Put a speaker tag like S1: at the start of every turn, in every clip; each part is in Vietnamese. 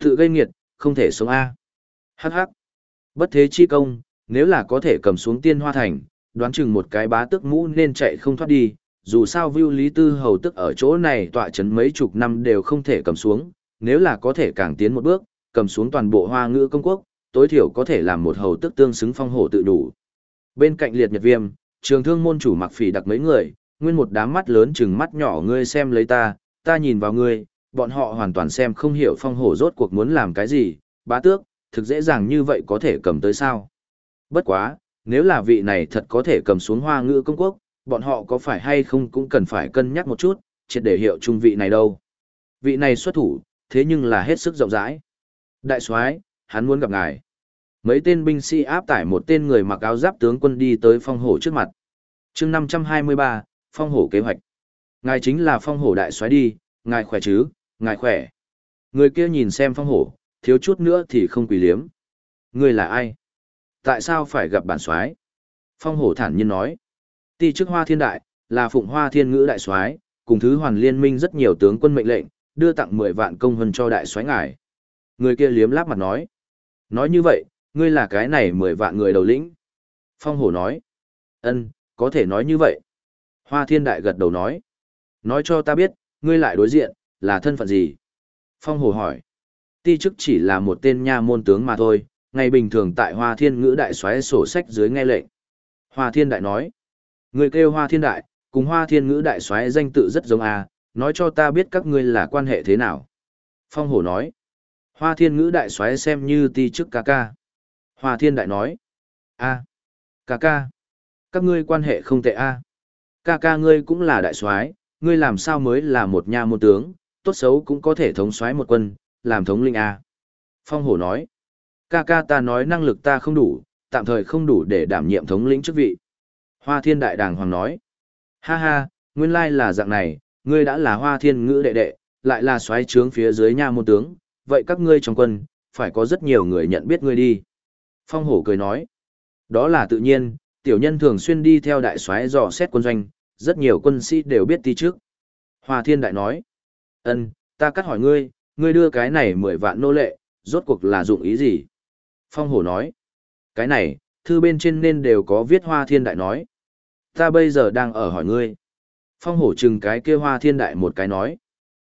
S1: Tự gây nghiệt, không thể sống A. Hắc hắc. Bất thế chi công, nếu là có thể cầm xuống tiên hoa thành, đoán chừng một cái bá tước mũ nên chạy không thoát đi, dù sao Vưu Lý Tư hầu tức ở chỗ này tọa chấn mấy chục năm đều không thể cầm xuống, nếu là có thể càng tiến một bước, cầm xuống toàn bộ hoa ngữ công quốc, tối thiểu có thể làm một hầu tức tương xứng phong hổ tự đủ. Bên cạnh liệt nhật viêm, trường thương môn chủ mặc phỉ đặc mấy người, nguyên một đám mắt lớn chừng mắt nhỏ ngươi xem lấy ta, ta nhìn vào ngươi, bọn họ hoàn toàn xem không hiểu phong hổ rốt cuộc muốn làm cái gì, bá tước, thực dễ dàng như vậy có thể cầm tới sao. Bất quá, nếu là vị này thật có thể cầm xuống hoa ngữ công quốc, bọn họ có phải hay không cũng cần phải cân nhắc một chút, triệt để hiệu trung vị này đâu. Vị này xuất thủ, thế nhưng là hết sức rộng rãi. Đại soái, hắn muốn gặp ngài. Mấy tên binh sĩ áp tải một tên người mặc áo giáp tướng quân đi tới phong hổ trước mặt. chương 523, phong hổ kế hoạch. Ngài chính là phong hổ đại soái đi, ngài khỏe chứ, ngài khỏe. Người kia nhìn xem phong hổ, thiếu chút nữa thì không quỳ liếm. Người là ai? Tại sao phải gặp bản soái? Phong hổ thản nhiên nói. Ti chức hoa thiên đại, là phụng hoa thiên ngữ đại soái, cùng thứ hoàn liên minh rất nhiều tướng quân mệnh lệnh, đưa tặng 10 vạn công hân cho đại soái ngài. Người kia liếm láp mặt nói. Nói như vậy, ngươi là cái này 10 vạn người đầu lĩnh. Phong hổ nói. ân có thể nói như vậy. Hoa thiên đại gật đầu nói. Nói cho ta biết, ngươi lại đối diện, là thân phận gì? Phong hổ hỏi. Ti chức chỉ là một tên nha môn tướng mà thôi, ngày bình thường tại Hoa Thiên ngữ đại xoáy sổ sách dưới nghe lệnh. Hoa Thiên đại nói. Người kêu Hoa Thiên đại, cùng Hoa Thiên ngữ đại xoáy danh tự rất giống à, nói cho ta biết các ngươi là quan hệ thế nào. Phong hổ nói. Hoa Thiên ngữ đại xoáy xem như ti chức ca ca. Hoa Thiên đại nói. a ca ca. Các ngươi quan hệ không tệ a Ca ca ngươi cũng là đại soái, ngươi làm sao mới là một nha môn tướng, tốt xấu cũng có thể thống soái một quân, làm thống linh a. Phong hổ nói, ca ca ta nói năng lực ta không đủ, tạm thời không đủ để đảm nhiệm thống lĩnh chức vị. Hoa thiên đại đàng hoàng nói, ha ha, nguyên lai là dạng này, ngươi đã là hoa thiên ngữ đệ đệ, lại là soái trướng phía dưới nha môn tướng, vậy các ngươi trong quân, phải có rất nhiều người nhận biết ngươi đi. Phong hổ cười nói, đó là tự nhiên, tiểu nhân thường xuyên đi theo đại soái dò xét quân doanh, rất nhiều quân sĩ đều biết ti trước. Hoa thiên đại nói, ân, ta cắt hỏi ngươi, ngươi đưa cái này mười vạn nô lệ, rốt cuộc là dụng ý gì? Phong hổ nói, cái này, thư bên trên nên đều có viết hoa thiên đại nói. Ta bây giờ đang ở hỏi ngươi. Phong hổ chừng cái kia hoa thiên đại một cái nói.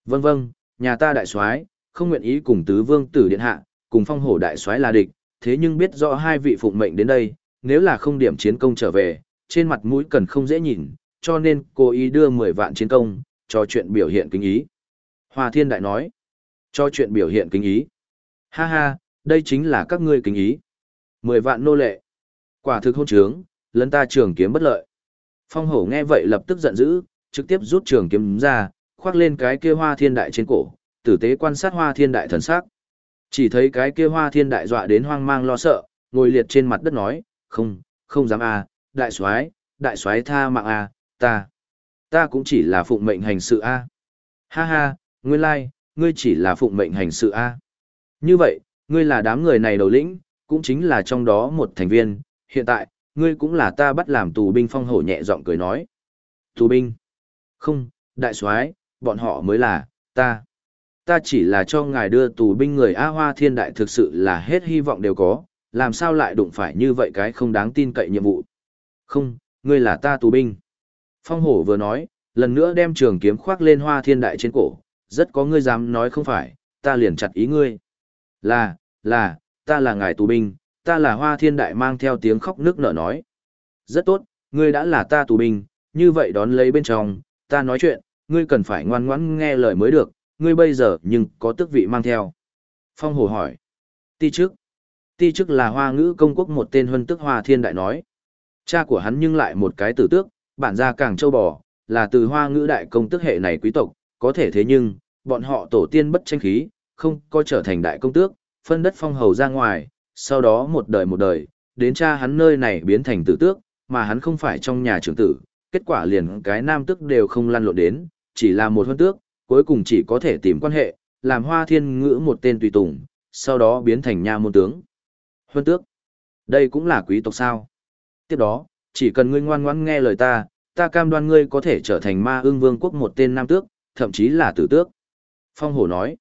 S1: Vâng vâng, nhà ta đại soái không nguyện ý cùng tứ vương tử điện hạ, cùng phong hổ đại soái là địch, thế nhưng biết rõ hai vị phụng mệnh đến đây, nếu là không điểm chiến công trở về, trên mặt mũi cần không dễ nhìn, cho nên cô ý đưa 10 vạn chiến công, cho chuyện biểu hiện kính ý. Hoa Thiên Đại nói, cho chuyện biểu hiện kính ý. Ha ha, đây chính là các ngươi kính ý. 10 vạn nô lệ. Quả thực hôn trướng, lấn ta trường kiếm bất lợi. Phong hổ nghe vậy lập tức giận dữ, trực tiếp rút trường kiếm ra, khoác lên cái kia hoa thiên đại trên cổ, tử tế quan sát hoa thiên đại thần sắc. Chỉ thấy cái kia hoa thiên đại dọa đến hoang mang lo sợ, ngồi liệt trên mặt đất nói, không, không dám a, đại soái, đại soái tha mạng a, ta, ta cũng chỉ là phụng mệnh hành sự a. Ha ha, nguyên lai, ngươi chỉ là phụng mệnh hành sự a. Như vậy, ngươi là đám người này đầu lĩnh, cũng chính là trong đó một thành viên, hiện tại, ngươi cũng là ta bắt làm tù binh phong hổ nhẹ giọng cười nói. Tù binh? Không, đại soái, bọn họ mới là, ta. Ta chỉ là cho ngài đưa tù binh người A Hoa Thiên Đại thực sự là hết hy vọng đều có, làm sao lại đụng phải như vậy cái không đáng tin cậy nhiệm vụ. Không, ngươi là ta tù binh. Phong hổ vừa nói, lần nữa đem trường kiếm khoác lên hoa thiên đại trên cổ, rất có ngươi dám nói không phải, ta liền chặt ý ngươi. Là, là, ta là ngài tù binh, ta là hoa thiên đại mang theo tiếng khóc nước nở nói. Rất tốt, ngươi đã là ta tù binh, như vậy đón lấy bên trong, ta nói chuyện, ngươi cần phải ngoan ngoãn nghe lời mới được, ngươi bây giờ nhưng có tước vị mang theo. Phong hồ hỏi. Ti chức, Ti chức là hoa ngữ công quốc một tên huân tức hoa thiên đại nói. Cha của hắn nhưng lại một cái tử tước, bản gia càng châu bò, là từ hoa ngữ đại công tước hệ này quý tộc, có thể thế nhưng, bọn họ tổ tiên bất tranh khí, không có trở thành đại công tước, phân đất phong hầu ra ngoài, sau đó một đời một đời, đến cha hắn nơi này biến thành tử tước, mà hắn không phải trong nhà trưởng tử, kết quả liền cái nam tước đều không lăn lộn đến, chỉ là một huân tước, cuối cùng chỉ có thể tìm quan hệ, làm hoa thiên ngữ một tên tùy tùng, sau đó biến thành nha môn tướng. Huân tước. Đây cũng là quý tộc sao. Tiếp đó, chỉ cần ngươi ngoan ngoãn nghe lời ta, ta cam đoan ngươi có thể trở thành ma ương vương quốc một tên nam tước, thậm chí là tử tước. Phong hổ nói.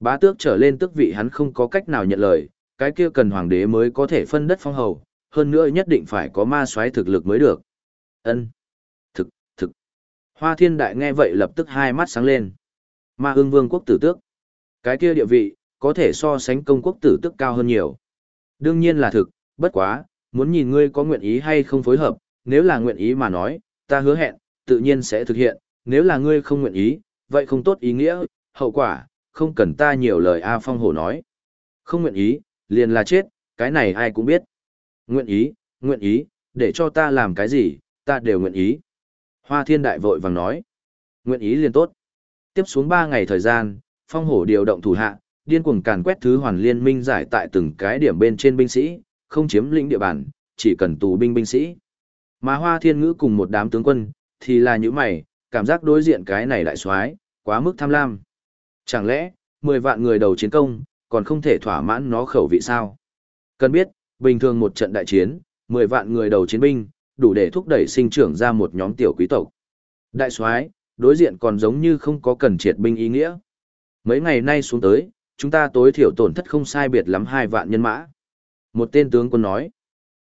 S1: Bá tước trở lên tước vị hắn không có cách nào nhận lời, cái kia cần hoàng đế mới có thể phân đất phong hầu, hơn nữa nhất định phải có ma soái thực lực mới được. Ân, Thực, thực. Hoa thiên đại nghe vậy lập tức hai mắt sáng lên. Ma ương vương quốc tử tước. Cái kia địa vị, có thể so sánh công quốc tử tước cao hơn nhiều. Đương nhiên là thực, bất quá, muốn nhìn ngươi có nguyện ý hay không phối hợp, nếu là nguyện ý mà nói, ta hứa hẹn, tự nhiên sẽ thực hiện, nếu là ngươi không nguyện ý, vậy không tốt ý nghĩa, hậu quả, không cần ta nhiều lời A Phong Hổ nói. Không nguyện ý, liền là chết, cái này ai cũng biết. Nguyện ý, nguyện ý, để cho ta làm cái gì, ta đều nguyện ý. Hoa thiên đại vội vàng nói. Nguyện ý liền tốt. Tiếp xuống 3 ngày thời gian, Phong Hổ điều động thủ hạ, điên cuồng càn quét thứ hoàn liên minh giải tại từng cái điểm bên trên binh sĩ, không chiếm lĩnh địa bàn, chỉ cần tù binh binh sĩ. Mà Hoa Thiên Ngữ cùng một đám tướng quân, thì là những mày, cảm giác đối diện cái này đại soái quá mức tham lam. Chẳng lẽ, 10 vạn người đầu chiến công, còn không thể thỏa mãn nó khẩu vị sao? Cần biết, bình thường một trận đại chiến, 10 vạn người đầu chiến binh, đủ để thúc đẩy sinh trưởng ra một nhóm tiểu quý tộc. Đại soái, đối diện còn giống như không có cần triệt binh ý nghĩa. Mấy ngày nay xuống tới, chúng ta tối thiểu tổn thất không sai biệt lắm hai vạn nhân mã. Một tên tướng quân nói,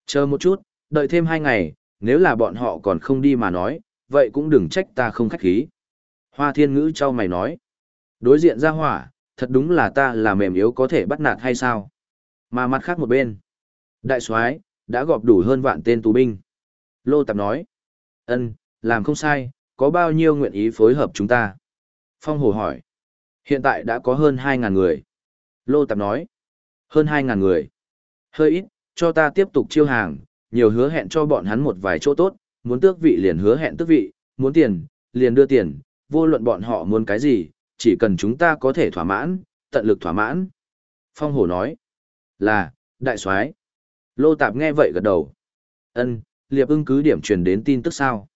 S1: chờ một chút, đợi thêm hai ngày, nếu là bọn họ còn không đi mà nói, vậy cũng đừng trách ta không khách khí. Hoa thiên ngữ trao mày nói, đối diện ra hỏa, thật đúng là ta là mềm yếu có thể bắt nạt hay sao? Mà mặt khác một bên, đại soái đã gọp đủ hơn vạn tên tù binh. Lô Tạp nói, ân, làm không sai, có bao nhiêu nguyện ý phối hợp chúng ta? Phong Hồ hỏi, hiện tại đã có hơn 2.000 người. Lô Tạp nói, hơn 2.000 người. Hơi ít, cho ta tiếp tục chiêu hàng, nhiều hứa hẹn cho bọn hắn một vài chỗ tốt, muốn tước vị liền hứa hẹn tước vị, muốn tiền, liền đưa tiền, vô luận bọn họ muốn cái gì, chỉ cần chúng ta có thể thỏa mãn, tận lực thỏa mãn. Phong hổ nói, là, đại soái. Lô Tạp nghe vậy gật đầu. Ân, liệp ưng cứ điểm truyền đến tin tức sao?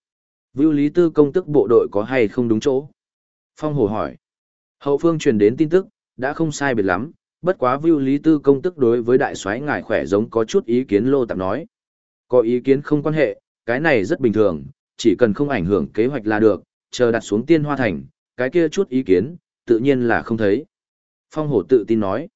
S1: Vưu Lý Tư công tức bộ đội có hay không đúng chỗ? Phong hổ hỏi. Hậu phương truyền đến tin tức, đã không sai biệt lắm, bất quá Vưu Lý Tư công tức đối với đại soái ngài khỏe giống có chút ý kiến Lô Tạp nói. Có ý kiến không quan hệ, cái này rất bình thường, chỉ cần không ảnh hưởng kế hoạch là được, chờ đặt xuống tiên hoa thành, cái kia chút ý kiến, tự nhiên là không thấy. Phong hổ tự tin nói.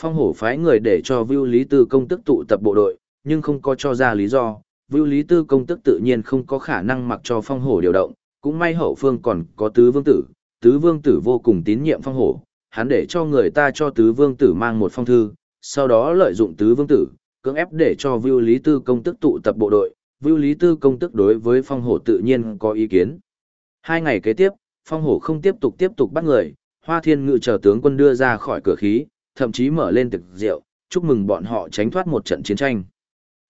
S1: Phong hổ phái người để cho Vưu Lý Tư công tức tụ tập bộ đội, nhưng không có cho ra lý do. Vưu Lý Tư công tức tự nhiên không có khả năng mặc cho phong hổ điều động, cũng may hậu phương còn có tứ vương tử. Tứ vương tử vô cùng tín nhiệm phong hổ, hắn để cho người ta cho tứ vương tử mang một phong thư, sau đó lợi dụng tứ vương tử, cưỡng ép để cho Vưu Lý Tư công tức tụ tập bộ đội, Vưu Lý Tư công tức đối với phong hổ tự nhiên có ý kiến. Hai ngày kế tiếp, phong hổ không tiếp tục tiếp tục bắt người, Hoa Thiên Ngự chờ tướng quân đưa ra khỏi cửa khí, thậm chí mở lên thực rượu, chúc mừng bọn họ tránh thoát một trận chiến tranh.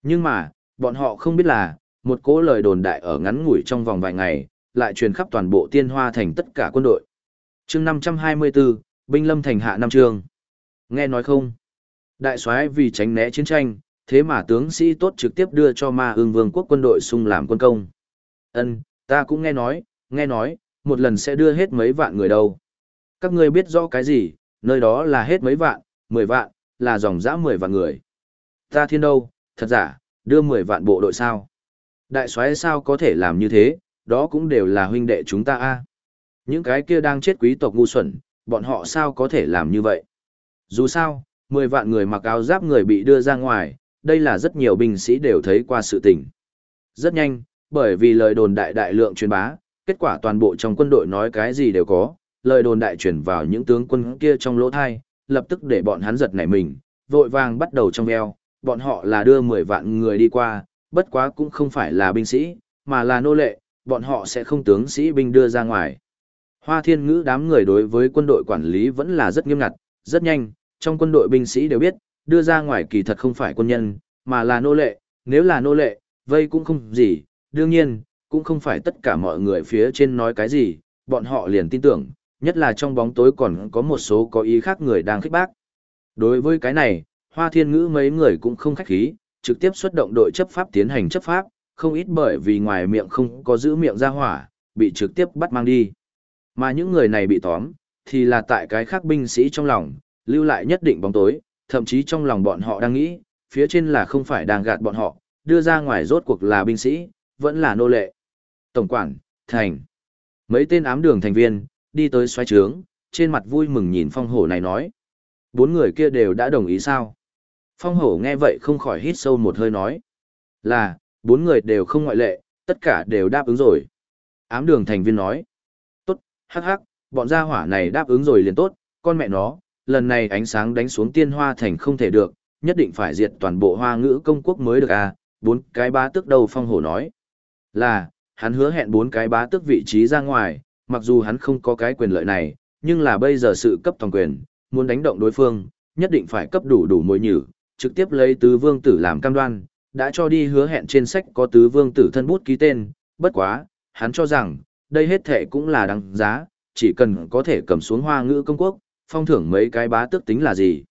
S1: Nhưng mà, bọn họ không biết là, một cỗ lời đồn đại ở ngắn ngủi trong vòng vài ngày, lại truyền khắp toàn bộ tiên hoa thành tất cả quân đội. chương 524, binh lâm thành hạ năm trương. Nghe nói không? Đại soái vì tránh né chiến tranh, thế mà tướng sĩ tốt trực tiếp đưa cho ma ương vương quốc quân đội xung làm quân công. Ân, ta cũng nghe nói, nghe nói, một lần sẽ đưa hết mấy vạn người đâu. Các ngươi biết rõ cái gì, nơi đó là hết mấy vạn, mười vạn, là dòng dã mười vạn người. Ta thiên đâu, thật giả, đưa mười vạn bộ đội sao. Đại soái sao có thể làm như thế, đó cũng đều là huynh đệ chúng ta a. Những cái kia đang chết quý tộc ngu xuẩn, bọn họ sao có thể làm như vậy. Dù sao, mười vạn người mặc áo giáp người bị đưa ra ngoài, đây là rất nhiều binh sĩ đều thấy qua sự tình. Rất nhanh, bởi vì lời đồn đại đại lượng truyền bá, kết quả toàn bộ trong quân đội nói cái gì đều có, lời đồn đại truyền vào những tướng quân kia trong lỗ thai, lập tức để bọn hắn giật nảy mình, vội vàng bắt đầu trong veo, bọn họ là đưa 10 vạn người đi qua, bất quá cũng không phải là binh sĩ, mà là nô lệ, bọn họ sẽ không tướng sĩ binh đưa ra ngoài. Hoa thiên ngữ đám người đối với quân đội quản lý vẫn là rất nghiêm ngặt, rất nhanh, trong quân đội binh sĩ đều biết, đưa ra ngoài kỳ thật không phải quân nhân, mà là nô lệ, nếu là nô lệ, vây cũng không gì, đương nhiên, cũng không phải tất cả mọi người phía trên nói cái gì, bọn họ liền tin tưởng, nhất là trong bóng tối còn có một số có ý khác người đang khích bác. Đối với cái này, Hoa Thiên Ngữ mấy người cũng không khách khí, trực tiếp xuất động đội chấp pháp tiến hành chấp pháp, không ít bởi vì ngoài miệng không có giữ miệng ra hỏa, bị trực tiếp bắt mang đi. Mà những người này bị tóm, thì là tại cái khác binh sĩ trong lòng, lưu lại nhất định bóng tối, thậm chí trong lòng bọn họ đang nghĩ, phía trên là không phải đang gạt bọn họ, đưa ra ngoài rốt cuộc là binh sĩ, vẫn là nô lệ. Tổng quản, thành. Mấy tên ám đường thành viên, đi tới xoay trướng, trên mặt vui mừng nhìn phong hổ này nói. Bốn người kia đều đã đồng ý sao? Phong hổ nghe vậy không khỏi hít sâu một hơi nói. Là, bốn người đều không ngoại lệ, tất cả đều đáp ứng rồi. Ám đường thành viên nói. Tốt, hắc hắc, bọn gia hỏa này đáp ứng rồi liền tốt, con mẹ nó, lần này ánh sáng đánh xuống tiên hoa thành không thể được, nhất định phải diệt toàn bộ hoa ngữ công quốc mới được à, bốn cái bá tước đầu phong hổ nói. Là, hắn hứa hẹn bốn cái bá tước vị trí ra ngoài, mặc dù hắn không có cái quyền lợi này, nhưng là bây giờ sự cấp toàn quyền, muốn đánh động đối phương, nhất định phải cấp đủ đủ mối nhử, trực tiếp lấy tứ vương tử làm cam đoan, đã cho đi hứa hẹn trên sách có tứ vương tử thân bút ký tên, bất quá, hắn cho rằng, đây hết thể cũng là đáng giá, chỉ cần có thể cầm xuống hoa ngữ công quốc, phong thưởng mấy cái bá tước tính là gì.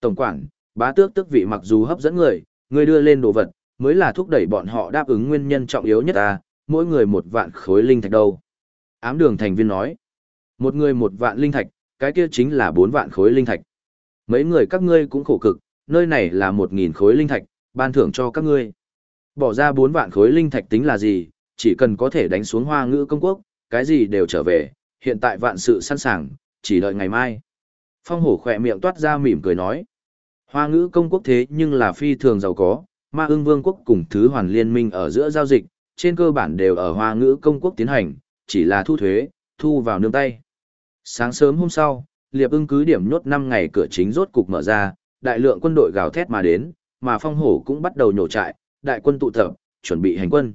S1: Tổng quản, bá tước tức vị mặc dù hấp dẫn người, người đưa lên đồ vật, mới là thúc đẩy bọn họ đáp ứng nguyên nhân trọng yếu nhất ta, mỗi người một vạn khối linh thạch đâu. Ám đường thành viên nói, một người một vạn linh thạch, cái kia chính là bốn vạn khối linh thạch. Mấy người các ngươi cũng khổ cực, nơi này là một nghìn khối linh thạch, ban thưởng cho các ngươi. Bỏ ra bốn vạn khối linh thạch tính là gì, chỉ cần có thể đánh xuống hoa ngữ công quốc, cái gì đều trở về, hiện tại vạn sự sẵn sàng, chỉ đợi ngày mai. Phong hổ khỏe miệng toát ra mỉm cười nói. Hoa ngữ công quốc thế nhưng là phi thường giàu có, ma ưng vương quốc cùng thứ hoàn liên minh ở giữa giao dịch, trên cơ bản đều ở hoa ngữ công quốc tiến hành, chỉ là thu thuế, thu vào nương tay. Sáng sớm hôm sau, liệp ưng cứ điểm nhốt 5 ngày cửa chính rốt cục mở ra, đại lượng quân đội gào thét mà đến, mà phong hổ cũng bắt đầu nhổ trại, đại quân tụ tập, chuẩn bị hành quân.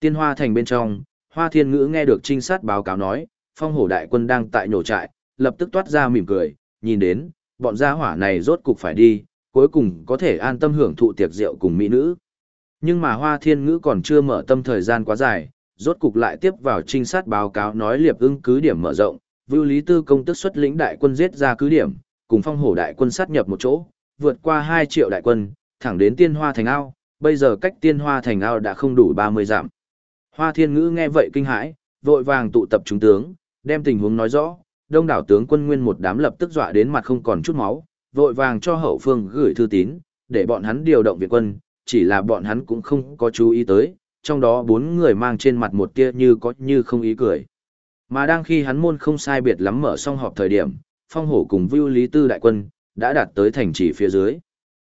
S1: Tiên hoa thành bên trong, hoa thiên ngữ nghe được trinh sát báo cáo nói, phong hổ đại quân đang tại nhổ trại, lập tức toát ra mỉm cười, nhìn đến, bọn gia hỏa này rốt cục phải đi, cuối cùng có thể an tâm hưởng thụ tiệc rượu cùng mỹ nữ. Nhưng mà hoa thiên ngữ còn chưa mở tâm thời gian quá dài, rốt cục lại tiếp vào trinh sát báo cáo nói liệp ưng cứ điểm mở rộng, Vưu Lý Tư công tức xuất lĩnh đại quân giết ra cứ điểm, cùng phong hổ đại quân sát nhập một chỗ, vượt qua 2 triệu đại quân, thẳng đến tiên hoa thành ao, bây giờ cách tiên hoa thành ao đã không đủ 30 dặm. Hoa thiên ngữ nghe vậy kinh hãi, vội vàng tụ tập chúng tướng, đem tình huống nói rõ, đông đảo tướng quân nguyên một đám lập tức dọa đến mặt không còn chút máu, vội vàng cho hậu phương gửi thư tín, để bọn hắn điều động viện quân, chỉ là bọn hắn cũng không có chú ý tới, trong đó bốn người mang trên mặt một tia như có như không ý cười. Mà đang khi hắn môn không sai biệt lắm mở xong họp thời điểm, phong hổ cùng vưu lý tư đại quân, đã đạt tới thành trì phía dưới.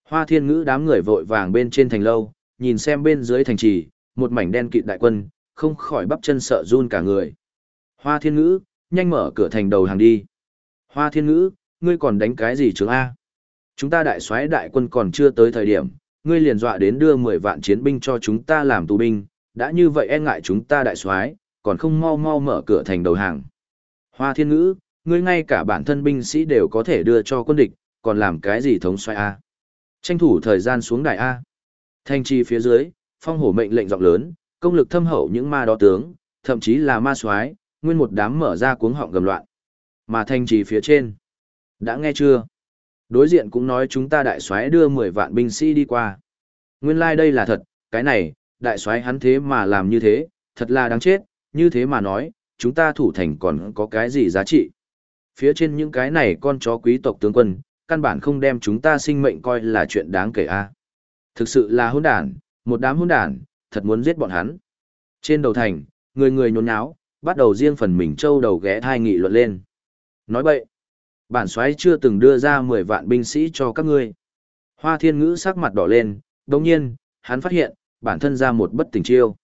S1: Hoa thiên ngữ đám người vội vàng bên trên thành lâu, nhìn xem bên dưới thành trì, một mảnh đen kịt đại quân, không khỏi bắp chân sợ run cả người. Hoa thiên ngữ, nhanh mở cửa thành đầu hàng đi. Hoa thiên ngữ, ngươi còn đánh cái gì chứ A? Chúng ta đại soái đại quân còn chưa tới thời điểm, ngươi liền dọa đến đưa 10 vạn chiến binh cho chúng ta làm tù binh, đã như vậy e ngại chúng ta đại soái, còn không mau mau mở cửa thành đầu hàng. Hoa thiên ngữ, ngươi ngay cả bản thân binh sĩ đều có thể đưa cho quân địch, còn làm cái gì thống xoay A. Tranh thủ thời gian xuống đại A. Thanh chi phía dưới, phong hổ mệnh lệnh giọng lớn, công lực thâm hậu những ma đó tướng, thậm chí là ma soái nguyên một đám mở ra cuống họng gầm loạn. Mà thanh trì phía trên. Đã nghe chưa? Đối diện cũng nói chúng ta đại soái đưa 10 vạn binh sĩ đi qua. Nguyên lai like đây là thật, cái này, đại soái hắn thế mà làm như thế, thật là đáng chết, như thế mà nói, chúng ta thủ thành còn có cái gì giá trị. Phía trên những cái này con chó quý tộc tướng quân, căn bản không đem chúng ta sinh mệnh coi là chuyện đáng kể a. Thực sự là hỗn đản, một đám hỗn đản, thật muốn giết bọn hắn. Trên đầu thành, người người nhốn nháo, bắt đầu riêng phần mình châu đầu ghé thai nghị luận lên. Nói bậy, bản soái chưa từng đưa ra 10 vạn binh sĩ cho các ngươi. Hoa thiên ngữ sắc mặt đỏ lên, đồng nhiên, hắn phát hiện, bản thân ra một bất tình chiêu.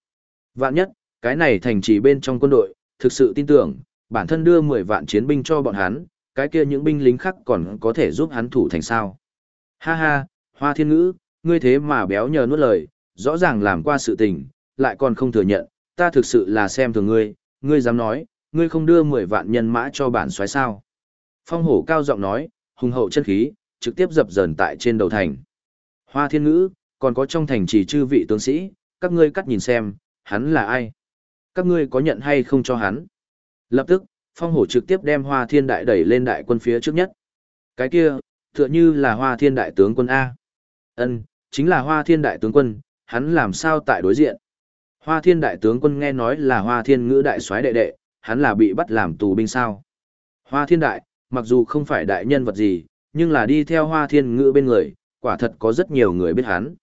S1: Vạn nhất, cái này thành trì bên trong quân đội, thực sự tin tưởng, bản thân đưa 10 vạn chiến binh cho bọn hắn, cái kia những binh lính khác còn có thể giúp hắn thủ thành sao. Ha ha, hoa thiên ngữ, ngươi thế mà béo nhờ nuốt lời, rõ ràng làm qua sự tình, lại còn không thừa nhận, ta thực sự là xem thường ngươi, ngươi dám nói, ngươi không đưa 10 vạn nhân mã cho bản xoáy sao. Phong hổ cao giọng nói, hùng hậu chân khí, trực tiếp dập dờn tại trên đầu thành. Hoa thiên ngữ, còn có trong thành chỉ chư vị tướng sĩ, các ngươi cắt nhìn xem, hắn là ai? Các ngươi có nhận hay không cho hắn? Lập tức, phong hổ trực tiếp đem hoa thiên đại đẩy lên đại quân phía trước nhất. Cái kia, tựa như là hoa thiên đại tướng quân A. ân chính là hoa thiên đại tướng quân, hắn làm sao tại đối diện? Hoa thiên đại tướng quân nghe nói là hoa thiên ngữ đại soái đệ đệ, hắn là bị bắt làm tù binh sao. Hoa thiên đại, mặc dù không phải đại nhân vật gì, nhưng là đi theo hoa thiên ngữ bên người, quả thật có rất nhiều người biết hắn.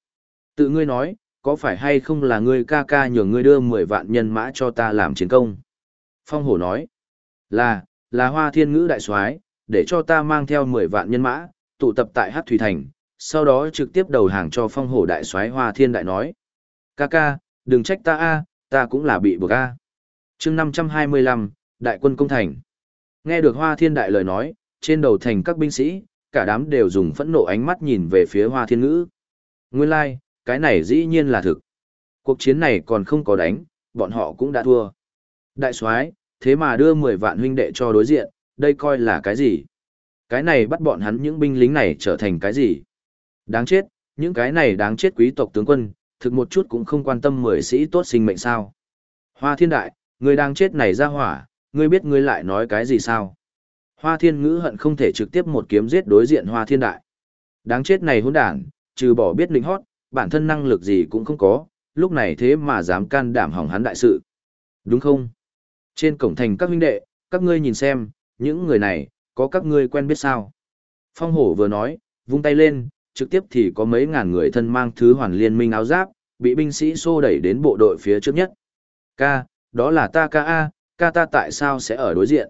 S1: Tự ngươi nói, có phải hay không là ngươi ca ca nhường ngươi đưa 10 vạn nhân mã cho ta làm chiến công? Phong hổ nói, là, là hoa thiên ngữ đại soái để cho ta mang theo 10 vạn nhân mã, tụ tập tại Hát Thủy Thành, sau đó trực tiếp đầu hàng cho phong hổ đại soái hoa thiên đại nói. Ca ca, đừng trách ta a, ta cũng là bị buộc a. chương 525, đại quân công thành. Nghe được hoa thiên đại lời nói, trên đầu thành các binh sĩ, cả đám đều dùng phẫn nộ ánh mắt nhìn về phía hoa thiên ngữ. Nguyên lai, like, cái này dĩ nhiên là thực. Cuộc chiến này còn không có đánh, bọn họ cũng đã thua. Đại soái, thế mà đưa 10 vạn huynh đệ cho đối diện, đây coi là cái gì? Cái này bắt bọn hắn những binh lính này trở thành cái gì? Đáng chết, những cái này đáng chết quý tộc tướng quân, thực một chút cũng không quan tâm mười sĩ tốt sinh mệnh sao. Hoa thiên đại, người đang chết này ra hỏa, ngươi biết ngươi lại nói cái gì sao? Hoa thiên ngữ hận không thể trực tiếp một kiếm giết đối diện hoa thiên đại. Đáng chết này hỗn đản, trừ bỏ biết lĩnh hót, bản thân năng lực gì cũng không có, lúc này thế mà dám can đảm hỏng hắn đại sự. Đúng không? Trên cổng thành các huynh đệ, các ngươi nhìn xem, những người này, có các ngươi quen biết sao? Phong hổ vừa nói, vung tay lên, trực tiếp thì có mấy ngàn người thân mang thứ hoàn liên minh áo giáp, bị binh sĩ xô đẩy đến bộ đội phía trước nhất. Ca, đó là ta ca A, ca ta tại sao sẽ ở đối diện?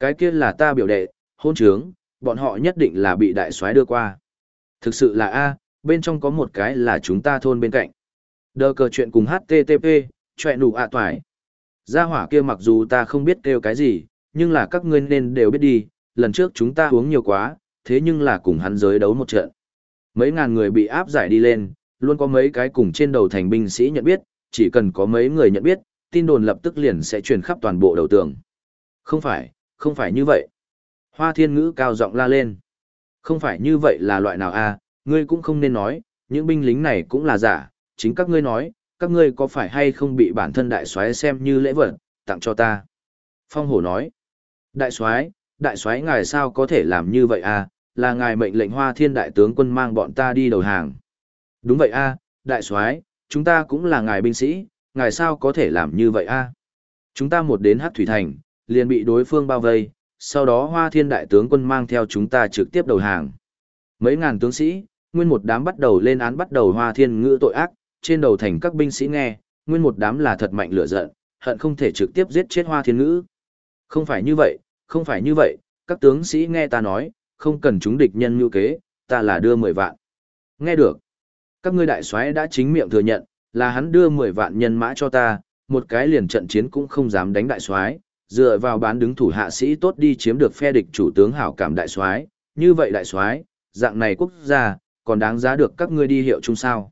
S1: Cái kia là ta biểu đệ, hôn trướng, bọn họ nhất định là bị đại soái đưa qua. Thực sự là A, bên trong có một cái là chúng ta thôn bên cạnh. Đờ cờ chuyện cùng HTTP, chọe đủ ạ toài. Gia hỏa kia mặc dù ta không biết kêu cái gì, nhưng là các ngươi nên đều biết đi, lần trước chúng ta uống nhiều quá, thế nhưng là cùng hắn giới đấu một trận. Mấy ngàn người bị áp giải đi lên, luôn có mấy cái cùng trên đầu thành binh sĩ nhận biết, chỉ cần có mấy người nhận biết, tin đồn lập tức liền sẽ truyền khắp toàn bộ đầu tường. Không phải, không phải như vậy. Hoa thiên ngữ cao giọng la lên. Không phải như vậy là loại nào a? À, ngươi cũng không nên nói, những binh lính này cũng là giả, chính các ngươi nói, các ngươi có phải hay không bị bản thân đại soái xem như lễ vật, tặng cho ta. Phong hổ nói, đại soái, đại soái ngài sao có thể làm như vậy a? À, là ngài mệnh lệnh hoa thiên đại tướng quân mang bọn ta đi đầu hàng. Đúng vậy a, đại soái, chúng ta cũng là ngài binh sĩ, ngài sao có thể làm như vậy a? Chúng ta một đến hát thủy thành, liền bị đối phương bao vây, sau đó hoa thiên đại tướng quân mang theo chúng ta trực tiếp đầu hàng. Mấy ngàn tướng sĩ, nguyên một đám bắt đầu lên án bắt đầu hoa thiên ngữ tội ác, trên đầu thành các binh sĩ nghe, nguyên một đám là thật mạnh lửa giận, hận không thể trực tiếp giết chết hoa thiên ngữ. Không phải như vậy, không phải như vậy, các tướng sĩ nghe ta nói, không cần chúng địch nhân như kế, ta là đưa 10 vạn. Nghe được. Các ngươi đại soái đã chính miệng thừa nhận, là hắn đưa 10 vạn nhân mã cho ta, một cái liền trận chiến cũng không dám đánh đại soái, dựa vào bán đứng thủ hạ sĩ tốt đi chiếm được phe địch chủ tướng hảo cảm đại soái, như vậy đại soái, dạng này quốc gia, còn đáng giá được các ngươi đi hiệu chung sao.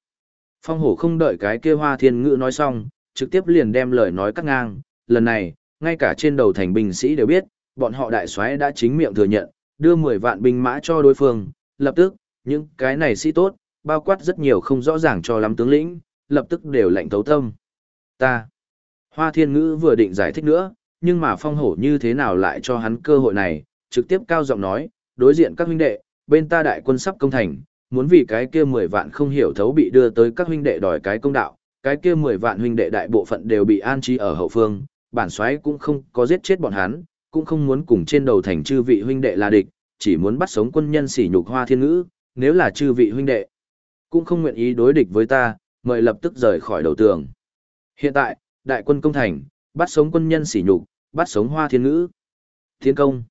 S1: Phong hổ không đợi cái kia hoa thiên ngữ nói xong, trực tiếp liền đem lời nói cắt ngang, lần này, ngay cả trên đầu thành binh sĩ đều biết, bọn họ đại soái đã chính miệng thừa nhận, đưa 10 vạn binh mã cho đối phương, lập tức, những cái này sĩ tốt, bao quát rất nhiều không rõ ràng cho lắm tướng lĩnh, lập tức đều lạnh thấu tâm. Ta. Hoa thiên ngữ vừa định giải thích nữa, nhưng mà phong hổ như thế nào lại cho hắn cơ hội này, trực tiếp cao giọng nói, đối diện các huynh đệ, bên ta đại quân sắp công thành, muốn vì cái kia 10 vạn không hiểu thấu bị đưa tới các huynh đệ đòi cái công đạo, cái kia 10 vạn huynh đệ đại bộ phận đều bị an trí ở hậu phương, bản soái cũng không có giết chết bọn hắn, cũng không muốn cùng trên đầu thành chư vị huynh đệ là địch, chỉ muốn bắt sống quân nhân sỉ nhục hoa thiên ngữ, nếu là chư vị huynh đệ, cũng không nguyện ý đối địch với ta, mời lập tức rời khỏi đầu tường. Hiện tại, đại quân công thành, bắt sống quân nhân sỉ nhục, bắt sống hoa thiên ngữ. Thiên công.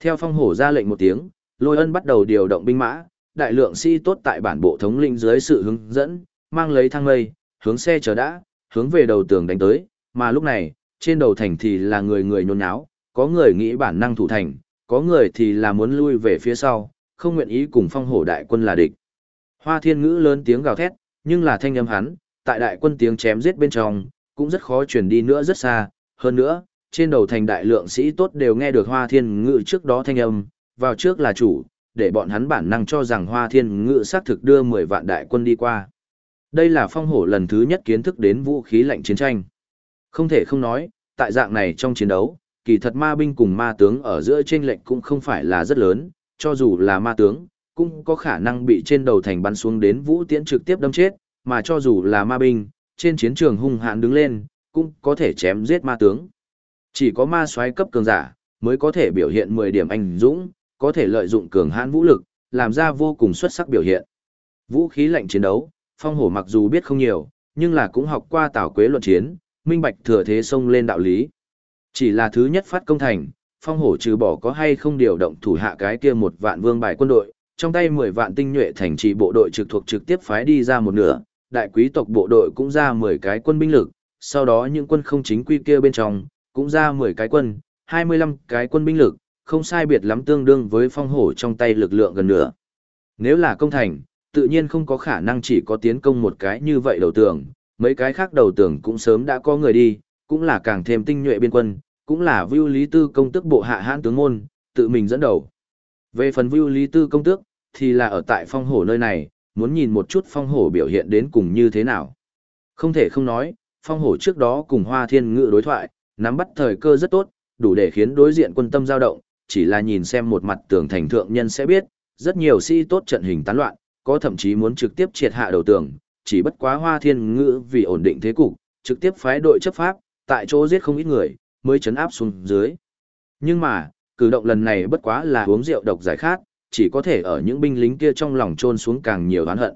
S1: Theo phong hổ ra lệnh một tiếng, lôi ân bắt đầu điều động binh mã, đại lượng sĩ si tốt tại bản bộ thống lĩnh dưới sự hướng dẫn, mang lấy thang mây, hướng xe chờ đã, hướng về đầu tường đánh tới, mà lúc này, trên đầu thành thì là người người nhốn nháo, có người nghĩ bản năng thủ thành, có người thì là muốn lui về phía sau, không nguyện ý cùng phong hổ đại quân là địch. Hoa thiên ngữ lớn tiếng gào thét, nhưng là thanh âm hắn, tại đại quân tiếng chém giết bên trong, cũng rất khó truyền đi nữa rất xa, hơn nữa, trên đầu thành đại lượng sĩ tốt đều nghe được hoa thiên ngữ trước đó thanh âm, vào trước là chủ, để bọn hắn bản năng cho rằng hoa thiên ngữ xác thực đưa 10 vạn đại quân đi qua. Đây là phong hổ lần thứ nhất kiến thức đến vũ khí lạnh chiến tranh. Không thể không nói, tại dạng này trong chiến đấu, kỳ thật ma binh cùng ma tướng ở giữa trên lệnh cũng không phải là rất lớn, cho dù là ma tướng, cũng có khả năng bị trên đầu thành bắn xuống đến vũ tiễn trực tiếp đâm chết, mà cho dù là ma binh, trên chiến trường hung hãn đứng lên, cũng có thể chém giết ma tướng. Chỉ có ma soái cấp cường giả, mới có thể biểu hiện 10 điểm anh dũng, có thể lợi dụng cường hãn vũ lực, làm ra vô cùng xuất sắc biểu hiện. Vũ khí lạnh chiến đấu, phong hổ mặc dù biết không nhiều, nhưng là cũng học qua tảo quế luận chiến, minh bạch thừa thế xông lên đạo lý. Chỉ là thứ nhất phát công thành, phong hổ trừ bỏ có hay không điều động thủ hạ cái kia một vạn vương bài quân đội, trong tay 10 vạn tinh nhuệ thành trì bộ đội trực thuộc trực tiếp phái đi ra một nửa, đại quý tộc bộ đội cũng ra 10 cái quân binh lực, sau đó những quân không chính quy kia bên trong, cũng ra 10 cái quân, 25 cái quân binh lực, không sai biệt lắm tương đương với phong hổ trong tay lực lượng gần nửa. Nếu là công thành, tự nhiên không có khả năng chỉ có tiến công một cái như vậy đầu tường, mấy cái khác đầu tường cũng sớm đã có người đi, cũng là càng thêm tinh nhuệ biên quân, cũng là Vưu Lý Tư công tước bộ hạ hãn tướng môn, tự mình dẫn đầu. Về phần Vưu Lý Tư công tước, thì là ở tại phong hổ nơi này, muốn nhìn một chút phong hổ biểu hiện đến cùng như thế nào. Không thể không nói, phong hổ trước đó cùng hoa thiên ngự đối thoại, nắm bắt thời cơ rất tốt, đủ để khiến đối diện quân tâm dao động, chỉ là nhìn xem một mặt tường thành thượng nhân sẽ biết, rất nhiều sĩ tốt trận hình tán loạn, có thậm chí muốn trực tiếp triệt hạ đầu tường, chỉ bất quá hoa thiên ngự vì ổn định thế cục, trực tiếp phái đội chấp pháp, tại chỗ giết không ít người, mới chấn áp xuống dưới. Nhưng mà, cử động lần này bất quá là uống rượu độc giải khát, chỉ có thể ở những binh lính kia trong lòng trôn xuống càng nhiều oán hận.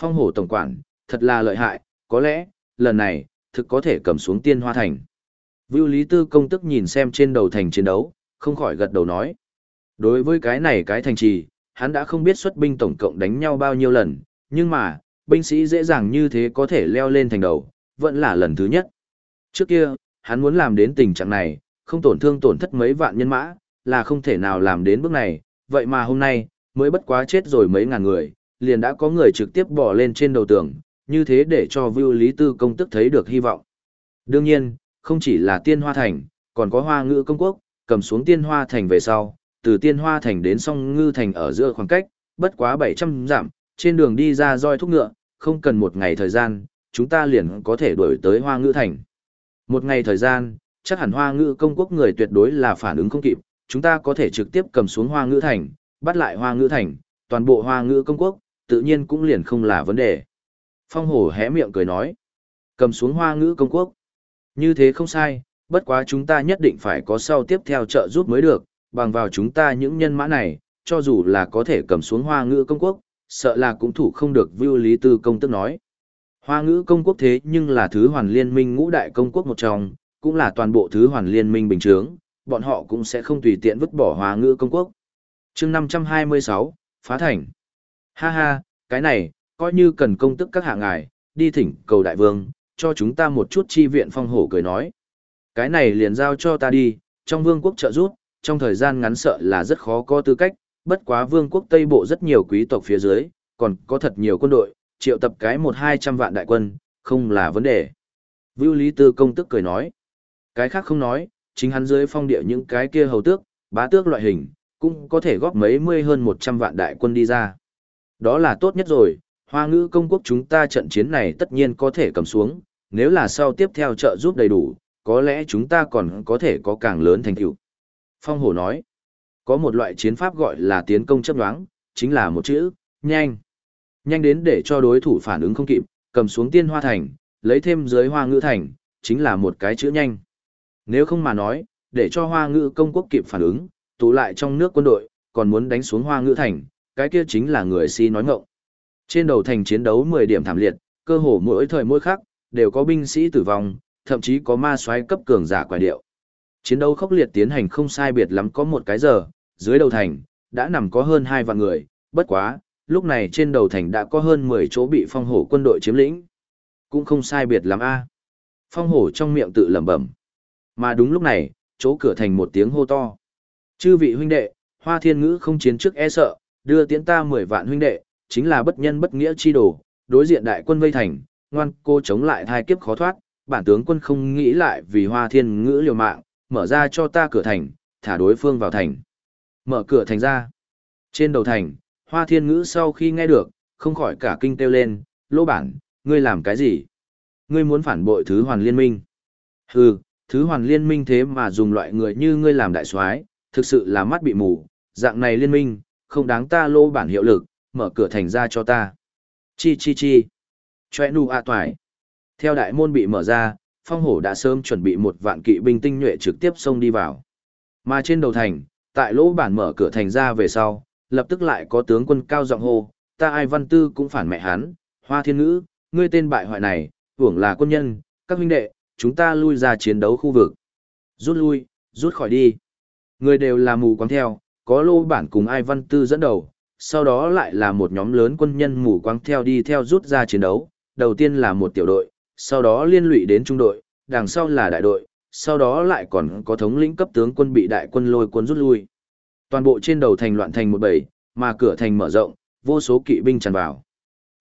S1: Phong hổ tổng quản, thật là lợi hại, có lẽ, lần này, thực có thể cầm xuống tiên hoa thành. Vưu Lý Tư công tức nhìn xem trên đầu thành chiến đấu, không khỏi gật đầu nói. Đối với cái này cái thành trì, hắn đã không biết xuất binh tổng cộng đánh nhau bao nhiêu lần, nhưng mà, binh sĩ dễ dàng như thế có thể leo lên thành đầu, vẫn là lần thứ nhất. Trước kia, hắn muốn làm đến tình trạng này, không tổn thương tổn thất mấy vạn nhân mã, là không thể nào làm đến bước này, vậy mà hôm nay, mới bất quá chết rồi mấy ngàn người, liền đã có người trực tiếp bỏ lên trên đầu tường, như thế để cho Vưu Lý Tư công tức thấy được hy vọng. Đương nhiên, không chỉ là tiên hoa thành, còn có hoa ngữ công quốc, cầm xuống tiên hoa thành về sau, từ tiên hoa thành đến song ngư thành ở giữa khoảng cách, bất quá 700 dặm, trên đường đi ra roi thúc ngựa, không cần một ngày thời gian, chúng ta liền có thể đuổi tới hoa ngữ thành. Một ngày thời gian, chắc hẳn hoa ngữ công quốc người tuyệt đối là phản ứng không kịp, chúng ta có thể trực tiếp cầm xuống hoa ngữ thành, bắt lại hoa ngữ thành, toàn bộ hoa ngữ công quốc, tự nhiên cũng liền không là vấn đề. Phong hổ hé miệng cười nói, cầm xuống hoa ngữ công quốc. Như thế không sai, bất quá chúng ta nhất định phải có sau tiếp theo trợ giúp mới được, bằng vào chúng ta những nhân mã này, cho dù là có thể cầm xuống hoa ngữ công quốc, sợ là cũng thủ không được vưu lý tư công tức nói. Hoa ngữ công quốc thế nhưng là thứ hoàn liên minh ngũ đại công quốc một trong, cũng là toàn bộ thứ hoàn liên minh bình chướng, bọn họ cũng sẽ không tùy tiện vứt bỏ hoa ngữ công quốc. chương 526, Phá Thành. Ha ha, cái này, coi như cần công tức các hạ ngài, đi thỉnh cầu đại vương, cho chúng ta một chút chi viện phong hổ cười nói. Cái này liền giao cho ta đi, trong vương quốc trợ giúp, trong thời gian ngắn sợ là rất khó có tư cách, bất quá vương quốc Tây Bộ rất nhiều quý tộc phía dưới, còn có thật nhiều quân đội, triệu tập cái một hai trăm vạn đại quân, không là vấn đề. Vưu Lý Tư công tức cười nói. Cái khác không nói, chính hắn dưới phong địa những cái kia hầu tước, bá tước loại hình, cũng có thể góp mấy mươi hơn một trăm vạn đại quân đi ra. Đó là tốt nhất rồi, hoa ngữ công quốc chúng ta trận chiến này tất nhiên có thể cầm xuống, nếu là sau tiếp theo trợ giúp đầy đủ, có lẽ chúng ta còn có thể có càng lớn thành tựu. Phong hổ nói, có một loại chiến pháp gọi là tiến công chấp đoán, chính là một chữ, nhanh. Nhanh đến để cho đối thủ phản ứng không kịp, cầm xuống tiên hoa thành, lấy thêm dưới hoa ngữ thành, chính là một cái chữ nhanh. Nếu không mà nói, để cho hoa ngữ công quốc kịp phản ứng, tụ lại trong nước quân đội, còn muốn đánh xuống hoa ngữ thành, cái kia chính là người si nói ngộng. Trên đầu thành chiến đấu 10 điểm thảm liệt, cơ hồ mỗi thời mỗi khắc, đều có binh sĩ tử vong, thậm chí có ma soái cấp cường giả quả điệu. Chiến đấu khốc liệt tiến hành không sai biệt lắm có một cái giờ, dưới đầu thành, đã nằm có hơn hai vạn người, bất quá, lúc này trên đầu thành đã có hơn 10 chỗ bị phong hổ quân đội chiếm lĩnh. Cũng không sai biệt lắm a. Phong hổ trong miệng tự lẩm bẩm. Mà đúng lúc này, chỗ cửa thành một tiếng hô to. Chư vị huynh đệ, hoa thiên ngữ không chiến trước e sợ, đưa tiễn ta 10 vạn huynh đệ, chính là bất nhân bất nghĩa chi đồ, đối diện đại quân vây thành, ngoan cô chống lại thai kiếp khó thoát, bản tướng quân không nghĩ lại vì hoa thiên ngữ liều mạng, mở ra cho ta cửa thành, thả đối phương vào thành. Mở cửa thành ra. Trên đầu thành, hoa thiên ngữ sau khi nghe được, không khỏi cả kinh kêu lên, lỗ bản, ngươi làm cái gì? Ngươi muốn phản bội thứ hoàn liên minh. Hừ, thứ hoàn liên minh thế mà dùng loại người như ngươi làm đại soái, thực sự là mắt bị mù, dạng này liên minh, không đáng ta lỗ bản hiệu lực, mở cửa thành ra cho ta. Chi chi chi. Chòe nu a toài. Theo đại môn bị mở ra, phong hổ đã sớm chuẩn bị một vạn kỵ binh tinh nhuệ trực tiếp xông đi vào. Mà trên đầu thành, tại lỗ bản mở cửa thành ra về sau, lập tức lại có tướng quân cao giọng hô, ta ai văn tư cũng phản mẹ hắn, hoa thiên ngữ, ngươi tên bại hoại này, hưởng là quân nhân, các huynh đệ, chúng ta lui ra chiến đấu khu vực. Rút lui, rút khỏi đi. Người đều là mù quáng theo, có lô bản cùng ai văn tư dẫn đầu, sau đó lại là một nhóm lớn quân nhân mù quáng theo đi theo rút ra chiến đấu, đầu tiên là một tiểu đội, sau đó liên lụy đến trung đội, đằng sau là đại đội, sau đó lại còn có thống lĩnh cấp tướng quân bị đại quân lôi quân rút lui. Toàn bộ trên đầu thành loạn thành một bầy, mà cửa thành mở rộng, vô số kỵ binh tràn vào.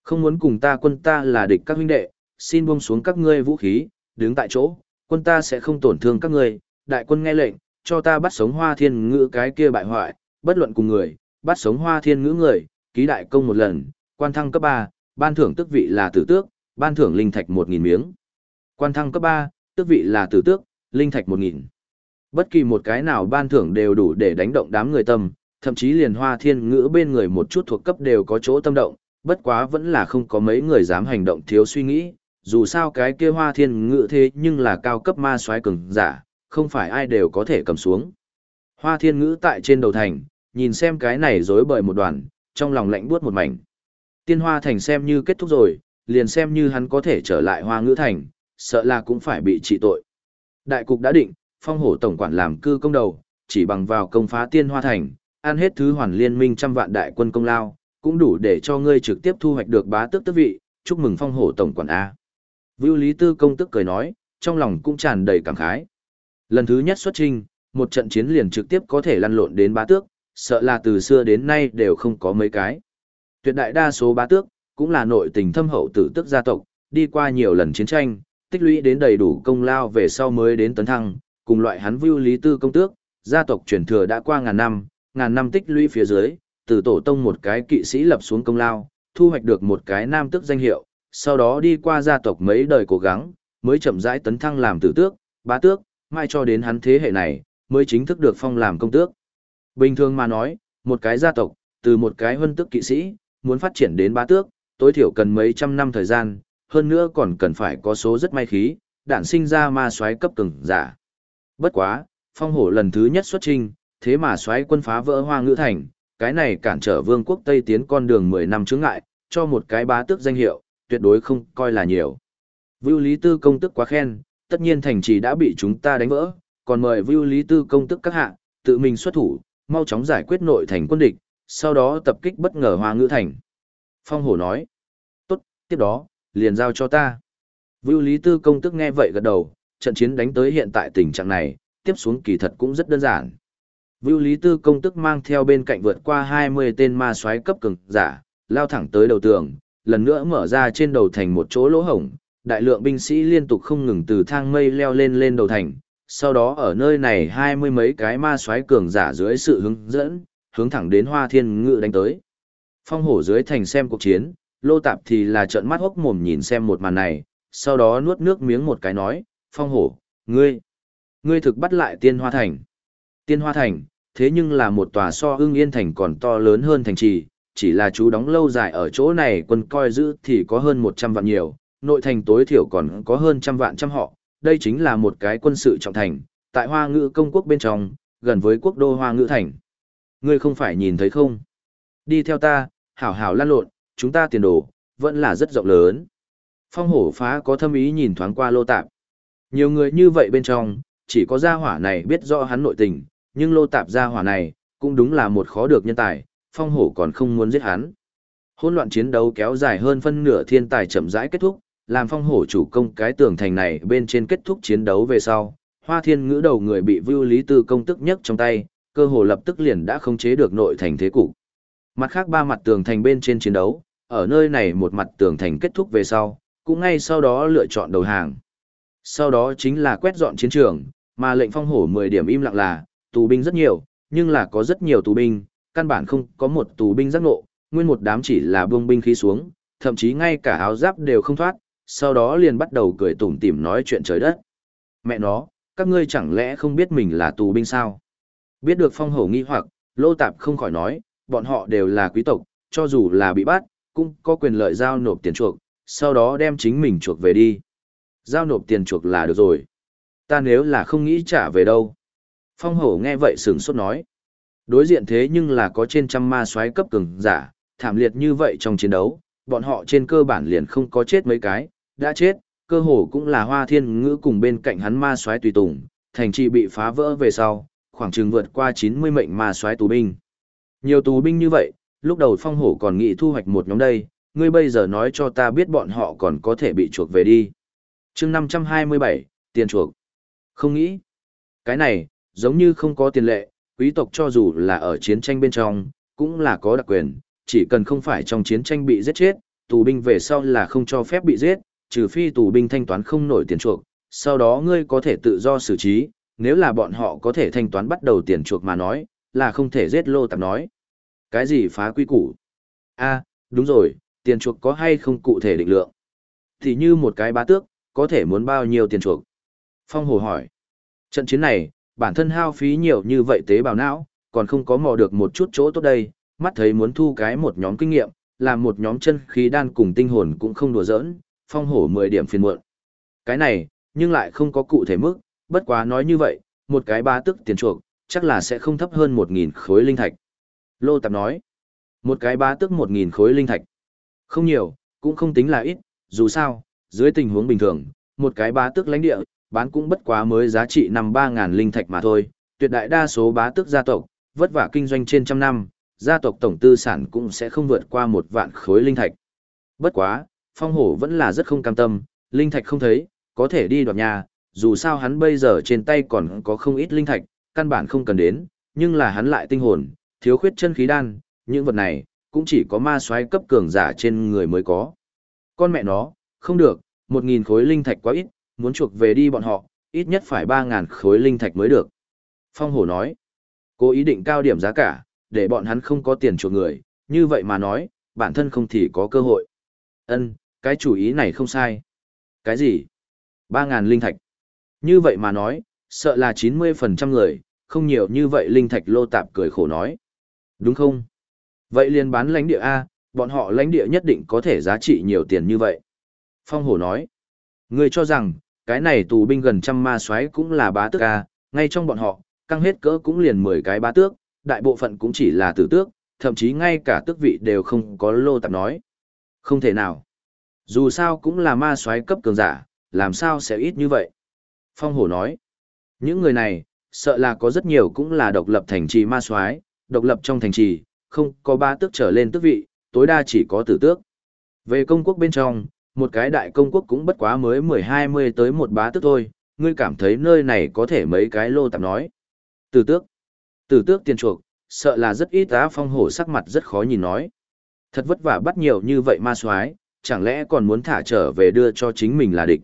S1: Không muốn cùng ta quân ta là địch các huynh đệ, xin buông xuống các ngươi vũ khí, đứng tại chỗ, quân ta sẽ không tổn thương các ngươi, đại quân nghe lệnh, cho ta bắt sống hoa thiên ngữ cái kia bại hoại, bất luận cùng người, bắt sống hoa thiên ngữ người, ký đại công một lần, quan thăng cấp 3, ban thưởng tức vị là tử tước, ban thưởng linh thạch 1.000 miếng. Quan thăng cấp 3, tức vị là tử tước, linh thạch 1.000. Bất kỳ một cái nào ban thưởng đều đủ để đánh động đám người tâm, thậm chí liền hoa thiên ngữ bên người một chút thuộc cấp đều có chỗ tâm động, bất quá vẫn là không có mấy người dám hành động thiếu suy nghĩ, dù sao cái kia hoa thiên ngữ thế nhưng là cao cấp ma soái cường giả, không phải ai đều có thể cầm xuống. Hoa thiên ngữ tại trên đầu thành, nhìn xem cái này rối bời một đoàn, trong lòng lạnh buốt một mảnh. Tiên hoa thành xem như kết thúc rồi, liền xem như hắn có thể trở lại hoa ngữ thành, sợ là cũng phải bị trị tội. Đại cục đã định, phong hổ tổng quản làm cư công đầu, chỉ bằng vào công phá tiên hoa thành, ăn hết thứ hoàn liên minh trăm vạn đại quân công lao, cũng đủ để cho ngươi trực tiếp thu hoạch được bá tước tước vị, chúc mừng phong hổ tổng quản A. Vưu Lý Tư công tức cười nói, trong lòng cũng tràn đầy cảm khái. Lần thứ nhất xuất trình, một trận chiến liền trực tiếp có thể lăn lộn đến bá tước, sợ là từ xưa đến nay đều không có mấy cái. Tuyệt đại đa số bá tước, cũng là nội tình thâm hậu tử tước gia tộc, đi qua nhiều lần chiến tranh, tích lũy đến đầy đủ công lao về sau mới đến tấn thăng, cùng loại hắn Vưu Lý Tư công tước, gia tộc truyền thừa đã qua ngàn năm, ngàn năm tích lũy phía dưới, từ tổ tông một cái kỵ sĩ lập xuống công lao, thu hoạch được một cái nam tước danh hiệu, sau đó đi qua gia tộc mấy đời cố gắng, mới chậm rãi tấn thăng làm tử tước, bá tước, mai cho đến hắn thế hệ này, mới chính thức được phong làm công tước. Bình thường mà nói, một cái gia tộc, từ một cái huân tước kỵ sĩ, muốn phát triển đến bá tước, tối thiểu cần mấy trăm năm thời gian, hơn nữa còn cần phải có số rất may khí, đản sinh ra ma soái cấp cường giả. Bất quá, phong hổ lần thứ nhất xuất trình, thế mà xoáy quân phá vỡ hoa ngữ thành, cái này cản trở vương quốc Tây tiến con đường 10 năm chướng ngại, cho một cái bá tước danh hiệu, tuyệt đối không coi là nhiều. Vưu Lý Tư công tức quá khen, tất nhiên thành trì đã bị chúng ta đánh vỡ, còn mời Vưu Lý Tư công tức các hạ, tự mình xuất thủ, mau chóng giải quyết nội thành quân địch, sau đó tập kích bất ngờ hoa ngữ thành. Phong hổ nói, tốt, tiếp đó, liền giao cho ta. Vưu Lý Tư công tức nghe vậy gật đầu, trận chiến đánh tới hiện tại tình trạng này, tiếp xuống kỳ thật cũng rất đơn giản. Vưu Lý Tư công tức mang theo bên cạnh vượt qua 20 tên ma soái cấp cường giả, lao thẳng tới đầu tường, lần nữa mở ra trên đầu thành một chỗ lỗ hổng, đại lượng binh sĩ liên tục không ngừng từ thang mây leo lên lên đầu thành, sau đó ở nơi này hai mươi mấy cái ma soái cường giả dưới sự hướng dẫn, hướng thẳng đến Hoa Thiên Ngự đánh tới. Phong hổ dưới thành xem cuộc chiến, Lô Tạp thì là trợn mắt hốc mồm nhìn xem một màn này, sau đó nuốt nước miếng một cái nói, Phong hổ, ngươi, ngươi thực bắt lại Tiên Hoa Thành. Tiên Hoa Thành, thế nhưng là một tòa so ưng yên thành còn to lớn hơn thành trì, chỉ là chú đóng lâu dài ở chỗ này quân coi giữ thì có hơn 100 vạn nhiều, nội thành tối thiểu còn có hơn trăm vạn trăm họ, đây chính là một cái quân sự trọng thành, tại hoa ngữ công quốc bên trong, gần với quốc đô hoa ngữ thành. Ngươi không phải nhìn thấy không? Đi theo ta, hảo hảo lan lộn, chúng ta tiền đồ, vẫn là rất rộng lớn. Phong hổ phá có thâm ý nhìn thoáng qua lô tạp. Nhiều người như vậy bên trong, chỉ có gia hỏa này biết rõ hắn nội tình, nhưng lô tạp gia hỏa này, cũng đúng là một khó được nhân tài, phong hổ còn không muốn giết hắn. Hỗn loạn chiến đấu kéo dài hơn phân nửa thiên tài chậm rãi kết thúc, làm phong hổ chủ công cái tường thành này bên trên kết thúc chiến đấu về sau, hoa thiên ngữ đầu người bị vưu lý tư công tức nhất trong tay, cơ hồ lập tức liền đã không chế được nội thành thế cục. Mặt khác ba mặt tường thành bên trên chiến đấu, ở nơi này một mặt tường thành kết thúc về sau, cũng ngay sau đó lựa chọn đầu hàng. Sau đó chính là quét dọn chiến trường, mà lệnh phong hổ 10 điểm im lặng là, tù binh rất nhiều, nhưng là có rất nhiều tù binh, căn bản không có một tù binh giác ngộ, nguyên một đám chỉ là buông binh khí xuống, thậm chí ngay cả áo giáp đều không thoát, sau đó liền bắt đầu cười tủm tỉm nói chuyện trời đất. Mẹ nó, các ngươi chẳng lẽ không biết mình là tù binh sao? Biết được phong hổ nghi hoặc, lô tạp không khỏi nói, bọn họ đều là quý tộc, cho dù là bị bắt, cũng có quyền lợi giao nộp tiền chuộc, sau đó đem chính mình chuộc về đi. Giao nộp tiền chuộc là được rồi. Ta nếu là không nghĩ trả về đâu. Phong hổ nghe vậy sửng sốt nói. Đối diện thế nhưng là có trên trăm ma soái cấp cường giả, thảm liệt như vậy trong chiến đấu, bọn họ trên cơ bản liền không có chết mấy cái, đã chết, cơ hồ cũng là hoa thiên ngữ cùng bên cạnh hắn ma soái tùy tùng, thành trì bị phá vỡ về sau, khoảng chừng vượt qua 90 mệnh ma soái tù binh. Nhiều tù binh như vậy, lúc đầu phong hổ còn nghĩ thu hoạch một nhóm đây, ngươi bây giờ nói cho ta biết bọn họ còn có thể bị chuộc về đi chương 527, tiền chuộc. Không nghĩ. Cái này, giống như không có tiền lệ, quý tộc cho dù là ở chiến tranh bên trong, cũng là có đặc quyền, chỉ cần không phải trong chiến tranh bị giết chết, tù binh về sau là không cho phép bị giết, trừ phi tù binh thanh toán không nổi tiền chuộc, sau đó ngươi có thể tự do xử trí, nếu là bọn họ có thể thanh toán bắt đầu tiền chuộc mà nói, là không thể giết lô tạp nói. Cái gì phá quy củ? a đúng rồi, tiền chuộc có hay không cụ thể định lượng? Thì như một cái bá tước, có thể muốn bao nhiêu tiền chuộc? Phong Hồ hỏi. Trận chiến này, bản thân hao phí nhiều như vậy tế bào não, còn không có mò được một chút chỗ tốt đây, mắt thấy muốn thu cái một nhóm kinh nghiệm, làm một nhóm chân khí đan cùng tinh hồn cũng không đùa giỡn, phong hổ 10 điểm phiền muộn. Cái này, nhưng lại không có cụ thể mức, bất quá nói như vậy, một cái ba tức tiền chuộc, chắc là sẽ không thấp hơn 1.000 khối linh thạch. Lô Tạp nói, một cái ba tức 1.000 khối linh thạch. Không nhiều, cũng không tính là ít, dù sao, dưới tình huống bình thường, một cái bá tước lãnh địa, bán cũng bất quá mới giá trị năm ba ngàn linh thạch mà thôi. Tuyệt đại đa số bá tước gia tộc, vất vả kinh doanh trên trăm năm, gia tộc tổng tư sản cũng sẽ không vượt qua một vạn khối linh thạch. Bất quá, phong hổ vẫn là rất không cam tâm, linh thạch không thấy, có thể đi đoạt nhà, dù sao hắn bây giờ trên tay còn có không ít linh thạch, căn bản không cần đến, nhưng là hắn lại tinh hồn, thiếu khuyết chân khí đan, những vật này, cũng chỉ có ma soái cấp cường giả trên người mới có. Con mẹ nó, không được, một nghìn khối linh thạch quá ít, muốn chuộc về đi bọn họ, ít nhất phải ba ngàn khối linh thạch mới được. Phong hổ nói, cố ý định cao điểm giá cả, để bọn hắn không có tiền chuộc người, như vậy mà nói, bản thân không thì có cơ hội. Ân, cái chủ ý này không sai. Cái gì? Ba ngàn linh thạch. Như vậy mà nói, sợ là 90% người, không nhiều như vậy linh thạch lô tạp cười khổ nói. Đúng không? Vậy liền bán lãnh địa A, bọn họ lãnh địa nhất định có thể giá trị nhiều tiền như vậy. Phong hổ nói. Người cho rằng, cái này tù binh gần trăm ma soái cũng là bá tước à? ngay trong bọn họ, căng hết cỡ cũng liền 10 cái bá tước, đại bộ phận cũng chỉ là tử tước, thậm chí ngay cả tước vị đều không có lô tạp nói. Không thể nào. Dù sao cũng là ma soái cấp cường giả, làm sao sẽ ít như vậy? Phong hổ nói, những người này, sợ là có rất nhiều cũng là độc lập thành trì ma soái, độc lập trong thành trì, không có ba tước trở lên tước vị, tối đa chỉ có tử tước. Về công quốc bên trong, một cái đại công quốc cũng bất quá mới 10-20 tới một bá tước thôi, ngươi cảm thấy nơi này có thể mấy cái lô tạp nói. Tử tước, tử tước tiền chuộc, sợ là rất ít á phong hổ sắc mặt rất khó nhìn nói. Thật vất vả bắt nhiều như vậy ma soái chẳng lẽ còn muốn thả trở về đưa cho chính mình là địch.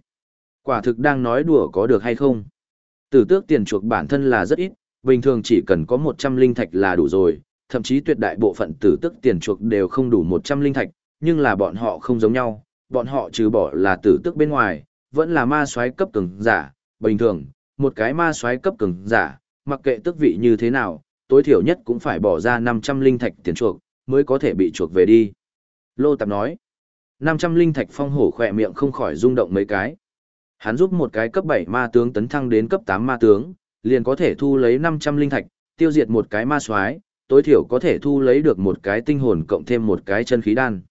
S1: Quả thực đang nói đùa có được hay không? Tử tước tiền chuộc bản thân là rất ít, bình thường chỉ cần có 100 linh thạch là đủ rồi, thậm chí tuyệt đại bộ phận tử tước tiền chuộc đều không đủ 100 linh thạch, nhưng là bọn họ không giống nhau, bọn họ trừ bỏ là tử tức bên ngoài, vẫn là ma soái cấp cường giả, bình thường, một cái ma soái cấp cường giả, mặc kệ tước vị như thế nào, tối thiểu nhất cũng phải bỏ ra 500 linh thạch tiền chuộc, mới có thể bị chuộc về đi. Lô Tạp nói, 500 linh thạch phong hổ khỏe miệng không khỏi rung động mấy cái. Hắn giúp một cái cấp 7 ma tướng tấn thăng đến cấp 8 ma tướng, liền có thể thu lấy 500 linh thạch, tiêu diệt một cái ma soái, tối thiểu có thể thu lấy được một cái tinh hồn cộng thêm một cái chân khí đan.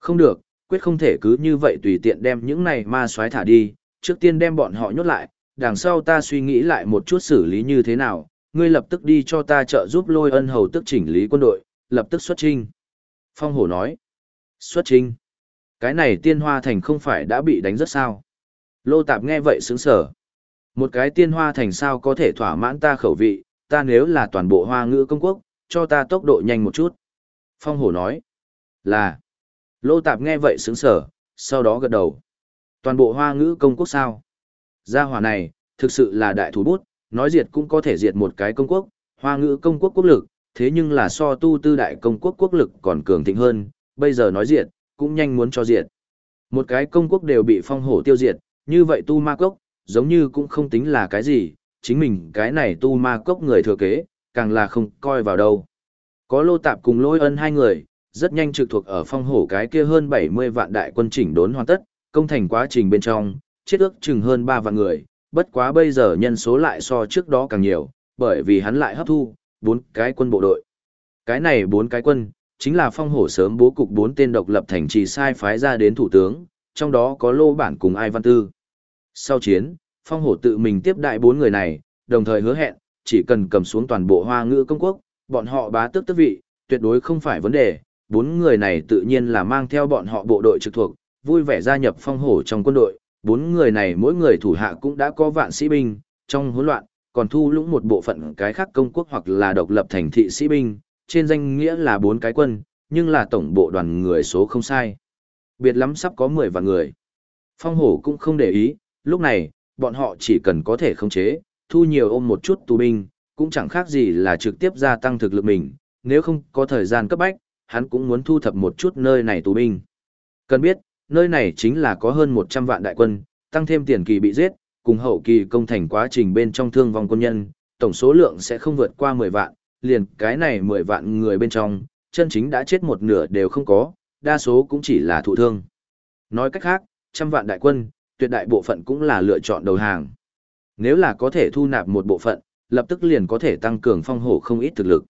S1: Không được, quyết không thể cứ như vậy tùy tiện đem những này ma soái thả đi, trước tiên đem bọn họ nhốt lại, đằng sau ta suy nghĩ lại một chút xử lý như thế nào, ngươi lập tức đi cho ta trợ giúp lôi ân hầu tức chỉnh lý quân đội, lập tức xuất trinh. Phong hổ nói, xuất trinh. Cái này tiên hoa thành không phải đã bị đánh rất sao. Lô Tạp nghe vậy sướng sở. Một cái tiên hoa thành sao có thể thỏa mãn ta khẩu vị, ta nếu là toàn bộ hoa ngữ công quốc, cho ta tốc độ nhanh một chút. Phong hổ nói. Là. Lô Tạp nghe vậy sướng sở, sau đó gật đầu. Toàn bộ hoa ngữ công quốc sao? Gia hỏa này, thực sự là đại thủ bút, nói diệt cũng có thể diệt một cái công quốc, hoa ngữ công quốc quốc lực, thế nhưng là so tu tư đại công quốc quốc lực còn cường thịnh hơn, bây giờ nói diệt, cũng nhanh muốn cho diệt. Một cái công quốc đều bị phong hổ tiêu diệt, như vậy tu ma cốc, giống như cũng không tính là cái gì, chính mình cái này tu ma cốc người thừa kế, càng là không coi vào đâu. Có lô tạp cùng lôi ân hai người, rất nhanh trực thuộc ở phong hổ cái kia hơn 70 vạn đại quân chỉnh đốn hoàn tất, công thành quá trình bên trong, chết ước chừng hơn 3 vạn người, bất quá bây giờ nhân số lại so trước đó càng nhiều, bởi vì hắn lại hấp thu, bốn cái quân bộ đội. Cái này bốn cái quân, chính là phong hổ sớm bố cục bốn tên độc lập thành trì sai phái ra đến thủ tướng, trong đó có Lô Bản cùng Ai Văn Tư. Sau chiến, Phong Hổ tự mình tiếp đại bốn người này, đồng thời hứa hẹn, chỉ cần cầm xuống toàn bộ hoa ngữ công quốc, bọn họ bá tước tước vị, tuyệt đối không phải vấn đề, bốn người này tự nhiên là mang theo bọn họ bộ đội trực thuộc, vui vẻ gia nhập phong hổ trong quân đội, bốn người này mỗi người thủ hạ cũng đã có vạn sĩ binh, trong hỗn loạn, còn thu lũng một bộ phận cái khác công quốc hoặc là độc lập thành thị sĩ binh, trên danh nghĩa là bốn cái quân, nhưng là tổng bộ đoàn người số không sai. Biệt lắm sắp có 10 vạn người. Phong hổ cũng không để ý, lúc này, bọn họ chỉ cần có thể khống chế, thu nhiều ôm một chút tù binh, cũng chẳng khác gì là trực tiếp gia tăng thực lực mình, nếu không có thời gian cấp bách, hắn cũng muốn thu thập một chút nơi này tù binh. Cần biết, nơi này chính là có hơn 100 vạn đại quân, tăng thêm tiền kỳ bị giết, cùng hậu kỳ công thành quá trình bên trong thương vong quân nhân, tổng số lượng sẽ không vượt qua 10 vạn, liền cái này 10 vạn người bên trong, chân chính đã chết một nửa đều không có, đa số cũng chỉ là thụ thương. Nói cách khác, trăm vạn đại quân, tuyệt đại bộ phận cũng là lựa chọn đầu hàng. Nếu là có thể thu nạp một bộ phận, lập tức liền có thể tăng cường phong hổ không ít thực lực.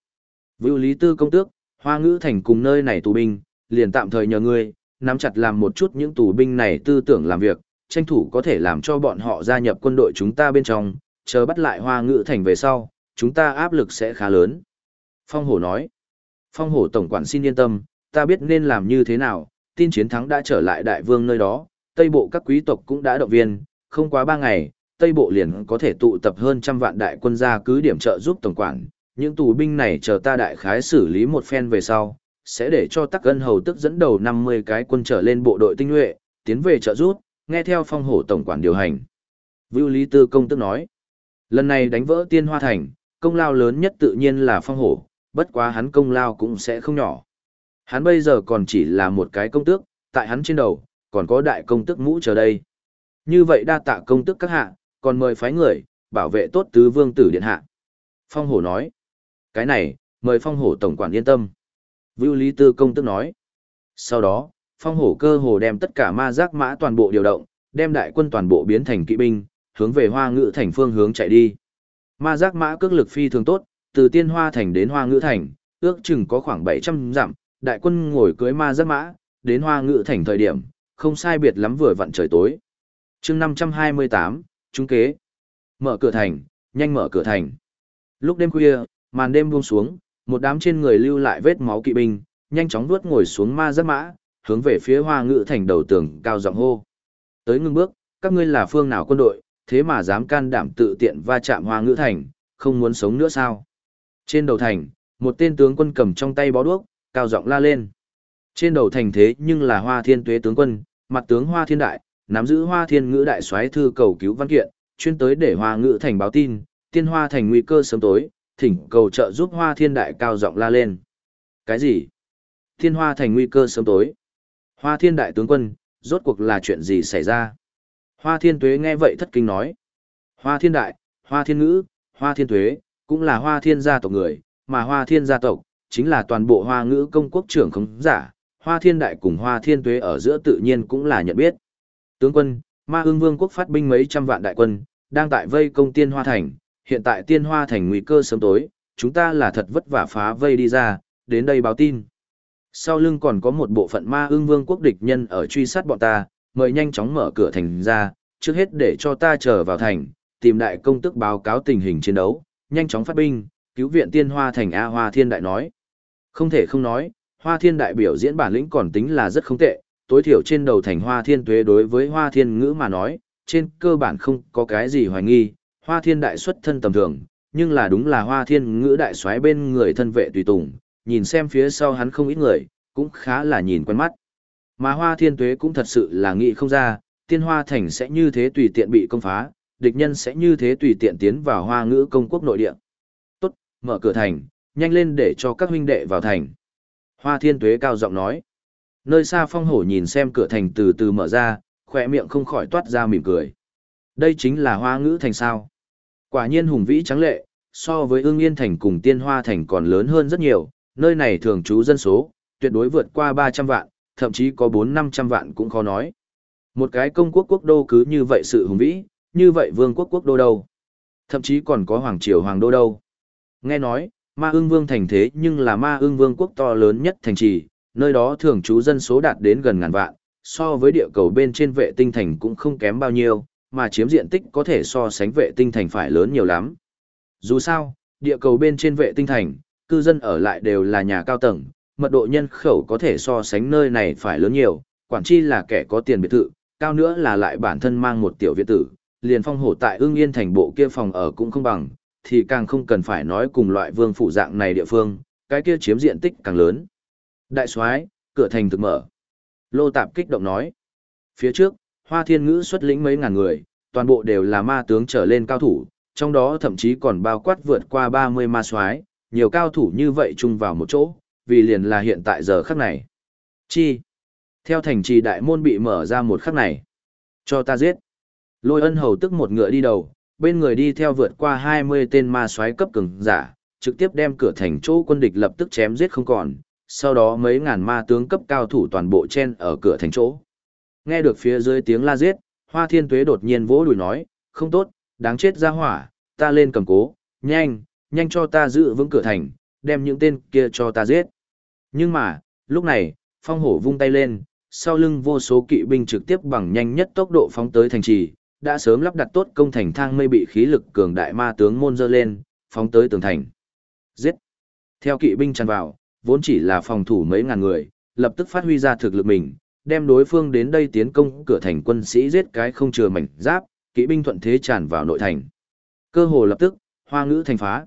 S1: Vưu Lý Tư công tước, Hoa Ngữ Thành cùng nơi này tù binh, liền tạm thời nhờ ngươi, nắm chặt làm một chút những tù binh này tư tưởng làm việc, tranh thủ có thể làm cho bọn họ gia nhập quân đội chúng ta bên trong, chờ bắt lại Hoa Ngữ Thành về sau, chúng ta áp lực sẽ khá lớn. Phong Hổ nói, Phong Hổ Tổng quản xin yên tâm, ta biết nên làm như thế nào, tin chiến thắng đã trở lại đại vương nơi đó, Tây Bộ các quý tộc cũng đã động viên, không quá ba ngày, Tây Bộ liền có thể tụ tập hơn trăm vạn đại quân ra cứ điểm trợ giúp tổng quản, những tù binh này chờ ta đại khái xử lý một phen về sau, sẽ để cho Tắc Ân Hầu tức dẫn đầu 50 cái quân trở lên bộ đội tinh nhuệ, tiến về trợ rút. nghe theo phong hổ tổng quản điều hành. Vưu Lý Tư công tức nói, lần này đánh vỡ tiên hoa thành, công lao lớn nhất tự nhiên là phong hổ, bất quá hắn công lao cũng sẽ không nhỏ. Hắn bây giờ còn chỉ là một cái công tước, tại hắn trên đầu, còn có đại công tước mũ chờ đây. Như vậy đa tạ công tước các hạ, còn mời phái người, bảo vệ tốt tứ vương tử điện hạ. Phong hổ nói, cái này, mời phong hổ tổng quản yên tâm. Vưu Lý Tư công tức nói. Sau đó, phong hổ cơ hồ đem tất cả ma giác mã toàn bộ điều động, đem đại quân toàn bộ biến thành kỵ binh, hướng về hoa ngự thành phương hướng chạy đi. Ma giác mã cước lực phi thường tốt, từ tiên hoa thành đến hoa ngự thành, ước chừng có khoảng 700 dặm, đại quân ngồi cưới ma giác mã, đến hoa ngự thành thời điểm, không sai biệt lắm vừa vặn trời tối. chương 528, trung kế. Mở cửa thành, nhanh mở cửa thành. Lúc đêm khuya, màn đêm buông xuống, một đám trên người lưu lại vết máu kỵ binh, nhanh chóng vuốt ngồi xuống ma giáp mã, hướng về phía hoa ngự thành đầu tường cao giọng hô. Tới ngưng bước, các ngươi là phương nào quân đội, thế mà dám can đảm tự tiện va chạm hoa ngự thành, không muốn sống nữa sao? Trên đầu thành, một tên tướng quân cầm trong tay bó đuốc, cao giọng la lên. Trên đầu thành thế nhưng là hoa thiên tuế tướng quân, mặt tướng hoa thiên đại, nắm giữ hoa thiên ngữ đại soái thư cầu cứu văn kiện, chuyên tới để hoa ngự thành báo tin, tiên hoa thành nguy cơ sớm tối, thỉnh cầu trợ giúp hoa thiên đại cao giọng la lên. Cái gì? Thiên hoa thành nguy cơ sớm tối. Hoa thiên đại tướng quân, rốt cuộc là chuyện gì xảy ra? Hoa thiên tuế nghe vậy thất kinh nói. Hoa thiên đại, hoa thiên ngữ, hoa thiên tuế, cũng là hoa thiên gia tộc người, mà hoa thiên gia tộc, chính là toàn bộ hoa ngữ công quốc trưởng khống giả. Hoa thiên đại cùng hoa thiên tuế ở giữa tự nhiên cũng là nhận biết. Tướng quân, ma ương vương quốc phát binh mấy trăm vạn đại quân, đang tại vây công tiên hoa thành, hiện tại tiên hoa thành nguy cơ sớm tối, chúng ta là thật vất vả phá vây đi ra, đến đây báo tin. Sau lưng còn có một bộ phận ma ương vương quốc địch nhân ở truy sát bọn ta, mời nhanh chóng mở cửa thành ra, trước hết để cho ta trở vào thành, tìm đại công tức báo cáo tình hình chiến đấu, nhanh chóng phát binh, cứu viện tiên hoa thành A Hoa Thiên Đại nói. Không thể không nói, Hoa Thiên Đại biểu diễn bản lĩnh còn tính là rất không tệ, tối thiểu trên đầu thành Hoa Thiên Tuế đối với Hoa Thiên Ngữ mà nói, trên cơ bản không có cái gì hoài nghi, hoa thiên đại xuất thân tầm thường, nhưng là đúng là hoa thiên ngữ đại xoáy bên người thân vệ tùy tùng, nhìn xem phía sau hắn không ít người, cũng khá là nhìn quen mắt. Mà hoa thiên tuế cũng thật sự là nghĩ không ra, tiên hoa thành sẽ như thế tùy tiện bị công phá, địch nhân sẽ như thế tùy tiện tiến vào hoa ngữ công quốc nội địa. Tốt, mở cửa thành, nhanh lên để cho các huynh đệ vào thành. Hoa thiên tuế cao giọng nói. Nơi xa phong hổ nhìn xem cửa thành từ từ mở ra, khỏe miệng không khỏi toát ra mỉm cười. Đây chính là hoa ngữ thành sao. Quả nhiên hùng vĩ trắng lệ, so với ương yên thành cùng tiên hoa thành còn lớn hơn rất nhiều, nơi này thường trú dân số, tuyệt đối vượt qua 300 vạn, thậm chí có 4-500 vạn cũng khó nói. Một cái công quốc quốc đô cứ như vậy sự hùng vĩ, như vậy vương quốc quốc đô đâu. Thậm chí còn có hoàng triều hoàng đô đâu. Nghe nói, ma ương vương thành thế nhưng là ma ương vương quốc to lớn nhất thành trì, nơi đó thường trú dân số đạt đến gần ngàn vạn, so với địa cầu bên trên vệ tinh thành cũng không kém bao nhiêu, mà chiếm diện tích có thể so sánh vệ tinh thành phải lớn nhiều lắm. Dù sao, địa cầu bên trên vệ tinh thành, cư dân ở lại đều là nhà cao tầng, mật độ nhân khẩu có thể so sánh nơi này phải lớn nhiều, quản chi là kẻ có tiền biệt thự, cao nữa là lại bản thân mang một tiểu viện tử, liền phong hổ tại ương yên thành bộ kia phòng ở cũng không bằng, thì càng không cần phải nói cùng loại vương phủ dạng này địa phương, cái kia chiếm diện tích càng lớn. Đại soái, cửa thành thực mở. Lô Tạp kích động nói. Phía trước, Hoa Thiên Ngữ xuất lĩnh mấy ngàn người, toàn bộ đều là ma tướng trở lên cao thủ, trong đó thậm chí còn bao quát vượt qua 30 ma soái, nhiều cao thủ như vậy chung vào một chỗ, vì liền là hiện tại giờ khắc này. Chi? Theo thành trì đại môn bị mở ra một khắc này. Cho ta giết. Lôi ân hầu tức một ngựa đi đầu, bên người đi theo vượt qua 20 tên ma soái cấp cường giả, trực tiếp đem cửa thành chỗ quân địch lập tức chém giết không còn, sau đó mấy ngàn ma tướng cấp cao thủ toàn bộ chen ở cửa thành chỗ. Nghe được phía dưới tiếng la giết, Hoa Thiên Tuế đột nhiên vỗ đùi nói, không tốt, đáng chết ra hỏa, ta lên cầm cố, nhanh, nhanh cho ta giữ vững cửa thành, đem những tên kia cho ta giết. Nhưng mà, lúc này, phong hổ vung tay lên, sau lưng vô số kỵ binh trực tiếp bằng nhanh nhất tốc độ phóng tới thành trì, đã sớm lắp đặt tốt công thành thang mây bị khí lực cường đại ma tướng môn dơ lên, phóng tới tường thành. Giết! Theo kỵ binh tràn vào, vốn chỉ là phòng thủ mấy ngàn người, lập tức phát huy ra thực lực mình, đem đối phương đến đây tiến công cửa thành quân sĩ giết cái không chừa mảnh giáp, kỵ binh thuận thế tràn vào nội thành. Cơ hồ lập tức, hoa ngữ thành phá.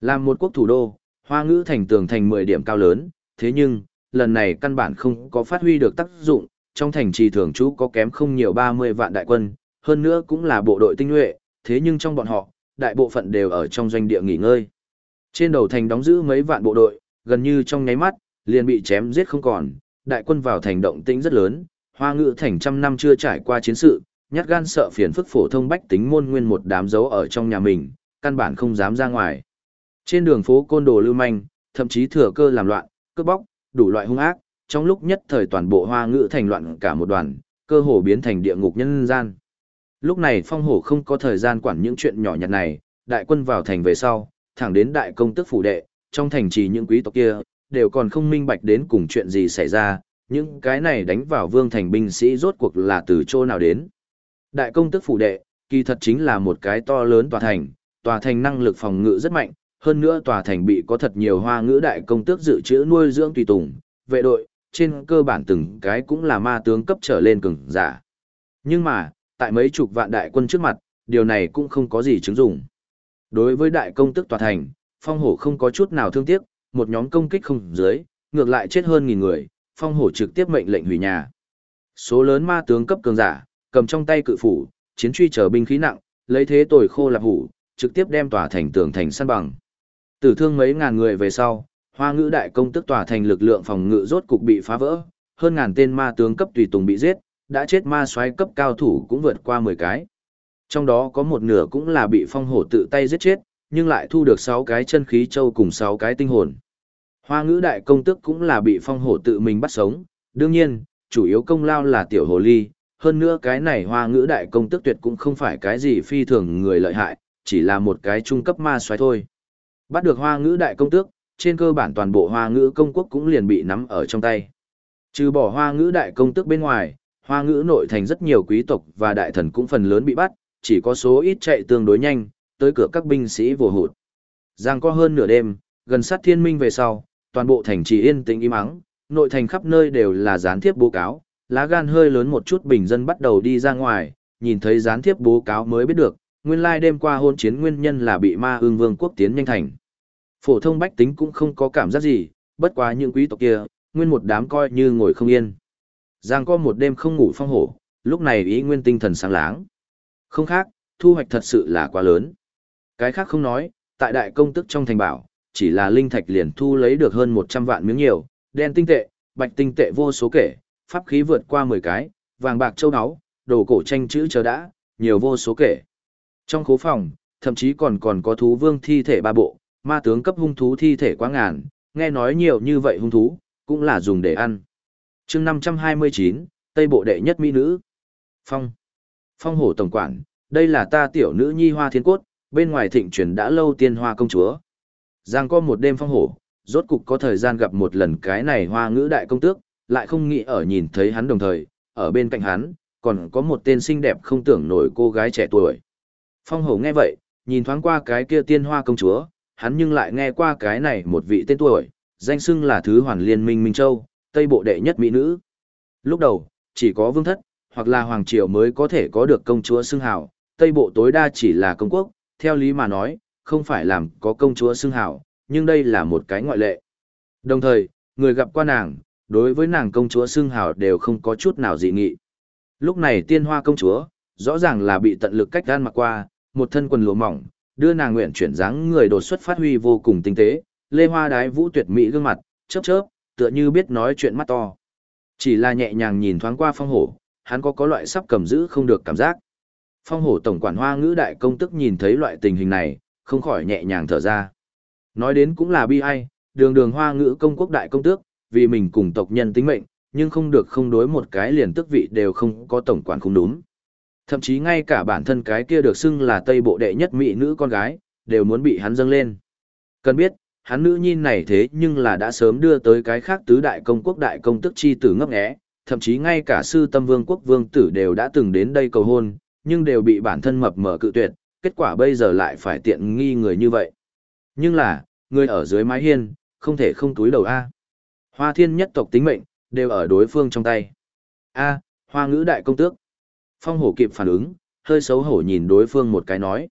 S1: Làm một quốc thủ đô, hoa ngữ thành tường thành 10 điểm cao lớn, thế nhưng, lần này căn bản không có phát huy được tác dụng, trong thành trì thường trú có kém không nhiều 30 vạn đại quân, hơn nữa cũng là bộ đội tinh nhuệ, thế nhưng trong bọn họ, đại bộ phận đều ở trong doanh địa nghỉ ngơi. Trên đầu thành đóng giữ mấy vạn bộ đội, gần như trong nháy mắt, liền bị chém giết không còn, đại quân vào thành động tĩnh rất lớn, hoa ngữ thành trăm năm chưa trải qua chiến sự, nhát gan sợ phiền phức phổ thông bách tính môn nguyên một đám dấu ở trong nhà mình, căn bản không dám ra ngoài. Trên đường phố côn đồ lưu manh, thậm chí thừa cơ làm loạn, cướp bóc, đủ loại hung ác, trong lúc nhất thời toàn bộ hoa ngữ thành loạn cả một đoàn, cơ hồ biến thành địa ngục nhân gian. Lúc này phong hổ không có thời gian quản những chuyện nhỏ nhặt này, đại quân vào thành về sau, thẳng đến đại công tức phủ đệ, trong thành trì những quý tộc kia, đều còn không minh bạch đến cùng chuyện gì xảy ra, những cái này đánh vào vương thành binh sĩ rốt cuộc là từ chỗ nào đến. Đại công tức phủ đệ, kỳ thật chính là một cái to lớn tòa thành, tòa thành năng lực phòng ngự rất mạnh, hơn nữa tòa thành bị có thật nhiều hoa ngữ đại công tước dự trữ nuôi dưỡng tùy tùng, vệ đội, trên cơ bản từng cái cũng là ma tướng cấp trở lên cường giả. Nhưng mà, tại mấy chục vạn đại quân trước mặt, điều này cũng không có gì chứng dụng. Đối với đại công tức tòa thành, phong hổ không có chút nào thương tiếc, một nhóm công kích không dưới, ngược lại chết hơn nghìn người, phong hổ trực tiếp mệnh lệnh hủy nhà. Số lớn ma tướng cấp cường giả, cầm trong tay cự phủ, chiến truy trở binh khí nặng, lấy thế tồi khô lạp hủ, trực tiếp đem tòa thành tường thành săn bằng. Tử thương mấy ngàn người về sau, hoa ngữ đại công tức tòa thành lực lượng phòng ngự rốt cục bị phá vỡ, hơn ngàn tên ma tướng cấp tùy tùng bị giết, đã chết ma soái cấp cao thủ cũng vượt qua 10 cái. Trong đó có một nửa cũng là bị phong hổ tự tay giết chết, nhưng lại thu được 6 cái chân khí châu cùng 6 cái tinh hồn. Hoa ngữ đại công tức cũng là bị phong hổ tự mình bắt sống, đương nhiên, chủ yếu công lao là tiểu hồ ly, hơn nữa cái này hoa ngữ đại công tức tuyệt cũng không phải cái gì phi thường người lợi hại, chỉ là một cái trung cấp ma xoáy thôi. Bắt được hoa ngữ đại công tước, trên cơ bản toàn bộ hoa ngữ công quốc cũng liền bị nắm ở trong tay. Trừ bỏ hoa ngữ đại công tước bên ngoài, hoa ngữ nội thành rất nhiều quý tộc và đại thần cũng phần lớn bị bắt, chỉ có số ít chạy tương đối nhanh, tới cửa các binh sĩ vồ hụt. Giang có hơn nửa đêm, gần sát thiên minh về sau, toàn bộ thành trì yên tĩnh im ắng, nội thành khắp nơi đều là gián thiếp bố cáo, lá gan hơi lớn một chút bình dân bắt đầu đi ra ngoài, nhìn thấy gián thiếp bố cáo mới biết được, nguyên lai đêm qua hôn chiến nguyên nhân là bị ma ương vương quốc tiến nhanh thành. Phổ thông bách tính cũng không có cảm giác gì, bất quá những quý tộc kia, nguyên một đám coi như ngồi không yên. Giang có một đêm không ngủ phong hổ, lúc này ý nguyên tinh thần sáng láng. Không khác, thu hoạch thật sự là quá lớn. Cái khác không nói, tại đại công tức trong thành bảo, chỉ là linh thạch liền thu lấy được hơn 100 vạn miếng nhiều, đen tinh tệ, bạch tinh tệ vô số kể, pháp khí vượt qua 10 cái, vàng bạc châu áo, đồ cổ tranh chữ chờ đã, nhiều vô số kể. Trong khố phòng, thậm chí còn còn có thú vương thi thể ba bộ, ma tướng cấp hung thú thi thể quá ngàn, nghe nói nhiều như vậy hung thú, cũng là dùng để ăn. chương 529, Tây Bộ đệ nhất mỹ nữ. Phong. Phong hổ tổng quản, đây là ta tiểu nữ nhi hoa thiên cốt, bên ngoài thịnh truyền đã lâu tiên hoa công chúa. Giang có một đêm phong hổ, rốt cục có thời gian gặp một lần cái này hoa ngữ đại công tước, lại không nghĩ ở nhìn thấy hắn đồng thời, ở bên cạnh hắn, còn có một tên xinh đẹp không tưởng nổi cô gái trẻ tuổi. Phong hổ nghe vậy, nhìn thoáng qua cái kia tiên hoa công chúa, hắn nhưng lại nghe qua cái này một vị tên tuổi, danh xưng là thứ hoàn liên minh Minh Châu, Tây Bộ đệ nhất mỹ nữ. Lúc đầu, chỉ có vương thất, hoặc là hoàng triều mới có thể có được công chúa xưng hào, Tây Bộ tối đa chỉ là công quốc, theo lý mà nói, không phải làm có công chúa xưng hào, nhưng đây là một cái ngoại lệ. Đồng thời, người gặp qua nàng, đối với nàng công chúa xưng hào đều không có chút nào dị nghị. Lúc này tiên hoa công chúa, rõ ràng là bị tận lực cách gan mặc qua, một thân quần lụa mỏng, đưa nàng nguyện chuyển dáng người đột xuất phát huy vô cùng tinh tế, lê hoa đái vũ tuyệt mỹ gương mặt, chớp chớp, tựa như biết nói chuyện mắt to. Chỉ là nhẹ nhàng nhìn thoáng qua phong hổ, hắn có có loại sắp cầm giữ không được cảm giác. Phong hổ tổng quản hoa ngữ đại công tức nhìn thấy loại tình hình này, không khỏi nhẹ nhàng thở ra. Nói đến cũng là bi ai, đường đường hoa ngữ công quốc đại công tước, vì mình cùng tộc nhân tính mệnh, nhưng không được không đối một cái liền tức vị đều không có tổng quản không đúng. Thậm chí ngay cả bản thân cái kia được xưng là Tây Bộ đệ nhất mỹ nữ con gái, đều muốn bị hắn dâng lên. Cần biết, hắn nữ nhi này thế nhưng là đã sớm đưa tới cái khác tứ đại công quốc đại công tức chi tử ngấp nghé, thậm chí ngay cả sư tâm vương quốc vương tử đều đã từng đến đây cầu hôn, nhưng đều bị bản thân mập mở cự tuyệt, kết quả bây giờ lại phải tiện nghi người như vậy. Nhưng là, người ở dưới mái hiên, không thể không túi đầu A. Hoa thiên nhất tộc tính mệnh, đều ở đối phương trong tay. A, hoa ngữ đại công tước. Phong hổ kịp phản ứng, hơi xấu hổ nhìn đối phương một cái nói.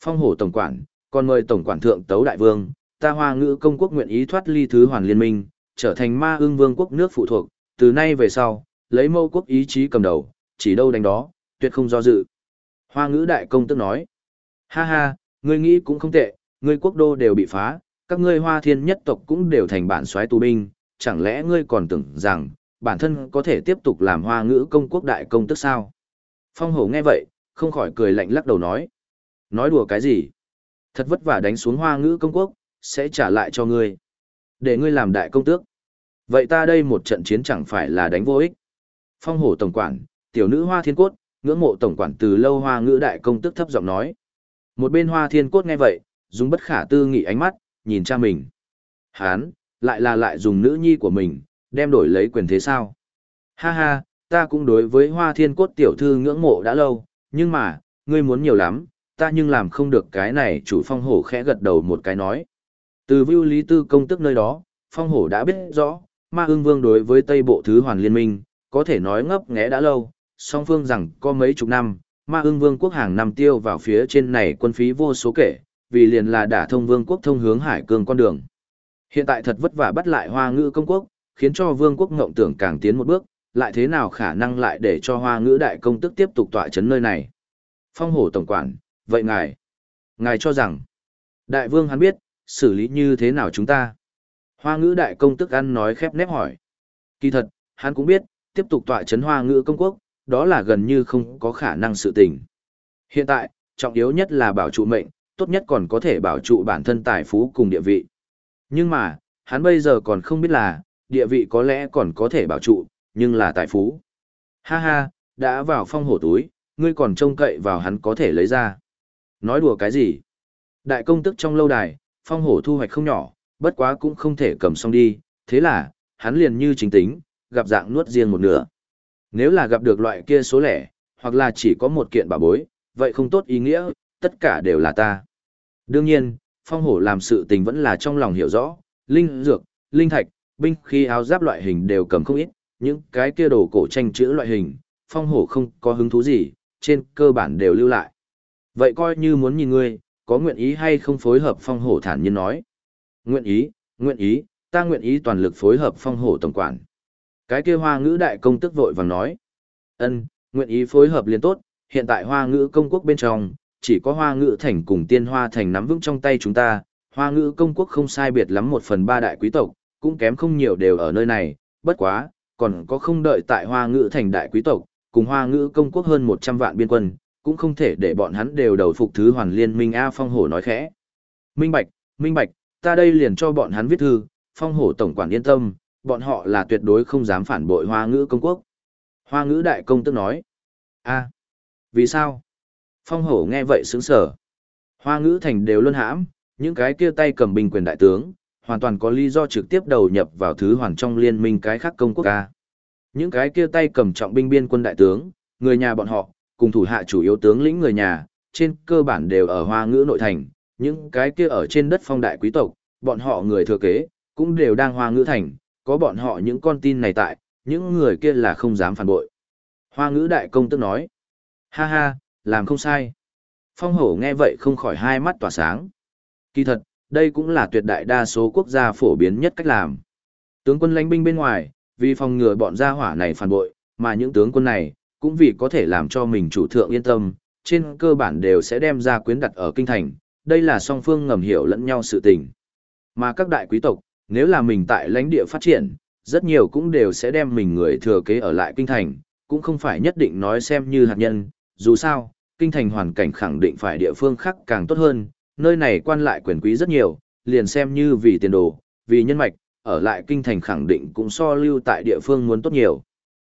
S1: Phong hổ tổng quản, còn mời tổng quản thượng tấu đại vương, ta hoa ngữ công quốc nguyện ý thoát ly thứ hoàn liên minh, trở thành ma ương vương quốc nước phụ thuộc, từ nay về sau, lấy mâu quốc ý chí cầm đầu, chỉ đâu đánh đó, tuyệt không do dự. Hoa ngữ đại công tức nói, ha ha, ngươi nghĩ cũng không tệ, ngươi quốc đô đều bị phá, các ngươi hoa thiên nhất tộc cũng đều thành bản soái tù binh, chẳng lẽ ngươi còn tưởng rằng, bản thân có thể tiếp tục làm hoa ngữ công quốc đại công tức sao? Phong hổ nghe vậy, không khỏi cười lạnh lắc đầu nói. Nói đùa cái gì? Thật vất vả đánh xuống hoa ngữ công quốc, sẽ trả lại cho ngươi. Để ngươi làm đại công tước. Vậy ta đây một trận chiến chẳng phải là đánh vô ích. Phong hổ tổng quản, tiểu nữ hoa thiên cốt, ngưỡng mộ tổng quản từ lâu hoa ngữ đại công tức thấp giọng nói. Một bên hoa thiên cốt nghe vậy, dùng bất khả tư nghị ánh mắt, nhìn cha mình. Hán, lại là lại dùng nữ nhi của mình, đem đổi lấy quyền thế sao. Ha ha, ta cũng đối với hoa thiên cốt tiểu thư ngưỡng mộ đã lâu, nhưng mà, ngươi muốn nhiều lắm, ta nhưng làm không được cái này chủ phong hổ khẽ gật đầu một cái nói. Từ vưu lý tư công tức nơi đó, phong hổ đã biết rõ, ma ương vương đối với Tây Bộ Thứ Hoàn Liên minh, có thể nói ngấp nghé đã lâu, song phương rằng có mấy chục năm, ma Ưng vương quốc hàng năm tiêu vào phía trên này quân phí vô số kể, vì liền là đả thông vương quốc thông hướng hải cương con đường. Hiện tại thật vất vả bắt lại hoa ngữ công quốc, khiến cho vương quốc ngộng tưởng càng tiến một bước, lại thế nào khả năng lại để cho hoa ngữ đại công tức tiếp tục tọa chấn nơi này. Phong hổ tổng quản, vậy ngài, ngài cho rằng, đại vương hắn biết, xử lý như thế nào chúng ta? Hoa ngữ đại công tức ăn nói khép nép hỏi. Kỳ thật, hắn cũng biết, tiếp tục tọa chấn hoa ngữ công quốc, đó là gần như không có khả năng sự tình. Hiện tại, trọng yếu nhất là bảo trụ mệnh, tốt nhất còn có thể bảo trụ bản thân tài phú cùng địa vị. Nhưng mà, hắn bây giờ còn không biết là, địa vị có lẽ còn có thể bảo trụ, nhưng là tài phú. Ha ha, đã vào phong hổ túi, ngươi còn trông cậy vào hắn có thể lấy ra. Nói đùa cái gì? Đại công tức trong lâu đài, phong hổ thu hoạch không nhỏ, bất quá cũng không thể cầm xong đi, thế là, hắn liền như chính tính, gặp dạng nuốt riêng một nửa. Nếu là gặp được loại kia số lẻ, hoặc là chỉ có một kiện bảo bối, vậy không tốt ý nghĩa, tất cả đều là ta. Đương nhiên, phong hổ làm sự tình vẫn là trong lòng hiểu rõ, linh dược, linh thạch, binh khi áo giáp loại hình đều cầm không ít, những cái kia đồ cổ tranh chữ loại hình, phong hổ không có hứng thú gì, trên cơ bản đều lưu lại. Vậy coi như muốn nhìn ngươi, có nguyện ý hay không phối hợp phong hổ thản nhiên nói. Nguyện ý, nguyện ý, ta nguyện ý toàn lực phối hợp phong hổ tổng quản. Cái kia hoa ngữ đại công tức vội vàng nói. ân nguyện ý phối hợp liên tốt, hiện tại hoa ngữ công quốc bên trong, chỉ có hoa ngữ thành cùng tiên hoa thành nắm vững trong tay chúng ta, hoa ngữ công quốc không sai biệt lắm một phần ba đại quý tộc, cũng kém không nhiều đều ở nơi này, bất quá, còn có không đợi tại hoa ngữ thành đại quý tộc, cùng hoa ngữ công quốc hơn 100 vạn biên quân, cũng không thể để bọn hắn đều đầu phục thứ hoàn liên minh A Phong Hổ nói khẽ. Minh Bạch, Minh Bạch, ta đây liền cho bọn hắn viết thư, Phong Hổ Tổng quản yên tâm, bọn họ là tuyệt đối không dám phản bội hoa ngữ công quốc. Hoa ngữ đại công tức nói. a vì sao? Phong Hổ nghe vậy sướng sở. Hoa ngữ thành đều luôn hãm, những cái kia tay cầm binh quyền đại tướng, hoàn toàn có lý do trực tiếp đầu nhập vào thứ hoàn trong liên minh cái khác công quốc ca. Những cái kia tay cầm trọng binh biên quân đại tướng, người nhà bọn họ, cùng thủ hạ chủ yếu tướng lĩnh người nhà, trên cơ bản đều ở hoa ngữ nội thành, những cái kia ở trên đất phong đại quý tộc, bọn họ người thừa kế, cũng đều đang hoa ngữ thành, có bọn họ những con tin này tại, những người kia là không dám phản bội. Hoa ngữ đại công tức nói, ha ha, làm không sai. Phong hổ nghe vậy không khỏi hai mắt tỏa sáng. Kỳ thật, đây cũng là tuyệt đại đa số quốc gia phổ biến nhất cách làm. Tướng quân lãnh binh bên ngoài, vì phòng ngừa bọn gia hỏa này phản bội, mà những tướng quân này, cũng vì có thể làm cho mình chủ thượng yên tâm, trên cơ bản đều sẽ đem ra quyến đặt ở kinh thành, đây là song phương ngầm hiểu lẫn nhau sự tình. Mà các đại quý tộc, nếu là mình tại lãnh địa phát triển, rất nhiều cũng đều sẽ đem mình người thừa kế ở lại kinh thành, cũng không phải nhất định nói xem như hạt nhân, dù sao, kinh thành hoàn cảnh khẳng định phải địa phương khác càng tốt hơn, nơi này quan lại quyền quý rất nhiều, liền xem như vì tiền đồ, vì nhân mạch, ở lại kinh thành khẳng định cũng so lưu tại địa phương muốn tốt nhiều.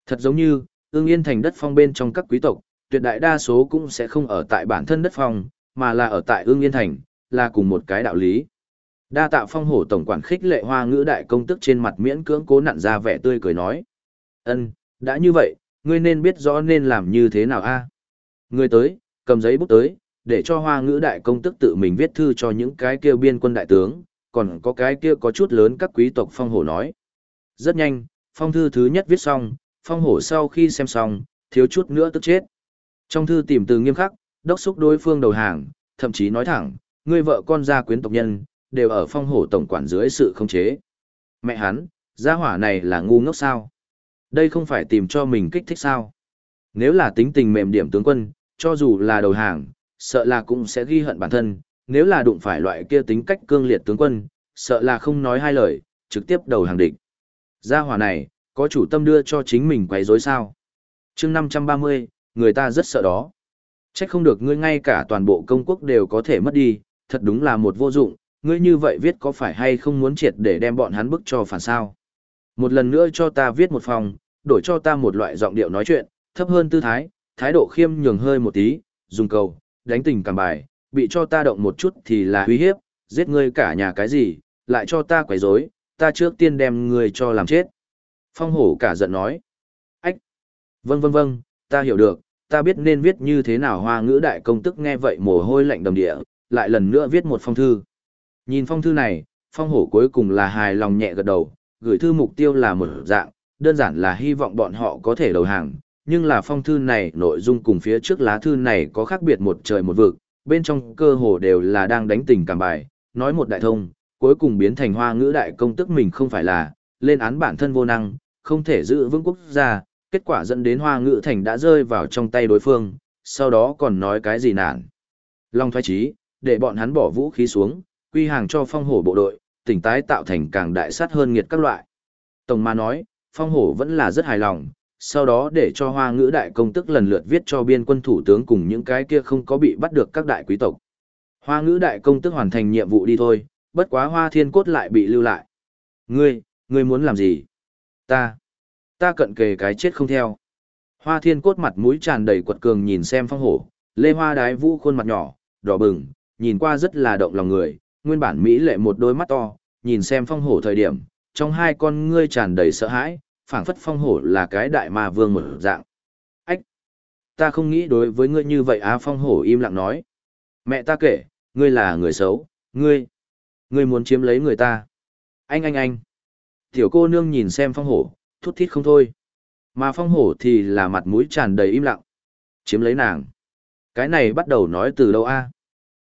S1: Thật giống như, ương yên thành đất phong bên trong các quý tộc, tuyệt đại đa số cũng sẽ không ở tại bản thân đất phong, mà là ở tại ương yên thành, là cùng một cái đạo lý. Đa Tạ phong hổ tổng quản khích lệ hoa ngữ đại công tức trên mặt miễn cưỡng cố nặn ra vẻ tươi cười nói. ân đã như vậy, ngươi nên biết rõ nên làm như thế nào a Ngươi tới, cầm giấy bút tới, để cho hoa ngữ đại công tức tự mình viết thư cho những cái kia biên quân đại tướng, còn có cái kia có chút lớn các quý tộc phong hổ nói. Rất nhanh, phong thư thứ nhất viết xong, phong hổ sau khi xem xong, thiếu chút nữa tức chết. Trong thư tìm từ nghiêm khắc, đốc xúc đối phương đầu hàng, thậm chí nói thẳng, ngươi vợ con gia quyến tộc nhân, đều ở phong hổ tổng quản dưới sự khống chế. Mẹ hắn, gia hỏa này là ngu ngốc sao? Đây không phải tìm cho mình kích thích sao? Nếu là tính tình mềm điểm tướng quân, cho dù là đầu hàng, sợ là cũng sẽ ghi hận bản thân, nếu là đụng phải loại kia tính cách cương liệt tướng quân, sợ là không nói hai lời, trực tiếp đầu hàng địch. Gia hỏa này, có chủ tâm đưa cho chính mình quấy rối sao? chương 530, người ta rất sợ đó. Trách không được ngươi ngay cả toàn bộ công quốc đều có thể mất đi, thật đúng là một vô dụng, ngươi như vậy viết có phải hay không muốn triệt để đem bọn hắn bức cho phản sao? Một lần nữa cho ta viết một phòng, đổi cho ta một loại giọng điệu nói chuyện, thấp hơn tư thái, thái độ khiêm nhường hơi một tí, dùng cầu, đánh tình cảm bài, bị cho ta động một chút thì là uy hiếp, giết ngươi cả nhà cái gì, lại cho ta quấy rối, ta trước tiên đem ngươi cho làm chết. Phong hổ cả giận nói. Ách! Vâng vâng vâng, ta hiểu được, ta biết nên viết như thế nào hoa ngữ đại công tức nghe vậy mồ hôi lạnh đầm địa, lại lần nữa viết một phong thư. Nhìn phong thư này, phong hổ cuối cùng là hài lòng nhẹ gật đầu, gửi thư mục tiêu là một dạng, đơn giản là hy vọng bọn họ có thể đầu hàng, nhưng là phong thư này nội dung cùng phía trước lá thư này có khác biệt một trời một vực, bên trong cơ hồ đều là đang đánh tình cảm bài, nói một đại thông, cuối cùng biến thành hoa ngữ đại công tức mình không phải là, lên án bản thân vô năng, không thể giữ vững quốc gia, kết quả dẫn đến hoa ngữ thành đã rơi vào trong tay đối phương, sau đó còn nói cái gì nản. Long thoái trí, để bọn hắn bỏ vũ khí xuống, quy hàng cho phong hổ bộ đội, tỉnh tái tạo thành càng đại sát hơn nghiệt các loại. Tổng mà nói, phong hổ vẫn là rất hài lòng, sau đó để cho hoa ngữ đại công tức lần lượt viết cho biên quân thủ tướng cùng những cái kia không có bị bắt được các đại quý tộc. Hoa ngữ đại công tức hoàn thành nhiệm vụ đi thôi, bất quá hoa thiên cốt lại bị lưu lại. Ngươi, ngươi muốn làm gì? Ta, ta cận kề cái chết không theo. Hoa thiên cốt mặt mũi tràn đầy quật cường nhìn xem phong hổ, lê hoa đái vũ khuôn mặt nhỏ, đỏ bừng, nhìn qua rất là động lòng người, nguyên bản Mỹ lệ một đôi mắt to, nhìn xem phong hổ thời điểm, trong hai con ngươi tràn đầy sợ hãi, phảng phất phong hổ là cái đại ma vương mở dạng. Ách! Ta không nghĩ đối với ngươi như vậy á phong hổ im lặng nói. Mẹ ta kể, ngươi là người xấu, ngươi, ngươi muốn chiếm lấy người ta. Anh anh anh! Tiểu cô nương nhìn xem phong hổ, thút thít không thôi. Mà phong hổ thì là mặt mũi tràn đầy im lặng. Chiếm lấy nàng. Cái này bắt đầu nói từ đâu a?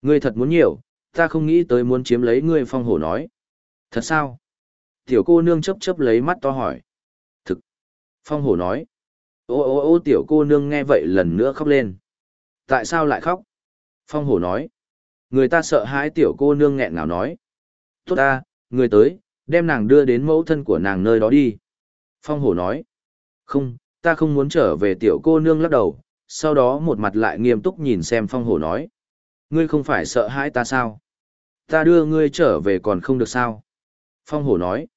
S1: Ngươi thật muốn nhiều, ta không nghĩ tới muốn chiếm lấy ngươi phong hổ nói. Thật sao? Tiểu cô nương chấp chấp lấy mắt to hỏi. thực Phong hổ nói. Ô ô ô tiểu cô nương nghe vậy lần nữa khóc lên. Tại sao lại khóc? Phong hổ nói. Người ta sợ hãi tiểu cô nương nghẹn ngào nói. Tốt ta, người tới, đem nàng đưa đến mẫu thân của nàng nơi đó đi. Phong hổ nói. Không, ta không muốn trở về tiểu cô nương lắc đầu, sau đó một mặt lại nghiêm túc nhìn xem phong hổ nói. Ngươi không phải sợ hãi ta sao? Ta đưa ngươi trở về còn không được sao? Phong hổ nói.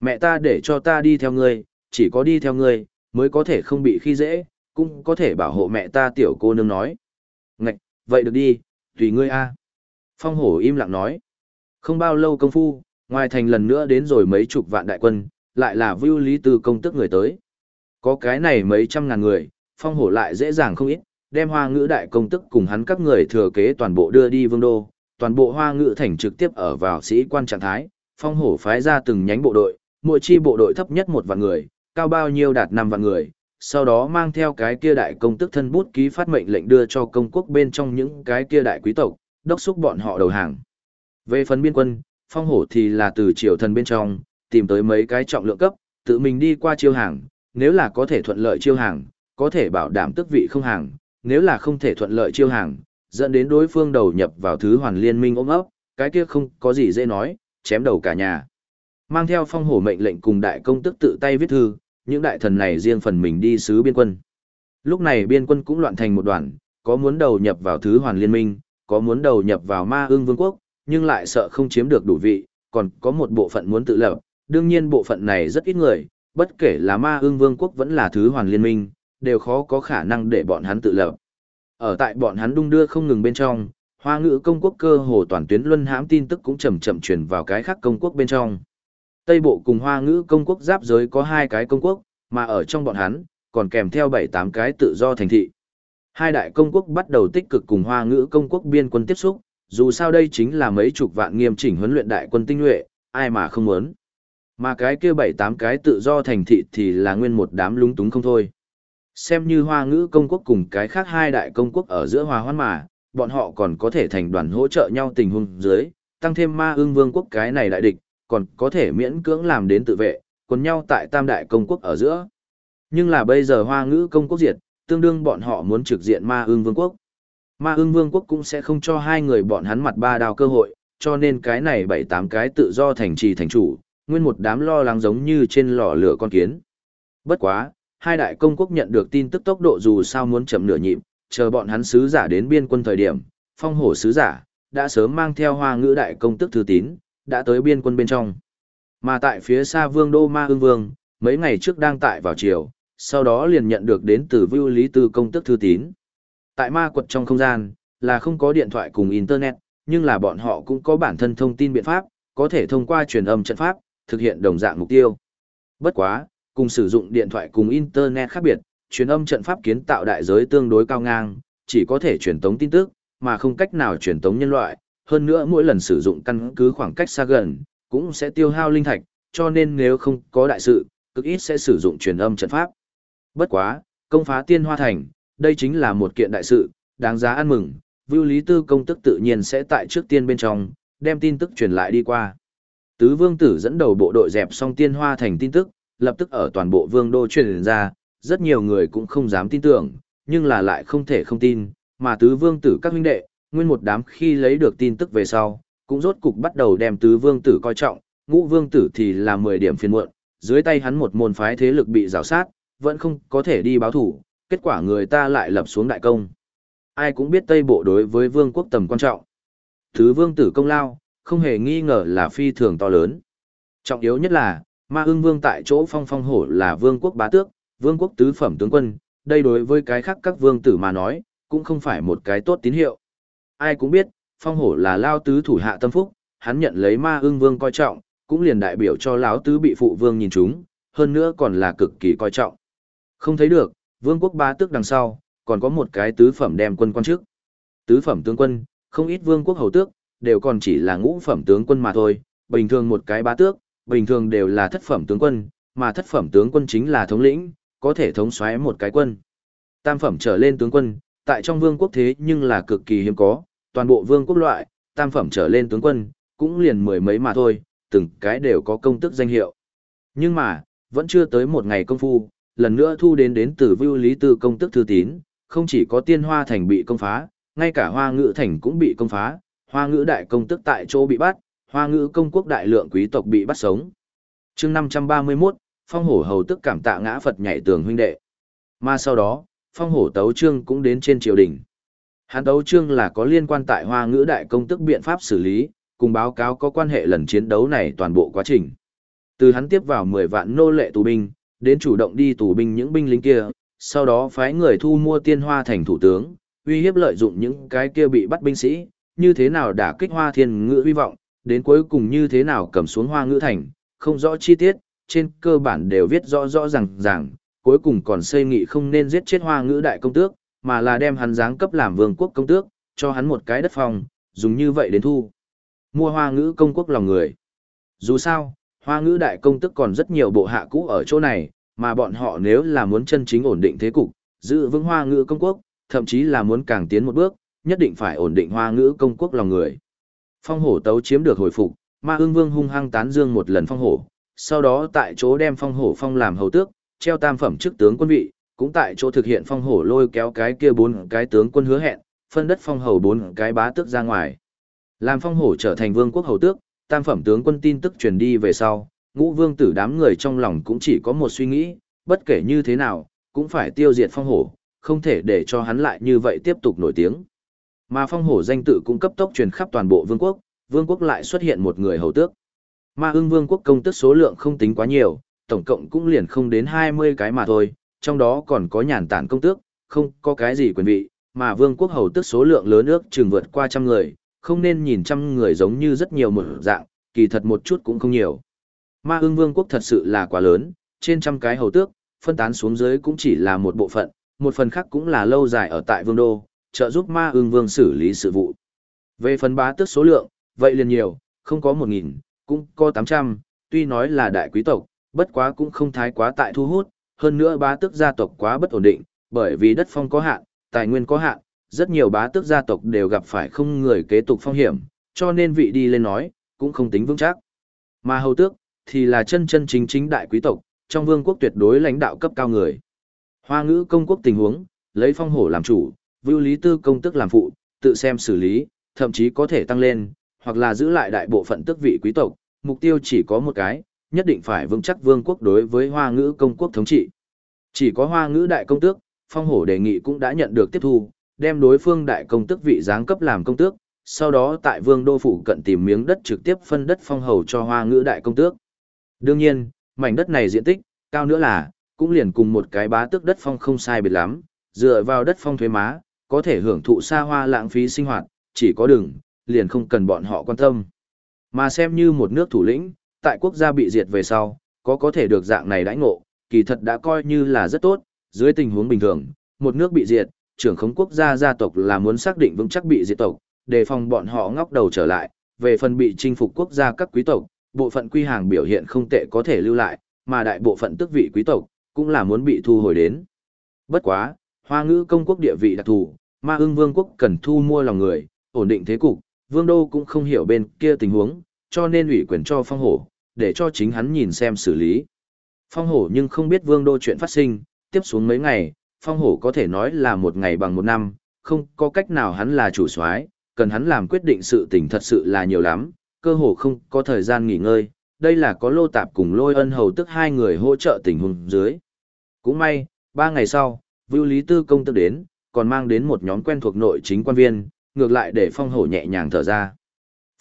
S1: Mẹ ta để cho ta đi theo ngươi, chỉ có đi theo ngươi, mới có thể không bị khi dễ, cũng có thể bảo hộ mẹ ta tiểu cô nương nói. Ngạch, vậy được đi, tùy ngươi a. Phong hổ im lặng nói. Không bao lâu công phu, ngoài thành lần nữa đến rồi mấy chục vạn đại quân, lại là vưu lý từ công tức người tới. Có cái này mấy trăm ngàn người, phong hổ lại dễ dàng không ít, đem hoa ngữ đại công tức cùng hắn các người thừa kế toàn bộ đưa đi vương đô, toàn bộ hoa ngữ thành trực tiếp ở vào sĩ quan trạng thái, phong hổ phái ra từng nhánh bộ đội, mỗi chi bộ đội thấp nhất một vạn người, cao bao nhiêu đạt năm vạn người, sau đó mang theo cái kia đại công tức thân bút ký phát mệnh lệnh đưa cho công quốc bên trong những cái kia đại quý tộc, đốc xúc bọn họ đầu hàng. Về phần biên quân, phong hổ thì là từ triều thần bên trong, tìm tới mấy cái trọng lượng cấp, tự mình đi qua chiêu hàng, nếu là có thể thuận lợi chiêu hàng, có thể bảo đảm tức vị không hàng, nếu là không thể thuận lợi chiêu hàng, dẫn đến đối phương đầu nhập vào thứ hoàn liên minh ôm ấp, cái kia không có gì dễ nói, chém đầu cả nhà. Mang theo phong hổ mệnh lệnh cùng đại công tức tự tay viết thư, những đại thần này riêng phần mình đi sứ biên quân. Lúc này biên quân cũng loạn thành một đoàn, có muốn đầu nhập vào thứ hoàn liên minh, có muốn đầu nhập vào ma ương vương quốc, nhưng lại sợ không chiếm được đủ vị, còn có một bộ phận muốn tự lập, đương nhiên bộ phận này rất ít người, bất kể là ma ương vương quốc vẫn là thứ hoàn liên minh, đều khó có khả năng để bọn hắn tự lập. Ở tại bọn hắn đung đưa không ngừng bên trong, hoa ngữ công quốc cơ hồ toàn tuyến luân hãm tin tức cũng chậm chậm truyền vào cái khác công quốc bên trong. Tây bộ cùng hoa ngữ công quốc giáp giới có hai cái công quốc, mà ở trong bọn hắn, còn kèm theo bảy tám cái tự do thành thị. Hai đại công quốc bắt đầu tích cực cùng hoa ngữ công quốc biên quân tiếp xúc, dù sao đây chính là mấy chục vạn nghiêm chỉnh huấn luyện đại quân tinh nhuệ, ai mà không muốn. Mà cái kia bảy tám cái tự do thành thị thì là nguyên một đám lúng túng không thôi. Xem như hoa ngữ công quốc cùng cái khác hai đại công quốc ở giữa hòa hoan mà, bọn họ còn có thể thành đoàn hỗ trợ nhau tình huống dưới, tăng thêm ma ương vương quốc cái này đại địch, còn có thể miễn cưỡng làm đến tự vệ, còn nhau tại tam đại công quốc ở giữa. Nhưng là bây giờ hoa ngữ công quốc diệt, tương đương bọn họ muốn trực diện ma ương vương quốc. Ma ương vương quốc cũng sẽ không cho hai người bọn hắn mặt ba đào cơ hội, cho nên cái này bảy tám cái tự do thành trì thành chủ, nguyên một đám lo lắng giống như trên lò lửa con kiến. Bất quá, hai đại công quốc nhận được tin tức tốc độ dù sao muốn chậm nửa nhịp, chờ bọn hắn sứ giả đến biên quân thời điểm, phong hổ sứ giả, đã sớm mang theo hoa ngữ đại công tức thư tín, đã tới biên quân bên trong. Mà tại phía xa vương đô ma ương vương, mấy ngày trước đang tại vào chiều, sau đó liền nhận được đến từ vưu lý tư công tức thư tín. Tại ma quật trong không gian, là không có điện thoại cùng internet, nhưng là bọn họ cũng có bản thân thông tin biện pháp, có thể thông qua truyền âm trận pháp, thực hiện đồng dạng mục tiêu. Bất quá, cùng sử dụng điện thoại cùng internet khác biệt, truyền âm trận pháp kiến tạo đại giới tương đối cao ngang, chỉ có thể truyền tống tin tức, mà không cách nào truyền tống nhân loại, hơn nữa mỗi lần sử dụng căn cứ khoảng cách xa gần, cũng sẽ tiêu hao linh thạch, cho nên nếu không có đại sự, cực ít sẽ sử dụng truyền âm trận pháp. Bất quá, công phá tiên hoa thành, đây chính là một kiện đại sự, đáng giá ăn mừng, Vưu Lý Tư công tức tự nhiên sẽ tại trước tiên bên trong, đem tin tức truyền lại đi qua. Tứ vương tử dẫn đầu bộ đội dẹp xong tiên hoa thành tin tức, lập tức ở toàn bộ vương đô truyền ra, rất nhiều người cũng không dám tin tưởng, nhưng là lại không thể không tin, mà tứ vương tử các huynh đệ, nguyên một đám khi lấy được tin tức về sau, cũng rốt cục bắt đầu đem tứ vương tử coi trọng, ngũ vương tử thì là 10 điểm phiền muộn, dưới tay hắn một môn phái thế lực bị rào sát, vẫn không có thể đi báo thủ, kết quả người ta lại lập xuống đại công. Ai cũng biết Tây Bộ đối với vương quốc tầm quan trọng. Thứ vương tử công lao, không hề nghi ngờ là phi thường to lớn. Trọng yếu nhất là, ma ưng vương tại chỗ phong phong hổ là vương quốc bá tước, vương quốc tứ phẩm tướng quân, đây đối với cái khác các vương tử mà nói, cũng không phải một cái tốt tín hiệu. Ai cũng biết, phong hổ là lao tứ thủ hạ tâm phúc, hắn nhận lấy ma ưng vương coi trọng, cũng liền đại biểu cho lão tứ bị phụ vương nhìn chúng, hơn nữa còn là cực kỳ coi trọng. Không thấy được, vương quốc bá tước đằng sau, còn có một cái tứ phẩm đem quân quan trước. Tứ phẩm tướng quân, không ít vương quốc hầu tước, đều còn chỉ là ngũ phẩm tướng quân mà thôi, bình thường một cái bá tước, bình thường đều là thất phẩm tướng quân, mà thất phẩm tướng quân chính là thống lĩnh, có thể thống soái một cái quân. Tam phẩm trở lên tướng quân, tại trong vương quốc thế nhưng là cực kỳ hiếm có, toàn bộ vương quốc loại, tam phẩm trở lên tướng quân, cũng liền mười mấy mà thôi, từng cái đều có công tức danh hiệu. Nhưng mà, vẫn chưa tới một ngày công phu, lần nữa thu đến đến từ Vưu Lý Tư công tức thư tín, không chỉ có tiên hoa thành bị công phá, ngay cả hoa ngữ thành cũng bị công phá, hoa ngữ đại công tức tại chỗ bị bắt, hoa ngữ công quốc đại lượng quý tộc bị bắt sống. chương 531, phong hổ hầu tức cảm tạ ngã Phật nhảy tường huynh đệ. Mà sau đó, phong hổ tấu trương cũng đến trên triều đình. Hắn tấu trương là có liên quan tại hoa ngữ đại công tức biện pháp xử lý, cùng báo cáo có quan hệ lần chiến đấu này toàn bộ quá trình. Từ hắn tiếp vào 10 vạn nô lệ tù binh, đến chủ động đi tù binh những binh lính kia, sau đó phái người thu mua tiên hoa thành thủ tướng, uy hiếp lợi dụng những cái kia bị bắt binh sĩ, như thế nào đả kích hoa thiên ngữ hy vọng, đến cuối cùng như thế nào cầm xuống hoa ngữ thành, không rõ chi tiết, trên cơ bản đều viết rõ rõ ràng ràng, cuối cùng còn xây nghị không nên giết chết hoa ngữ đại công tước, mà là đem hắn giáng cấp làm vương quốc công tước, cho hắn một cái đất phòng, dùng như vậy đến thu. Mua hoa ngữ công quốc lòng người. Dù sao, hoa ngữ đại công tức còn rất nhiều bộ hạ cũ ở chỗ này, mà bọn họ nếu là muốn chân chính ổn định thế cục, giữ vững hoa ngữ công quốc, thậm chí là muốn càng tiến một bước, nhất định phải ổn định hoa ngữ công quốc lòng người. Phong hổ tấu chiếm được hồi phục, ma ương vương hung hăng tán dương một lần phong hổ, sau đó tại chỗ đem phong hổ phong làm hầu tước, treo tam phẩm chức tướng quân vị, cũng tại chỗ thực hiện phong hổ lôi kéo cái kia bốn cái tướng quân hứa hẹn, phân đất phong hầu bốn cái bá tước ra ngoài. Làm phong hổ trở thành vương quốc hầu tước, tam phẩm tướng quân tin tức truyền đi về sau, ngũ vương tử đám người trong lòng cũng chỉ có một suy nghĩ, bất kể như thế nào, cũng phải tiêu diệt phong hổ, không thể để cho hắn lại như vậy tiếp tục nổi tiếng. Mà phong hổ danh tự cũng cấp tốc truyền khắp toàn bộ vương quốc, vương quốc lại xuất hiện một người hầu tước. Ma ưng vương quốc công tức số lượng không tính quá nhiều, tổng cộng cũng liền không đến 20 cái mà thôi, trong đó còn có nhàn tản công tước, không có cái gì quyền vị, mà vương quốc hầu tước số lượng lớn ước chừng vượt qua trăm người, không nên nhìn trăm người giống như rất nhiều một dạng, kỳ thật một chút cũng không nhiều. Ma ưng vương quốc thật sự là quá lớn, trên trăm cái hầu tước, phân tán xuống dưới cũng chỉ là một bộ phận, một phần khác cũng là lâu dài ở tại vương đô, trợ giúp ma ưng vương xử lý sự vụ. Về phần bá tước số lượng, vậy liền nhiều, không có một nghìn, cũng có tám trăm, tuy nói là đại quý tộc, bất quá cũng không thái quá tại thu hút, hơn nữa bá tước gia tộc quá bất ổn định, bởi vì đất phong có hạn, tài nguyên có hạn, rất nhiều bá tước gia tộc đều gặp phải không người kế tục phong hiểm, cho nên vị đi lên nói, cũng không tính vững chắc. Mà hầu tước, thì là chân chân chính chính đại quý tộc, trong vương quốc tuyệt đối lãnh đạo cấp cao người. Hoa ngữ công quốc tình huống, lấy phong hổ làm chủ, vưu lý tư công tức làm phụ, tự xem xử lý, thậm chí có thể tăng lên, hoặc là giữ lại đại bộ phận tước vị quý tộc, mục tiêu chỉ có một cái, nhất định phải vững chắc vương quốc đối với hoa ngữ công quốc thống trị. Chỉ có hoa ngữ đại công tước, phong hổ đề nghị cũng đã nhận được tiếp thu, đem đối phương đại công tước vị giáng cấp làm công tước, sau đó tại vương đô phủ cận tìm miếng đất trực tiếp phân đất phong hầu cho hoa ngữ đại công tước. Đương nhiên, mảnh đất này diện tích, cao nữa là, cũng liền cùng một cái bá tước đất phong không sai biệt lắm, dựa vào đất phong thuế má, có thể hưởng thụ xa hoa lãng phí sinh hoạt, chỉ có đường, liền không cần bọn họ quan tâm. Mà xem như một nước thủ lĩnh, tại quốc gia bị diệt về sau, có có thể được dạng này đãi ngộ, kỳ thật đã coi như là rất tốt, dưới tình huống bình thường, một nước bị diệt, trưởng khống quốc gia gia tộc là muốn xác định vững chắc bị diệt tộc, đề phòng bọn họ ngóc đầu trở lại, về phần bị chinh phục quốc gia các quý tộc, bộ phận quy hàng biểu hiện không tệ có thể lưu lại, mà đại bộ phận tước vị quý tộc, cũng là muốn bị thu hồi đến. Bất quá, hoa ngữ công quốc địa vị đặc thù, ma ưng vương quốc cần thu mua lòng người, ổn định thế cục, vương đô cũng không hiểu bên kia tình huống, cho nên ủy quyền cho phong hổ, để cho chính hắn nhìn xem xử lý. Phong hổ nhưng không biết vương đô chuyện phát sinh, tiếp xuống mấy ngày, phong hổ có thể nói là một ngày bằng một năm, không có cách nào hắn là chủ soái, cần hắn làm quyết định sự tình thật sự là nhiều lắm, cơ hồ không có thời gian nghỉ ngơi, đây là có lô tạp cùng lôi ân hầu tức hai người hỗ trợ tình huống dưới. Cũng may, ba ngày sau, Vưu Lý Tư công tức đến, còn mang đến một nhóm quen thuộc nội chính quan viên, ngược lại để phong hổ nhẹ nhàng thở ra.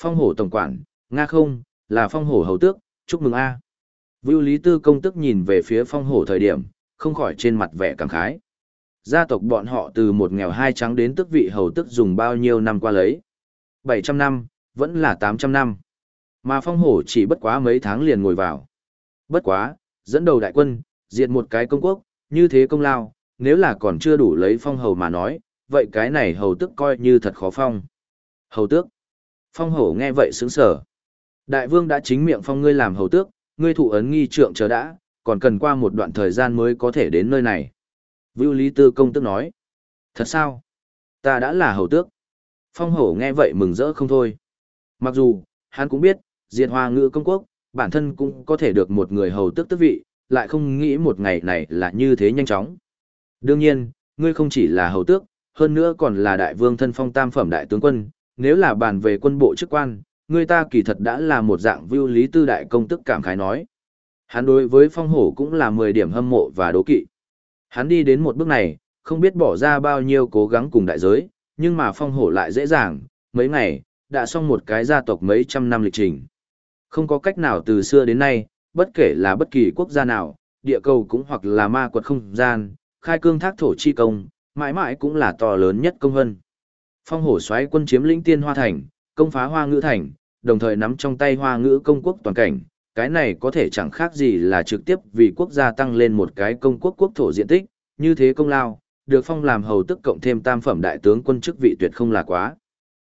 S1: Phong hổ tổng quản, Nga không, là phong hổ hầu tước, chúc mừng A. Vưu Lý Tư công tức nhìn về phía phong hổ thời điểm, không khỏi trên mặt vẻ cảm khái. Gia tộc bọn họ từ một nghèo hai trắng đến tức vị hầu tức dùng bao nhiêu năm qua lấy. 700 năm, vẫn là 800 năm. Mà phong hổ chỉ bất quá mấy tháng liền ngồi vào. Bất quá, dẫn đầu đại quân, diệt một cái công quốc, như thế công lao, nếu là còn chưa đủ lấy phong hầu mà nói, vậy cái này hầu tức coi như thật khó phong. Hầu tước. Phong hổ nghe vậy sướng sở. Đại vương đã chính miệng phong ngươi làm hầu tước, ngươi thụ ấn nghi trượng chờ đã, còn cần qua một đoạn thời gian mới có thể đến nơi này. Vưu Lý Tư công tức nói. Thật sao? Ta đã là hầu tước. Phong hổ nghe vậy mừng rỡ không thôi. Mặc dù, hắn cũng biết, diệt hoa ngữ công quốc, bản thân cũng có thể được một người hầu tước tước vị, lại không nghĩ một ngày này là như thế nhanh chóng. Đương nhiên, ngươi không chỉ là hầu tước, hơn nữa còn là đại vương thân phong tam phẩm đại tướng quân, nếu là bàn về quân bộ chức quan, ngươi ta kỳ thật đã là một dạng vưu lý tư đại công tức cảm khái nói. Hắn đối với phong hổ cũng là 10 điểm hâm mộ và đố kỵ. Hắn đi đến một bước này, không biết bỏ ra bao nhiêu cố gắng cùng đại giới, nhưng mà phong hổ lại dễ dàng, mấy ngày, đã xong một cái gia tộc mấy trăm năm lịch trình. Không có cách nào từ xưa đến nay, bất kể là bất kỳ quốc gia nào, địa cầu cũng hoặc là ma quật không gian, khai cương thác thổ chi công, mãi mãi cũng là to lớn nhất công vân. Phong hổ xoáy quân chiếm lĩnh tiên hoa thành, công phá hoa ngữ thành, đồng thời nắm trong tay hoa ngữ công quốc toàn cảnh, cái này có thể chẳng khác gì là trực tiếp vì quốc gia tăng lên một cái công quốc quốc thổ diện tích, như thế công lao, được phong làm hầu tức cộng thêm tam phẩm đại tướng quân chức vị tuyệt không là quá.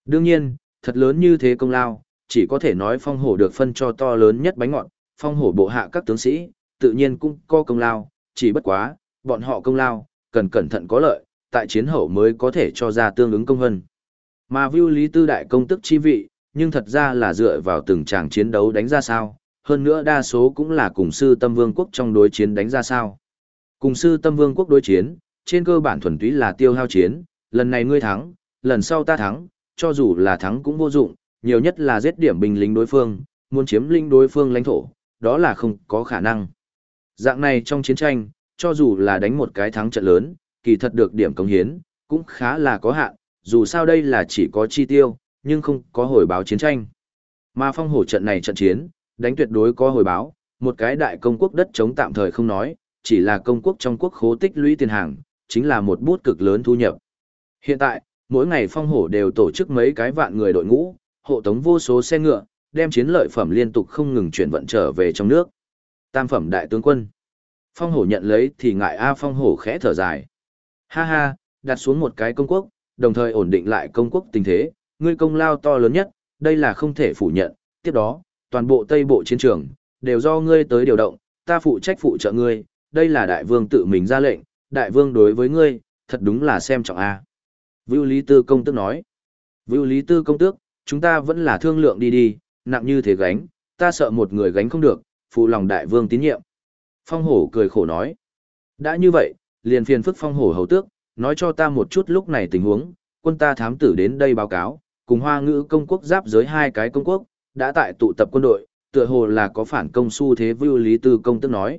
S1: Đương nhiên, thật lớn như thế công lao, chỉ có thể nói phong hổ được phân cho to lớn nhất bánh ngọt, phong hổ bộ hạ các tướng sĩ, tự nhiên cũng có công lao, chỉ bất quá, bọn họ công lao, cần cẩn thận có lợi, tại chiến hậu mới có thể cho ra tương ứng công vân. Mà view lý tư đại công tức chi vị, nhưng thật ra là dựa vào từng tràng chiến đấu đánh ra sao, hơn nữa đa số cũng là cùng sư tâm vương quốc trong đối chiến đánh ra sao. Cùng sư tâm vương quốc đối chiến, trên cơ bản thuần túy là tiêu hao chiến, lần này ngươi thắng, lần sau ta thắng, cho dù là thắng cũng vô dụng, nhiều nhất là giết điểm binh lính đối phương, muốn chiếm linh đối phương lãnh thổ, đó là không có khả năng. Dạng này trong chiến tranh, cho dù là đánh một cái thắng trận lớn, kỳ thật được điểm công hiến, cũng khá là có hạn, dù sao đây là chỉ có chi tiêu, nhưng không có hồi báo chiến tranh. Mà phong hổ trận này trận chiến, đánh tuyệt đối có hồi báo, một cái đại công quốc đất chống tạm thời không nói, chỉ là công quốc trong quốc khố tích lũy tiền hàng, chính là một bút cực lớn thu nhập. Hiện tại, mỗi ngày phong hổ đều tổ chức mấy cái vạn người đội ngũ, hộ tống vô số xe ngựa, đem chiến lợi phẩm liên tục không ngừng chuyển vận trở về trong nước. Tam phẩm đại tướng quân. Phong hổ nhận lấy thì ngại A phong hổ khẽ thở dài. Ha ha, đặt xuống một cái công quốc, đồng thời ổn định lại công quốc tình thế, ngươi công lao to lớn nhất, đây là không thể phủ nhận. Tiếp đó, toàn bộ Tây Bộ chiến trường, đều do ngươi tới điều động, ta phụ trách phụ trợ ngươi, đây là đại vương tự mình ra lệnh, đại vương đối với ngươi, thật đúng là xem trọng A. Vưu Lý Tư công tước nói. Vưu Lý Tư công tước, chúng ta vẫn là thương lượng đi đi, nặng như thế gánh, ta sợ một người gánh không được, phụ lòng đại vương tín nhiệm. Phong hổ cười khổ nói. Đã như vậy, liền phiền phức phong hổ hầu tước, nói cho ta một chút lúc này tình huống, quân ta thám tử đến đây báo cáo, cùng hoa ngữ công quốc giáp giới hai cái công quốc, đã tại tụ tập quân đội, tựa hồ là có phản công xu thế vưu lý tư công tức nói.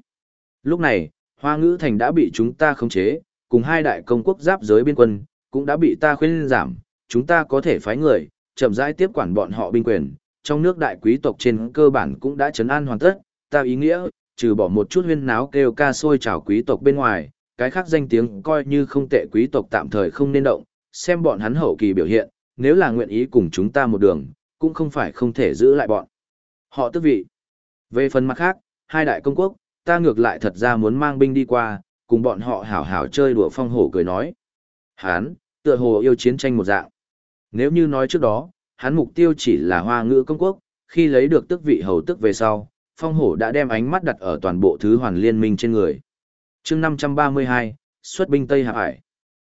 S1: Lúc này, hoa ngữ thành đã bị chúng ta khống chế, cùng hai đại công quốc giáp giới biên quân, cũng đã bị ta khuyên giảm, chúng ta có thể phái người, chậm rãi tiếp quản bọn họ binh quyền, trong nước đại quý tộc trên cơ bản cũng đã chấn an hoàn tất, ta ý nghĩa, trừ bỏ một chút huyên náo kêu ca sôi trào quý tộc bên ngoài, cái khác danh tiếng coi như không tệ quý tộc tạm thời không nên động, xem bọn hắn hậu kỳ biểu hiện, nếu là nguyện ý cùng chúng ta một đường, cũng không phải không thể giữ lại bọn. Họ tức vị. Về phần mặt khác, hai đại công quốc, ta ngược lại thật ra muốn mang binh đi qua, cùng bọn họ hảo hảo chơi đùa phong hổ cười nói. Hán, tựa hồ yêu chiến tranh một dạng. Nếu như nói trước đó, hắn mục tiêu chỉ là hoa ngữ công quốc, khi lấy được tước vị hầu tức về sau, phong hổ đã đem ánh mắt đặt ở toàn bộ thứ hoàn liên minh trên người. chương 532, xuất binh Tây Hạp Hải.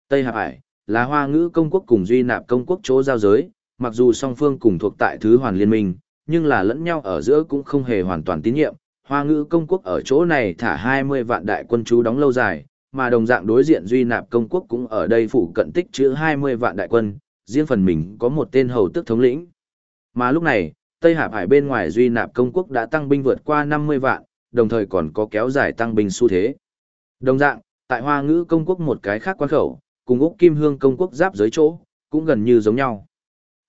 S1: Tây Hạp Hải, là hoa ngữ công quốc cùng duy nạp công quốc chỗ giao giới, mặc dù song phương cùng thuộc tại thứ hoàn liên minh, nhưng là lẫn nhau ở giữa cũng không hề hoàn toàn tín nhiệm. Hoa ngữ công quốc ở chỗ này thả 20 vạn đại quân chú đóng lâu dài, mà đồng dạng đối diện duy nạp công quốc cũng ở đây phủ cận tích chữ 20 vạn đại quân, riêng phần mình có một tên hầu tước thống lĩnh. Mà lúc này, Tây Hạp Hải bên ngoài duy nạp công quốc đã tăng binh vượt qua 50 vạn, đồng thời còn có kéo dài tăng binh xu thế. Đồng dạng, tại Hoa Ngữ công quốc một cái khác quan khẩu, cùng Úc Kim Hương công quốc giáp giới chỗ, cũng gần như giống nhau.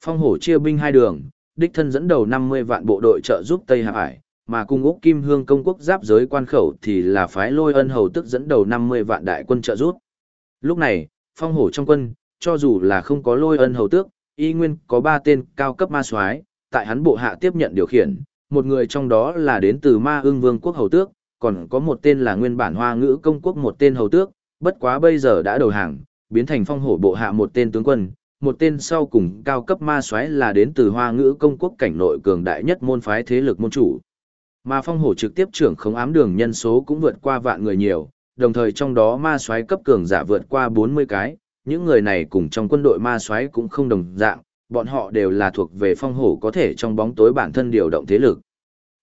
S1: Phong hổ chia binh hai đường, đích thân dẫn đầu 50 vạn bộ đội trợ giúp Tây Hạp Hải, mà cùng Úc Kim Hương công quốc giáp giới quan khẩu thì là phái lôi ân hầu tức dẫn đầu 50 vạn đại quân trợ giúp. Lúc này, phong hổ trong quân, cho dù là không có lôi ân hầu tước, y nguyên có ba tên cao cấp ma soái tại hắn bộ hạ tiếp nhận điều khiển, một người trong đó là đến từ ma Ưng vương quốc hầu tước, còn có một tên là nguyên bản hoa ngữ công quốc một tên hầu tước, bất quá bây giờ đã đầu hàng, biến thành phong hổ bộ hạ một tên tướng quân, một tên sau cùng cao cấp ma soái là đến từ hoa ngữ công quốc cảnh nội cường đại nhất môn phái thế lực môn chủ. Mà phong hổ trực tiếp trưởng không ám đường nhân số cũng vượt qua vạn người nhiều, đồng thời trong đó ma soái cấp cường giả vượt qua 40 cái, những người này cùng trong quân đội ma soái cũng không đồng dạng, bọn họ đều là thuộc về phong hổ có thể trong bóng tối bản thân điều động thế lực.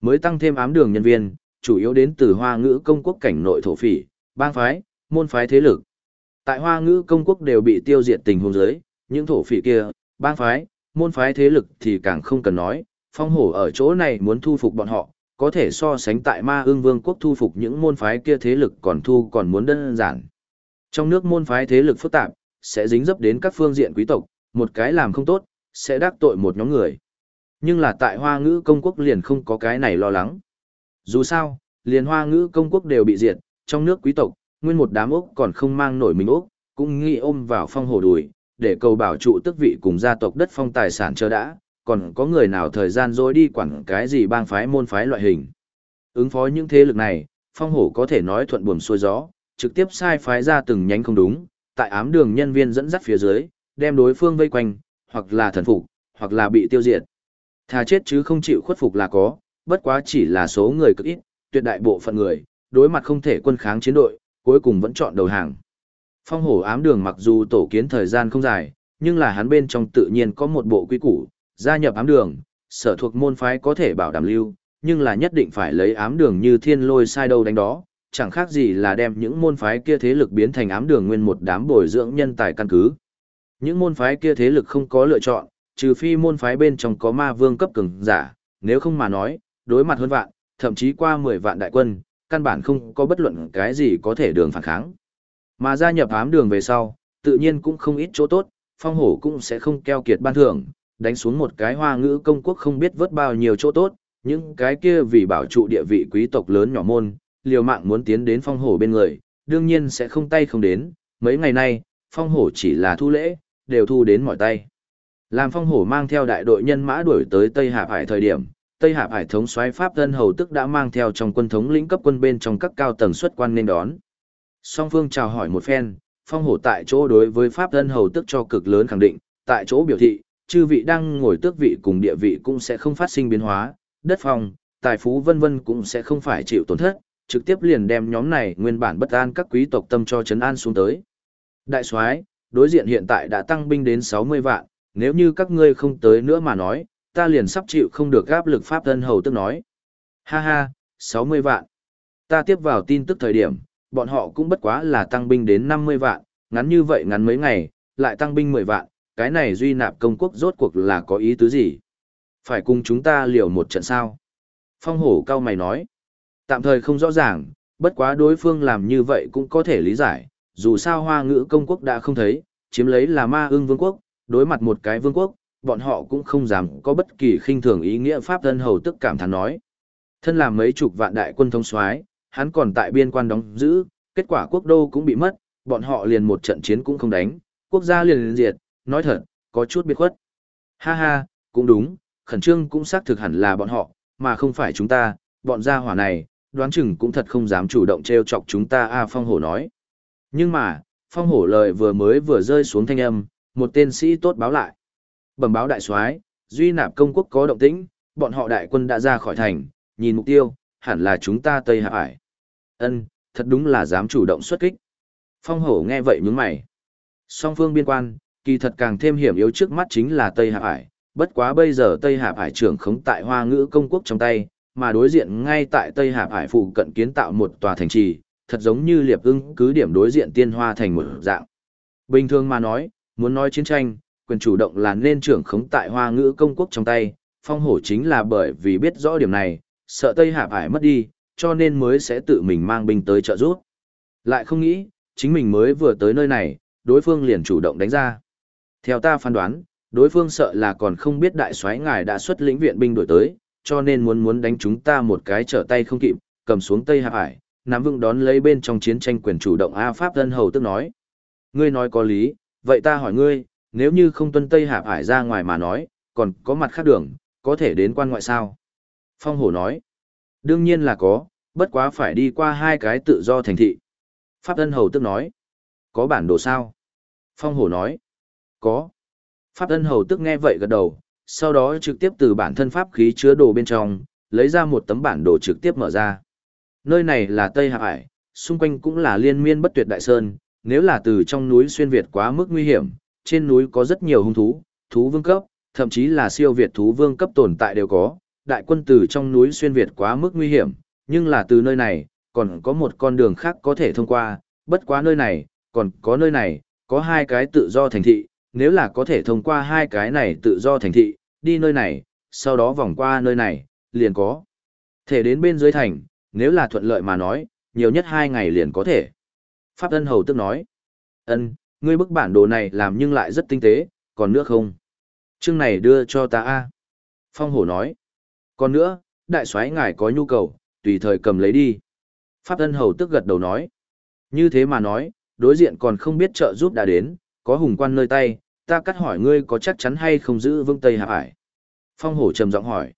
S1: Mới tăng thêm ám đường nhân viên, chủ yếu đến từ hoa ngữ công quốc cảnh nội thổ phỉ, bang phái, môn phái thế lực. Tại hoa ngữ công quốc đều bị tiêu diệt tình huống giới, những thổ phỉ kia, bang phái, môn phái thế lực thì càng không cần nói, phong hổ ở chỗ này muốn thu phục bọn họ, có thể so sánh tại ma ương vương quốc thu phục những môn phái kia thế lực còn thu còn muốn đơn giản. Trong nước môn phái thế lực phức tạp, sẽ dính dấp đến các phương diện quý tộc, một cái làm không tốt, sẽ đắc tội một nhóm người. Nhưng là tại hoa ngữ công quốc liền không có cái này lo lắng. Dù sao, liền hoa ngữ công quốc đều bị diệt, trong nước quý tộc, nguyên một đám ốc còn không mang nổi mình ốc, cũng nghĩ ôm vào phong hồ đùi, để cầu bảo trụ tức vị cùng gia tộc đất phong tài sản chờ đã, còn có người nào thời gian dối đi quản cái gì bang phái môn phái loại hình. Ứng phó những thế lực này, phong hổ có thể nói thuận buồm xuôi gió, trực tiếp sai phái ra từng nhánh không đúng, tại ám đường nhân viên dẫn dắt phía dưới, đem đối phương vây quanh, hoặc là thần phục, hoặc là bị tiêu diệt. Thà chết chứ không chịu khuất phục là có, bất quá chỉ là số người cực ít, tuyệt đại bộ phận người, đối mặt không thể quân kháng chiến đội, cuối cùng vẫn chọn đầu hàng. Phong hổ ám đường mặc dù tổ kiến thời gian không dài, nhưng là hắn bên trong tự nhiên có một bộ quy củ, gia nhập ám đường, sở thuộc môn phái có thể bảo đảm lưu, nhưng là nhất định phải lấy ám đường như thiên lôi sai đâu đánh đó, chẳng khác gì là đem những môn phái kia thế lực biến thành ám đường nguyên một đám bồi dưỡng nhân tài căn cứ. Những môn phái kia thế lực không có lựa chọn, trừ phi môn phái bên trong có ma vương cấp cường giả, nếu không mà nói, đối mặt hơn vạn, thậm chí qua 10 vạn đại quân, căn bản không có bất luận cái gì có thể đường phản kháng. Mà gia nhập ám đường về sau, tự nhiên cũng không ít chỗ tốt, phong hổ cũng sẽ không keo kiệt ban thưởng, đánh xuống một cái hoa ngữ công quốc không biết vớt bao nhiêu chỗ tốt, những cái kia vì bảo trụ địa vị quý tộc lớn nhỏ môn, liều mạng muốn tiến đến phong hổ bên người, đương nhiên sẽ không tay không đến, mấy ngày nay, phong hổ chỉ là thu lễ, đều thu đến mọi tay. Làm phong hổ mang theo đại đội nhân mã đuổi tới Tây Hạp Hải thời điểm, Tây Hạp Hải thống soái Pháp Tân Hầu tức đã mang theo trong quân thống lĩnh cấp quân bên trong các cao tầng xuất quan nên đón. Song Phương chào hỏi một phen, phong hổ tại chỗ đối với Pháp Tân Hầu tức cho cực lớn khẳng định, tại chỗ biểu thị, chư vị đang ngồi tước vị cùng địa vị cũng sẽ không phát sinh biến hóa, đất phong, tài phú vân vân cũng sẽ không phải chịu tổn thất, trực tiếp liền đem nhóm này nguyên bản bất an các quý tộc tâm cho chấn an xuống tới. Đại soái, đối diện hiện tại đã tăng binh đến 60 vạn, nếu như các ngươi không tới nữa mà nói, ta liền sắp chịu không được áp lực pháp thân hầu tức nói. Ha ha, 60 vạn. Ta tiếp vào tin tức thời điểm, bọn họ cũng bất quá là tăng binh đến 50 vạn, ngắn như vậy ngắn mấy ngày, lại tăng binh 10 vạn, cái này duy nạp công quốc rốt cuộc là có ý tứ gì? Phải cùng chúng ta liều một trận sao? Phong hổ cao mày nói. Tạm thời không rõ ràng, bất quá đối phương làm như vậy cũng có thể lý giải, dù sao hoa ngữ công quốc đã không thấy, chiếm lấy là ma ương vương quốc, đối mặt một cái vương quốc, bọn họ cũng không dám có bất kỳ khinh thường ý nghĩa pháp thân hầu tức cảm thán nói. Thân làm mấy chục vạn đại quân thông soái, hắn còn tại biên quan đóng giữ, kết quả quốc đô cũng bị mất, bọn họ liền một trận chiến cũng không đánh, quốc gia liền liền diệt, nói thật, có chút biệt khuất. Ha ha, cũng đúng, khẩn trương cũng xác thực hẳn là bọn họ, mà không phải chúng ta, bọn gia hỏa này, đoán chừng cũng thật không dám chủ động treo chọc chúng ta a phong hổ nói. Nhưng mà, phong hổ lời vừa mới vừa rơi xuống thanh âm, một tên sĩ tốt báo lại. Bẩm báo đại soái, duy nạp công quốc có động tĩnh, bọn họ đại quân đã ra khỏi thành, nhìn mục tiêu, hẳn là chúng ta Tây Hạ Hải. Ân, thật đúng là dám chủ động xuất kích. Phong hổ nghe vậy nhướng mày. Song phương biên quan, kỳ thật càng thêm hiểm yếu trước mắt chính là Tây Hạ Hải, bất quá bây giờ Tây Hạ Hải trưởng khống tại hoa ngữ công quốc trong tay, mà đối diện ngay tại Tây Hạ Hải phụ cận kiến tạo một tòa thành trì, thật giống như liệp ưng cứ điểm đối diện tiên hoa thành một dạng. Bình thường mà nói, muốn nói chiến tranh, quyền chủ động là nên trưởng khống tại hoa ngữ công quốc trong tay, phong hổ chính là bởi vì biết rõ điểm này, sợ Tây Hạ Hải mất đi, cho nên mới sẽ tự mình mang binh tới trợ giúp. Lại không nghĩ, chính mình mới vừa tới nơi này, đối phương liền chủ động đánh ra. Theo ta phán đoán, đối phương sợ là còn không biết đại soái ngài đã xuất lĩnh viện binh đổi tới, cho nên muốn muốn đánh chúng ta một cái trở tay không kịp, cầm xuống Tây Hạ Hải, nắm vững đón lấy bên trong chiến tranh quyền chủ động A Pháp Dân Hầu tức nói. Ngươi nói có lý, vậy ta hỏi ngươi, nếu như không tuân Tây Hạp Hải ra ngoài mà nói, còn có mặt khác đường, có thể đến quan ngoại sao? Phong Hổ nói, đương nhiên là có, bất quá phải đi qua hai cái tự do thành thị. Pháp Dân Hầu tức nói, có bản đồ sao? Phong Hổ nói, có. Pháp Dân Hầu tức nghe vậy gật đầu, sau đó trực tiếp từ bản thân pháp khí chứa đồ bên trong, lấy ra một tấm bản đồ trực tiếp mở ra. Nơi này là Tây Hạ Hải, xung quanh cũng là liên miên bất tuyệt đại sơn, nếu là từ trong núi xuyên Việt quá mức nguy hiểm, trên núi có rất nhiều hung thú, thú vương cấp, thậm chí là siêu Việt thú vương cấp tồn tại đều có, đại quân từ trong núi xuyên Việt quá mức nguy hiểm, nhưng là từ nơi này, còn có một con đường khác có thể thông qua, bất quá nơi này, còn có nơi này, có hai cái tự do thành thị, nếu là có thể thông qua hai cái này tự do thành thị, đi nơi này, sau đó vòng qua nơi này, liền có. Thể đến bên dưới thành, nếu là thuận lợi mà nói, nhiều nhất hai ngày liền có thể. Pháp ân hầu tức nói, ân, ngươi bức bản đồ này làm nhưng lại rất tinh tế, còn nữa không? Chương này đưa cho ta a. Phong hổ nói, còn nữa, đại soái ngài có nhu cầu, tùy thời cầm lấy đi. Pháp ân hầu tức gật đầu nói, như thế mà nói, đối diện còn không biết trợ giúp đã đến, có hùng quan nơi tay, ta cắt hỏi ngươi có chắc chắn hay không giữ vương Tây Hạ Hải. Phong hổ trầm giọng hỏi.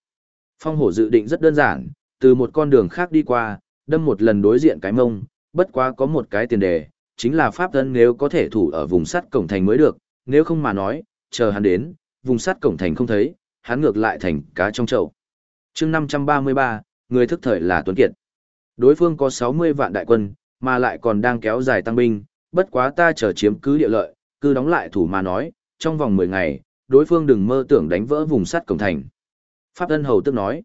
S1: Phong hổ dự định rất đơn giản, từ một con đường khác đi qua, đâm một lần đối diện cái mông, bất quá có một cái tiền đề, chính là Pháp thân nếu có thể thủ ở vùng sắt cổng thành mới được, nếu không mà nói, chờ hắn đến, vùng sắt cổng thành không thấy, hắn ngược lại thành cá trong chậu. chương 533, người thức thời là Tuấn Kiệt. Đối phương có 60 vạn đại quân, mà lại còn đang kéo dài tăng binh, bất quá ta chờ chiếm cứ địa lợi, cứ đóng lại thủ mà nói, trong vòng 10 ngày, đối phương đừng mơ tưởng đánh vỡ vùng sắt cổng thành. Pháp Ân Hầu tức nói,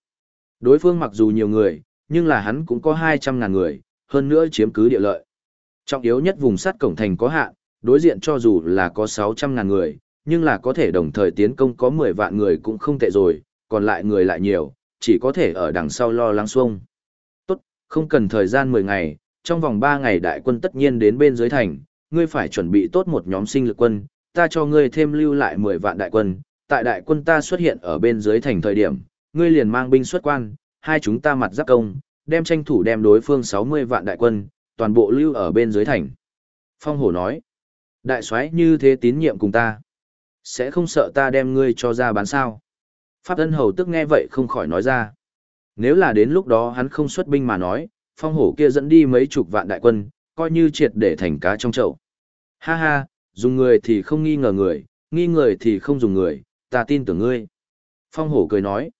S1: đối phương mặc dù nhiều người, nhưng là hắn cũng có 200 ngàn người, hơn nữa chiếm cứ địa lợi. Trọng yếu nhất vùng sắt cổng thành có hạn, đối diện cho dù là có 600 ngàn người, nhưng là có thể đồng thời tiến công có 10 vạn người cũng không tệ rồi, còn lại người lại nhiều, chỉ có thể ở đằng sau lo lắng xuông. Tốt, không cần thời gian 10 ngày, trong vòng 3 ngày đại quân tất nhiên đến bên dưới thành, ngươi phải chuẩn bị tốt một nhóm sinh lực quân, ta cho ngươi thêm lưu lại 10 vạn đại quân, tại đại quân ta xuất hiện ở bên dưới thành thời điểm, ngươi liền mang binh xuất quan, hai chúng ta mặt giáp công, đem tranh thủ đem đối phương 60 vạn đại quân, toàn bộ lưu ở bên dưới thành. Phong hổ nói, đại soái như thế tín nhiệm cùng ta, sẽ không sợ ta đem ngươi cho ra bán sao. Pháp ân hầu tức nghe vậy không khỏi nói ra. Nếu là đến lúc đó hắn không xuất binh mà nói, phong hổ kia dẫn đi mấy chục vạn đại quân, coi như triệt để thành cá trong chậu. Ha ha, dùng người thì không nghi ngờ người, nghi người thì không dùng người, ta tin tưởng ngươi. Phong hổ cười nói.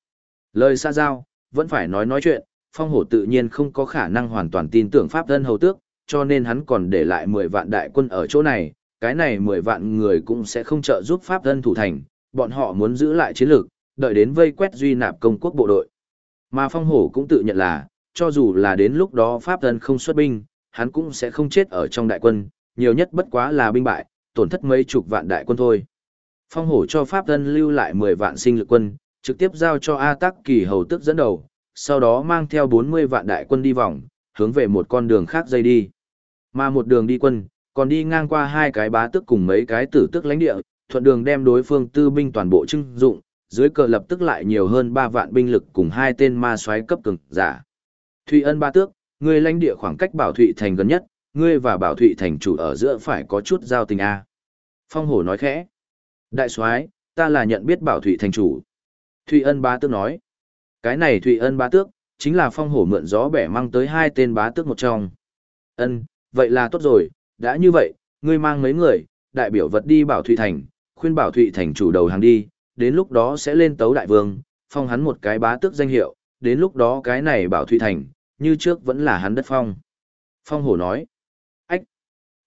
S1: Lời xa giao, vẫn phải nói nói chuyện, phong hổ tự nhiên không có khả năng hoàn toàn tin tưởng pháp thân hầu tước, cho nên hắn còn để lại 10 vạn đại quân ở chỗ này, cái này 10 vạn người cũng sẽ không trợ giúp pháp thân thủ thành, bọn họ muốn giữ lại chiến lược, đợi đến vây quét duy nạp công quốc bộ đội. Mà phong hổ cũng tự nhận là, cho dù là đến lúc đó pháp thân không xuất binh, hắn cũng sẽ không chết ở trong đại quân, nhiều nhất bất quá là binh bại, tổn thất mấy chục vạn đại quân thôi. Phong hổ cho pháp thân lưu lại 10 vạn sinh lực quân, trực tiếp giao cho A Tắc Kỳ hầu tức dẫn đầu, sau đó mang theo 40 vạn đại quân đi vòng, hướng về một con đường khác dây đi. Mà một đường đi quân, còn đi ngang qua hai cái bá tức cùng mấy cái tử tức lãnh địa, thuận đường đem đối phương tư binh toàn bộ trưng dụng, dưới cờ lập tức lại nhiều hơn 3 vạn binh lực cùng hai tên ma soái cấp cường giả. Thụy Ân ba tước, người lãnh địa khoảng cách Bảo Thụy thành gần nhất, ngươi và Bảo Thụy thành chủ ở giữa phải có chút giao tình a. Phong Hổ nói khẽ. Đại soái, ta là nhận biết Bảo Thụy thành chủ. Thụy Ân Bá tước nói. Cái này Thụy Ân bá tước, chính là phong hổ mượn gió bẻ mang tới hai tên bá tước một trong. Ân, vậy là tốt rồi, đã như vậy, ngươi mang mấy người, đại biểu vật đi bảo Thụy Thành, khuyên bảo Thụy Thành chủ đầu hàng đi, đến lúc đó sẽ lên tấu đại vương, phong hắn một cái bá tước danh hiệu, đến lúc đó cái này bảo Thụy Thành, như trước vẫn là hắn đất phong. Phong hổ nói, ách,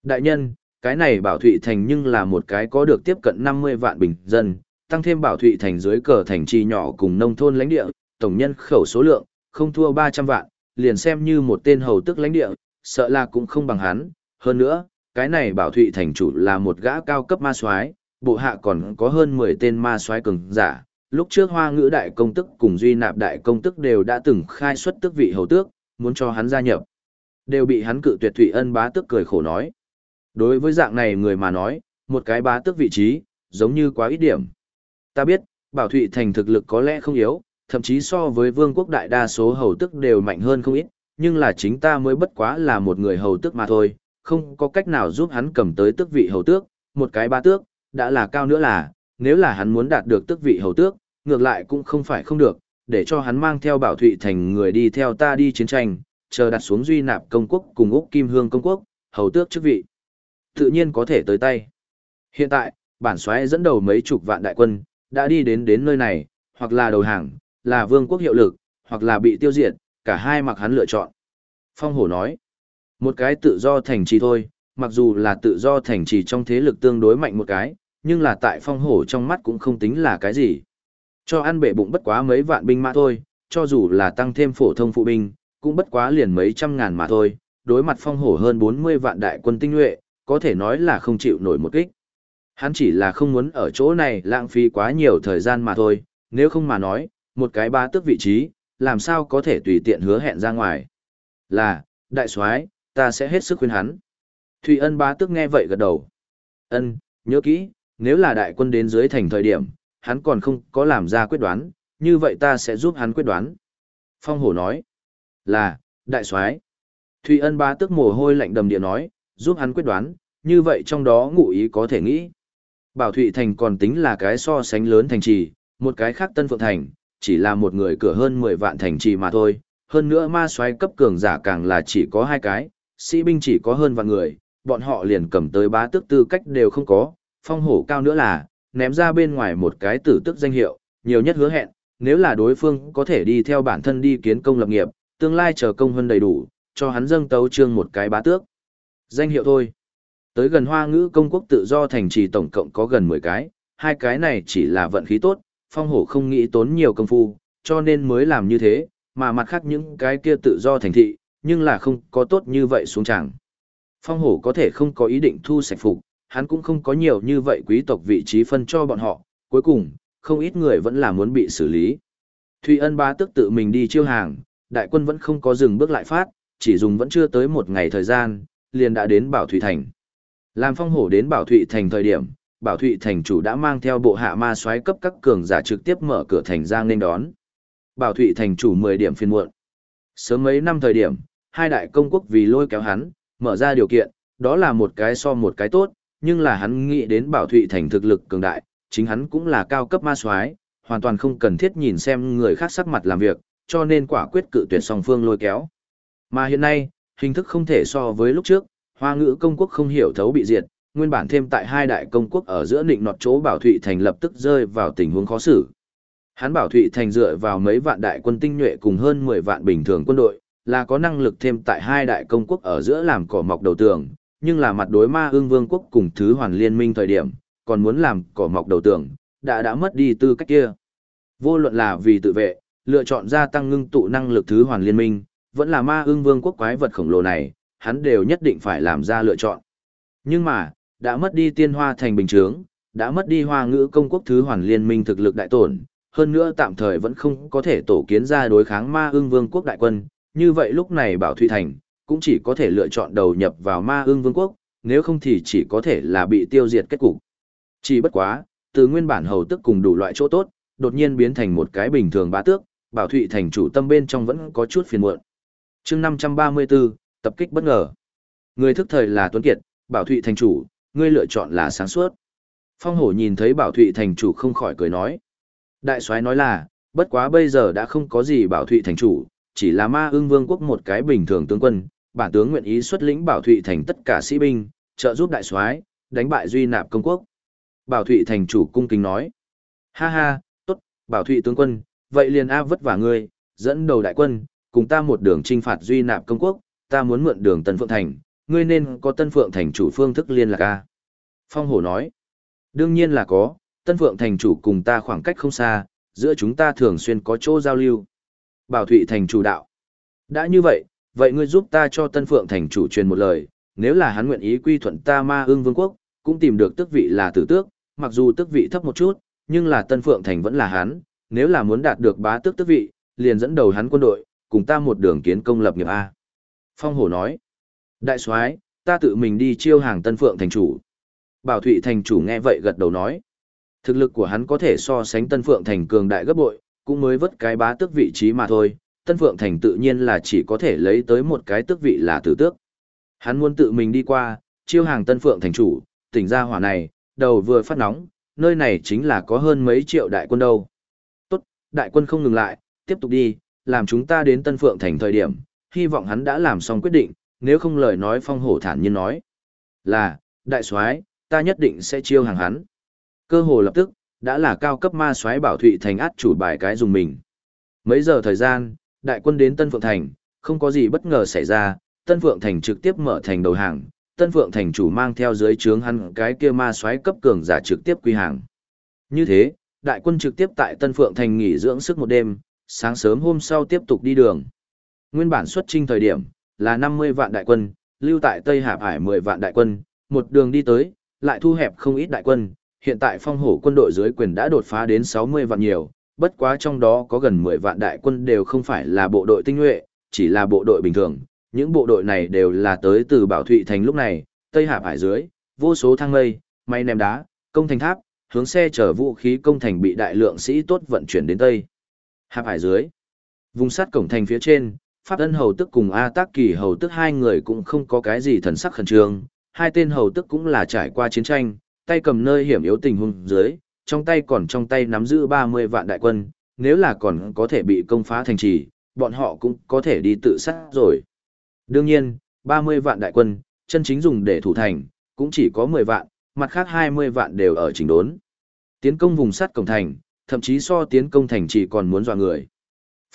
S1: đại nhân, cái này bảo Thụy Thành nhưng là một cái có được tiếp cận 50 vạn bình dân, tăng thêm bảo Thụy Thành dưới cờ thành trì nhỏ cùng nông thôn lãnh địa, tổng nhân khẩu số lượng, không thua 300 vạn, liền xem như một tên hầu tức lãnh địa, sợ là cũng không bằng hắn. Hơn nữa, cái này bảo thụy thành chủ là một gã cao cấp ma soái bộ hạ còn có hơn 10 tên ma soái cường giả. Lúc trước hoa ngữ đại công tức cùng duy nạp đại công tức đều đã từng khai xuất tước vị hầu tước, muốn cho hắn gia nhập. Đều bị hắn cự tuyệt thủy ân bá tước cười khổ nói. Đối với dạng này người mà nói, một cái bá tước vị trí, giống như quá ít điểm. Ta biết, bảo thụy thành thực lực có lẽ không yếu, thậm chí so với vương quốc đại đa số hầu tức đều mạnh hơn không ít, nhưng là chính ta mới bất quá là một người hầu tước mà thôi, không có cách nào giúp hắn cầm tới tước vị hầu tước, một cái ba tước, đã là cao nữa là, nếu là hắn muốn đạt được tước vị hầu tước, ngược lại cũng không phải không được, để cho hắn mang theo bảo thụy thành người đi theo ta đi chiến tranh, chờ đặt xuống duy nạp công quốc cùng Úc Kim Hương công quốc, hầu tước chức vị. Tự nhiên có thể tới tay. Hiện tại, bản xoáy dẫn đầu mấy chục vạn đại quân, đã đi đến đến nơi này, hoặc là đầu hàng, là vương quốc hiệu lực, hoặc là bị tiêu diệt, cả hai mặc hắn lựa chọn. Phong hổ nói, một cái tự do thành trì thôi, mặc dù là tự do thành trì trong thế lực tương đối mạnh một cái, nhưng là tại phong hổ trong mắt cũng không tính là cái gì. Cho ăn bể bụng bất quá mấy vạn binh mã thôi, cho dù là tăng thêm phổ thông phụ binh, cũng bất quá liền mấy trăm ngàn mà thôi, đối mặt phong hổ hơn 40 vạn đại quân tinh nhuệ, có thể nói là không chịu nổi một kích. Hắn chỉ là không muốn ở chỗ này lãng phí quá nhiều thời gian mà thôi, nếu không mà nói, một cái ba tước vị trí, làm sao có thể tùy tiện hứa hẹn ra ngoài. Là, đại soái, ta sẽ hết sức khuyên hắn. Thụy ân ba tước nghe vậy gật đầu. Ân, nhớ kỹ, nếu là đại quân đến dưới thành thời điểm, hắn còn không có làm ra quyết đoán, như vậy ta sẽ giúp hắn quyết đoán. Phong hổ nói. Là, đại soái. Thụy ân ba tước mồ hôi lạnh đầm địa nói, giúp hắn quyết đoán, như vậy trong đó ngụ ý có thể nghĩ. Bảo Thụy Thành còn tính là cái so sánh lớn thành trì, một cái khác Tân Phượng Thành, chỉ là một người cửa hơn 10 vạn thành trì mà thôi, hơn nữa ma Xoáy cấp cường giả càng là chỉ có hai cái, sĩ binh chỉ có hơn vạn người, bọn họ liền cầm tới bá tước tư cách đều không có, phong hổ cao nữa là, ném ra bên ngoài một cái tử tức danh hiệu, nhiều nhất hứa hẹn, nếu là đối phương có thể đi theo bản thân đi kiến công lập nghiệp, tương lai chờ công hơn đầy đủ, cho hắn dâng tấu trương một cái bá tước. Danh hiệu thôi. Tới gần hoa ngữ công quốc tự do thành trì tổng cộng có gần 10 cái, hai cái này chỉ là vận khí tốt, phong hổ không nghĩ tốn nhiều công phu, cho nên mới làm như thế, mà mặt khác những cái kia tự do thành thị, nhưng là không có tốt như vậy xuống chẳng. Phong hổ có thể không có ý định thu sạch phục, hắn cũng không có nhiều như vậy quý tộc vị trí phân cho bọn họ, cuối cùng, không ít người vẫn là muốn bị xử lý. Thùy ân ba tức tự mình đi chiêu hàng, đại quân vẫn không có dừng bước lại phát, chỉ dùng vẫn chưa tới một ngày thời gian, liền đã đến Bảo Thụy Thành. Làm phong hổ đến Bảo Thụy Thành thời điểm, Bảo Thụy Thành chủ đã mang theo bộ hạ ma soái cấp các cường giả trực tiếp mở cửa thành ra nên đón. Bảo Thụy Thành chủ 10 điểm phiên muộn. Sớm mấy năm thời điểm, hai đại công quốc vì lôi kéo hắn, mở ra điều kiện, đó là một cái so một cái tốt, nhưng là hắn nghĩ đến Bảo Thụy Thành thực lực cường đại, chính hắn cũng là cao cấp ma soái, hoàn toàn không cần thiết nhìn xem người khác sắc mặt làm việc, cho nên quả quyết cự tuyệt song phương lôi kéo. Mà hiện nay, hình thức không thể so với lúc trước, hoa ngữ công quốc không hiểu thấu bị diệt, nguyên bản thêm tại hai đại công quốc ở giữa định nọt chỗ Bảo Thụy Thành lập tức rơi vào tình huống khó xử. Hắn Bảo Thụy Thành dựa vào mấy vạn đại quân tinh nhuệ cùng hơn 10 vạn bình thường quân đội, là có năng lực thêm tại hai đại công quốc ở giữa làm cỏ mọc đầu tường, nhưng là mặt đối ma ương vương quốc cùng thứ hoàn liên minh thời điểm, còn muốn làm cỏ mọc đầu tường, đã đã mất đi tư cách kia. Vô luận là vì tự vệ, lựa chọn gia tăng ngưng tụ năng lực thứ hoàn liên minh, vẫn là ma ương vương quốc quái vật khổng lồ này, hắn đều nhất định phải làm ra lựa chọn. Nhưng mà, đã mất đi tiên hoa thành bình trướng, đã mất đi hoa ngữ công quốc thứ hoàn liên minh thực lực đại tổn, hơn nữa tạm thời vẫn không có thể tổ kiến ra đối kháng ma ương vương quốc đại quân, như vậy lúc này bảo Thụy Thành, cũng chỉ có thể lựa chọn đầu nhập vào ma ương vương quốc, nếu không thì chỉ có thể là bị tiêu diệt kết cục. Chỉ bất quá, từ nguyên bản hầu tức cùng đủ loại chỗ tốt, đột nhiên biến thành một cái bình thường bá tước, bảo Thụy Thành chủ tâm bên trong vẫn có chút phiền muộn. chương 534, tập kích bất ngờ. Người thức thời là Tuấn Kiệt, bảo Thụy Thành chủ, ngươi lựa chọn là sáng suốt. Phong hổ nhìn thấy bảo Thụy Thành chủ không khỏi cười nói. Đại soái nói là, bất quá bây giờ đã không có gì bảo Thụy Thành chủ, chỉ là ma Ưng vương quốc một cái bình thường tướng quân, bản tướng nguyện ý xuất lĩnh bảo Thụy Thành tất cả sĩ binh, trợ giúp đại soái đánh bại duy nạp công quốc. Bảo Thụy Thành chủ cung kính nói. Ha ha, tốt, Bảo Thụy tướng quân, vậy liền A vất vả ngươi, dẫn đầu đại quân, cùng ta một đường trinh phạt duy nạp công quốc, ta muốn mượn đường Tân Phượng Thành, ngươi nên có Tân Phượng Thành chủ phương thức liên lạc A. Phong Hổ nói. Đương nhiên là có, Tân Phượng Thành chủ cùng ta khoảng cách không xa, giữa chúng ta thường xuyên có chỗ giao lưu. Bảo Thụy Thành chủ đạo. Đã như vậy, vậy ngươi giúp ta cho Tân Phượng Thành chủ truyền một lời, nếu là hắn nguyện ý quy thuận ta ma ương vương quốc, cũng tìm được tước vị là tử tước, mặc dù tước vị thấp một chút, nhưng là Tân Phượng Thành vẫn là hắn, nếu là muốn đạt được bá tước tước vị, liền dẫn đầu hắn quân đội, cùng ta một đường kiến công lập nghiệp A. Phong Hổ nói, đại soái, ta tự mình đi chiêu hàng Tân Phượng Thành chủ. Bảo Thụy Thành chủ nghe vậy gật đầu nói, thực lực của hắn có thể so sánh Tân Phượng Thành cường đại gấp bội, cũng mới vất cái bá tước vị trí mà thôi, Tân Phượng Thành tự nhiên là chỉ có thể lấy tới một cái tước vị là tử tước. Hắn muốn tự mình đi qua, chiêu hàng Tân Phượng Thành chủ, tỉnh ra hỏa này, đầu vừa phát nóng, nơi này chính là có hơn mấy triệu đại quân đâu. Tốt, đại quân không ngừng lại, tiếp tục đi, làm chúng ta đến Tân Phượng thành thời điểm, hy vọng hắn đã làm xong quyết định, nếu không lời nói phong hổ thản nhiên nói. Là, đại soái, ta nhất định sẽ chiêu hàng hắn. Cơ hồ lập tức, đã là cao cấp ma soái bảo thụy thành át chủ bài cái dùng mình. Mấy giờ thời gian, đại quân đến Tân Phượng thành, không có gì bất ngờ xảy ra, Tân Phượng thành trực tiếp mở thành đầu hàng, Tân Phượng thành chủ mang theo dưới trướng hắn cái kia ma soái cấp cường giả trực tiếp quy hàng. Như thế, đại quân trực tiếp tại Tân Phượng thành nghỉ dưỡng sức một đêm, sáng sớm hôm sau tiếp tục đi đường. Nguyên bản xuất trinh thời điểm là 50 vạn đại quân, lưu tại Tây Hạp Hải 10 vạn đại quân, một đường đi tới, lại thu hẹp không ít đại quân, hiện tại phong hổ quân đội dưới quyền đã đột phá đến 60 vạn nhiều, bất quá trong đó có gần 10 vạn đại quân đều không phải là bộ đội tinh nhuệ, chỉ là bộ đội bình thường, những bộ đội này đều là tới từ Bảo Thụy Thành lúc này, Tây Hạp Hải dưới, vô số thang mây, máy ném đá, công thành tháp, hướng xe chở vũ khí công thành bị đại lượng sĩ tốt vận chuyển đến Tây. Hạp Hải dưới, vùng sắt cổng thành phía trên, Pháp Ân Hầu Tức cùng A Tác Kỳ Hầu Tức hai người cũng không có cái gì thần sắc khẩn trương, hai tên Hầu Tức cũng là trải qua chiến tranh, tay cầm nơi hiểm yếu tình huống dưới, trong tay còn trong tay nắm giữ 30 vạn đại quân, nếu là còn có thể bị công phá thành trì, bọn họ cũng có thể đi tự sát rồi. Đương nhiên, 30 vạn đại quân, chân chính dùng để thủ thành, cũng chỉ có 10 vạn, mặt khác 20 vạn đều ở chỉnh đốn. Tiến công vùng sắt cổng thành, thậm chí so tiến công thành chỉ còn muốn dọa người.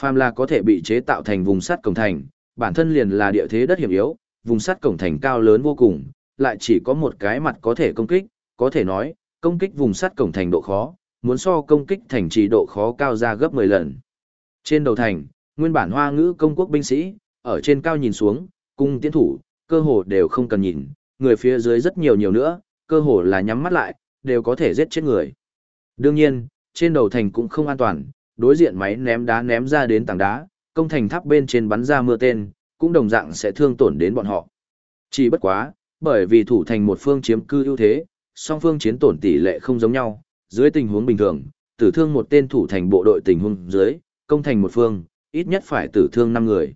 S1: Phàm là có thể bị chế tạo thành vùng sắt cổng thành, bản thân liền là địa thế đất hiểm yếu, vùng sắt cổng thành cao lớn vô cùng, lại chỉ có một cái mặt có thể công kích, có thể nói, công kích vùng sắt cổng thành độ khó, muốn so công kích thành trì độ khó cao ra gấp 10 lần. Trên đầu thành, nguyên bản hoa ngữ công quốc binh sĩ, ở trên cao nhìn xuống, cung tiến thủ, cơ hồ đều không cần nhìn, người phía dưới rất nhiều nhiều nữa, cơ hồ là nhắm mắt lại, đều có thể giết chết người. Đương nhiên, trên đầu thành cũng không an toàn, đối diện máy ném đá ném ra đến tảng đá, công thành tháp bên trên bắn ra mưa tên, cũng đồng dạng sẽ thương tổn đến bọn họ. Chỉ bất quá, bởi vì thủ thành một phương chiếm cư ưu thế, song phương chiến tổn tỷ lệ không giống nhau, dưới tình huống bình thường, tử thương một tên thủ thành bộ đội tình huống dưới, công thành một phương, ít nhất phải tử thương 5 người.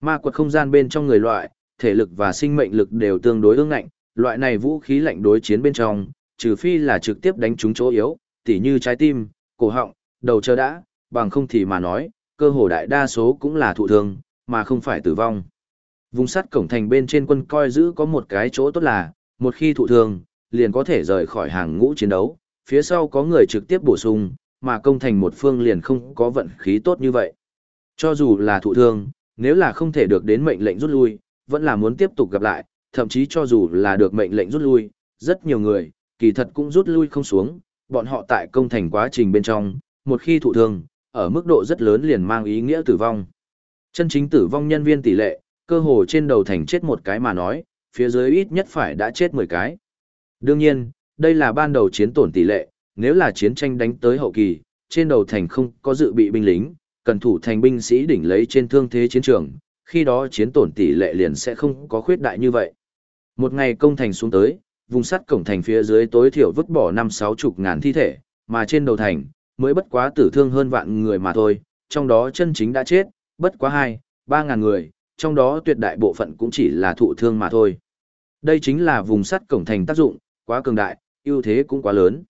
S1: Ma quật không gian bên trong người loại, thể lực và sinh mệnh lực đều tương đối ương ngạnh, loại này vũ khí lạnh đối chiến bên trong, trừ phi là trực tiếp đánh trúng chỗ yếu, tỉ như trái tim, cổ họng, đầu chờ đã, bằng không thì mà nói, cơ hồ đại đa số cũng là thụ thương, mà không phải tử vong. Vùng sắt cổng thành bên trên quân coi giữ có một cái chỗ tốt là, một khi thụ thương, liền có thể rời khỏi hàng ngũ chiến đấu, phía sau có người trực tiếp bổ sung, mà công thành một phương liền không có vận khí tốt như vậy. Cho dù là thụ thương, nếu là không thể được đến mệnh lệnh rút lui, vẫn là muốn tiếp tục gặp lại, thậm chí cho dù là được mệnh lệnh rút lui, rất nhiều người, kỳ thật cũng rút lui không xuống, bọn họ tại công thành quá trình bên trong, một khi thụ thương, ở mức độ rất lớn liền mang ý nghĩa tử vong. Chân chính tử vong nhân viên tỷ lệ, cơ hồ trên đầu thành chết một cái mà nói, phía dưới ít nhất phải đã chết 10 cái. Đương nhiên, đây là ban đầu chiến tổn tỷ lệ, nếu là chiến tranh đánh tới hậu kỳ, trên đầu thành không có dự bị binh lính, cần thủ thành binh sĩ đỉnh lấy trên thương thế chiến trường, khi đó chiến tổn tỷ lệ liền sẽ không có khuyết đại như vậy. Một ngày công thành xuống tới, vùng sắt cổng thành phía dưới tối thiểu vứt bỏ năm sáu chục ngàn thi thể, mà trên đầu thành, mới bất quá tử thương hơn vạn người mà thôi, trong đó chân chính đã chết, bất quá hai, ba ngàn người, trong đó tuyệt đại bộ phận cũng chỉ là thụ thương mà thôi. Đây chính là vùng sắt cổng thành tác dụng, quá cường đại, ưu thế cũng quá lớn.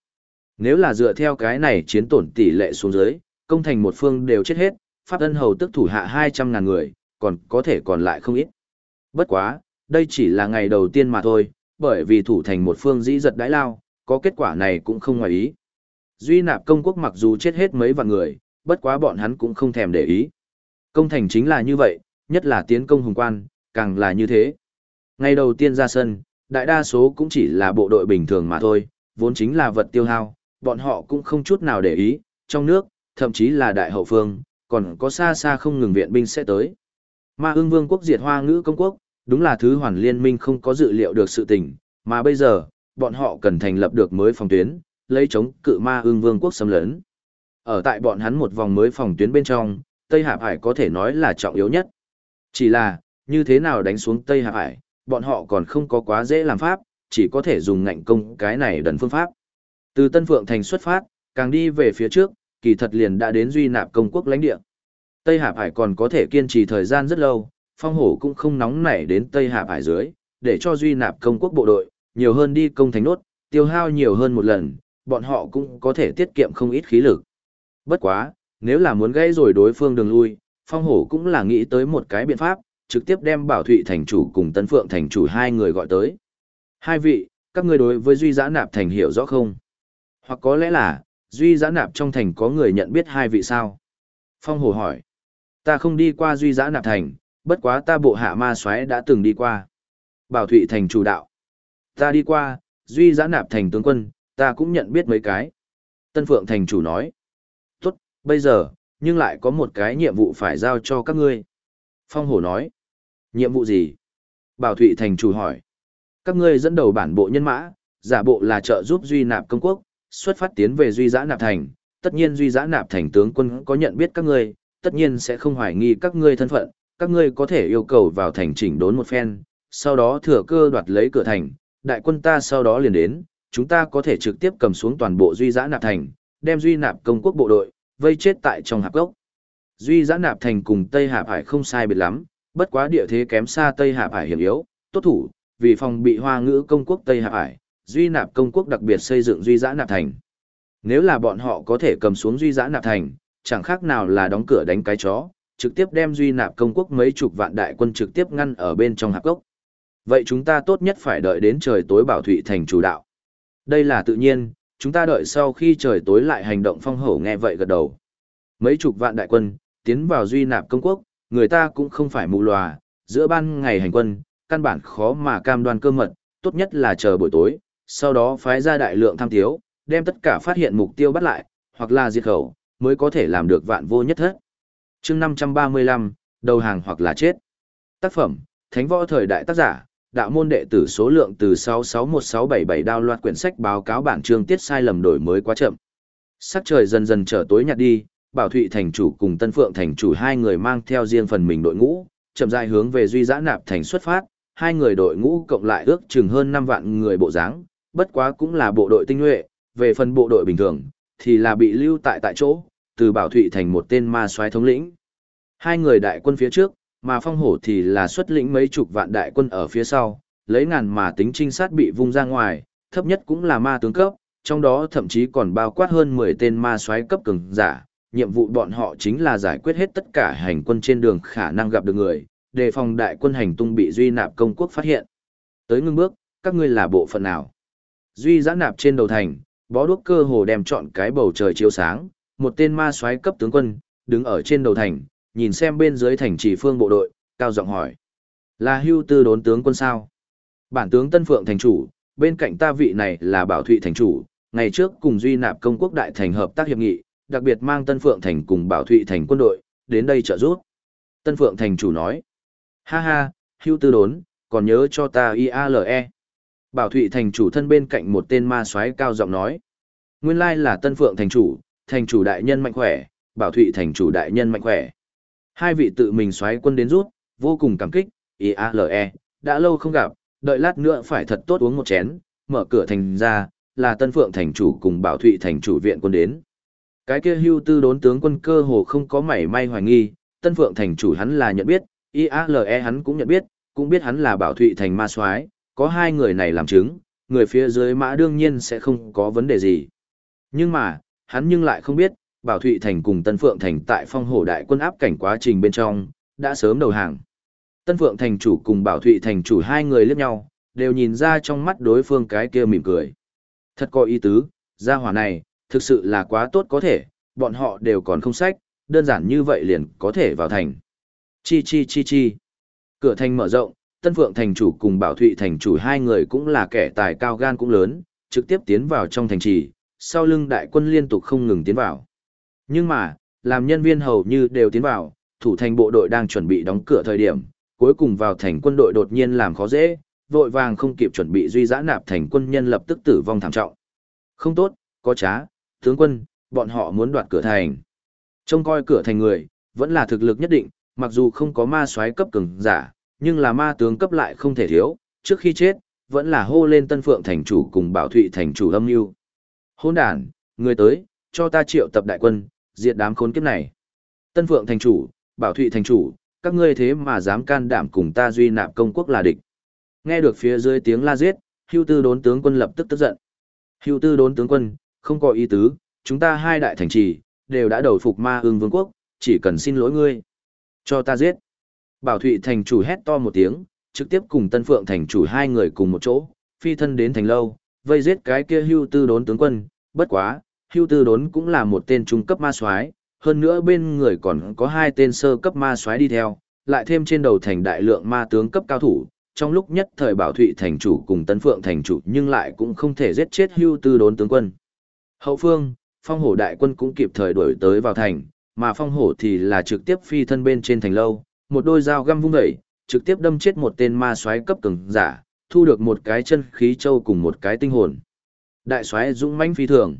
S1: Nếu là dựa theo cái này chiến tổn tỷ lệ xuống dưới, công thành một phương đều chết hết, pháp ân hầu tức thủ hạ 200 ngàn người, còn có thể còn lại không ít. Bất quá, đây chỉ là ngày đầu tiên mà thôi, bởi vì thủ thành một phương dĩ giật đãi lao, có kết quả này cũng không ngoài ý. Duy nạp công quốc mặc dù chết hết mấy vạn người, bất quá bọn hắn cũng không thèm để ý. Công thành chính là như vậy, nhất là tiến công hùng quan, càng là như thế. Ngày đầu tiên ra sân, đại đa số cũng chỉ là bộ đội bình thường mà thôi, vốn chính là vật tiêu hao, bọn họ cũng không chút nào để ý, trong nước, thậm chí là đại hậu phương, còn có xa xa không ngừng viện binh sẽ tới. Ma ương vương quốc diệt hoa ngữ công quốc, đúng là thứ hoàn liên minh không có dự liệu được sự tình, mà bây giờ, bọn họ cần thành lập được mới phòng tuyến, lấy chống cự ma ương vương quốc xâm lấn. Ở tại bọn hắn một vòng mới phòng tuyến bên trong, Tây Hạp Hải có thể nói là trọng yếu nhất. Chỉ là, như thế nào đánh xuống Tây Hạp Hải, bọn họ còn không có quá dễ làm pháp, chỉ có thể dùng ngạnh công cái này đần phương pháp. Từ Tân Phượng Thành xuất phát, càng đi về phía trước, kỳ thật liền đã đến duy nạp công quốc lãnh địa. Tây Hạp Hải còn có thể kiên trì thời gian rất lâu, phong hổ cũng không nóng nảy đến Tây Hạp Hải dưới, để cho duy nạp công quốc bộ đội, nhiều hơn đi công thành nốt, tiêu hao nhiều hơn một lần, bọn họ cũng có thể tiết kiệm không ít khí lực. Bất quá, nếu là muốn gây rồi đối phương đường lui, phong hổ cũng là nghĩ tới một cái biện pháp, trực tiếp đem bảo thụy thành chủ cùng tân phượng thành chủ hai người gọi tới. Hai vị, các người đối với duy giã nạp thành hiểu rõ không? Hoặc có lẽ là, duy giã nạp trong thành có người nhận biết hai vị sao? Phong hổ hỏi. Ta không đi qua duy giã nạp thành, bất quá ta bộ hạ ma xoáy đã từng đi qua. Bảo Thụy thành chủ đạo. Ta đi qua, duy giã nạp thành tướng quân, ta cũng nhận biết mấy cái. Tân Phượng thành chủ nói. Tốt, bây giờ, nhưng lại có một cái nhiệm vụ phải giao cho các ngươi. Phong hổ nói. Nhiệm vụ gì? Bảo Thụy thành chủ hỏi. Các ngươi dẫn đầu bản bộ nhân mã, giả bộ là trợ giúp duy nạp công quốc, xuất phát tiến về duy giã nạp thành, tất nhiên duy giã nạp thành tướng quân có nhận biết các ngươi, tất nhiên sẽ không hoài nghi các ngươi thân phận, các ngươi có thể yêu cầu vào thành chỉnh đốn một phen, sau đó thừa cơ đoạt lấy cửa thành, đại quân ta sau đó liền đến, chúng ta có thể trực tiếp cầm xuống toàn bộ duy giã nạp thành, đem duy nạp công quốc bộ đội, vây chết tại trong hạp gốc. Duy giã nạp thành cùng Tây Hạp Hải không sai biệt lắm, bất quá địa thế kém xa Tây Hạp Hải hiểm yếu, tốt thủ, vì phòng bị hoa ngữ công quốc Tây Hạp Hải, duy nạp công quốc đặc biệt xây dựng duy giã nạp thành. Nếu là bọn họ có thể cầm xuống duy giã nạp thành, chẳng khác nào là đóng cửa đánh cái chó, trực tiếp đem duy nạp công quốc mấy chục vạn đại quân trực tiếp ngăn ở bên trong hạp gốc. Vậy chúng ta tốt nhất phải đợi đến trời tối bảo thụy thành chủ đạo. Đây là tự nhiên, chúng ta đợi sau khi trời tối lại hành động phong hổ nghe vậy gật đầu. Mấy chục vạn đại quân, tiến vào duy nạp công quốc, người ta cũng không phải mù lòa, giữa ban ngày hành quân, căn bản khó mà cam đoan cơ mật, tốt nhất là chờ buổi tối, sau đó phái ra đại lượng tham thiếu, đem tất cả phát hiện mục tiêu bắt lại, hoặc là diệt khẩu, mới có thể làm được vạn vô nhất hết. chương 535, đầu hàng hoặc là chết. Tác phẩm, Thánh võ thời đại tác giả, đạo môn đệ tử số lượng từ 661677 đao loạt quyển sách báo cáo bản chương tiết sai lầm đổi mới quá chậm. Sắc trời dần dần trở tối nhạt đi, Bảo Thụy thành chủ cùng Tân Phượng thành chủ hai người mang theo riêng phần mình đội ngũ, chậm rãi hướng về Duy Giã Nạp thành xuất phát, hai người đội ngũ cộng lại ước chừng hơn 5 vạn người bộ dáng, bất quá cũng là bộ đội tinh nhuệ, về phần bộ đội bình thường thì là bị lưu tại tại chỗ, từ Bảo Thụy thành một tên ma soái thống lĩnh. Hai người đại quân phía trước, mà phong hổ thì là xuất lĩnh mấy chục vạn đại quân ở phía sau, lấy ngàn mà tính trinh sát bị vung ra ngoài, thấp nhất cũng là ma tướng cấp, trong đó thậm chí còn bao quát hơn 10 tên ma soái cấp cường giả. Nhiệm vụ bọn họ chính là giải quyết hết tất cả hành quân trên đường khả năng gặp được người, đề phòng đại quân hành tung bị Duy Nạp công quốc phát hiện. Tới ngưng bước, các ngươi là bộ phận nào? Duy giã nạp trên đầu thành, bó đuốc cơ hồ đem chọn cái bầu trời chiếu sáng, một tên ma soái cấp tướng quân, đứng ở trên đầu thành, nhìn xem bên dưới thành trì phương bộ đội, cao giọng hỏi. Là hưu tư đốn tướng quân sao? Bản tướng Tân Phượng thành chủ, bên cạnh ta vị này là Bảo Thụy thành chủ, ngày trước cùng duy nạp công quốc đại thành hợp tác hiệp nghị, đặc biệt mang Tân Phượng thành cùng Bảo Thụy thành quân đội, đến đây trợ giúp. Tân Phượng thành chủ nói. Ha ha, hưu tư đốn, còn nhớ cho ta IALE. Bảo Thụy thành chủ thân bên cạnh một tên ma soái cao giọng nói. Nguyên lai là Tân Phượng thành chủ, thành chủ đại nhân mạnh khỏe, Bảo Thụy thành chủ đại nhân mạnh khỏe. Hai vị tự mình xoáy quân đến rút, vô cùng cảm kích, IALE, đã lâu không gặp, đợi lát nữa phải thật tốt uống một chén, mở cửa thành ra, là Tân Phượng thành chủ cùng Bảo Thụy thành chủ viện quân đến. Cái kia hưu tư đốn tướng quân cơ hồ không có mảy may hoài nghi, Tân Phượng thành chủ hắn là nhận biết, IALE hắn cũng nhận biết, cũng biết hắn là Bảo Thụy thành ma soái, có hai người này làm chứng, người phía dưới mã đương nhiên sẽ không có vấn đề gì. Nhưng mà, hắn nhưng lại không biết, Bảo Thụy Thành cùng Tân Phượng Thành tại phong hổ đại quân áp cảnh quá trình bên trong, đã sớm đầu hàng. Tân Phượng Thành chủ cùng Bảo Thụy Thành chủ hai người liếc nhau, đều nhìn ra trong mắt đối phương cái kia mỉm cười. Thật có ý tứ, gia hỏa này, thực sự là quá tốt có thể, bọn họ đều còn không sách, đơn giản như vậy liền có thể vào thành. Chi chi chi chi. Cửa thành mở rộng, Tân Phượng Thành chủ cùng Bảo Thụy Thành chủ hai người cũng là kẻ tài cao gan cũng lớn, trực tiếp tiến vào trong thành trì, sau lưng đại quân liên tục không ngừng tiến vào. Nhưng mà, làm nhân viên hầu như đều tiến vào, thủ thành bộ đội đang chuẩn bị đóng cửa thời điểm, cuối cùng vào thành quân đội đột nhiên làm khó dễ, vội vàng không kịp chuẩn bị duy giã nạp thành quân nhân lập tức tử vong thảm trọng. Không tốt, có trá, tướng quân, bọn họ muốn đoạt cửa thành. Trông coi cửa thành người, vẫn là thực lực nhất định, mặc dù không có ma soái cấp cường giả, nhưng là ma tướng cấp lại không thể thiếu, trước khi chết, vẫn là hô lên Tân Phượng thành chủ cùng Bảo Thụy thành chủ âm mưu. Hôn đàn, người tới, cho ta triệu tập đại quân, diệt đám khốn kiếp này. Tân Phượng thành chủ, Bảo Thụy thành chủ, các ngươi thế mà dám can đảm cùng ta duy nạp công quốc là địch. Nghe được phía dưới tiếng la giết, Hưu Tư đốn tướng quân lập tức tức giận. Hưu Tư đốn tướng quân, không có ý tứ, chúng ta hai đại thành trì đều đã đầu phục ma ương vương quốc, chỉ cần xin lỗi ngươi. Cho ta giết. Bảo Thụy thành chủ hét to một tiếng, trực tiếp cùng Tân Phượng thành chủ hai người cùng một chỗ, phi thân đến thành lâu, vây giết cái kia Hưu Tư đốn tướng quân, bất quá, Hưu Tư đốn cũng là một tên trung cấp ma soái, hơn nữa bên người còn có hai tên sơ cấp ma soái đi theo, lại thêm trên đầu thành đại lượng ma tướng cấp cao thủ, trong lúc nhất thời Bảo Thụy thành chủ cùng Tân Phượng thành chủ nhưng lại cũng không thể giết chết Hưu Tư đốn tướng quân. Hậu phương, Phong Hổ đại quân cũng kịp thời đuổi tới vào thành, mà Phong Hổ thì là trực tiếp phi thân bên trên thành lâu, một đôi dao găm vung dậy, trực tiếp đâm chết một tên ma soái cấp cường giả, thu được một cái chân khí châu cùng một cái tinh hồn. Đại soái dũng mãnh phi thường.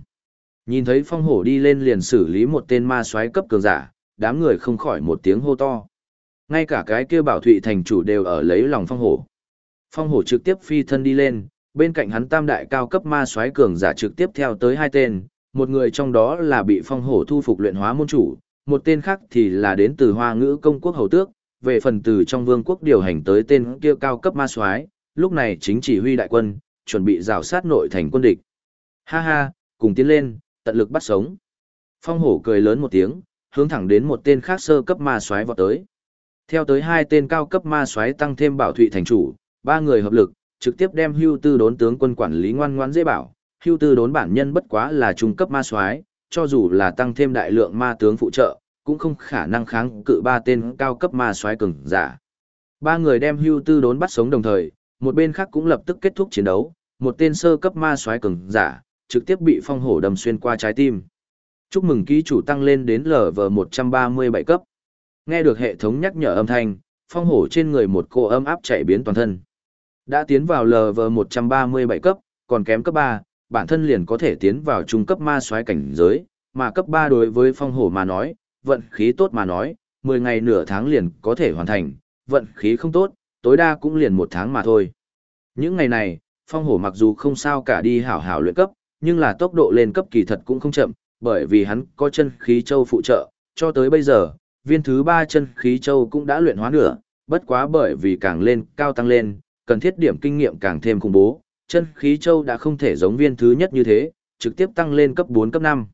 S1: Nhìn thấy phong hổ đi lên liền xử lý một tên ma soái cấp cường giả, đám người không khỏi một tiếng hô to. Ngay cả cái kia bảo thụy thành chủ đều ở lấy lòng phong hổ. Phong hổ trực tiếp phi thân đi lên, bên cạnh hắn tam đại cao cấp ma soái cường giả trực tiếp theo tới hai tên, một người trong đó là bị phong hổ thu phục luyện hóa môn chủ, một tên khác thì là đến từ hoa ngữ công quốc hầu tước, về phần từ trong vương quốc điều hành tới tên kia cao cấp ma soái lúc này chính chỉ huy đại quân, chuẩn bị rào sát nội thành quân địch. Ha ha, cùng tiến lên, tận lực bắt sống. Phong hổ cười lớn một tiếng, hướng thẳng đến một tên khác sơ cấp ma soái vọt tới. Theo tới hai tên cao cấp ma soái tăng thêm bảo thụy thành chủ, ba người hợp lực, trực tiếp đem hưu tư đốn tướng quân quản lý ngoan ngoãn dễ bảo, hưu tư đốn bản nhân bất quá là trung cấp ma soái cho dù là tăng thêm đại lượng ma tướng phụ trợ, cũng không khả năng kháng cự ba tên cao cấp ma soái cường giả. Ba người đem hưu tư đốn bắt sống đồng thời, một bên khác cũng lập tức kết thúc chiến đấu, một tên sơ cấp ma soái cường giả, trực tiếp bị phong hổ đâm xuyên qua trái tim. Chúc mừng ký chủ tăng lên đến LV137 cấp. Nghe được hệ thống nhắc nhở âm thanh, phong hổ trên người một cô âm áp chạy biến toàn thân. Đã tiến vào LV137 cấp, còn kém cấp 3, bản thân liền có thể tiến vào trung cấp ma soái cảnh giới, mà cấp 3 đối với phong hổ mà nói, vận khí tốt mà nói, 10 ngày nửa tháng liền có thể hoàn thành, vận khí không tốt, tối đa cũng liền một tháng mà thôi. Những ngày này, phong hổ mặc dù không sao cả đi hảo hảo luyện cấp, nhưng là tốc độ lên cấp kỳ thật cũng không chậm, bởi vì hắn có chân khí châu phụ trợ, cho tới bây giờ, viên thứ 3 chân khí châu cũng đã luyện hóa nửa, bất quá bởi vì càng lên cao tăng lên, cần thiết điểm kinh nghiệm càng thêm khủng bố, chân khí châu đã không thể giống viên thứ nhất như thế, trực tiếp tăng lên cấp 4 cấp 5.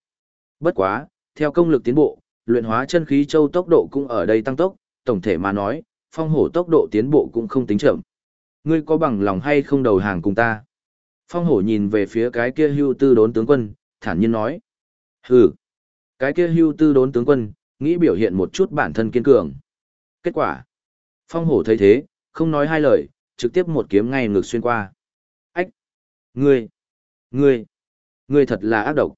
S1: Bất quá, theo công lực tiến bộ, luyện hóa chân khí châu tốc độ cũng ở đây tăng tốc, tổng thể mà nói, phong hổ tốc độ tiến bộ cũng không tính chậm. Ngươi có bằng lòng hay không đầu hàng cùng ta? Phong hổ nhìn về phía cái kia hưu tư đốn tướng quân, thản nhiên nói. Hừ. Cái kia hưu tư đốn tướng quân, nghĩ biểu hiện một chút bản thân kiên cường. Kết quả. Phong hổ thấy thế, không nói hai lời, trực tiếp một kiếm ngay ngược xuyên qua. Ách! Ngươi! Ngươi! Ngươi thật là ác độc.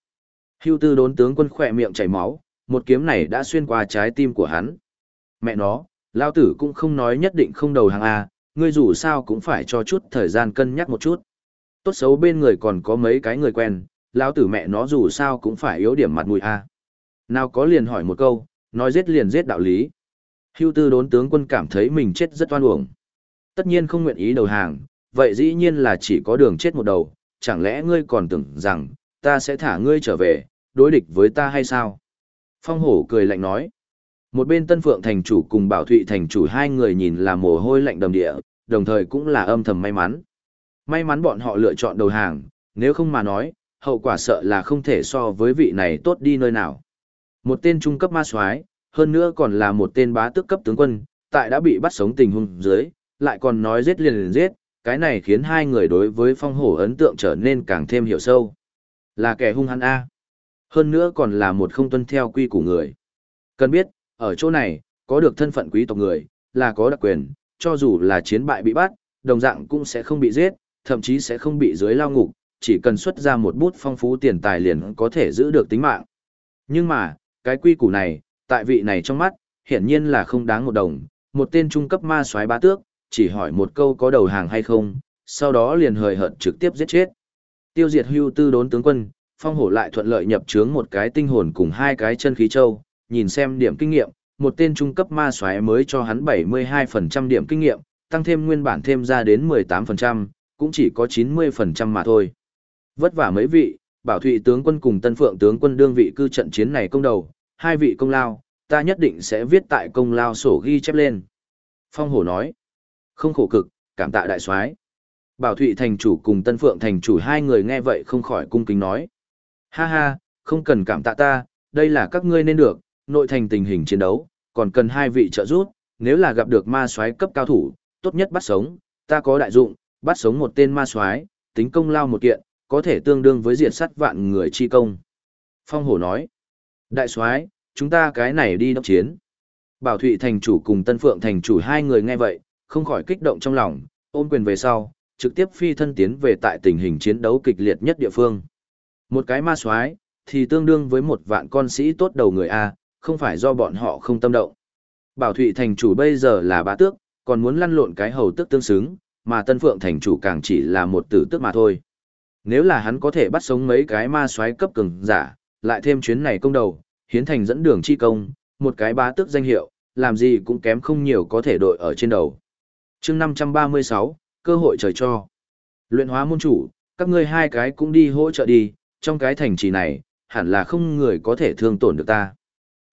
S1: Hưu tư đốn tướng quân khỏe miệng chảy máu, một kiếm này đã xuyên qua trái tim của hắn. Mẹ nó, lao tử cũng không nói nhất định không đầu hàng A, ngươi dù sao cũng phải cho chút thời gian cân nhắc một chút. Tốt xấu bên người còn có mấy cái người quen, lao tử mẹ nó dù sao cũng phải yếu điểm mặt mũi A. Nào có liền hỏi một câu, nói giết liền giết đạo lý. Hưu tư đốn tướng quân cảm thấy mình chết rất oan uổng. Tất nhiên không nguyện ý đầu hàng, vậy dĩ nhiên là chỉ có đường chết một đầu, chẳng lẽ ngươi còn tưởng rằng, ta sẽ thả ngươi trở về, đối địch với ta hay sao? Phong hổ cười lạnh nói. Một bên Tân Phượng thành chủ cùng Bảo Thụy thành chủ hai người nhìn là mồ hôi lạnh đầm địa, đồng thời cũng là âm thầm may mắn. May mắn bọn họ lựa chọn đầu hàng, nếu không mà nói, hậu quả sợ là không thể so với vị này tốt đi nơi nào. Một tên trung cấp ma soái, hơn nữa còn là một tên bá tước cấp tướng quân, tại đã bị bắt sống tình huống dưới, lại còn nói giết liền liền giết, cái này khiến hai người đối với phong hổ ấn tượng trở nên càng thêm hiểu sâu. Là kẻ hung hăng A. Hơn nữa còn là một không tuân theo quy của người. Cần biết, ở chỗ này, có được thân phận quý tộc người, là có đặc quyền, cho dù là chiến bại bị bắt, đồng dạng cũng sẽ không bị giết, thậm chí sẽ không bị dưới lao ngục, chỉ cần xuất ra một bút phong phú tiền tài liền có thể giữ được tính mạng. Nhưng mà, cái quy củ này, tại vị này trong mắt, hiển nhiên là không đáng một đồng, một tên trung cấp ma soái bá tước, chỉ hỏi một câu có đầu hàng hay không, sau đó liền hời hợt trực tiếp giết chết. Tiêu diệt hưu tư đốn tướng quân, phong hổ lại thuận lợi nhập trướng một cái tinh hồn cùng hai cái chân khí châu, nhìn xem điểm kinh nghiệm, một tên trung cấp ma soái mới cho hắn 72% điểm kinh nghiệm, tăng thêm nguyên bản thêm ra đến 18%, cũng chỉ có 90% mà thôi. Vất vả mấy vị, Bảo Thụy tướng quân cùng Tân Phượng tướng quân đương vị cư trận chiến này công đầu, hai vị công lao, ta nhất định sẽ viết tại công lao sổ ghi chép lên. Phong hổ nói, không khổ cực, cảm tạ đại soái. Bảo Thụy thành chủ cùng Tân Phượng thành chủ hai người nghe vậy không khỏi cung kính nói. Ha ha, không cần cảm tạ ta, đây là các ngươi nên được, nội thành tình hình chiến đấu, còn cần hai vị trợ giúp, nếu là gặp được ma soái cấp cao thủ, tốt nhất bắt sống, ta có đại dụng, bắt sống một tên ma soái, tính công lao một kiện, có thể tương đương với diệt sát vạn người chi công. Phong hổ nói, đại soái, chúng ta cái này đi đốc chiến. Bảo Thụy thành chủ cùng Tân Phượng thành chủ hai người nghe vậy, không khỏi kích động trong lòng, ôm quyền về sau, trực tiếp phi thân tiến về tại tình hình chiến đấu kịch liệt nhất địa phương. Một cái ma soái thì tương đương với một vạn con sĩ tốt đầu người A, không phải do bọn họ không tâm động. Bảo Thụy thành chủ bây giờ là bá tước, còn muốn lăn lộn cái hầu tước tương xứng, mà Tân Phượng thành chủ càng chỉ là một tử tước mà thôi. Nếu là hắn có thể bắt sống mấy cái ma soái cấp cường giả, lại thêm chuyến này công đầu, hiến thành dẫn đường chi công, một cái bá tước danh hiệu, làm gì cũng kém không nhiều có thể đội ở trên đầu. chương 536, cơ hội trời cho. Luyện hóa môn chủ, các ngươi hai cái cũng đi hỗ trợ đi, trong cái thành trì này, hẳn là không người có thể thương tổn được ta.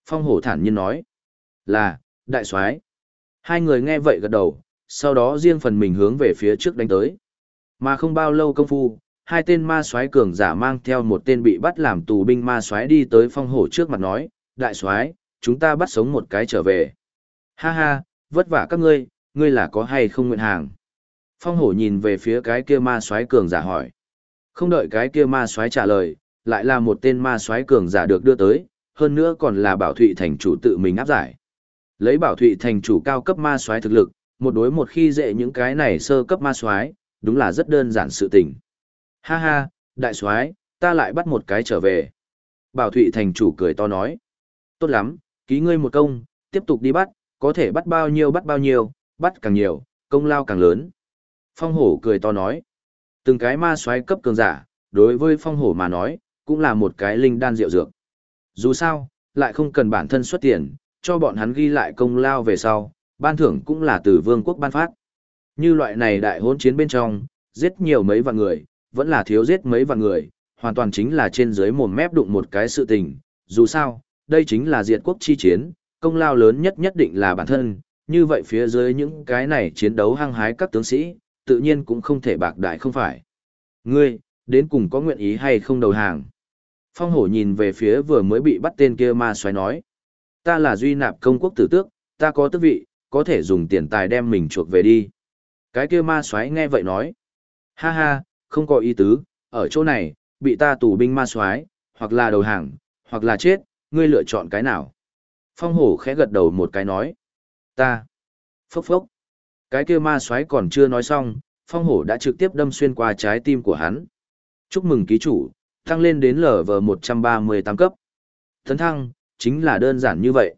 S1: Phong hổ thản nhiên nói, là, đại soái Hai người nghe vậy gật đầu, sau đó riêng phần mình hướng về phía trước đánh tới. Mà không bao lâu công phu, hai tên ma soái cường giả mang theo một tên bị bắt làm tù binh ma soái đi tới phong hổ trước mặt nói, đại soái, chúng ta bắt sống một cái trở về. Ha ha, vất vả các ngươi, ngươi là có hay không nguyện hàng. Phong hổ nhìn về phía cái kia ma soái cường giả hỏi. Không đợi cái kia ma soái trả lời, lại là một tên ma soái cường giả được đưa tới, hơn nữa còn là bảo thụy thành chủ tự mình áp giải. Lấy bảo thụy thành chủ cao cấp ma soái thực lực, một đối một khi dễ những cái này sơ cấp ma soái, đúng là rất đơn giản sự tình. Ha ha, đại soái, ta lại bắt một cái trở về. Bảo thụy thành chủ cười to nói. Tốt lắm, ký ngươi một công, tiếp tục đi bắt, có thể bắt bao nhiêu bắt bao nhiêu, bắt càng nhiều, công lao càng lớn. Phong hổ cười to nói. Từng cái ma soái cấp cường giả, đối với phong hổ mà nói, cũng là một cái linh đan rượu dược. Dù sao, lại không cần bản thân xuất tiền, cho bọn hắn ghi lại công lao về sau, ban thưởng cũng là từ vương quốc ban phát. Như loại này đại hỗn chiến bên trong, giết nhiều mấy vạn người, vẫn là thiếu giết mấy vạn người, hoàn toàn chính là trên dưới mồm mép đụng một cái sự tình. Dù sao, đây chính là diệt quốc chi chiến, công lao lớn nhất nhất định là bản thân, như vậy phía dưới những cái này chiến đấu hăng hái các tướng sĩ, tự nhiên cũng không thể bạc đại không phải. Ngươi, đến cùng có nguyện ý hay không đầu hàng? Phong hổ nhìn về phía vừa mới bị bắt tên kia ma xoáy nói. Ta là duy nạp công quốc tử tước, ta có tước vị, có thể dùng tiền tài đem mình chuộc về đi. Cái kia ma xoáy nghe vậy nói. Ha ha, không có ý tứ, ở chỗ này, bị ta tù binh ma xoáy, hoặc là đầu hàng, hoặc là chết, ngươi lựa chọn cái nào. Phong hổ khẽ gật đầu một cái nói. Ta. Phốc phốc. Cái kia ma xoáy còn chưa nói xong, phong hổ đã trực tiếp đâm xuyên qua trái tim của hắn. Chúc mừng ký chủ, tăng lên đến lv tám cấp. Thấn thăng, chính là đơn giản như vậy.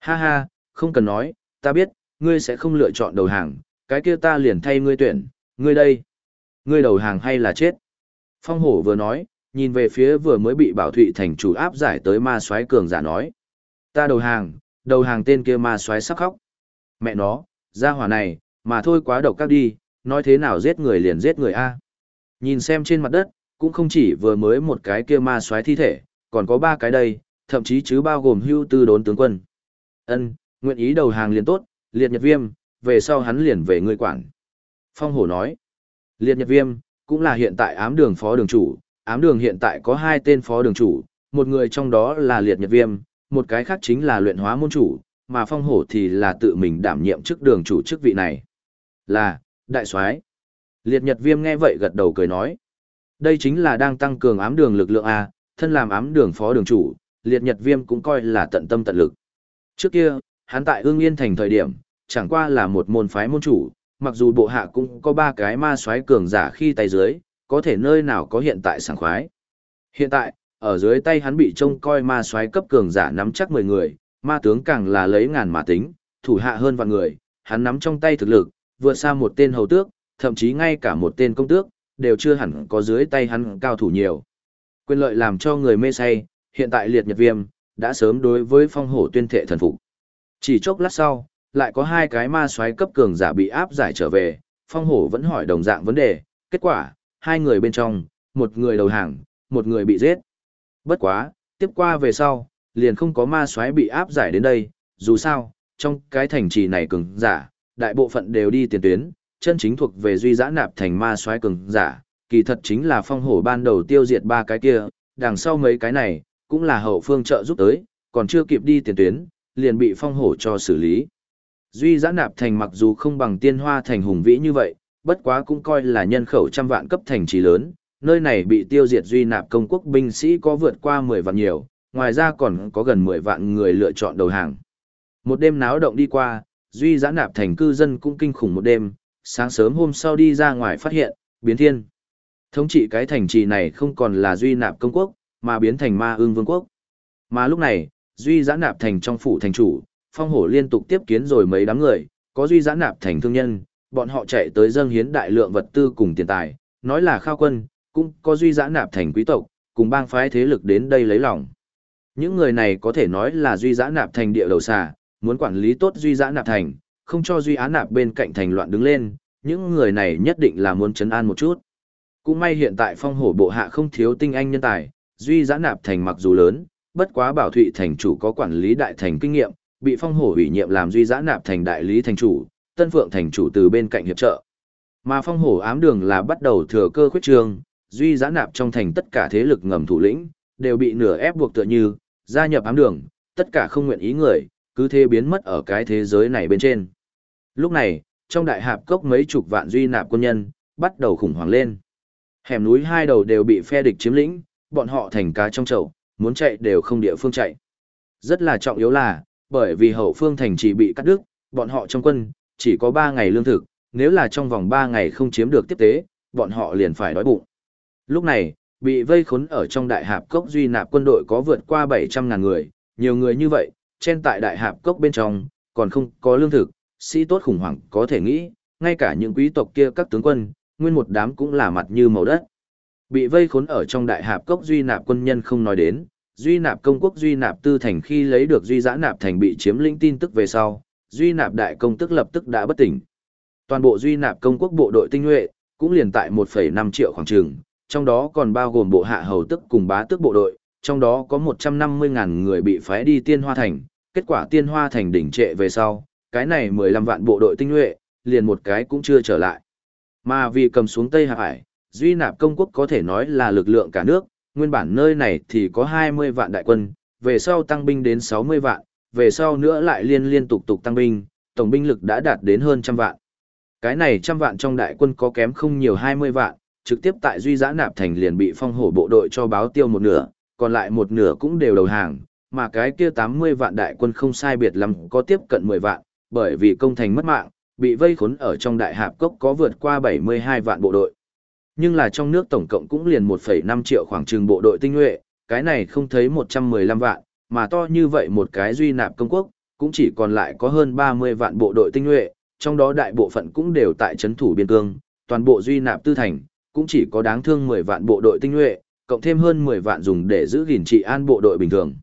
S1: Ha ha, không cần nói, ta biết, ngươi sẽ không lựa chọn đầu hàng, cái kia ta liền thay ngươi tuyển, ngươi đây. Ngươi đầu hàng hay là chết? Phong hổ vừa nói, nhìn về phía vừa mới bị bảo thụy thành chủ áp giải tới ma soái cường giả nói. Ta đầu hàng, đầu hàng tên kia ma soái sắc khóc. Mẹ nó, ra hỏa này, mà thôi quá độc các đi, nói thế nào giết người liền giết người a. Nhìn xem trên mặt đất, cũng không chỉ vừa mới một cái kia ma soái thi thể, còn có ba cái đây, thậm chí chứ bao gồm hưu tư đốn tướng quân. Ân, nguyện ý đầu hàng liền tốt, liệt nhật viêm, về sau hắn liền về người quản. Phong hổ nói, liệt nhật viêm, cũng là hiện tại ám đường phó đường chủ, ám đường hiện tại có hai tên phó đường chủ, một người trong đó là liệt nhật viêm, một cái khác chính là luyện hóa môn chủ, mà phong hổ thì là tự mình đảm nhiệm chức đường chủ chức vị này. Là, đại soái Liệt nhật viêm nghe vậy gật đầu cười nói. Đây chính là đang tăng cường ám đường lực lượng A, thân làm ám đường phó đường chủ, liệt nhật viêm cũng coi là tận tâm tận lực. Trước kia, hắn tại ương yên thành thời điểm, chẳng qua là một môn phái môn chủ, mặc dù bộ hạ cũng có ba cái ma soái cường giả khi tay dưới, có thể nơi nào có hiện tại sảng khoái. Hiện tại, ở dưới tay hắn bị trông coi ma soái cấp cường giả nắm chắc 10 người, ma tướng càng là lấy ngàn mà tính, thủ hạ hơn vạn người, hắn nắm trong tay thực lực, vượt xa một tên hầu tước, thậm chí ngay cả một tên công tước, đều chưa hẳn có dưới tay hắn cao thủ nhiều. Quyền lợi làm cho người mê say, hiện tại liệt nhật viêm, đã sớm đối với phong hổ tuyên thệ thần phục. Chỉ chốc lát sau, lại có hai cái ma soái cấp cường giả bị áp giải trở về, phong hổ vẫn hỏi đồng dạng vấn đề, kết quả, hai người bên trong, một người đầu hàng, một người bị giết. Bất quá, tiếp qua về sau, liền không có ma soái bị áp giải đến đây, dù sao, trong cái thành trì này cường giả, đại bộ phận đều đi tiền tuyến, chân chính thuộc về duy giã nạp thành ma soái cường giả, kỳ thật chính là phong hổ ban đầu tiêu diệt ba cái kia, đằng sau mấy cái này, cũng là hậu phương trợ giúp tới, còn chưa kịp đi tiền tuyến, liền bị phong hổ cho xử lý. Duy giã nạp thành mặc dù không bằng tiên hoa thành hùng vĩ như vậy, bất quá cũng coi là nhân khẩu trăm vạn cấp thành trì lớn, nơi này bị tiêu diệt duy nạp công quốc binh sĩ có vượt qua 10 vạn nhiều, ngoài ra còn có gần 10 vạn người lựa chọn đầu hàng. Một đêm náo động đi qua, duy giã nạp thành cư dân cũng kinh khủng một đêm, sáng sớm hôm sau đi ra ngoài phát hiện, biến thiên. Thống trị cái thành trì này không còn là duy nạp công quốc, mà biến thành ma ương vương quốc. Mà lúc này, duy giã nạp thành trong phủ thành chủ, phong hổ liên tục tiếp kiến rồi mấy đám người, có duy giã nạp thành thương nhân, bọn họ chạy tới dâng hiến đại lượng vật tư cùng tiền tài, nói là khao quân, cũng có duy giã nạp thành quý tộc, cùng bang phái thế lực đến đây lấy lòng. Những người này có thể nói là duy giã nạp thành địa đầu xà, muốn quản lý tốt duy giã nạp thành, không cho duy á nạp bên cạnh thành loạn đứng lên, những người này nhất định là muốn chấn an một chút. Cũng may hiện tại phong hổ bộ hạ không thiếu tinh anh nhân tài, duy giã nạp thành mặc dù lớn, bất quá bảo thụy thành chủ có quản lý đại thành kinh nghiệm, bị phong hổ ủy nhiệm làm duy giã nạp thành đại lý thành chủ, tân phượng thành chủ từ bên cạnh hiệp trợ. Mà phong hổ ám đường là bắt đầu thừa cơ khuyết trường, duy giã nạp trong thành tất cả thế lực ngầm thủ lĩnh, đều bị nửa ép buộc tựa như, gia nhập ám đường, tất cả không nguyện ý người, cứ thế biến mất ở cái thế giới này bên trên. Lúc này, trong đại hạp cốc mấy chục vạn duy nạp quân nhân, bắt đầu khủng hoảng lên. Hẻm núi hai đầu đều bị phe địch chiếm lĩnh, bọn họ thành cá trong chậu, muốn chạy đều không địa phương chạy. Rất là trọng yếu là, bởi vì hậu phương thành chỉ bị cắt đứt, bọn họ trong quân, chỉ có 3 ngày lương thực, nếu là trong vòng 3 ngày không chiếm được tiếp tế, bọn họ liền phải đói bụng. Lúc này, bị vây khốn ở trong đại hạp cốc duy nạp quân đội có vượt qua 700.000 người, nhiều người như vậy, trên tại đại hạp cốc bên trong, còn không có lương thực, sĩ tốt khủng hoảng có thể nghĩ, ngay cả những quý tộc kia các tướng quân, nguyên một đám cũng là mặt như màu đất. Bị vây khốn ở trong đại hạp cốc duy nạp quân nhân không nói đến, duy nạp công quốc duy nạp tư thành khi lấy được duy giã nạp thành bị chiếm lĩnh tin tức về sau, duy nạp đại công tức lập tức đã bất tỉnh. Toàn bộ duy nạp công quốc bộ đội tinh nhuệ, cũng liền tại 1,5 triệu khoảng trường, trong đó còn bao gồm bộ hạ hầu tức cùng bá tước bộ đội, trong đó có 150.000 người bị phái đi tiên hoa thành, kết quả tiên hoa thành đỉnh trệ về sau, cái này 15 vạn bộ đội tinh nhuệ, liền một cái cũng chưa trở lại. Mà vì cầm xuống Tây Hạ Hải, duy nạp công quốc có thể nói là lực lượng cả nước, nguyên bản nơi này thì có 20 vạn đại quân, về sau tăng binh đến 60 vạn, về sau nữa lại liên liên tục tục tăng binh, tổng binh lực đã đạt đến hơn trăm vạn. Cái này trăm vạn trong đại quân có kém không nhiều 20 vạn, trực tiếp tại duy giã nạp thành liền bị phong hổ bộ đội cho báo tiêu một nửa, còn lại một nửa cũng đều đầu hàng, mà cái kia 80 vạn đại quân không sai biệt lắm có tiếp cận 10 vạn, bởi vì công thành mất mạng, bị vây khốn ở trong đại hạp cốc có vượt qua 72 vạn bộ đội. Nhưng là trong nước tổng cộng cũng liền 1,5 triệu khoảng trường bộ đội tinh nhuệ, cái này không thấy 115 vạn, mà to như vậy một cái duy nạp công quốc, cũng chỉ còn lại có hơn 30 vạn bộ đội tinh nhuệ, trong đó đại bộ phận cũng đều tại chấn thủ biên cương, toàn bộ duy nạp tư thành, cũng chỉ có đáng thương 10 vạn bộ đội tinh nhuệ, cộng thêm hơn 10 vạn dùng để giữ gìn trị an bộ đội bình thường.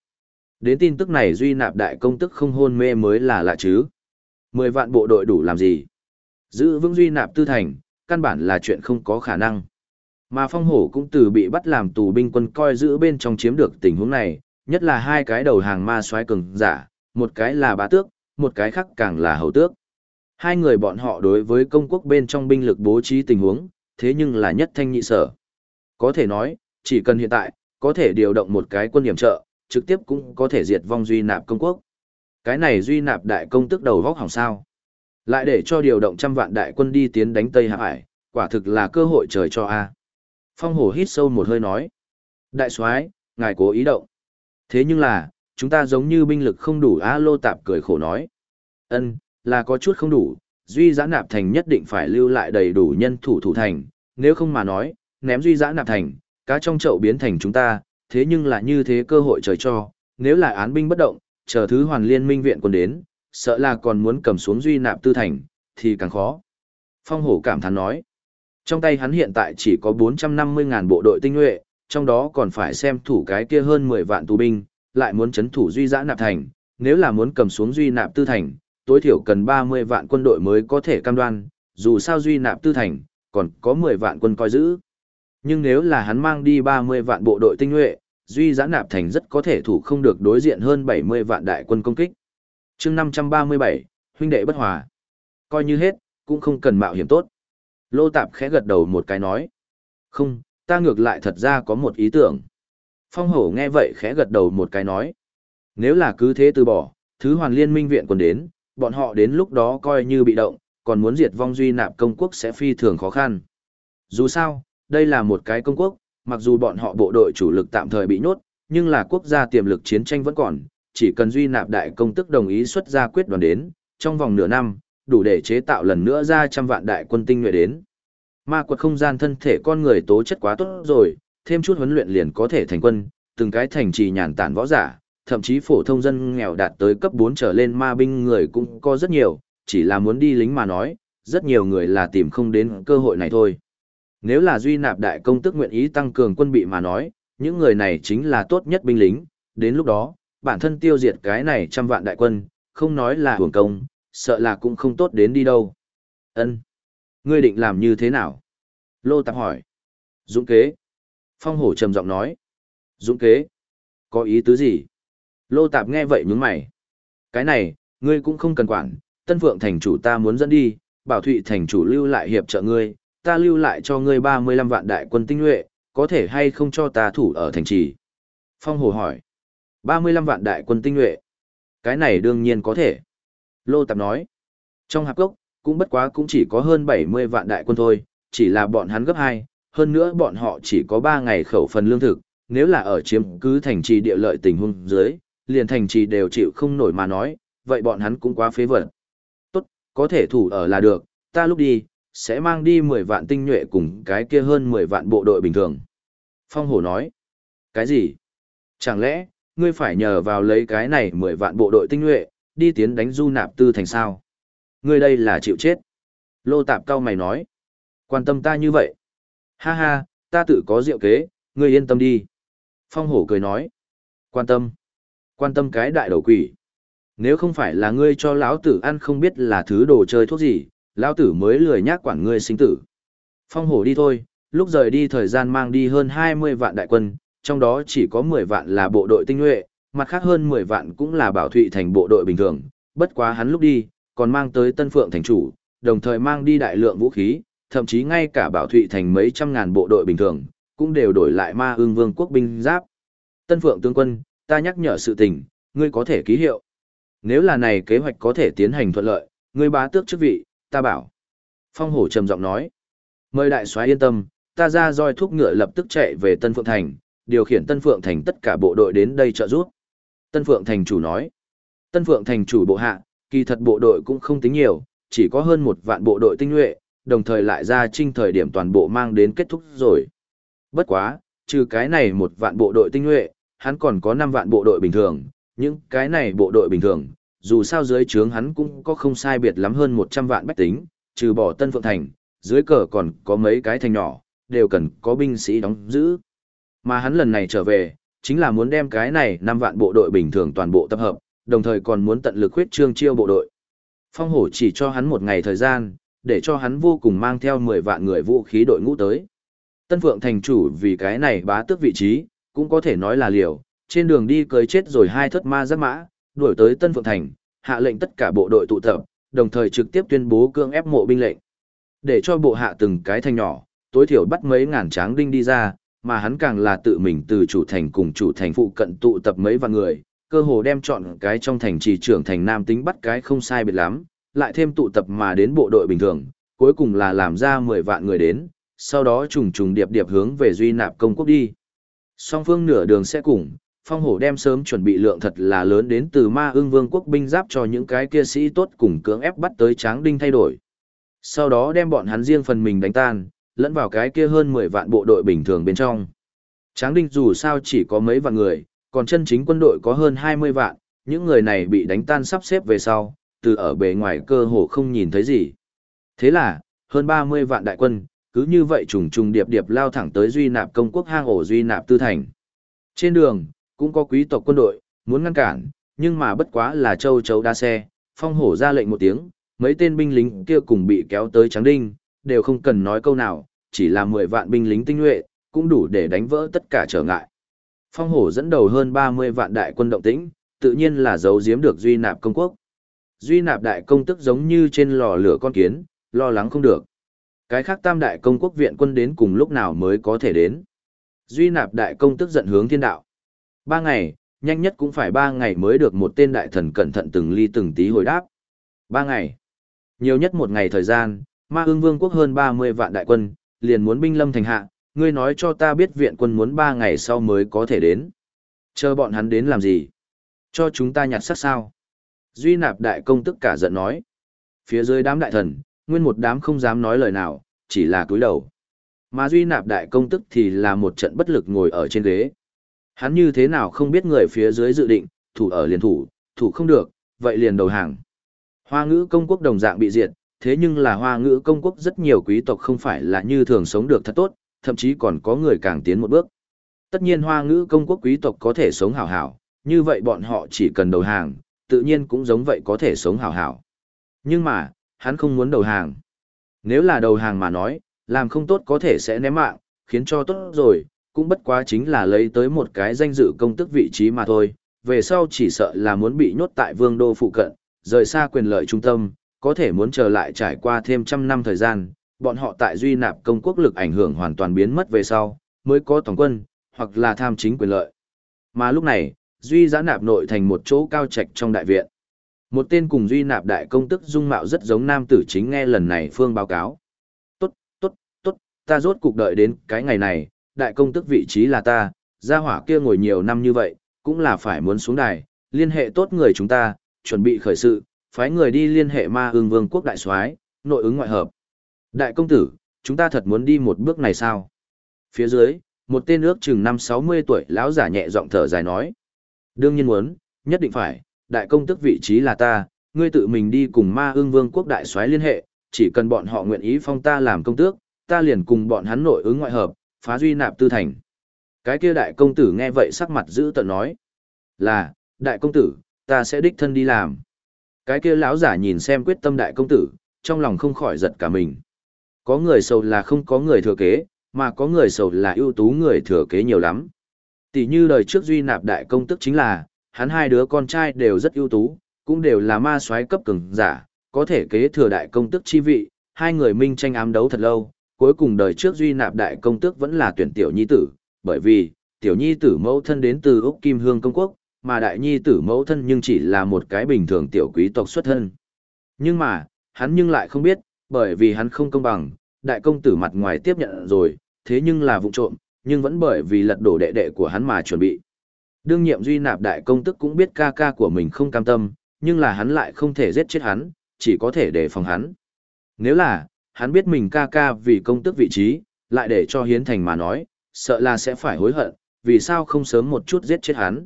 S1: Đến tin tức này duy nạp đại công tức không hôn mê mới là lạ chứ. 10 vạn bộ đội đủ làm gì? Giữ vững duy nạp tư thành, căn bản là chuyện không có khả năng. Mà phong hổ cũng từ bị bắt làm tù binh quân coi giữ bên trong chiếm được tình huống này, nhất là hai cái đầu hàng ma soái cường giả, một cái là bá tước, một cái khác càng là hầu tước. Hai người bọn họ đối với công quốc bên trong binh lực bố trí tình huống, thế nhưng là nhất thanh nhị sở. Có thể nói, chỉ cần hiện tại, có thể điều động một cái quân điểm trợ, trực tiếp cũng có thể diệt vong duy nạp công quốc. Cái này duy nạp đại công tức đầu vóc hỏng sao. Lại để cho điều động trăm vạn đại quân đi tiến đánh Tây Hạ Hải, quả thực là cơ hội trời cho A. Phong hổ hít sâu một hơi nói. Đại soái ngài cố ý động. Thế nhưng là, chúng ta giống như binh lực không đủ A lô tạp cười khổ nói. ân là có chút không đủ, duy giã nạp thành nhất định phải lưu lại đầy đủ nhân thủ thủ thành, nếu không mà nói, ném duy giã nạp thành, cá trong chậu biến thành chúng ta, thế nhưng là như thế cơ hội trời cho, nếu là án binh bất động, chờ thứ hoàn liên minh viện quân đến, sợ là còn muốn cầm xuống duy nạp tư thành, thì càng khó. Phong hổ cảm thán nói, trong tay hắn hiện tại chỉ có 450.000 bộ đội tinh nhuệ, trong đó còn phải xem thủ cái kia hơn 10 vạn tù binh, lại muốn chấn thủ duy giã nạp thành, nếu là muốn cầm xuống duy nạp tư thành, tối thiểu cần 30 vạn quân đội mới có thể cam đoan, dù sao duy nạp tư thành, còn có 10 vạn quân coi giữ. Nhưng nếu là hắn mang đi 30 vạn bộ đội tinh nhuệ, duy giã nạp thành rất có thể thủ không được đối diện hơn 70 vạn đại quân công kích chương 537, huynh đệ bất hòa. Coi như hết, cũng không cần mạo hiểm tốt. Lô Tạp khẽ gật đầu một cái nói. Không, ta ngược lại thật ra có một ý tưởng. Phong hổ nghe vậy khẽ gật đầu một cái nói. Nếu là cứ thế từ bỏ, thứ hoàn liên minh viện còn đến, bọn họ đến lúc đó coi như bị động, còn muốn diệt vong duy nạp công quốc sẽ phi thường khó khăn. Dù sao, đây là một cái công quốc, mặc dù bọn họ bộ đội chủ lực tạm thời bị nhốt, nhưng là quốc gia tiềm lực chiến tranh vẫn còn, chỉ cần duy nạp đại công tức đồng ý xuất ra quyết đoàn đến, trong vòng nửa năm, đủ để chế tạo lần nữa ra trăm vạn đại quân tinh nhuệ đến. Ma quật không gian thân thể con người tố chất quá tốt rồi, thêm chút huấn luyện liền có thể thành quân, từng cái thành trì nhàn tản võ giả, thậm chí phổ thông dân nghèo đạt tới cấp 4 trở lên ma binh người cũng có rất nhiều, chỉ là muốn đi lính mà nói, rất nhiều người là tìm không đến cơ hội này thôi. Nếu là duy nạp đại công tức nguyện ý tăng cường quân bị mà nói, những người này chính là tốt nhất binh lính, đến lúc đó, bản thân tiêu diệt cái này trăm vạn đại quân, không nói là hưởng công, sợ là cũng không tốt đến đi đâu. Ân, Ngươi định làm như thế nào? Lô Tạp hỏi. Dũng kế. Phong hổ trầm giọng nói. Dũng kế. Có ý tứ gì? Lô Tạp nghe vậy nhướng mày. Cái này, ngươi cũng không cần quản, Tân Phượng thành chủ ta muốn dẫn đi, Bảo Thụy thành chủ lưu lại hiệp trợ ngươi, ta lưu lại cho ngươi 35 vạn đại quân tinh nhuệ, có thể hay không cho ta thủ ở thành trì? Phong Hồ hỏi. 35 vạn đại quân tinh nhuệ. Cái này đương nhiên có thể. Lô Tạp nói. Trong hạp gốc, cũng bất quá cũng chỉ có hơn 70 vạn đại quân thôi, chỉ là bọn hắn gấp 2, hơn nữa bọn họ chỉ có 3 ngày khẩu phần lương thực, nếu là ở chiếm cứ thành trì địa lợi tình huống dưới, liền thành trì đều chịu không nổi mà nói, vậy bọn hắn cũng quá phế vật. Tốt, có thể thủ ở là được, ta lúc đi, sẽ mang đi 10 vạn tinh nhuệ cùng cái kia hơn 10 vạn bộ đội bình thường. Phong hổ nói, cái gì? Chẳng lẽ, ngươi phải nhờ vào lấy cái này 10 vạn bộ đội tinh nhuệ, đi tiến đánh du nạp tư thành sao? Ngươi đây là chịu chết. Lô tạp cao mày nói, quan tâm ta như vậy. Ha ha, ta tự có diệu kế, ngươi yên tâm đi. Phong hổ cười nói, quan tâm, quan tâm cái đại đầu quỷ. Nếu không phải là ngươi cho lão tử ăn không biết là thứ đồ chơi thuốc gì, lão tử mới lười nhác quản ngươi sinh tử. Phong hổ đi thôi, lúc rời đi thời gian mang đi hơn 20 vạn đại quân, trong đó chỉ có 10 vạn là bộ đội tinh nhuệ, mặt khác hơn 10 vạn cũng là bảo thụy thành bộ đội bình thường, bất quá hắn lúc đi, còn mang tới Tân Phượng thành chủ, đồng thời mang đi đại lượng vũ khí, thậm chí ngay cả bảo thụy thành mấy trăm ngàn bộ đội bình thường, cũng đều đổi lại ma ương vương quốc binh giáp. Tân Phượng tướng quân, ta nhắc nhở sự tình, ngươi có thể ký hiệu. Nếu là này kế hoạch có thể tiến hành thuận lợi, ngươi bá tước chức vị, ta bảo. Phong hổ trầm giọng nói. Mời đại soái yên tâm, ta ra roi thúc ngựa lập tức chạy về Tân Phượng Thành, điều khiển Tân Phượng Thành tất cả bộ đội đến đây trợ giúp. Tân Phượng Thành chủ nói. Tân Phượng Thành chủ bộ hạ, kỳ thật bộ đội cũng không tính nhiều, chỉ có hơn một vạn bộ đội tinh nhuệ, đồng thời lại ra trinh thời điểm toàn bộ mang đến kết thúc rồi. Bất quá, trừ cái này một vạn bộ đội tinh nhuệ, hắn còn có 5 vạn bộ đội bình thường, những cái này bộ đội bình thường, dù sao dưới trướng hắn cũng có không sai biệt lắm hơn 100 vạn bách tính, trừ bỏ Tân Phượng Thành, dưới cờ còn có mấy cái thành nhỏ, đều cần có binh sĩ đóng giữ. Mà hắn lần này trở về, chính là muốn đem cái này 5 vạn bộ đội bình thường toàn bộ tập hợp, đồng thời còn muốn tận lực huyết trương chiêu bộ đội. Phong hổ chỉ cho hắn một ngày thời gian, để cho hắn vô cùng mang theo 10 vạn người vũ khí đội ngũ tới. Tân Phượng thành chủ vì cái này bá tước vị trí, cũng có thể nói là liều, trên đường đi cưới chết rồi hai thất ma giáp mã, đuổi tới Tân Phượng thành, hạ lệnh tất cả bộ đội tụ tập, đồng thời trực tiếp tuyên bố cương ép mộ binh lệnh. Để cho bộ hạ từng cái thành nhỏ, tối thiểu bắt mấy ngàn tráng đinh đi ra, mà hắn càng là tự mình từ chủ thành cùng chủ thành phụ cận tụ tập mấy vạn người, cơ hồ đem chọn cái trong thành trì trưởng thành nam tính bắt cái không sai biệt lắm, lại thêm tụ tập mà đến bộ đội bình thường, cuối cùng là làm ra 10 vạn người đến, sau đó trùng trùng điệp điệp hướng về duy nạp công quốc đi. Song phương nửa đường sẽ cùng, phong hổ đem sớm chuẩn bị lượng thật là lớn đến từ ma ương vương quốc binh giáp cho những cái kia sĩ tốt cùng cưỡng ép bắt tới tráng đinh thay đổi. Sau đó đem bọn hắn riêng phần mình đánh tan, lẫn vào cái kia hơn 10 vạn bộ đội bình thường bên trong. Tráng đinh dù sao chỉ có mấy vạn người, còn chân chính quân đội có hơn 20 vạn, những người này bị đánh tan sắp xếp về sau, từ ở bề ngoài cơ hồ không nhìn thấy gì. Thế là, hơn 30 vạn đại quân, cứ như vậy trùng trùng điệp điệp lao thẳng tới duy nạp công quốc hang ổ duy nạp tư thành. Trên đường, cũng có quý tộc quân đội, muốn ngăn cản, nhưng mà bất quá là châu chấu đa xe, phong hổ ra lệnh một tiếng, mấy tên binh lính kia cùng bị kéo tới Tráng đinh, đều không cần nói câu nào, chỉ là 10 vạn binh lính tinh nhuệ, cũng đủ để đánh vỡ tất cả trở ngại. Phong hổ dẫn đầu hơn 30 vạn đại quân động tĩnh, tự nhiên là giấu giếm được duy nạp công quốc. Duy nạp đại công tức giống như trên lò lửa con kiến, lo lắng không được. Cái khác tam đại công quốc viện quân đến cùng lúc nào mới có thể đến. Duy nạp đại công tức giận hướng thiên đạo. Ba ngày, nhanh nhất cũng phải ba ngày mới được một tên đại thần cẩn thận từng ly từng tí hồi đáp. Ba ngày. Nhiều nhất một ngày thời gian, ma ương vương quốc hơn 30 vạn đại quân, liền muốn binh lâm thành hạ, ngươi nói cho ta biết viện quân muốn ba ngày sau mới có thể đến. Chờ bọn hắn đến làm gì? Cho chúng ta nhặt sắc sao? Duy nạp đại công tức cả giận nói. Phía dưới đám đại thần, nguyên một đám không dám nói lời nào, chỉ là cúi đầu. Mà Duy nạp đại công tức thì là một trận bất lực ngồi ở trên ghế. Hắn như thế nào không biết người phía dưới dự định, thủ ở liền thủ, thủ không được, vậy liền đầu hàng. Hoa ngữ công quốc đồng dạng bị diệt, thế nhưng là hoa ngữ công quốc rất nhiều quý tộc không phải là như thường sống được thật tốt, thậm chí còn có người càng tiến một bước. Tất nhiên hoa ngữ công quốc quý tộc có thể sống hảo hảo, như vậy bọn họ chỉ cần đầu hàng, tự nhiên cũng giống vậy có thể sống hảo hảo. Nhưng mà, hắn không muốn đầu hàng. Nếu là đầu hàng mà nói, làm không tốt có thể sẽ ném mạng, khiến cho tốt rồi, cũng bất quá chính là lấy tới một cái danh dự công tức vị trí mà thôi, về sau chỉ sợ là muốn bị nhốt tại vương đô phụ cận, rời xa quyền lợi trung tâm, có thể muốn trở lại trải qua thêm trăm năm thời gian, bọn họ tại duy nạp công quốc lực ảnh hưởng hoàn toàn biến mất về sau, mới có tổng quân, hoặc là tham chính quyền lợi. Mà lúc này, duy giã nạp nội thành một chỗ cao trạch trong đại viện. Một tên cùng duy nạp đại công tức dung mạo rất giống nam tử chính nghe lần này phương báo cáo. Tốt, tốt, tốt, ta rốt cục đợi đến cái ngày này, đại công tức vị trí là ta, gia hỏa kia ngồi nhiều năm như vậy, cũng là phải muốn xuống đài, liên hệ tốt người chúng ta, chuẩn bị khởi sự, phái người đi liên hệ ma ương vương quốc đại soái nội ứng ngoại hợp. Đại công tử, chúng ta thật muốn đi một bước này sao? Phía dưới, một tên ước chừng năm sáu mươi tuổi lão giả nhẹ giọng thở dài nói. Đương nhiên muốn, nhất định phải, đại công tức vị trí là ta, ngươi tự mình đi cùng ma ương vương quốc đại soái liên hệ, chỉ cần bọn họ nguyện ý phong ta làm công tước, ta liền cùng bọn hắn nội ứng ngoại hợp, phá duy nạp tư thành. Cái kia đại công tử nghe vậy sắc mặt giữ tận nói. Là, đại công tử, ta sẽ đích thân đi làm. Cái kia lão giả nhìn xem quyết tâm đại công tử, trong lòng không khỏi giật cả mình. Có người sầu là không có người thừa kế, mà có người sầu là ưu tú người thừa kế nhiều lắm. Tỷ như đời trước duy nạp đại công tức chính là, hắn hai đứa con trai đều rất ưu tú, cũng đều là ma soái cấp cường giả, có thể kế thừa đại công tức chi vị, hai người minh tranh ám đấu thật lâu, cuối cùng đời trước duy nạp đại công tước vẫn là tuyển tiểu nhi tử, bởi vì, tiểu nhi tử mẫu thân đến từ Úc Kim Hương Công Quốc, mà đại nhi tử mẫu thân nhưng chỉ là một cái bình thường tiểu quý tộc xuất thân. Nhưng mà, hắn nhưng lại không biết, bởi vì hắn không công bằng, đại công tử mặt ngoài tiếp nhận rồi, thế nhưng là vụ trộm, nhưng vẫn bởi vì lật đổ đệ đệ của hắn mà chuẩn bị. Đương nhiệm duy nạp đại công tức cũng biết ca ca của mình không cam tâm, nhưng là hắn lại không thể giết chết hắn, chỉ có thể để phòng hắn. Nếu là, hắn biết mình ca ca vì công tức vị trí, lại để cho hiến thành mà nói, sợ là sẽ phải hối hận, vì sao không sớm một chút giết chết hắn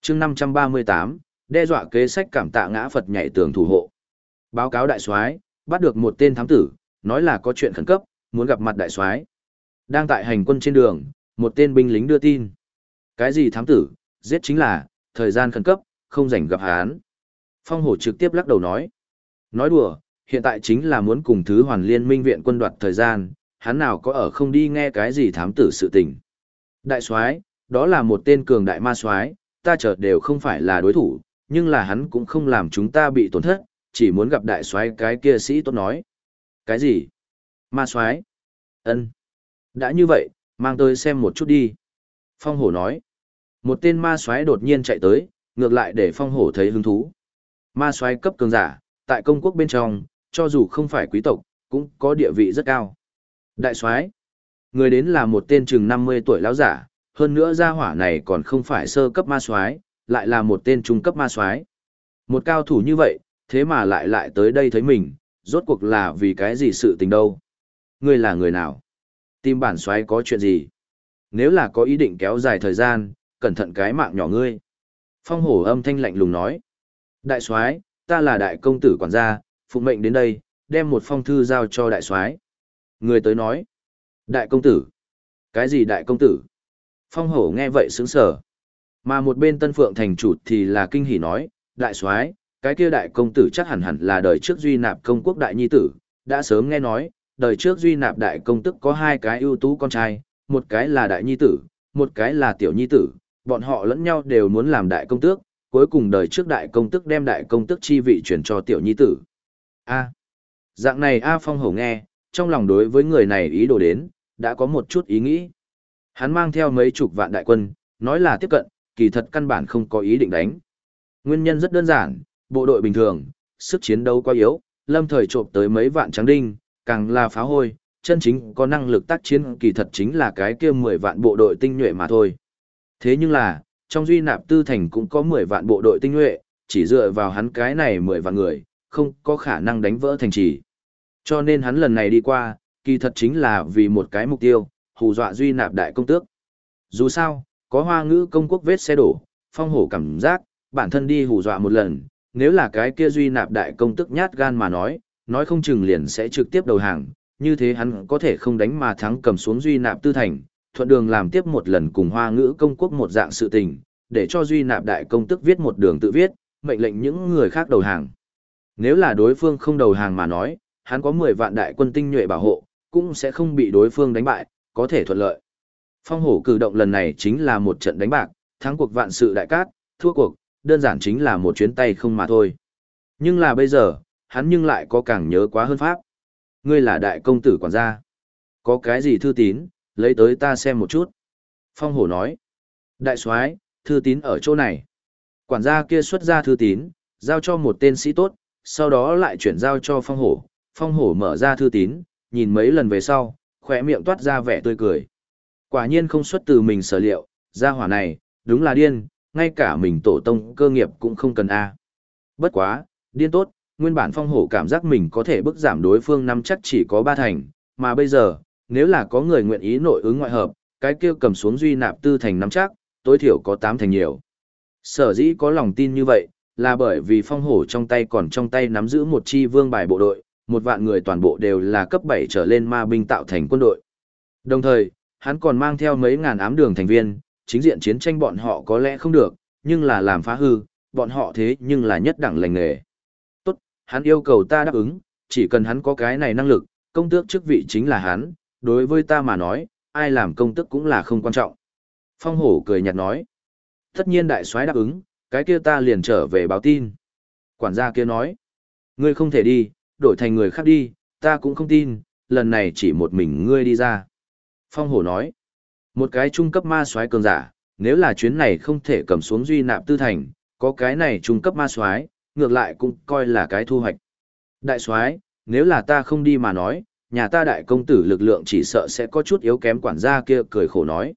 S1: chương 538, đe dọa kế sách cảm tạ ngã Phật nhảy tường thủ hộ. Báo cáo đại soái bắt được một tên thám tử, nói là có chuyện khẩn cấp, muốn gặp mặt đại soái Đang tại hành quân trên đường, một tên binh lính đưa tin. Cái gì thám tử, giết chính là, thời gian khẩn cấp, không rảnh gặp hắn. Phong hổ trực tiếp lắc đầu nói. Nói đùa, hiện tại chính là muốn cùng thứ hoàn liên minh viện quân đoạt thời gian, hắn nào có ở không đi nghe cái gì thám tử sự tình. Đại soái, đó là một tên cường đại ma soái, ta chợt đều không phải là đối thủ, nhưng là hắn cũng không làm chúng ta bị tổn thất, chỉ muốn gặp đại soái cái kia sĩ tốt nói. Cái gì? Ma soái? Ân. Đã như vậy, mang tôi xem một chút đi. Phong hổ nói. Một tên ma soái đột nhiên chạy tới, ngược lại để phong hổ thấy hứng thú. Ma soái cấp cường giả, tại công quốc bên trong, cho dù không phải quý tộc, cũng có địa vị rất cao. Đại soái, người đến là một tên chừng 50 tuổi lão giả, hơn nữa gia hỏa này còn không phải sơ cấp ma soái, lại là một tên trung cấp ma soái. Một cao thủ như vậy, thế mà lại lại tới đây thấy mình, rốt cuộc là vì cái gì sự tình đâu? Ngươi là người nào? Tim bản soái có chuyện gì? Nếu là có ý định kéo dài thời gian, cẩn thận cái mạng nhỏ ngươi. Phong hổ âm thanh lạnh lùng nói. Đại soái, ta là đại công tử quản gia, phụ mệnh đến đây, đem một phong thư giao cho đại soái. Người tới nói. Đại công tử. Cái gì đại công tử? Phong hổ nghe vậy sướng sở. Mà một bên tân phượng thành chủ thì là kinh hỉ nói, đại soái, cái kia đại công tử chắc hẳn hẳn là đời trước duy nạp công quốc đại nhi tử, đã sớm nghe nói, đời trước duy nạp đại công tức có hai cái ưu tú con trai, một cái là đại nhi tử, một cái là tiểu nhi tử, bọn họ lẫn nhau đều muốn làm đại công tước, cuối cùng đời trước đại công tức đem đại công tức chi vị chuyển cho tiểu nhi tử. A. dạng này A Phong hổ nghe, trong lòng đối với người này ý đồ đến, đã có một chút ý nghĩ. Hắn mang theo mấy chục vạn đại quân, nói là tiếp cận, kỳ thật căn bản không có ý định đánh. Nguyên nhân rất đơn giản, bộ đội bình thường, sức chiến đấu quá yếu, lâm thời trộm tới mấy vạn trắng đinh, càng là phá hôi, chân chính có năng lực tác chiến kỳ thật chính là cái kia 10 vạn bộ đội tinh nhuệ mà thôi. Thế nhưng là, trong duy nạp tư thành cũng có 10 vạn bộ đội tinh nhuệ, chỉ dựa vào hắn cái này 10 vạn người, không có khả năng đánh vỡ thành trì. Cho nên hắn lần này đi qua, kỳ thật chính là vì một cái mục tiêu, hù dọa duy nạp đại công tước. Dù sao, có hoa ngữ công quốc vết xe đổ, phong hổ cảm giác, bản thân đi hù dọa một lần, nếu là cái kia duy nạp đại công tức nhát gan mà nói, nói không chừng liền sẽ trực tiếp đầu hàng, như thế hắn có thể không đánh mà thắng cầm xuống duy nạp tư thành, thuận đường làm tiếp một lần cùng hoa ngữ công quốc một dạng sự tình, để cho duy nạp đại công tức viết một đường tự viết, mệnh lệnh những người khác đầu hàng. Nếu là đối phương không đầu hàng mà nói, hắn có 10 vạn đại quân tinh nhuệ bảo hộ, cũng sẽ không bị đối phương đánh bại, có thể thuận lợi. Phong hổ cử động lần này chính là một trận đánh bạc, thắng cuộc vạn sự đại cát, thua cuộc, đơn giản chính là một chuyến tay không mà thôi. Nhưng là bây giờ, hắn nhưng lại có càng nhớ quá hơn pháp. Ngươi là đại công tử quản gia. Có cái gì thư tín, lấy tới ta xem một chút. Phong hổ nói. Đại soái thư tín ở chỗ này. Quản gia kia xuất ra thư tín, giao cho một tên sĩ tốt, sau đó lại chuyển giao cho phong hổ. Phong hổ mở ra thư tín, nhìn mấy lần về sau, khỏe miệng toát ra vẻ tươi cười. Quả nhiên không xuất từ mình sở liệu, gia hỏa này, đúng là điên, ngay cả mình tổ tông cơ nghiệp cũng không cần a. Bất quá, điên tốt, nguyên bản phong hổ cảm giác mình có thể bức giảm đối phương năm chắc chỉ có ba thành, mà bây giờ, nếu là có người nguyện ý nội ứng ngoại hợp, cái kia cầm xuống duy nạp tư thành năm chắc, tối thiểu có tám thành nhiều. Sở dĩ có lòng tin như vậy, là bởi vì phong hổ trong tay còn trong tay nắm giữ một chi vương bài bộ đội, một vạn người toàn bộ đều là cấp 7 trở lên ma binh tạo thành quân đội. Đồng thời, hắn còn mang theo mấy ngàn ám đường thành viên, chính diện chiến tranh bọn họ có lẽ không được, nhưng là làm phá hư, bọn họ thế nhưng là nhất đẳng lành nghề. Tốt, hắn yêu cầu ta đáp ứng, chỉ cần hắn có cái này năng lực, công tước chức vị chính là hắn, đối với ta mà nói, ai làm công tước cũng là không quan trọng. Phong hổ cười nhạt nói, tất nhiên đại soái đáp ứng, cái kia ta liền trở về báo tin. Quản gia kia nói, ngươi không thể đi, đổi thành người khác đi, ta cũng không tin, lần này chỉ một mình ngươi đi ra. Phong hổ nói, một cái trung cấp ma soái cường giả, nếu là chuyến này không thể cầm xuống duy nạp tư thành, có cái này trung cấp ma soái, ngược lại cũng coi là cái thu hoạch. Đại soái, nếu là ta không đi mà nói, nhà ta đại công tử lực lượng chỉ sợ sẽ có chút yếu kém quản gia kia cười khổ nói.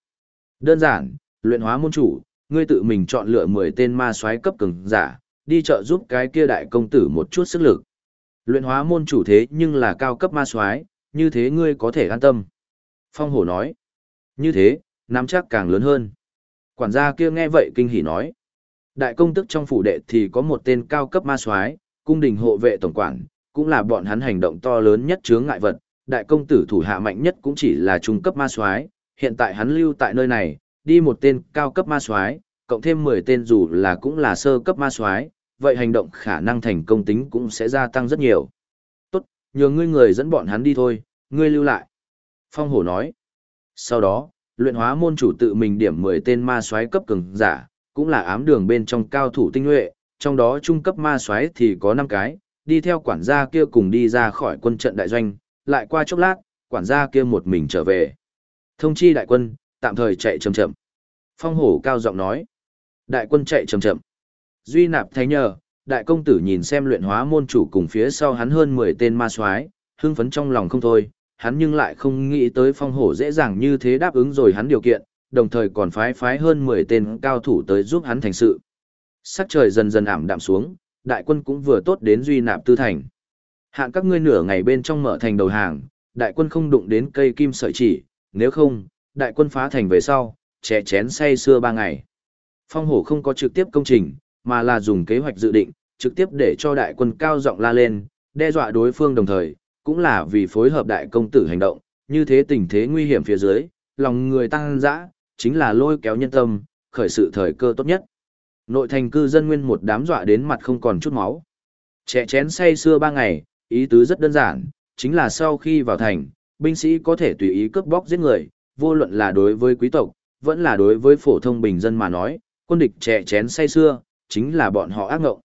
S1: Đơn giản, luyện hóa môn chủ, ngươi tự mình chọn lựa 10 tên ma soái cấp cường giả, đi chợ giúp cái kia đại công tử một chút sức lực. Luyện hóa môn chủ thế nhưng là cao cấp ma soái, như thế ngươi có thể an tâm. Phong hổ nói. Như thế, nắm chắc càng lớn hơn. Quản gia kia nghe vậy kinh hỉ nói. Đại công tức trong phủ đệ thì có một tên cao cấp ma soái, cung đình hộ vệ tổng quản, cũng là bọn hắn hành động to lớn nhất chướng ngại vật. Đại công tử thủ hạ mạnh nhất cũng chỉ là trung cấp ma soái, hiện tại hắn lưu tại nơi này, đi một tên cao cấp ma soái, cộng thêm 10 tên dù là cũng là sơ cấp ma soái, vậy hành động khả năng thành công tính cũng sẽ gia tăng rất nhiều. Tốt, nhờ ngươi người dẫn bọn hắn đi thôi, ngươi lưu lại. Phong hổ nói. Sau đó, luyện hóa môn chủ tự mình điểm 10 tên ma soái cấp cường giả, cũng là ám đường bên trong cao thủ tinh nhuệ, trong đó trung cấp ma soái thì có 5 cái, đi theo quản gia kia cùng đi ra khỏi quân trận đại doanh, lại qua chốc lát, quản gia kia một mình trở về. Thông chi đại quân, tạm thời chạy chậm chậm. Phong hổ cao giọng nói. Đại quân chạy chậm chậm. Duy nạp thấy nhờ, đại công tử nhìn xem luyện hóa môn chủ cùng phía sau hắn hơn 10 tên ma soái, hưng phấn trong lòng không thôi, hắn nhưng lại không nghĩ tới phong hổ dễ dàng như thế đáp ứng rồi hắn điều kiện, đồng thời còn phái phái hơn 10 tên cao thủ tới giúp hắn thành sự. Sắc trời dần dần ảm đạm xuống, đại quân cũng vừa tốt đến duy nạp tư thành. Hạn các ngươi nửa ngày bên trong mở thành đầu hàng, đại quân không đụng đến cây kim sợi chỉ, nếu không, đại quân phá thành về sau, trẻ chén say xưa ba ngày. Phong hổ không có trực tiếp công trình, mà là dùng kế hoạch dự định, trực tiếp để cho đại quân cao giọng la lên, đe dọa đối phương đồng thời, cũng là vì phối hợp đại công tử hành động, như thế tình thế nguy hiểm phía dưới, lòng người tăng dã, chính là lôi kéo nhân tâm, khởi sự thời cơ tốt nhất. Nội thành cư dân nguyên một đám dọa đến mặt không còn chút máu. Trẻ chén say xưa ba ngày, ý tứ rất đơn giản, chính là sau khi vào thành, binh sĩ có thể tùy ý cướp bóc giết người, vô luận là đối với quý tộc, vẫn là đối với phổ thông bình dân mà nói, quân địch trẻ chén say xưa, chính là bọn họ ác ngộng.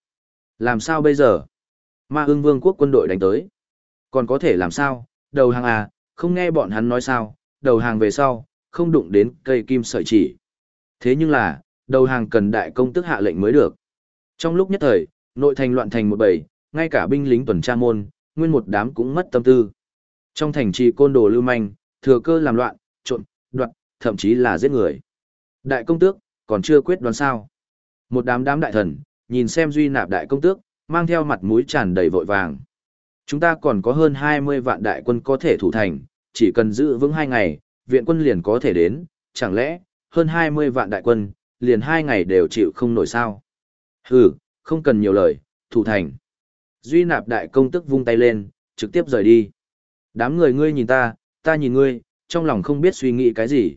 S1: Làm sao bây giờ? Ma ưng vương quốc quân đội đánh tới. Còn có thể làm sao? Đầu hàng à, không nghe bọn hắn nói sao, đầu hàng về sau, không đụng đến cây kim sợi chỉ. Thế nhưng là, đầu hàng cần đại công tức hạ lệnh mới được. Trong lúc nhất thời, nội thành loạn thành một bầy, ngay cả binh lính tuần tra môn, nguyên một đám cũng mất tâm tư. Trong thành trì côn đồ lưu manh, thừa cơ làm loạn, trộn, đoạt, thậm chí là giết người. Đại công tước, còn chưa quyết đoán sao. Một đám đám đại thần, nhìn xem duy nạp đại công tước, mang theo mặt mũi tràn đầy vội vàng. Chúng ta còn có hơn 20 vạn đại quân có thể thủ thành, chỉ cần giữ vững hai ngày, viện quân liền có thể đến, chẳng lẽ, hơn 20 vạn đại quân, liền hai ngày đều chịu không nổi sao. Hừ, không cần nhiều lời, thủ thành. Duy nạp đại công tức vung tay lên, trực tiếp rời đi. Đám người ngươi nhìn ta, ta nhìn ngươi, trong lòng không biết suy nghĩ cái gì.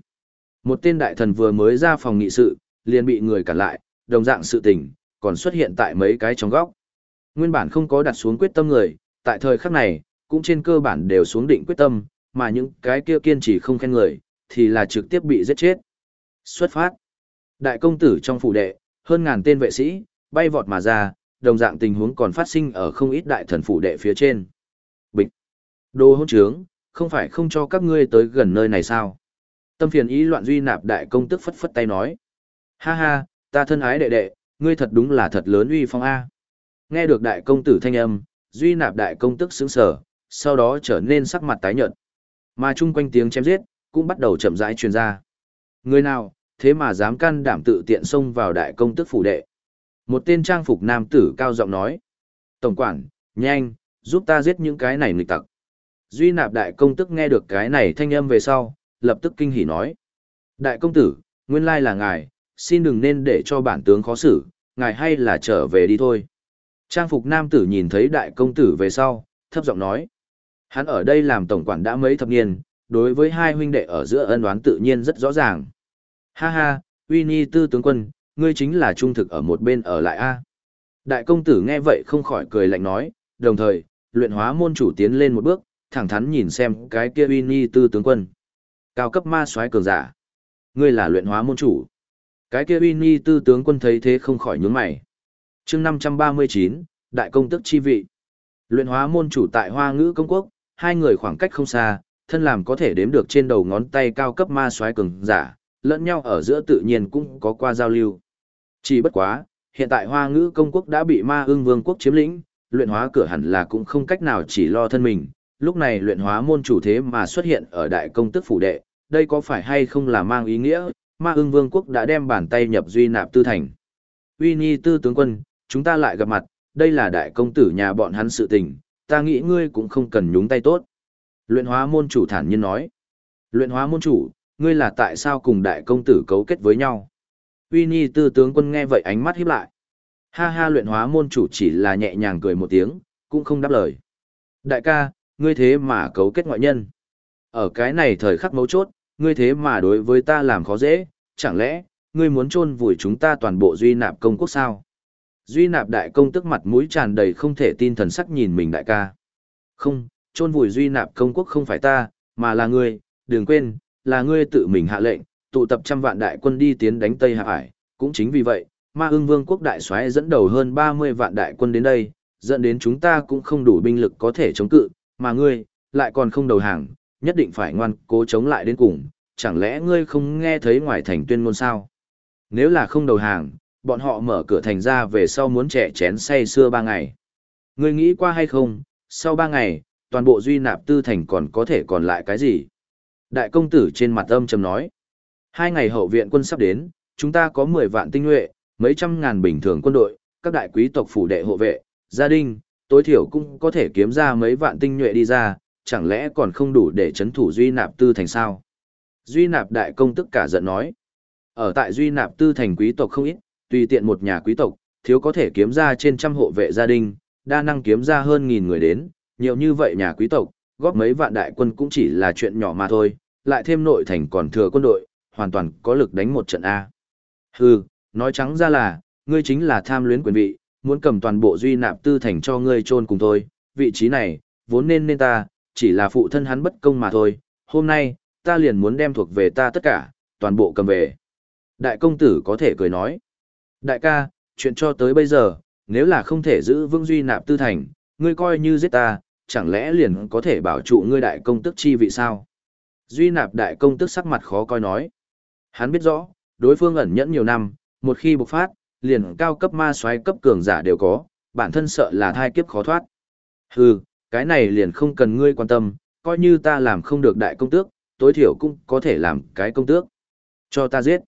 S1: Một tên đại thần vừa mới ra phòng nghị sự, liền bị người cản lại, đồng dạng sự tình, còn xuất hiện tại mấy cái trong góc. Nguyên bản không có đặt xuống quyết tâm người, tại thời khắc này, cũng trên cơ bản đều xuống định quyết tâm, mà những cái kia kiên trì không khen người, thì là trực tiếp bị giết chết. Xuất phát. Đại công tử trong phủ đệ, hơn ngàn tên vệ sĩ, bay vọt mà ra, đồng dạng tình huống còn phát sinh ở không ít đại thần phủ đệ phía trên. Bịch. Đồ hôn trướng, không phải không cho các ngươi tới gần nơi này sao? Tâm phiền ý loạn duy nạp đại công tức phất phất tay nói. Ha ha, ta thân ái đệ đệ, ngươi thật đúng là thật lớn uy phong A. Nghe được đại công tử thanh âm, Duy Nạp đại công tức sững sờ, sau đó trở nên sắc mặt tái nhợt. Mà chung quanh tiếng chém giết cũng bắt đầu chậm rãi truyền ra. Người nào, thế mà dám can đảm tự tiện xông vào đại công tức phủ đệ. Một tên trang phục nam tử cao giọng nói. Tổng quản, nhanh, giúp ta giết những cái này nghịch tặc. Duy nạp đại công tức nghe được cái này thanh âm về sau, lập tức kinh hỉ nói. Đại công tử, nguyên lai là ngài, xin đừng nên để cho bản tướng khó xử, ngài hay là trở về đi thôi. Trang phục nam tử nhìn thấy đại công tử về sau, thấp giọng nói. Hắn ở đây làm tổng quản đã mấy thập niên, đối với hai huynh đệ ở giữa ân oán tự nhiên rất rõ ràng. Ha ha, uy nhi tư tướng quân, ngươi chính là trung thực ở một bên ở lại a. Đại công tử nghe vậy không khỏi cười lạnh nói, đồng thời, luyện hóa môn chủ tiến lên một bước, thẳng thắn nhìn xem cái kia uy nhi tư tướng quân. Cao cấp ma soái cường giả. Ngươi là luyện hóa môn chủ. Cái kia uy nhi tư tướng quân thấy thế không khỏi nhướng mày. chương 539, Đại công tức chi vị. Luyện hóa môn chủ tại hoa ngữ công quốc, hai người khoảng cách không xa, thân làm có thể đếm được trên đầu ngón tay cao cấp ma soái cường giả, lẫn nhau ở giữa tự nhiên cũng có qua giao lưu. Chỉ bất quá, hiện tại hoa ngữ công quốc đã bị ma ương vương quốc chiếm lĩnh, luyện hóa cửa hẳn là cũng không cách nào chỉ lo thân mình. Lúc này luyện hóa môn chủ thế mà xuất hiện ở đại công tức phủ đệ, đây có phải hay không là mang ý nghĩa, ma ưng vương quốc đã đem bàn tay nhập duy nạp tư thành. Uy Nhi tư tướng quân, chúng ta lại gặp mặt, đây là đại công tử nhà bọn hắn sự tình, ta nghĩ ngươi cũng không cần nhúng tay tốt. Luyện hóa môn chủ thản nhiên nói. Luyện hóa môn chủ, ngươi là tại sao cùng đại công tử cấu kết với nhau? Uy Nhi tư tướng quân nghe vậy ánh mắt híp lại. Ha ha luyện hóa môn chủ chỉ là nhẹ nhàng cười một tiếng, cũng không đáp lời. Đại ca, ngươi thế mà cấu kết ngoại nhân. Ở cái này thời khắc mấu chốt, ngươi thế mà đối với ta làm khó dễ, chẳng lẽ, ngươi muốn chôn vùi chúng ta toàn bộ duy nạp công quốc sao? Duy nạp đại công tức mặt mũi tràn đầy không thể tin thần sắc nhìn mình đại ca. Không, chôn vùi duy nạp công quốc không phải ta, mà là ngươi, đừng quên, là ngươi tự mình hạ lệnh, tụ tập trăm vạn đại quân đi tiến đánh Tây Hạ Hải, cũng chính vì vậy, Ma Ưng Vương quốc đại soái dẫn đầu hơn 30 vạn đại quân đến đây, dẫn đến chúng ta cũng không đủ binh lực có thể chống cự, mà ngươi lại còn không đầu hàng, nhất định phải ngoan cố chống lại đến cùng, chẳng lẽ ngươi không nghe thấy ngoài thành tuyên ngôn sao? Nếu là không đầu hàng, bọn họ mở cửa thành ra về sau muốn trẻ chén say xưa ba ngày. Ngươi nghĩ qua hay không, sau ba ngày, toàn bộ duy nạp tư thành còn có thể còn lại cái gì? Đại công tử trên mặt âm trầm nói. Hai ngày hậu viện quân sắp đến, chúng ta có 10 vạn tinh nhuệ, mấy trăm ngàn bình thường quân đội, các đại quý tộc phủ đệ hộ vệ, gia đình, tối thiểu cũng có thể kiếm ra mấy vạn tinh nhuệ đi ra, chẳng lẽ còn không đủ để chấn thủ Duy Nạp Tư thành sao? Duy Nạp đại công tức cả giận nói. Ở tại Duy Nạp Tư thành quý tộc không ít, tùy tiện một nhà quý tộc, thiếu có thể kiếm ra trên trăm hộ vệ gia đình, đa năng kiếm ra hơn nghìn người đến, nhiều như vậy nhà quý tộc, góp mấy vạn đại quân cũng chỉ là chuyện nhỏ mà thôi, lại thêm nội thành còn thừa quân đội, hoàn toàn có lực đánh một trận A. Hừ, nói trắng ra là, ngươi chính là tham luyến quyền vị, muốn cầm toàn bộ duy nạp tư thành cho ngươi chôn cùng thôi, vị trí này, vốn nên nên ta, chỉ là phụ thân hắn bất công mà thôi, hôm nay, ta liền muốn đem thuộc về ta tất cả, toàn bộ cầm về. Đại công tử có thể cười nói, đại ca, chuyện cho tới bây giờ, nếu là không thể giữ vững duy nạp tư thành, ngươi coi như giết ta, chẳng lẽ liền có thể bảo trụ ngươi đại công tức chi vị sao? Duy nạp đại công tức sắc mặt khó coi nói. Hắn biết rõ, đối phương ẩn nhẫn nhiều năm, một khi bộc phát, liền cao cấp ma soái cấp cường giả đều có, bản thân sợ là thai kiếp khó thoát. Hừ, cái này liền không cần ngươi quan tâm, coi như ta làm không được đại công tước, tối thiểu cũng có thể làm cái công tước. Cho ta giết.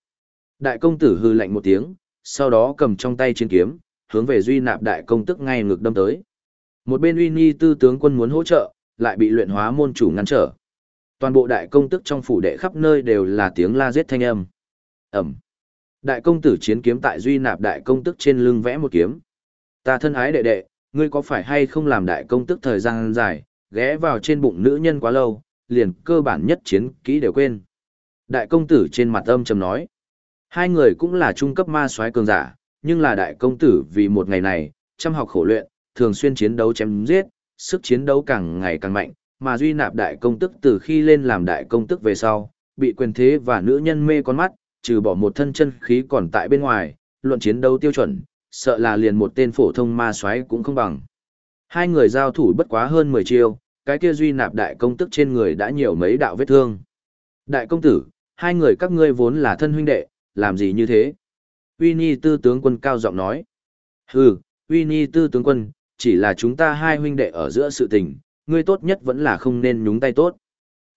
S1: Đại công tử hư lạnh một tiếng, sau đó cầm trong tay chiến kiếm, hướng về duy nạp đại công tức ngay ngược đâm tới. Một bên uy nhi tư tướng quân muốn hỗ trợ, lại bị luyện hóa môn chủ ngăn trở. Toàn bộ đại công tức trong phủ đệ khắp nơi đều là tiếng la giết thanh âm. Ẩm. Đại công tử chiến kiếm tại duy nạp đại công tức trên lưng vẽ một kiếm. Ta thân ái đệ đệ, ngươi có phải hay không làm đại công tức thời gian dài, ghé vào trên bụng nữ nhân quá lâu, liền cơ bản nhất chiến kỹ đều quên. Đại công tử trên mặt âm trầm nói. Hai người cũng là trung cấp ma soái cường giả, nhưng là đại công tử vì một ngày này, chăm học khổ luyện, thường xuyên chiến đấu chém giết, sức chiến đấu càng ngày càng mạnh, mà duy nạp đại công tức từ khi lên làm đại công tức về sau, bị quyền thế và nữ nhân mê con mắt, trừ bỏ một thân chân khí còn tại bên ngoài, luận chiến đấu tiêu chuẩn, sợ là liền một tên phổ thông ma soái cũng không bằng. Hai người giao thủ bất quá hơn 10 chiêu, cái kia duy nạp đại công tức trên người đã nhiều mấy đạo vết thương. Đại công tử, hai người các ngươi vốn là thân huynh đệ, làm gì như thế? Uy Nhi tư tướng quân cao giọng nói. Hừ, Winnie tư tướng quân, chỉ là chúng ta hai huynh đệ ở giữa sự tình, ngươi tốt nhất vẫn là không nên nhúng tay tốt.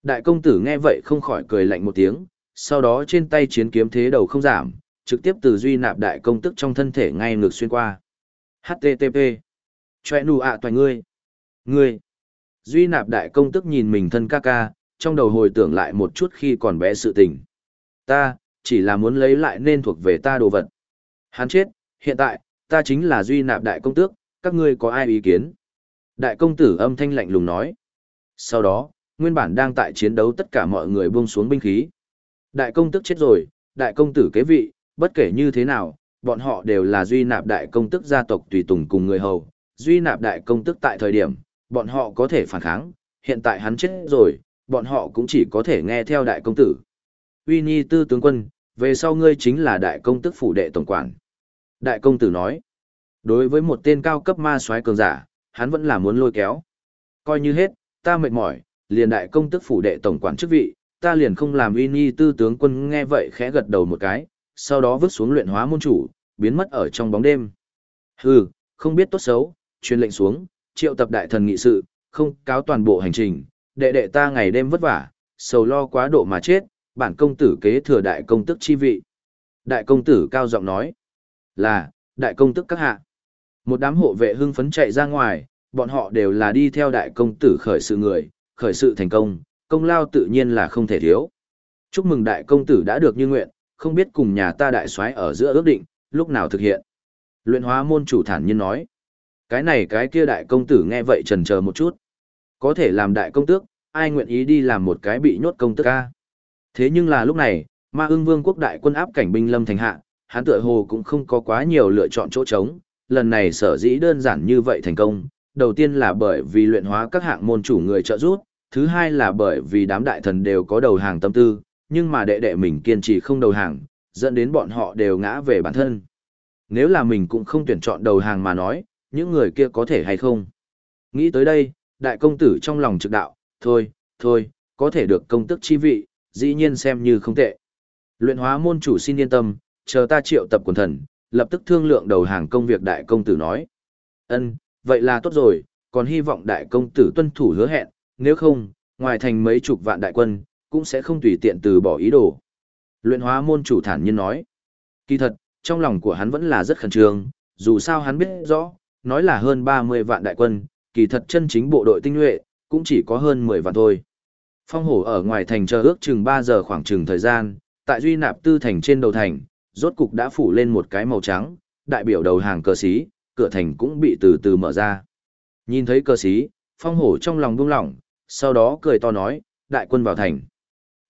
S1: Đại công tử nghe vậy không khỏi cười lạnh một tiếng, sau đó trên tay chiến kiếm thế đầu không giảm, trực tiếp từ duy nạp đại công tức trong thân thể ngay ngược xuyên qua. HTTP. Chòe nụ ạ toàn ngươi. Ngươi. Duy nạp đại công tức nhìn mình thân ca ca, trong đầu hồi tưởng lại một chút khi còn bé sự tình. Ta, chỉ là muốn lấy lại nên thuộc về ta đồ vật. Hắn chết, hiện tại, ta chính là duy nạp đại công tước, các ngươi có ai ý kiến? Đại công tử âm thanh lạnh lùng nói. Sau đó, nguyên bản đang tại chiến đấu tất cả mọi người buông xuống binh khí. Đại công tước chết rồi, đại công tử kế vị, bất kể như thế nào, bọn họ đều là duy nạp đại công tước gia tộc tùy tùng cùng người hầu. Duy nạp đại công tước tại thời điểm, bọn họ có thể phản kháng, hiện tại hắn chết rồi, bọn họ cũng chỉ có thể nghe theo đại công tử. Uy Nhi tư tướng quân, về sau ngươi chính là đại công tức phủ đệ tổng quản. Đại công tử nói, đối với một tên cao cấp ma soái cường giả, hắn vẫn là muốn lôi kéo. Coi như hết, ta mệt mỏi, liền đại công tức phủ đệ tổng quản chức vị, ta liền không làm uy nhi tư tướng quân nghe vậy khẽ gật đầu một cái, sau đó vứt xuống luyện hóa môn chủ, biến mất ở trong bóng đêm. Hừ, không biết tốt xấu, truyền lệnh xuống, triệu tập đại thần nghị sự, không cáo toàn bộ hành trình, đệ đệ ta ngày đêm vất vả, sầu lo quá độ mà chết, bản công tử kế thừa đại công tức chi vị. Đại công tử cao giọng nói, là, đại công tức các hạ. Một đám hộ vệ hưng phấn chạy ra ngoài, bọn họ đều là đi theo đại công tử khởi sự người, khởi sự thành công, công lao tự nhiên là không thể thiếu. Chúc mừng đại công tử đã được như nguyện, không biết cùng nhà ta đại soái ở giữa ước định, lúc nào thực hiện. Luyện hóa môn chủ thản nhiên nói. Cái này cái kia đại công tử nghe vậy trần chờ một chút. Có thể làm đại công tước, ai nguyện ý đi làm một cái bị nhốt công tước ca. Thế nhưng là lúc này, ma ưng vương quốc đại quân áp cảnh binh lâm thành hạ, hắn tựa hồ cũng không có quá nhiều lựa chọn chỗ trống, lần này sở dĩ đơn giản như vậy thành công, đầu tiên là bởi vì luyện hóa các hạng môn chủ người trợ giúp, thứ hai là bởi vì đám đại thần đều có đầu hàng tâm tư, nhưng mà đệ đệ mình kiên trì không đầu hàng, dẫn đến bọn họ đều ngã về bản thân. Nếu là mình cũng không tuyển chọn đầu hàng mà nói, những người kia có thể hay không? Nghĩ tới đây, đại công tử trong lòng trực đạo, thôi, thôi, có thể được công tức chi vị, dĩ nhiên xem như không tệ. Luyện hóa môn chủ xin yên tâm, chờ ta triệu tập quần thần, lập tức thương lượng đầu hàng công việc đại công tử nói. Ân, vậy là tốt rồi, còn hy vọng đại công tử tuân thủ hứa hẹn, nếu không, ngoài thành mấy chục vạn đại quân, cũng sẽ không tùy tiện từ bỏ ý đồ. Luyện hóa môn chủ thản nhiên nói. Kỳ thật, trong lòng của hắn vẫn là rất khẩn trương, dù sao hắn biết rõ, nói là hơn 30 vạn đại quân, kỳ thật chân chính bộ đội tinh nhuệ, cũng chỉ có hơn 10 vạn thôi. Phong hổ ở ngoài thành chờ ước chừng 3 giờ khoảng chừng thời gian, tại duy nạp tư thành trên đầu thành, rốt cục đã phủ lên một cái màu trắng, đại biểu đầu hàng cờ xí, cửa thành cũng bị từ từ mở ra. Nhìn thấy cờ xí, phong hổ trong lòng buông lỏng, sau đó cười to nói, đại quân vào thành.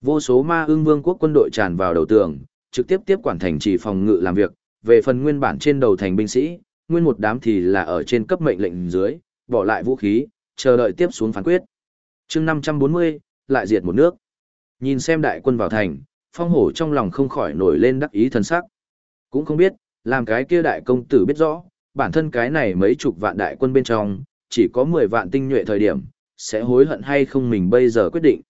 S1: Vô số ma ương vương quốc quân đội tràn vào đầu tường, trực tiếp tiếp quản thành chỉ phòng ngự làm việc, về phần nguyên bản trên đầu thành binh sĩ, nguyên một đám thì là ở trên cấp mệnh lệnh dưới, bỏ lại vũ khí, chờ đợi tiếp xuống phán quyết. chương 540, lại diệt một nước. Nhìn xem đại quân vào thành, phong hổ trong lòng không khỏi nổi lên đắc ý thần sắc. Cũng không biết, làm cái kia đại công tử biết rõ, bản thân cái này mấy chục vạn đại quân bên trong, chỉ có 10 vạn tinh nhuệ thời điểm, sẽ hối hận hay không mình bây giờ quyết định.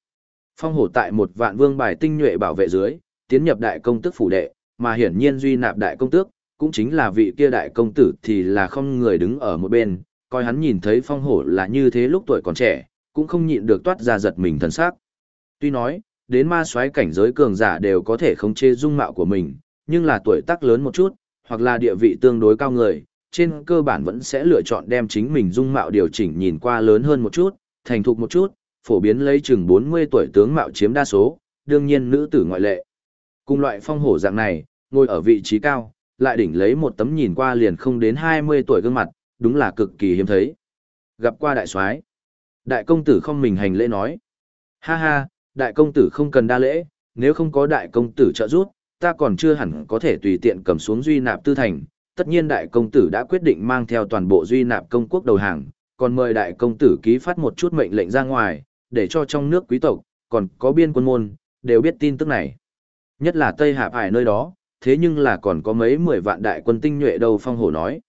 S1: Phong hổ tại một vạn vương bài tinh nhuệ bảo vệ dưới, tiến nhập đại công tước phủ đệ, mà hiển nhiên duy nạp đại công tước, cũng chính là vị kia đại công tử thì là không người đứng ở một bên, coi hắn nhìn thấy phong hổ là như thế lúc tuổi còn trẻ, cũng không nhịn được toát ra giật mình thần sắc. Tuy nói, đến ma soái cảnh giới cường giả đều có thể khống chế dung mạo của mình, nhưng là tuổi tác lớn một chút, hoặc là địa vị tương đối cao người, trên cơ bản vẫn sẽ lựa chọn đem chính mình dung mạo điều chỉnh nhìn qua lớn hơn một chút, thành thục một chút, phổ biến lấy chừng 40 tuổi tướng mạo chiếm đa số, đương nhiên nữ tử ngoại lệ. Cùng loại phong hổ dạng này, ngồi ở vị trí cao, lại đỉnh lấy một tấm nhìn qua liền không đến 20 tuổi gương mặt, đúng là cực kỳ hiếm thấy. Gặp qua đại soái, đại công tử không mình hành lễ nói: "Ha ha, đại công tử không cần đa lễ, nếu không có đại công tử trợ giúp, ta còn chưa hẳn có thể tùy tiện cầm xuống duy nạp tư thành. Tất nhiên đại công tử đã quyết định mang theo toàn bộ duy nạp công quốc đầu hàng, còn mời đại công tử ký phát một chút mệnh lệnh ra ngoài, để cho trong nước quý tộc, còn có biên quân môn, đều biết tin tức này. Nhất là Tây Hạp Hải nơi đó, thế nhưng là còn có mấy mười vạn đại quân tinh nhuệ đầu phong hổ nói.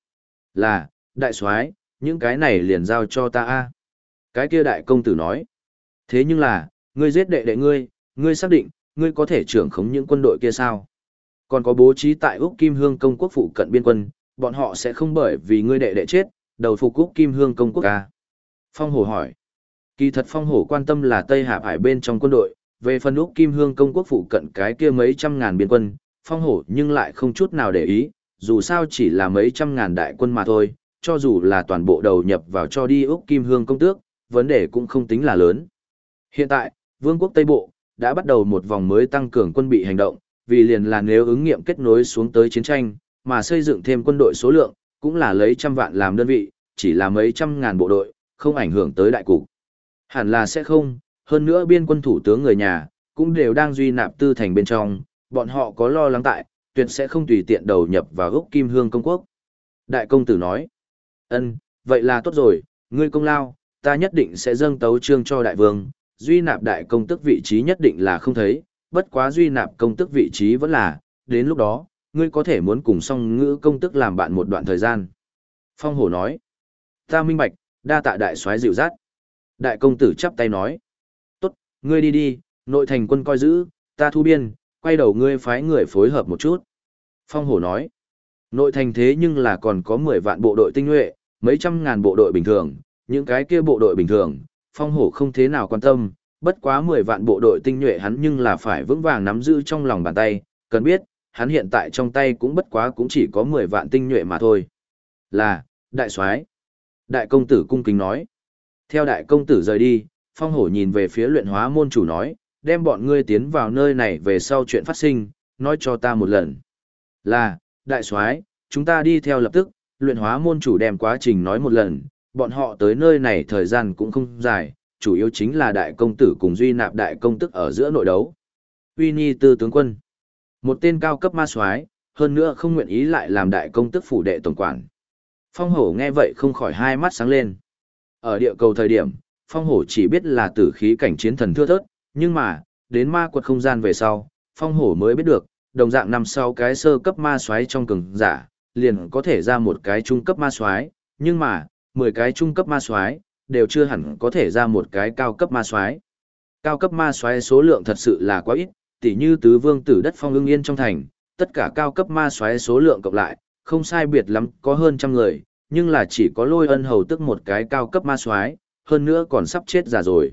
S1: Là, đại soái những cái này liền giao cho ta a Cái kia đại công tử nói. Thế nhưng là, ngươi giết đệ đệ ngươi, ngươi xác định, ngươi có thể trưởng khống những quân đội kia sao? Còn có bố trí tại Úc Kim Hương công quốc phụ cận biên quân, bọn họ sẽ không bởi vì ngươi đệ đệ chết, đầu phục quốc kim hương công quốc ca. Phong hổ hỏi. Kỳ thật phong hổ quan tâm là Tây Hạp Hải bên trong quân đội, về phần Úc Kim Hương công quốc phụ cận cái kia mấy trăm ngàn biên quân, phong hổ nhưng lại không chút nào để ý, dù sao chỉ là mấy trăm ngàn đại quân mà thôi, cho dù là toàn bộ đầu nhập vào cho đi Úc Kim Hương công tước, vấn đề cũng không tính là lớn. Hiện tại, Vương quốc Tây Bộ đã bắt đầu một vòng mới tăng cường quân bị hành động, vì liền là nếu ứng nghiệm kết nối xuống tới chiến tranh, mà xây dựng thêm quân đội số lượng, cũng là lấy trăm vạn làm đơn vị, chỉ là mấy trăm ngàn bộ đội, không ảnh hưởng tới đại cục. Hẳn là sẽ không, hơn nữa biên quân thủ tướng người nhà, cũng đều đang duy nạp tư thành bên trong, bọn họ có lo lắng tại, tuyệt sẽ không tùy tiện đầu nhập vào gốc kim hương công quốc. Đại công tử nói, ân, vậy là tốt rồi, ngươi công lao, ta nhất định sẽ dâng tấu trương cho đại vương, duy nạp đại công tức vị trí nhất định là không thấy, bất quá duy nạp công tức vị trí vẫn là, đến lúc đó, ngươi có thể muốn cùng song ngữ công tức làm bạn một đoạn thời gian. Phong hổ nói, ta minh bạch, đa tạ đại soái dịu dắt. Đại công tử chắp tay nói, tốt, ngươi đi đi, nội thành quân coi giữ, ta thu biên, quay đầu ngươi phái người phối hợp một chút. Phong hổ nói, nội thành thế nhưng là còn có 10 vạn bộ đội tinh nhuệ, mấy trăm ngàn bộ đội bình thường, những cái kia bộ đội bình thường, phong hổ không thế nào quan tâm, bất quá 10 vạn bộ đội tinh nhuệ hắn nhưng là phải vững vàng nắm giữ trong lòng bàn tay, cần biết, hắn hiện tại trong tay cũng bất quá cũng chỉ có 10 vạn tinh nhuệ mà thôi. Là, đại soái Đại công tử cung kính nói. Theo đại công tử rời đi, phong hổ nhìn về phía luyện hóa môn chủ nói, đem bọn ngươi tiến vào nơi này về sau chuyện phát sinh, nói cho ta một lần. Là, đại soái chúng ta đi theo lập tức, luyện hóa môn chủ đem quá trình nói một lần, bọn họ tới nơi này thời gian cũng không dài, chủ yếu chính là đại công tử cùng duy nạp đại công tức ở giữa nội đấu. Uy Nhi tư tướng quân, một tên cao cấp ma soái, hơn nữa không nguyện ý lại làm đại công tức phủ đệ tổng quản. Phong hổ nghe vậy không khỏi hai mắt sáng lên. Ở địa cầu thời điểm, phong hổ chỉ biết là tử khí cảnh chiến thần thưa thớt, nhưng mà, đến ma quật không gian về sau, phong hổ mới biết được, đồng dạng năm sau cái sơ cấp ma xoáy trong cường giả, liền có thể ra một cái trung cấp ma xoáy, nhưng mà, 10 cái trung cấp ma xoáy đều chưa hẳn có thể ra một cái cao cấp ma xoáy. Cao cấp ma xoáy số lượng thật sự là quá ít, tỉ như tứ vương tử đất phong ương yên trong thành, tất cả cao cấp ma xoáy số lượng cộng lại, không sai biệt lắm, có hơn trăm người, nhưng là chỉ có lôi ân hầu tức một cái cao cấp ma soái, hơn nữa còn sắp chết già rồi.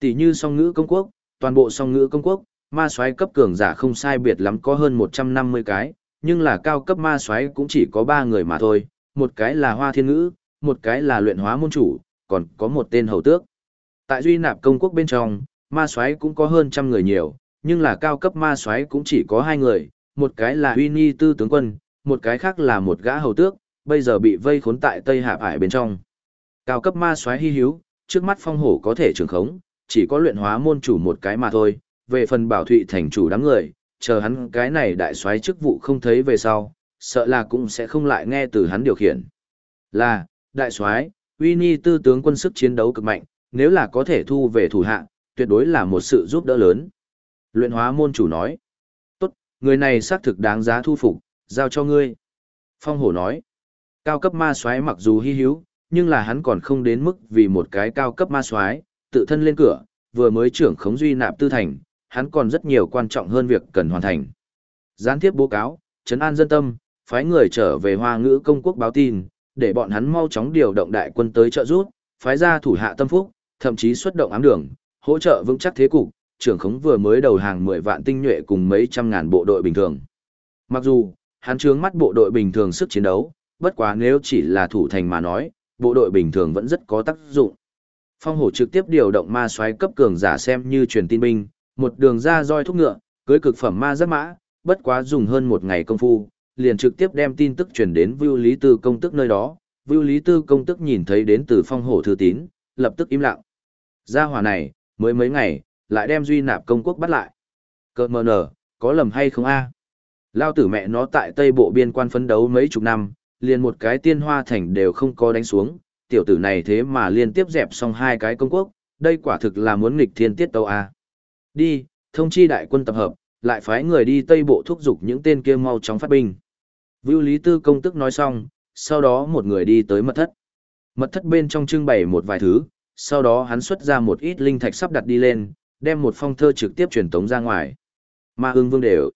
S1: Tỷ như song ngữ công quốc, toàn bộ song ngữ công quốc, ma soái cấp cường giả không sai biệt lắm có hơn 150 cái, nhưng là cao cấp ma soái cũng chỉ có 3 người mà thôi, một cái là hoa thiên ngữ, một cái là luyện hóa môn chủ, còn có một tên hầu tước. Tại duy nạp công quốc bên trong, ma soái cũng có hơn trăm người nhiều, nhưng là cao cấp ma soái cũng chỉ có hai người, một cái là uy nghi tư tướng quân, một cái khác là một gã hầu tước, bây giờ bị vây khốn tại Tây Hạ Hải bên trong. Cao cấp ma soái hy hữu, trước mắt phong hổ có thể trường khống, chỉ có luyện hóa môn chủ một cái mà thôi, về phần bảo thụy thành chủ đám người, chờ hắn cái này đại soái chức vụ không thấy về sau, sợ là cũng sẽ không lại nghe từ hắn điều khiển. Là, đại soái, Winnie tư tướng quân sức chiến đấu cực mạnh, nếu là có thể thu về thủ hạ, tuyệt đối là một sự giúp đỡ lớn. Luyện hóa môn chủ nói, tốt, người này xác thực đáng giá thu phục, giao cho ngươi. Phong hổ nói, cao cấp ma soái mặc dù hy hữu, nhưng là hắn còn không đến mức vì một cái cao cấp ma soái tự thân lên cửa, vừa mới trưởng khống duy nạp tư thành, hắn còn rất nhiều quan trọng hơn việc cần hoàn thành. Gián tiếp bố cáo, trấn an dân tâm, phái người trở về hoa ngữ công quốc báo tin, để bọn hắn mau chóng điều động đại quân tới trợ giúp, phái ra thủ hạ tâm phúc, thậm chí xuất động ám đường, hỗ trợ vững chắc thế cục, trưởng khống vừa mới đầu hàng 10 vạn tinh nhuệ cùng mấy trăm ngàn bộ đội bình thường. Mặc dù, hắn trướng mắt bộ đội bình thường sức chiến đấu, bất quá nếu chỉ là thủ thành mà nói, bộ đội bình thường vẫn rất có tác dụng. Phong hổ trực tiếp điều động ma xoáy cấp cường giả xem như truyền tin binh, một đường ra roi thúc ngựa, cưới cực phẩm ma giáp mã, bất quá dùng hơn một ngày công phu, liền trực tiếp đem tin tức truyền đến Vưu Lý Tư công tức nơi đó. Vưu Lý Tư công tức nhìn thấy đến từ phong hổ thư tín, lập tức im lặng. Gia hỏa này, mới mấy ngày, lại đem duy nạp công quốc bắt lại. Cơ mờ nở, có lầm hay không a? Lao tử mẹ nó tại Tây Bộ biên quan phấn đấu mấy chục năm, liền một cái tiên hoa thành đều không có đánh xuống, tiểu tử này thế mà liên tiếp dẹp xong hai cái công quốc, đây quả thực là muốn nghịch thiên tiết tâu a. Đi, thông chi đại quân tập hợp, lại phái người đi Tây Bộ thúc giục những tên kia mau chóng phát binh. Vưu Lý Tư công tức nói xong, sau đó một người đi tới mật thất. Mật thất bên trong trưng bày một vài thứ, sau đó hắn xuất ra một ít linh thạch sắp đặt đi lên, đem một phong thơ trực tiếp truyền tống ra ngoài. Ma ương vương đều.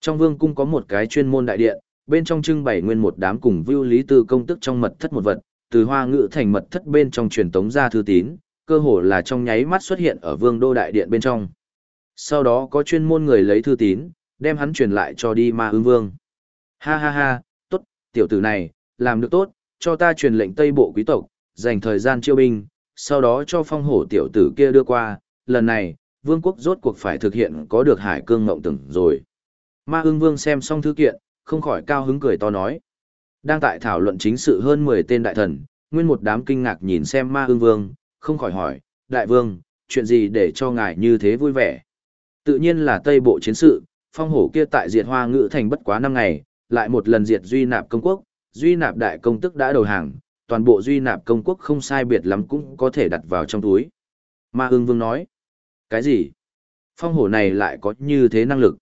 S1: Trong vương cung có một cái chuyên môn đại điện, bên trong trưng bày nguyên một đám cùng vưu lý tư công tức trong mật thất một vật, từ hoa ngữ thành mật thất bên trong truyền tống ra thư tín, cơ hồ là trong nháy mắt xuất hiện ở vương đô đại điện bên trong. Sau đó có chuyên môn người lấy thư tín, đem hắn truyền lại cho đi ma ương vương. Ha ha ha, tốt, tiểu tử này, làm được tốt, cho ta truyền lệnh Tây Bộ quý tộc, dành thời gian chiêu binh, sau đó cho phong hổ tiểu tử kia đưa qua, lần này, vương quốc rốt cuộc phải thực hiện có được hải cương mộng tưởng rồi. Ma ương vương xem xong thư kiện, không khỏi cao hứng cười to nói. Đang tại thảo luận chính sự hơn 10 tên đại thần, nguyên một đám kinh ngạc nhìn xem ma ương vương, không khỏi hỏi, đại vương, chuyện gì để cho ngài như thế vui vẻ? Tự nhiên là Tây Bộ chiến sự, phong hổ kia tại diệt hoa ngữ thành bất quá năm ngày, lại một lần diệt duy nạp công quốc, duy nạp đại công tức đã đầu hàng, toàn bộ duy nạp công quốc không sai biệt lắm cũng có thể đặt vào trong túi. Ma ương vương nói, cái gì? Phong hổ này lại có như thế năng lực?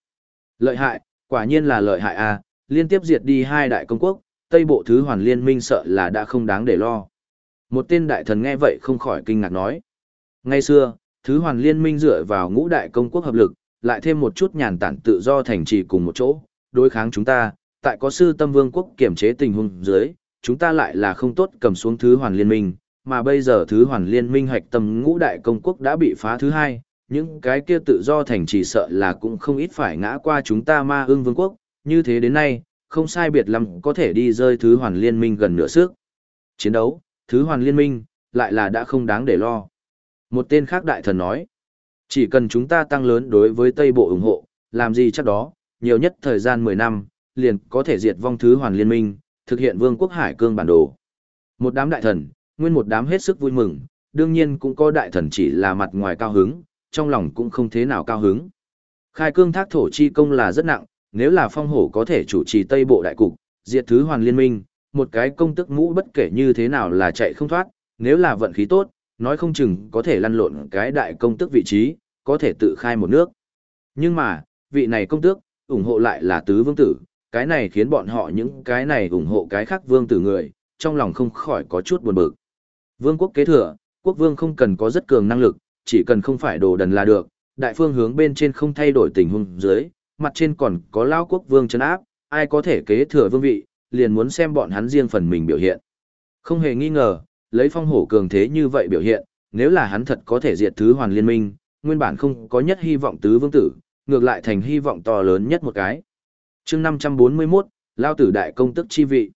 S1: Lợi hại, quả nhiên là lợi hại à, liên tiếp diệt đi hai đại công quốc, Tây Bộ Thứ Hoàn Liên minh sợ là đã không đáng để lo. Một tên đại thần nghe vậy không khỏi kinh ngạc nói. Ngay xưa, Thứ Hoàn Liên minh dựa vào ngũ đại công quốc hợp lực, lại thêm một chút nhàn tản tự do thành trì cùng một chỗ, đối kháng chúng ta, tại có sư tâm vương quốc kiểm chế tình huống dưới, chúng ta lại là không tốt cầm xuống Thứ Hoàn Liên minh, mà bây giờ Thứ Hoàn Liên minh hoạch tâm ngũ đại công quốc đã bị phá thứ hai, những cái kia tự do thành trì sợ là cũng không ít phải ngã qua chúng ta ma ương vương quốc, như thế đến nay, không sai biệt lắm có thể đi rơi thứ hoàn liên minh gần nửa sức. Chiến đấu, thứ hoàn liên minh, lại là đã không đáng để lo. Một tên khác đại thần nói, chỉ cần chúng ta tăng lớn đối với Tây Bộ ủng hộ, làm gì chắc đó, nhiều nhất thời gian 10 năm, liền có thể diệt vong thứ hoàn liên minh, thực hiện vương quốc hải cương bản đồ. Một đám đại thần, nguyên một đám hết sức vui mừng, đương nhiên cũng có đại thần chỉ là mặt ngoài cao hứng, trong lòng cũng không thế nào cao hứng. Khai cương thác thổ chi công là rất nặng, nếu là phong hổ có thể chủ trì Tây Bộ Đại Cục, diệt thứ hoàn liên minh, một cái công tức mũ bất kể như thế nào là chạy không thoát, nếu là vận khí tốt, nói không chừng có thể lăn lộn cái đại công tức vị trí, có thể tự khai một nước. Nhưng mà, vị này công tước, ủng hộ lại là tứ vương tử, cái này khiến bọn họ những cái này ủng hộ cái khác vương tử người, trong lòng không khỏi có chút buồn bực. Vương quốc kế thừa, quốc vương không cần có rất cường năng lực, chỉ cần không phải đồ đần là được, đại phương hướng bên trên không thay đổi tình huống dưới, mặt trên còn có lao quốc vương chấn áp, ai có thể kế thừa vương vị, liền muốn xem bọn hắn riêng phần mình biểu hiện. Không hề nghi ngờ, lấy phong hổ cường thế như vậy biểu hiện, nếu là hắn thật có thể diệt thứ hoàn liên minh, nguyên bản không có nhất hy vọng tứ vương tử, ngược lại thành hy vọng to lớn nhất một cái. chương 541, Lao tử đại công tức chi vị.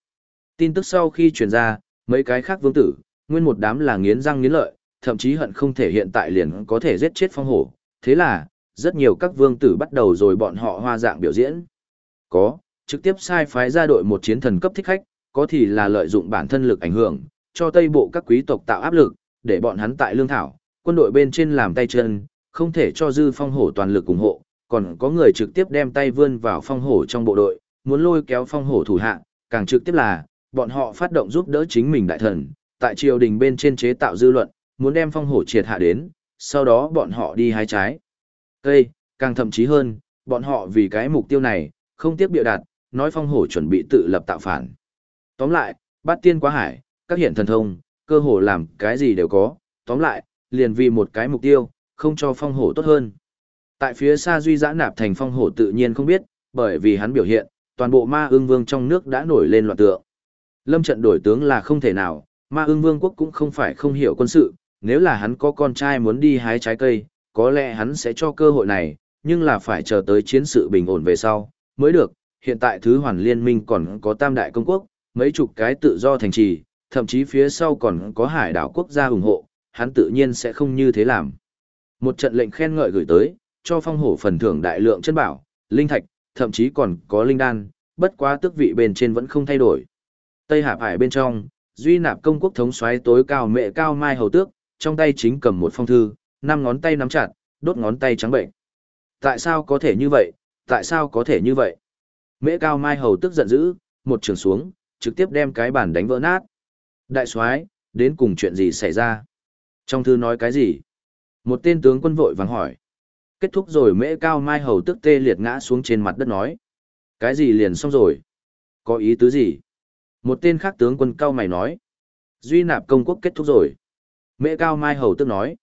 S1: Tin tức sau khi truyền ra, mấy cái khác vương tử, nguyên một đám là nghiến răng nghiến lợi, thậm chí hận không thể hiện tại liền có thể giết chết phong hổ. Thế là, rất nhiều các vương tử bắt đầu rồi bọn họ hoa dạng biểu diễn. Có, trực tiếp sai phái ra đội một chiến thần cấp thích khách, có thì là lợi dụng bản thân lực ảnh hưởng, cho tây bộ các quý tộc tạo áp lực, để bọn hắn tại lương thảo, quân đội bên trên làm tay chân, không thể cho dư phong hổ toàn lực ủng hộ, còn có người trực tiếp đem tay vươn vào phong hổ trong bộ đội, muốn lôi kéo phong hổ thủ hạ, càng trực tiếp là, bọn họ phát động giúp đỡ chính mình đại thần, tại triều đình bên trên chế tạo dư luận, muốn đem phong hổ triệt hạ đến, sau đó bọn họ đi hái trái. Cây, càng thậm chí hơn, bọn họ vì cái mục tiêu này, không tiếp bịa đặt, nói phong hổ chuẩn bị tự lập tạo phản. Tóm lại, bát tiên quá hải, các hiện thần thông, cơ hồ làm cái gì đều có, tóm lại, liền vì một cái mục tiêu, không cho phong hổ tốt hơn. Tại phía xa duy giã nạp thành phong hổ tự nhiên không biết, bởi vì hắn biểu hiện, toàn bộ ma ương vương trong nước đã nổi lên loạn tượng. Lâm trận đổi tướng là không thể nào, ma ương vương quốc cũng không phải không hiểu quân sự, nếu là hắn có con trai muốn đi hái trái cây, có lẽ hắn sẽ cho cơ hội này, nhưng là phải chờ tới chiến sự bình ổn về sau, mới được. Hiện tại thứ hoàn liên minh còn có tam đại công quốc, mấy chục cái tự do thành trì, thậm chí phía sau còn có hải đảo quốc gia ủng hộ, hắn tự nhiên sẽ không như thế làm. Một trận lệnh khen ngợi gửi tới, cho phong hổ phần thưởng đại lượng chân bảo, linh thạch, thậm chí còn có linh đan, bất quá tước vị bên trên vẫn không thay đổi. Tây Hạp Hải bên trong, duy nạp công quốc thống soái tối cao mẹ cao mai hầu tước, trong tay chính cầm một phong thư, năm ngón tay nắm chặt, đốt ngón tay trắng bệnh. Tại sao có thể như vậy, tại sao có thể như vậy? Mễ cao mai hầu tức giận dữ, một trường xuống, trực tiếp đem cái bàn đánh vỡ nát. Đại soái, đến cùng chuyện gì xảy ra? Trong thư nói cái gì? Một tên tướng quân vội vàng hỏi. Kết thúc rồi mễ cao mai hầu tức tê liệt ngã xuống trên mặt đất nói. Cái gì liền xong rồi? Có ý tứ gì? Một tên khác tướng quân cao mày nói. Duy nạp công quốc kết thúc rồi. Mễ cao mai hầu tức nói.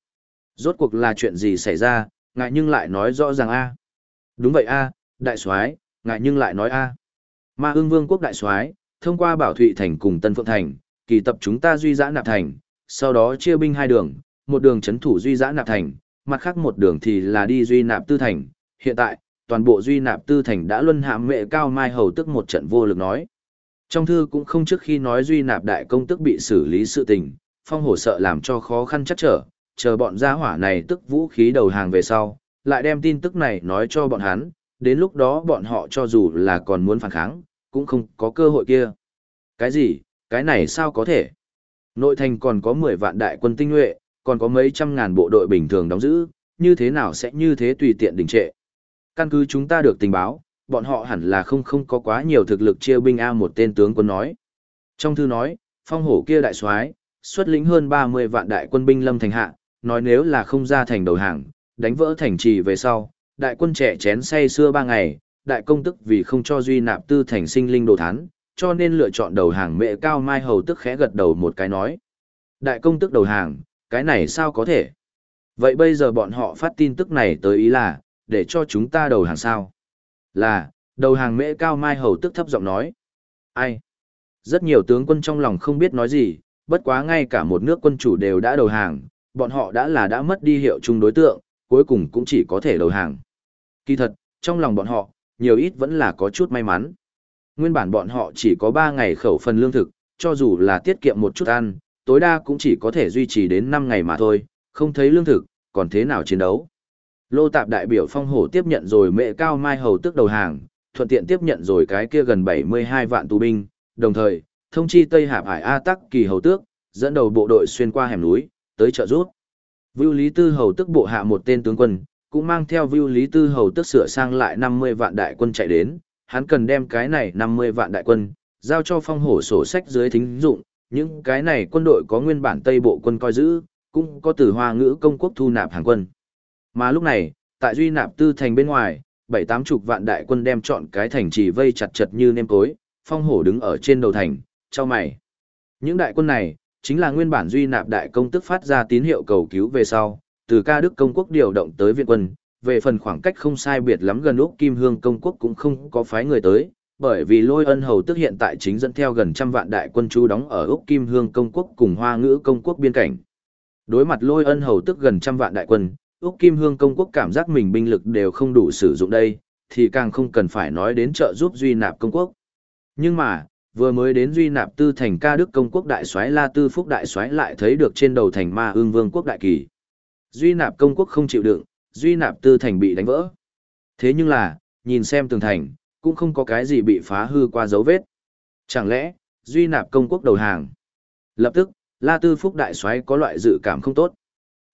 S1: Rốt cuộc là chuyện gì xảy ra, ngại nhưng lại nói rõ ràng a. Đúng vậy a, đại soái, ngại nhưng lại nói a. Ma ương vương quốc đại soái thông qua Bảo Thụy Thành cùng Tân Phượng Thành, kỳ tập chúng ta duy giã nạp thành, sau đó chia binh hai đường, một đường chấn thủ duy giã nạp thành, mặt khác một đường thì là đi duy nạp tư thành. Hiện tại, toàn bộ duy nạp tư thành đã luân hãm mệ cao mai hầu tức một trận vô lực nói. Trong thư cũng không trước khi nói duy nạp đại công tức bị xử lý sự tình, phong hổ sợ làm cho khó khăn chắc trở, chờ bọn gia hỏa này tức vũ khí đầu hàng về sau, lại đem tin tức này nói cho bọn hắn, đến lúc đó bọn họ cho dù là còn muốn phản kháng, cũng không có cơ hội kia. Cái gì, cái này sao có thể? Nội thành còn có 10 vạn đại quân tinh nhuệ, còn có mấy trăm ngàn bộ đội bình thường đóng giữ, như thế nào sẽ như thế tùy tiện đình trệ. Căn cứ chúng ta được tình báo, bọn họ hẳn là không không có quá nhiều thực lực chia binh A một tên tướng quân nói. Trong thư nói, phong hổ kia đại soái xuất lĩnh hơn 30 vạn đại quân binh lâm thành hạ, nói nếu là không ra thành đầu hàng, đánh vỡ thành trì về sau, đại quân trẻ chén say xưa ba ngày, đại công tức vì không cho duy nạp tư thành sinh linh đồ thán, cho nên lựa chọn đầu hàng mẹ cao mai hầu tức khẽ gật đầu một cái nói. Đại công tức đầu hàng, cái này sao có thể? Vậy bây giờ bọn họ phát tin tức này tới ý là, để cho chúng ta đầu hàng sao? Là, đầu hàng mễ cao mai hầu tức thấp giọng nói. Ai? Rất nhiều tướng quân trong lòng không biết nói gì, bất quá ngay cả một nước quân chủ đều đã đầu hàng, bọn họ đã là đã mất đi hiệu chung đối tượng, cuối cùng cũng chỉ có thể đầu hàng. Kỳ thật, trong lòng bọn họ, nhiều ít vẫn là có chút may mắn. Nguyên bản bọn họ chỉ có 3 ngày khẩu phần lương thực, cho dù là tiết kiệm một chút ăn, tối đa cũng chỉ có thể duy trì đến 5 ngày mà thôi, không thấy lương thực, còn thế nào chiến đấu. Lô tạp đại biểu phong hổ tiếp nhận rồi mẹ cao mai hầu tước đầu hàng, thuận tiện tiếp nhận rồi cái kia gần 72 vạn tù binh, đồng thời, thông chi Tây Hạp Hải A Tắc kỳ hầu tước, dẫn đầu bộ đội xuyên qua hẻm núi, tới trợ giúp. Vưu Lý Tư hầu tức bộ hạ một tên tướng quân, cũng mang theo Vưu Lý Tư hầu tức sửa sang lại 50 vạn đại quân chạy đến, hắn cần đem cái này 50 vạn đại quân, giao cho phong hổ sổ sách dưới thính dụng, những cái này quân đội có nguyên bản Tây Bộ quân coi giữ, cũng có từ hoa ngữ công quốc thu nạp hàng quân. Mà lúc này, tại Duy Nạp Tư thành bên ngoài, bảy tám chục vạn đại quân đem chọn cái thành trì vây chặt chật như nêm cối, phong hổ đứng ở trên đầu thành, cho mày. Những đại quân này, chính là nguyên bản Duy Nạp đại công tức phát ra tín hiệu cầu cứu về sau, từ ca đức công quốc điều động tới viện quân, về phần khoảng cách không sai biệt lắm gần Úc Kim Hương công quốc cũng không có phái người tới, bởi vì lôi ân hầu tức hiện tại chính dẫn theo gần trăm vạn đại quân chú đóng ở Úc Kim Hương công quốc cùng Hoa ngữ công quốc biên cảnh. Đối mặt lôi ân hầu tức gần trăm vạn đại quân, Úc Kim Hương công quốc cảm giác mình binh lực đều không đủ sử dụng đây, thì càng không cần phải nói đến trợ giúp duy nạp công quốc. Nhưng mà, vừa mới đến duy nạp tư thành ca đức công quốc đại soái La Tư Phúc đại soái lại thấy được trên đầu thành ma ương vương quốc đại kỳ. Duy nạp công quốc không chịu đựng, duy nạp tư thành bị đánh vỡ. Thế nhưng là, nhìn xem tường thành, cũng không có cái gì bị phá hư qua dấu vết. Chẳng lẽ, duy nạp công quốc đầu hàng? Lập tức, La Tư Phúc đại soái có loại dự cảm không tốt.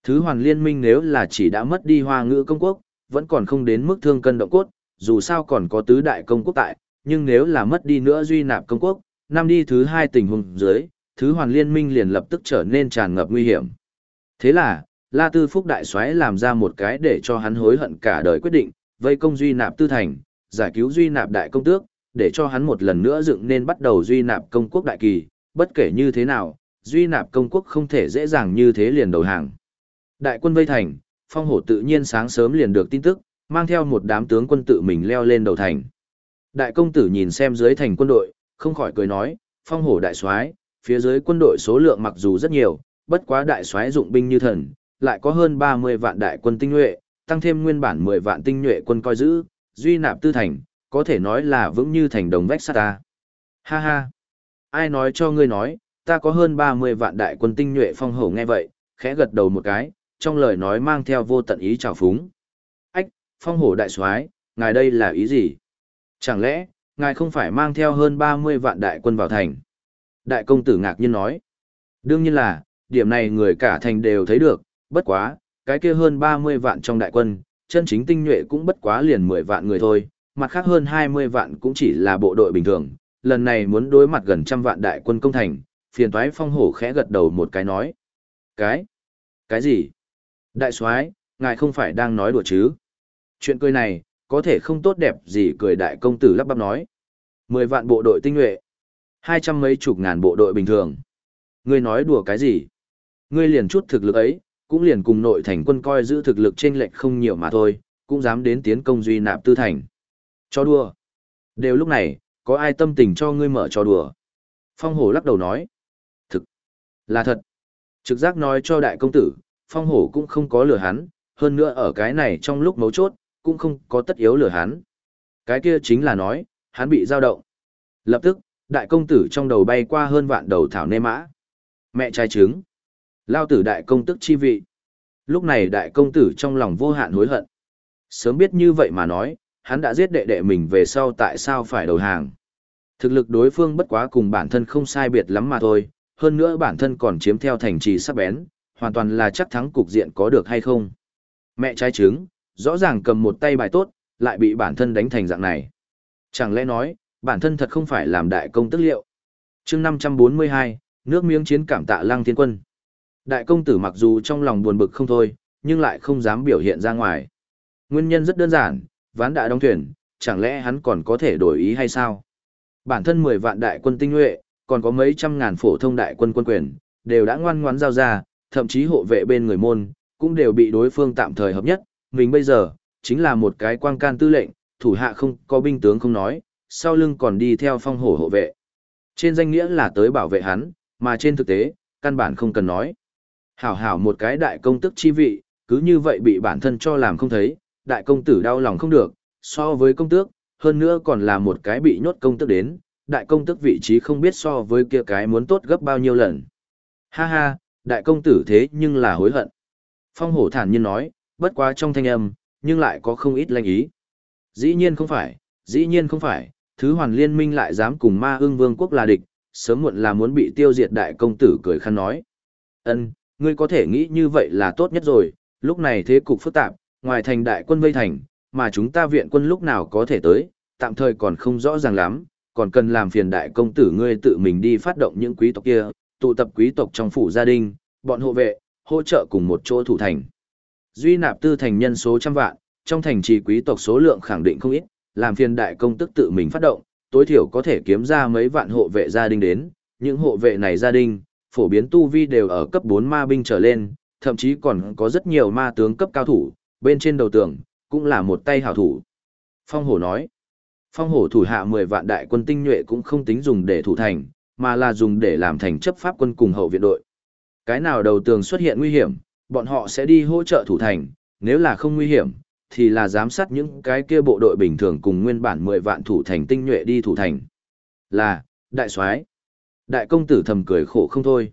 S1: Thứ hoàn liên minh nếu là chỉ đã mất đi hoa ngữ công quốc, vẫn còn không đến mức thương cân động cốt, dù sao còn có tứ đại công quốc tại, nhưng nếu là mất đi nữa duy nạp công quốc, năm đi thứ hai tình huống dưới, thứ hoàn liên minh liền lập tức trở nên tràn ngập nguy hiểm. Thế là, La Tư Phúc đại soái làm ra một cái để cho hắn hối hận cả đời quyết định, vây công duy nạp tư thành, giải cứu duy nạp đại công tước, để cho hắn một lần nữa dựng nên bắt đầu duy nạp công quốc đại kỳ, bất kể như thế nào, duy nạp công quốc không thể dễ dàng như thế liền đầu hàng. Đại quân vây thành, phong hổ tự nhiên sáng sớm liền được tin tức, mang theo một đám tướng quân tự mình leo lên đầu thành. Đại công tử nhìn xem dưới thành quân đội, không khỏi cười nói, phong hổ đại soái, phía dưới quân đội số lượng mặc dù rất nhiều, bất quá đại soái dụng binh như thần, lại có hơn 30 vạn đại quân tinh nhuệ, tăng thêm nguyên bản 10 vạn tinh nhuệ quân coi giữ, duy nạp tư thành, có thể nói là vững như thành đồng vách sắt ta. Ha ha! Ai nói cho ngươi nói, ta có hơn 30 vạn đại quân tinh nhuệ phong hổ nghe vậy, khẽ gật đầu một cái, trong lời nói mang theo vô tận ý trào phúng. Ách, phong hổ đại soái, ngài đây là ý gì? Chẳng lẽ, ngài không phải mang theo hơn 30 vạn đại quân vào thành? Đại công tử ngạc nhiên nói. Đương nhiên là, điểm này người cả thành đều thấy được, bất quá, cái kia hơn 30 vạn trong đại quân, chân chính tinh nhuệ cũng bất quá liền 10 vạn người thôi, mặt khác hơn 20 vạn cũng chỉ là bộ đội bình thường, lần này muốn đối mặt gần trăm vạn đại quân công thành, phiền toái phong hổ khẽ gật đầu một cái nói. Cái? Cái gì? Đại soái, ngài không phải đang nói đùa chứ? Chuyện cười này, có thể không tốt đẹp gì cười đại công tử lắp bắp nói. Mười vạn bộ đội tinh nhuệ, hai trăm mấy chục ngàn bộ đội bình thường. Ngươi nói đùa cái gì? Ngươi liền chút thực lực ấy, cũng liền cùng nội thành quân coi giữ thực lực trên lệch không nhiều mà thôi, cũng dám đến tiến công duy nạp tư thành. Cho đùa. Đều lúc này, Có ai tâm tình cho ngươi mở trò đùa? Phong hổ lắc đầu nói. Thực, là thật. Trực giác nói cho đại công tử, phong hổ cũng không có lừa hắn, hơn nữa ở cái này trong lúc mấu chốt, cũng không có tất yếu lừa hắn. Cái kia chính là nói, hắn bị dao động. Lập tức, đại công tử trong đầu bay qua hơn vạn đầu thảo nê mã. Mẹ trai trứng. Lao tử đại công tức chi vị. Lúc này đại công tử trong lòng vô hạn hối hận. Sớm biết như vậy mà nói, hắn đã giết đệ đệ mình về sau tại sao phải đầu hàng. Thực lực đối phương bất quá cùng bản thân không sai biệt lắm mà thôi, hơn nữa bản thân còn chiếm theo thành trì sắc bén, hoàn toàn là chắc thắng cục diện có được hay không. Mẹ trai trứng, rõ ràng cầm một tay bài tốt, lại bị bản thân đánh thành dạng này. Chẳng lẽ nói, bản thân thật không phải làm đại công tức liệu. chương 542, nước miếng chiến cảm tạ lăng thiên quân. Đại công tử mặc dù trong lòng buồn bực không thôi, nhưng lại không dám biểu hiện ra ngoài. Nguyên nhân rất đơn giản, ván đã đóng thuyền, chẳng lẽ hắn còn có thể đổi ý hay sao? Bản thân 10 vạn đại quân tinh nhuệ, còn có mấy trăm ngàn phổ thông đại quân quân quyền, đều đã ngoan ngoãn giao ra, thậm chí hộ vệ bên người môn, cũng đều bị đối phương tạm thời hợp nhất. Mình bây giờ, chính là một cái quang can tư lệnh, thủ hạ không có binh tướng không nói, sau lưng còn đi theo phong hổ hộ vệ. Trên danh nghĩa là tới bảo vệ hắn, mà trên thực tế, căn bản không cần nói. Hảo hảo một cái đại công tức chi vị, cứ như vậy bị bản thân cho làm không thấy, đại công tử đau lòng không được, so với công tước, hơn nữa còn là một cái bị nhốt công tước đến, đại công tước vị trí không biết so với kia cái muốn tốt gấp bao nhiêu lần. Ha ha, đại công tử thế nhưng là hối hận. Phong hổ thản nhiên nói, bất quá trong thanh âm, nhưng lại có không ít lanh ý. Dĩ nhiên không phải, dĩ nhiên không phải, thứ hoàn liên minh lại dám cùng ma ương vương quốc là địch, sớm muộn là muốn bị tiêu diệt đại công tử cười khăn nói. ân ngươi có thể nghĩ như vậy là tốt nhất rồi, lúc này thế cục phức tạp, ngoài thành đại quân vây thành, mà chúng ta viện quân lúc nào có thể tới, tạm thời còn không rõ ràng lắm, còn cần làm phiền đại công tử ngươi tự mình đi phát động những quý tộc kia, tụ tập quý tộc trong phủ gia đình, bọn hộ vệ, hỗ trợ cùng một chỗ thủ thành. Duy nạp tư thành nhân số trăm vạn, trong thành trì quý tộc số lượng khẳng định không ít, làm phiền đại công tức tự mình phát động, tối thiểu có thể kiếm ra mấy vạn hộ vệ gia đình đến, những hộ vệ này gia đình, phổ biến tu vi đều ở cấp 4 ma binh trở lên, thậm chí còn có rất nhiều ma tướng cấp cao thủ, bên trên đầu tường, cũng là một tay hảo thủ. Phong hổ nói, phong hổ thủ hạ 10 vạn đại quân tinh nhuệ cũng không tính dùng để thủ thành, mà là dùng để làm thành chấp pháp quân cùng hậu viện đội. Cái nào đầu tường xuất hiện nguy hiểm, bọn họ sẽ đi hỗ trợ thủ thành, nếu là không nguy hiểm, thì là giám sát những cái kia bộ đội bình thường cùng nguyên bản 10 vạn thủ thành tinh nhuệ đi thủ thành. Là, đại soái Đại công tử thầm cười khổ không thôi.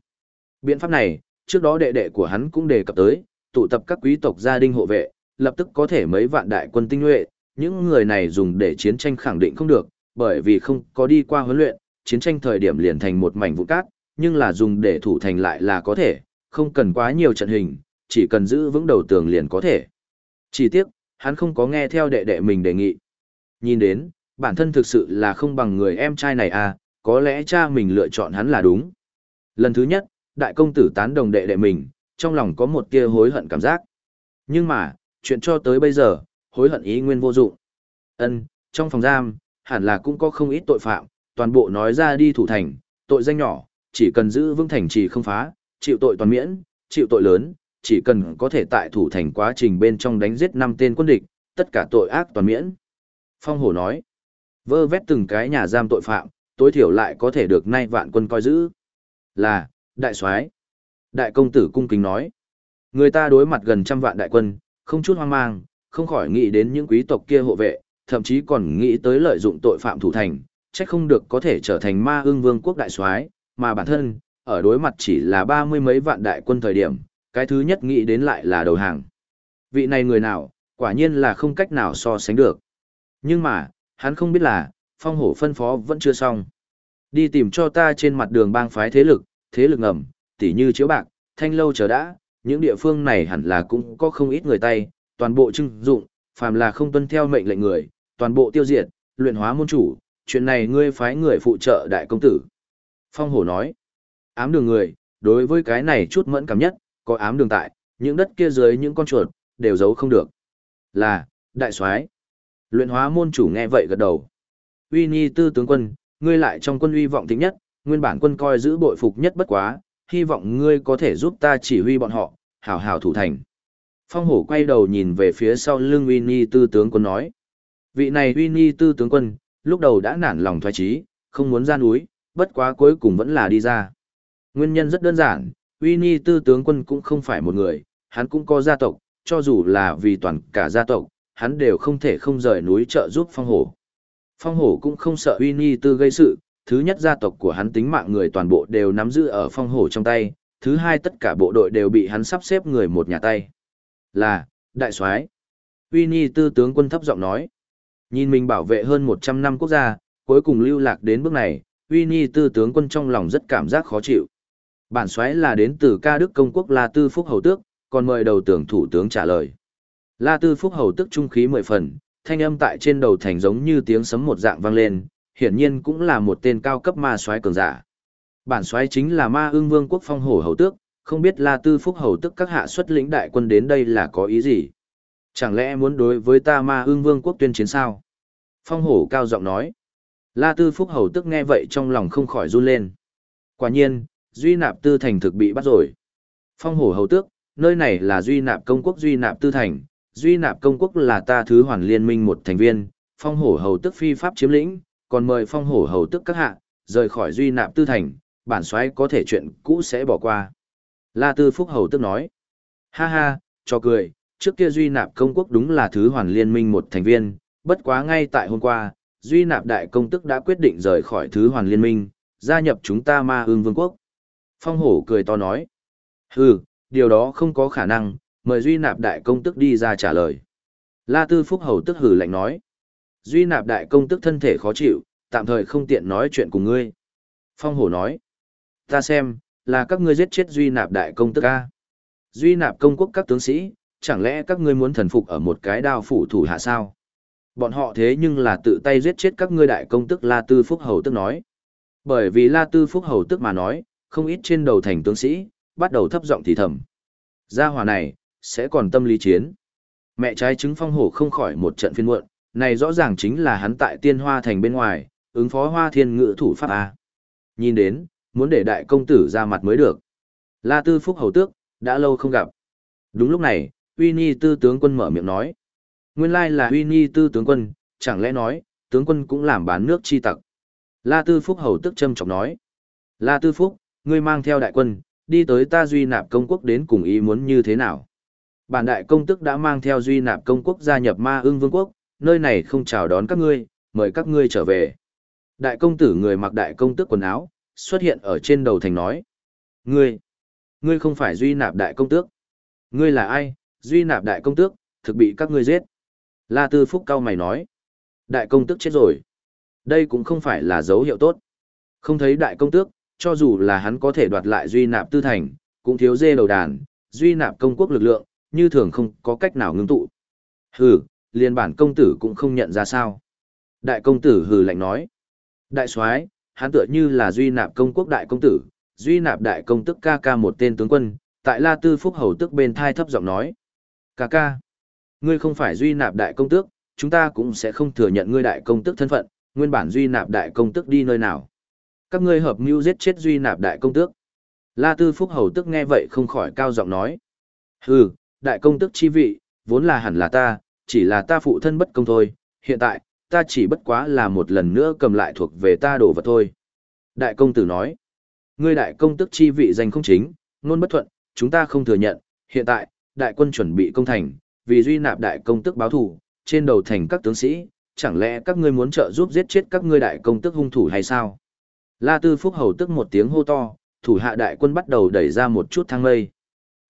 S1: Biện pháp này, trước đó đệ đệ của hắn cũng đề cập tới, tụ tập các quý tộc gia đình hộ vệ, lập tức có thể mấy vạn đại quân tinh nhuệ, những người này dùng để chiến tranh khẳng định không được, bởi vì không có đi qua huấn luyện, chiến tranh thời điểm liền thành một mảnh vụn cát, nhưng là dùng để thủ thành lại là có thể, không cần quá nhiều trận hình, chỉ cần giữ vững đầu tường liền có thể. Chỉ tiếc, hắn không có nghe theo đệ đệ mình đề nghị. Nhìn đến, bản thân thực sự là không bằng người em trai này à, có lẽ cha mình lựa chọn hắn là đúng. Lần thứ nhất, đại công tử tán đồng đệ đệ mình, trong lòng có một tia hối hận cảm giác. Nhưng mà, chuyện cho tới bây giờ, hối hận ý nguyên vô dụng. Ân, trong phòng giam, hẳn là cũng có không ít tội phạm, toàn bộ nói ra đi thủ thành, tội danh nhỏ, chỉ cần giữ vững thành trì không phá, chịu tội toàn miễn, chịu tội lớn, chỉ cần có thể tại thủ thành quá trình bên trong đánh giết năm tên quân địch, tất cả tội ác toàn miễn. Phong hổ nói, vơ vét từng cái nhà giam tội phạm, tối thiểu lại có thể được nay vạn quân coi giữ. Là, đại soái Đại công tử cung kính nói, người ta đối mặt gần trăm vạn đại quân, không chút hoang mang, không khỏi nghĩ đến những quý tộc kia hộ vệ, thậm chí còn nghĩ tới lợi dụng tội phạm thủ thành, chắc không được có thể trở thành ma ương vương quốc đại soái mà bản thân, ở đối mặt chỉ là ba mươi mấy vạn đại quân thời điểm, cái thứ nhất nghĩ đến lại là đầu hàng. Vị này người nào, quả nhiên là không cách nào so sánh được. Nhưng mà, hắn không biết là, phong hổ phân phó vẫn chưa xong. Đi tìm cho ta trên mặt đường bang phái thế lực, thế lực ngầm, tỉ như chiếu bạc, thanh lâu chờ đã, những địa phương này hẳn là cũng có không ít người tay, toàn bộ trưng dụng, phàm là không tuân theo mệnh lệnh người, toàn bộ tiêu diệt, luyện hóa môn chủ, chuyện này ngươi phái người phụ trợ đại công tử. Phong hổ nói, ám đường người, đối với cái này chút mẫn cảm nhất, có ám đường tại, những đất kia dưới những con chuột, đều giấu không được. Là, đại soái Luyện hóa môn chủ nghe vậy gật đầu. Uy Nhi tư tướng quân, ngươi lại trong quân uy vọng tính nhất, nguyên bản quân coi giữ bội phục nhất bất quá, hy vọng ngươi có thể giúp ta chỉ huy bọn họ, hảo hảo thủ thành. Phong hổ quay đầu nhìn về phía sau lưng Uy Nhi tư tướng quân nói. Vị này Uy Nhi tư tướng quân, lúc đầu đã nản lòng thoái trí, không muốn ra núi, bất quá cuối cùng vẫn là đi ra. Nguyên nhân rất đơn giản, Winnie tư tướng quân cũng không phải một người, hắn cũng có gia tộc, cho dù là vì toàn cả gia tộc, hắn đều không thể không rời núi trợ giúp phong hổ. Phong hổ cũng không sợ Winnie tư gây sự, thứ nhất gia tộc của hắn tính mạng người toàn bộ đều nắm giữ ở phong hổ trong tay, thứ hai tất cả bộ đội đều bị hắn sắp xếp người một nhà tay. Là, đại soái. Winnie tư tướng quân thấp giọng nói. Nhìn mình bảo vệ hơn 100 năm quốc gia, cuối cùng lưu lạc đến bước này, Winnie tư tướng quân trong lòng rất cảm giác khó chịu. Bản xoáy là đến từ ca đức công quốc La Tư Phúc Hầu Tước, còn mời đầu tưởng thủ tướng trả lời. La Tư Phúc Hầu Tước trung khí mười phần, thanh âm tại trên đầu thành giống như tiếng sấm một dạng vang lên, hiển nhiên cũng là một tên cao cấp ma soái cường giả. Bản soái chính là ma ương vương quốc phong hổ hầu tước, không biết La Tư Phúc hầu tước các hạ xuất lĩnh đại quân đến đây là có ý gì? Chẳng lẽ muốn đối với ta ma ương vương quốc tuyên chiến sao? Phong hổ cao giọng nói. La Tư Phúc hầu tước nghe vậy trong lòng không khỏi run lên. Quả nhiên, Duy Nạp Tư Thành thực bị bắt rồi. Phong hổ hầu tước, nơi này là Duy Nạp công quốc Duy Nạp Tư Thành, Duy Nạp công quốc là ta thứ hoàn liên minh một thành viên, phong hổ hầu tước phi pháp chiếm lĩnh, còn mời phong hổ hầu tước các hạ, rời khỏi Duy Nạp Tư Thành, bản soái có thể chuyện cũ sẽ bỏ qua. La Tư Phúc hầu tước nói. Ha ha, cho cười, trước kia Duy Nạp công quốc đúng là thứ hoàn liên minh một thành viên, bất quá ngay tại hôm qua, Duy Nạp đại công tức đã quyết định rời khỏi thứ hoàn liên minh, gia nhập chúng ta ma ương vương quốc. Phong hổ cười to nói. Hừ, điều đó không có khả năng, mời Duy Nạp đại công tức đi ra trả lời. La Tư Phúc hầu tức hừ lạnh nói. Duy Nạp đại công tức thân thể khó chịu, tạm thời không tiện nói chuyện cùng ngươi. Phong hổ nói. Ta xem, là các ngươi giết chết Duy Nạp đại công tức A. Duy Nạp công quốc các tướng sĩ, chẳng lẽ các ngươi muốn thần phục ở một cái đao phủ thủ hạ sao? Bọn họ thế nhưng là tự tay giết chết các ngươi đại công tức La Tư Phúc Hầu tức nói. Bởi vì La Tư Phúc Hầu tức mà nói, không ít trên đầu thành tướng sĩ, bắt đầu thấp giọng thì thầm. Gia hỏa này, sẽ còn tâm lý chiến. Mẹ trái trứng phong hổ không khỏi một trận phiên muộn, này rõ ràng chính là hắn tại tiên hoa thành bên ngoài, ứng phó hoa thiên ngự thủ pháp A. Nhìn đến, muốn để đại công tử ra mặt mới được. La Tư Phúc hầu tước, đã lâu không gặp. Đúng lúc này, Uy Nhi tư tướng quân mở miệng nói. Nguyên lai là Uy Nhi tư tướng quân, chẳng lẽ nói, tướng quân cũng làm bán nước chi tặc. La Tư Phúc hầu tức châm chọc nói. La Tư Phúc, ngươi mang theo đại quân, đi tới ta duy nạp công quốc đến cùng ý muốn như thế nào? Bản đại công tức đã mang theo duy nạp công quốc gia nhập ma ưng vương quốc, nơi này không chào đón các ngươi, mời các ngươi trở về. Đại công tử người mặc đại công tước quần áo, xuất hiện ở trên đầu thành nói. Ngươi, ngươi không phải duy nạp đại công tước. Ngươi là ai, duy nạp đại công tước, thực bị các ngươi giết. La Tư Phúc cao mày nói. Đại công tước chết rồi. Đây cũng không phải là dấu hiệu tốt. Không thấy đại công tước, cho dù là hắn có thể đoạt lại duy nạp tư thành, cũng thiếu dê đầu đàn, duy nạp công quốc lực lượng, như thường không có cách nào ngưng tụ. Hừ, liên bản công tử cũng không nhận ra sao. Đại công tử hừ lạnh nói. Đại soái, hắn tựa như là duy nạp công quốc đại công tử, duy nạp đại công tức ca ca một tên tướng quân, tại La Tư Phúc hầu tức bên thai thấp giọng nói. Ca ca, ngươi không phải duy nạp đại công tước, chúng ta cũng sẽ không thừa nhận ngươi đại công tước thân phận, nguyên bản duy nạp đại công tước đi nơi nào. Các ngươi hợp mưu giết chết duy nạp đại công tước. La Tư Phúc hầu tức nghe vậy không khỏi cao giọng nói. Hừ, đại công tước chi vị, vốn là hẳn là ta, chỉ là ta phụ thân bất công thôi, hiện tại, ta chỉ bất quá là một lần nữa cầm lại thuộc về ta đồ vật thôi. Đại công tử nói, ngươi đại công tức chi vị danh không chính, ngôn bất thuận, chúng ta không thừa nhận, hiện tại, đại quân chuẩn bị công thành, vì duy nạp đại công tức báo thủ, trên đầu thành các tướng sĩ, chẳng lẽ các ngươi muốn trợ giúp giết chết các ngươi đại công tức hung thủ hay sao? La Tư Phúc hầu tức một tiếng hô to, thủ hạ đại quân bắt đầu đẩy ra một chút thang lây.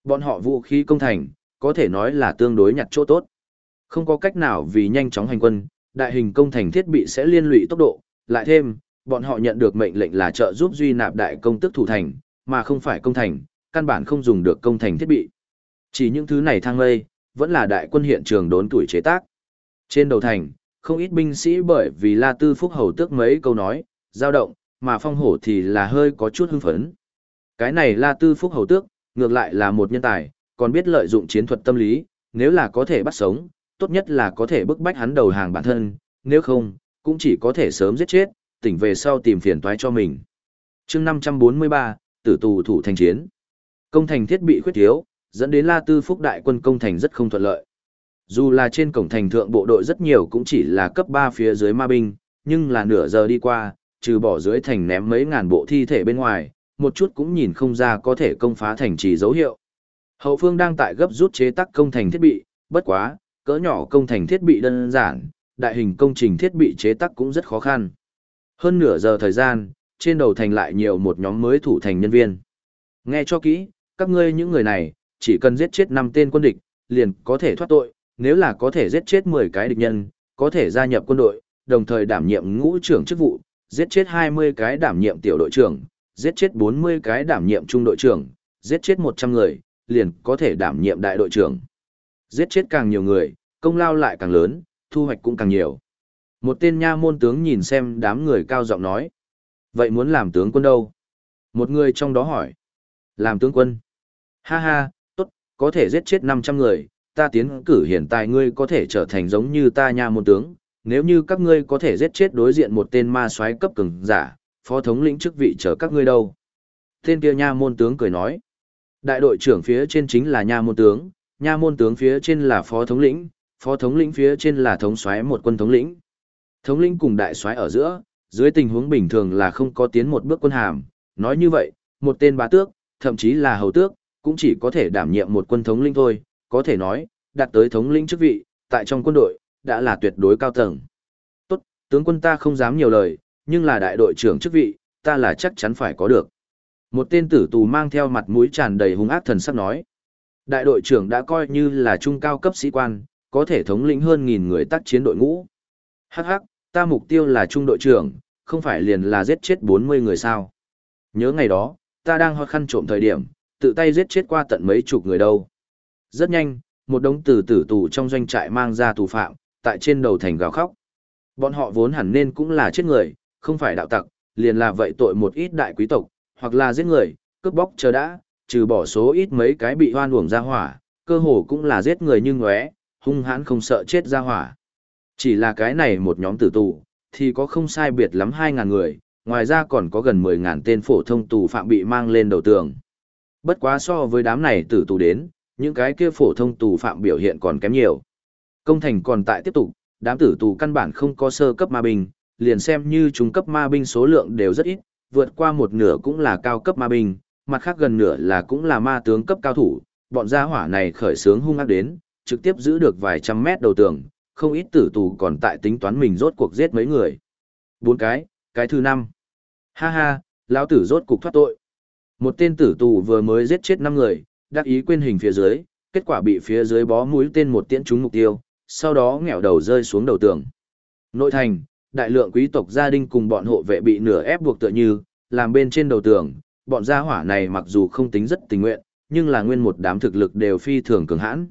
S1: Bọn họ vũ khí công thành, có thể nói là tương đối nhặt chỗ tốt. Không có cách nào vì nhanh chóng hành quân, đại hình công thành thiết bị sẽ liên lụy tốc độ, lại thêm, bọn họ nhận được mệnh lệnh là trợ giúp duy nạp đại công tức thủ thành, mà không phải công thành, căn bản không dùng được công thành thiết bị. Chỉ những thứ này thang lây, vẫn là đại quân hiện trường đốn tuổi chế tác. Trên đầu thành, không ít binh sĩ bởi vì La Tư Phúc hầu tước mấy câu nói, dao động, mà phong hổ thì là hơi có chút hưng phấn. Cái này La Tư Phúc hầu tước, ngược lại là một nhân tài, còn biết lợi dụng chiến thuật tâm lý, nếu là có thể bắt sống, tốt nhất là có thể bức bách hắn đầu hàng bản thân, nếu không, cũng chỉ có thể sớm giết chết, tỉnh về sau tìm phiền toái cho mình. chương 543, tử tù thủ thành chiến. Công thành thiết bị khuyết thiếu, dẫn đến La Tư Phúc đại quân công thành rất không thuận lợi. Dù là trên cổng thành thượng bộ đội rất nhiều cũng chỉ là cấp 3 phía dưới ma binh, nhưng là nửa giờ đi qua, trừ bỏ dưới thành ném mấy ngàn bộ thi thể bên ngoài, một chút cũng nhìn không ra có thể công phá thành trì dấu hiệu. Hậu phương đang tại gấp rút chế tác công thành thiết bị, bất quá, cỡ nhỏ công thành thiết bị đơn giản, đại hình công trình thiết bị chế tác cũng rất khó khăn. Hơn nửa giờ thời gian, trên đầu thành lại nhiều một nhóm mới thủ thành nhân viên. Nghe cho kỹ, các ngươi những người này, chỉ cần giết chết 5 tên quân địch, liền có thể thoát tội, nếu là có thể giết chết 10 cái địch nhân, có thể gia nhập quân đội, đồng thời đảm nhiệm ngũ trưởng chức vụ, giết chết 20 cái đảm nhiệm tiểu đội trưởng, giết chết 40 cái đảm nhiệm trung đội trưởng, giết chết 100 người, liền có thể đảm nhiệm đại đội trưởng. Giết chết càng nhiều người, công lao lại càng lớn, thu hoạch cũng càng nhiều. Một tên nha môn tướng nhìn xem đám người cao giọng nói. Vậy muốn làm tướng quân đâu? Một người trong đó hỏi. Làm tướng quân. Ha ha, tốt, có thể giết chết 500 người, ta tiến cử hiện tại ngươi có thể trở thành giống như ta nha môn tướng. Nếu như các ngươi có thể giết chết đối diện một tên ma soái cấp cường giả, phó thống lĩnh chức vị chờ các ngươi đâu. Tên kia nha môn tướng cười nói. Đại đội trưởng phía trên chính là nha môn tướng, nha môn tướng phía trên là phó thống lĩnh, phó thống lĩnh phía trên là thống soái một quân thống lĩnh. Thống lĩnh cùng đại soái ở giữa, dưới tình huống bình thường là không có tiến một bước quân hàm, nói như vậy, một tên bá tước, thậm chí là hầu tước, cũng chỉ có thể đảm nhiệm một quân thống lĩnh thôi, có thể nói, đạt tới thống lĩnh chức vị, tại trong quân đội, đã là tuyệt đối cao tầng. Tốt, tướng quân ta không dám nhiều lời, nhưng là đại đội trưởng chức vị, ta là chắc chắn phải có được. Một tên tử tù mang theo mặt mũi tràn đầy hung ác thần sắc nói. Đại đội trưởng đã coi như là trung cao cấp sĩ quan, có thể thống lĩnh hơn nghìn người tác chiến đội ngũ. Hắc hắc, ta mục tiêu là trung đội trưởng, không phải liền là giết chết 40 người sao. Nhớ ngày đó, ta đang hót khăn trộm thời điểm, tự tay giết chết qua tận mấy chục người đâu. Rất nhanh, một đống tử tử tù trong doanh trại mang ra tù phạm, tại trên đầu thành gào khóc. Bọn họ vốn hẳn nên cũng là chết người, không phải đạo tặc, liền là vậy tội một ít đại quý tộc, hoặc là giết người, cướp bóc chờ đã, trừ bỏ số ít mấy cái bị hoan uổng ra hỏa, cơ hồ cũng là giết người như ngóe, hung hãn không sợ chết ra hỏa. Chỉ là cái này một nhóm tử tù, thì có không sai biệt lắm 2.000 người, ngoài ra còn có gần 10.000 tên phổ thông tù phạm bị mang lên đầu tường. Bất quá so với đám này tử tù đến, những cái kia phổ thông tù phạm biểu hiện còn kém nhiều. Công thành còn tại tiếp tục, đám tử tù căn bản không có sơ cấp ma binh, liền xem như trung cấp ma binh số lượng đều rất ít, vượt qua một nửa cũng là cao cấp ma binh, mặt khác gần nửa là cũng là ma tướng cấp cao thủ, bọn gia hỏa này khởi sướng hung ác đến, trực tiếp giữ được vài trăm mét đầu tường, không ít tử tù còn tại tính toán mình rốt cuộc giết mấy người. Bốn cái, cái thứ năm. Ha ha, lão tử rốt cục thoát tội. Một tên tử tù vừa mới giết chết năm người, đắc ý quên hình phía dưới, kết quả bị phía dưới bó mũi tên một tiễn trúng mục tiêu, sau đó ngẹo đầu rơi xuống đầu tường. Nội thành, đại lượng quý tộc gia đình cùng bọn hộ vệ bị nửa ép buộc tựa như, làm bên trên đầu tường, bọn gia hỏa này mặc dù không tính rất tình nguyện, nhưng là nguyên một đám thực lực đều phi thường cường hãn.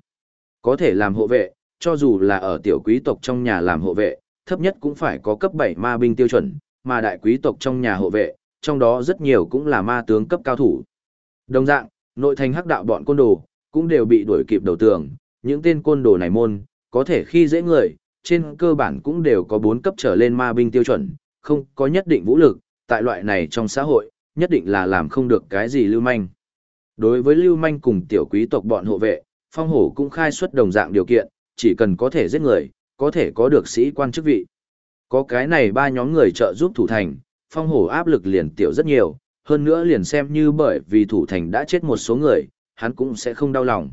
S1: Có thể làm hộ vệ, cho dù là ở tiểu quý tộc trong nhà làm hộ vệ, thấp nhất cũng phải có cấp 7 ma binh tiêu chuẩn, mà đại quý tộc trong nhà hộ vệ, trong đó rất nhiều cũng là ma tướng cấp cao thủ. Đồng dạng, nội thành hắc đạo bọn côn đồ, cũng đều bị đuổi kịp đầu tường, những tên côn đồ này môn, có thể khi dễ người, trên cơ bản cũng đều có 4 cấp trở lên ma binh tiêu chuẩn, không có nhất định vũ lực, tại loại này trong xã hội, nhất định là làm không được cái gì lưu manh. Đối với lưu manh cùng tiểu quý tộc bọn hộ vệ, phong hổ cũng khai xuất đồng dạng điều kiện, chỉ cần có thể giết người, có thể có được sĩ quan chức vị. Có cái này ba nhóm người trợ giúp thủ thành, phong hổ áp lực liền tiểu rất nhiều, hơn nữa liền xem như bởi vì thủ thành đã chết một số người, hắn cũng sẽ không đau lòng.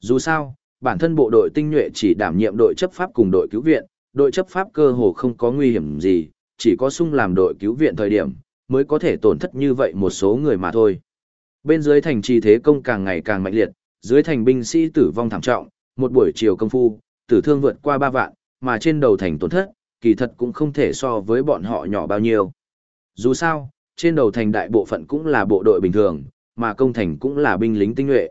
S1: Dù sao, bản thân bộ đội tinh nhuệ chỉ đảm nhiệm đội chấp pháp cùng đội cứu viện, đội chấp pháp cơ hồ không có nguy hiểm gì, chỉ có sung làm đội cứu viện thời điểm, mới có thể tổn thất như vậy một số người mà thôi. Bên dưới thành trì thế công càng ngày càng mạnh liệt, dưới thành binh sĩ tử vong thảm trọng, một buổi chiều công phu, tử thương vượt qua 3 vạn, mà trên đầu thành tổn thất, kỳ thật cũng không thể so với bọn họ nhỏ bao nhiêu. Dù sao, trên đầu thành đại bộ phận cũng là bộ đội bình thường, mà công thành cũng là binh lính tinh nhuệ.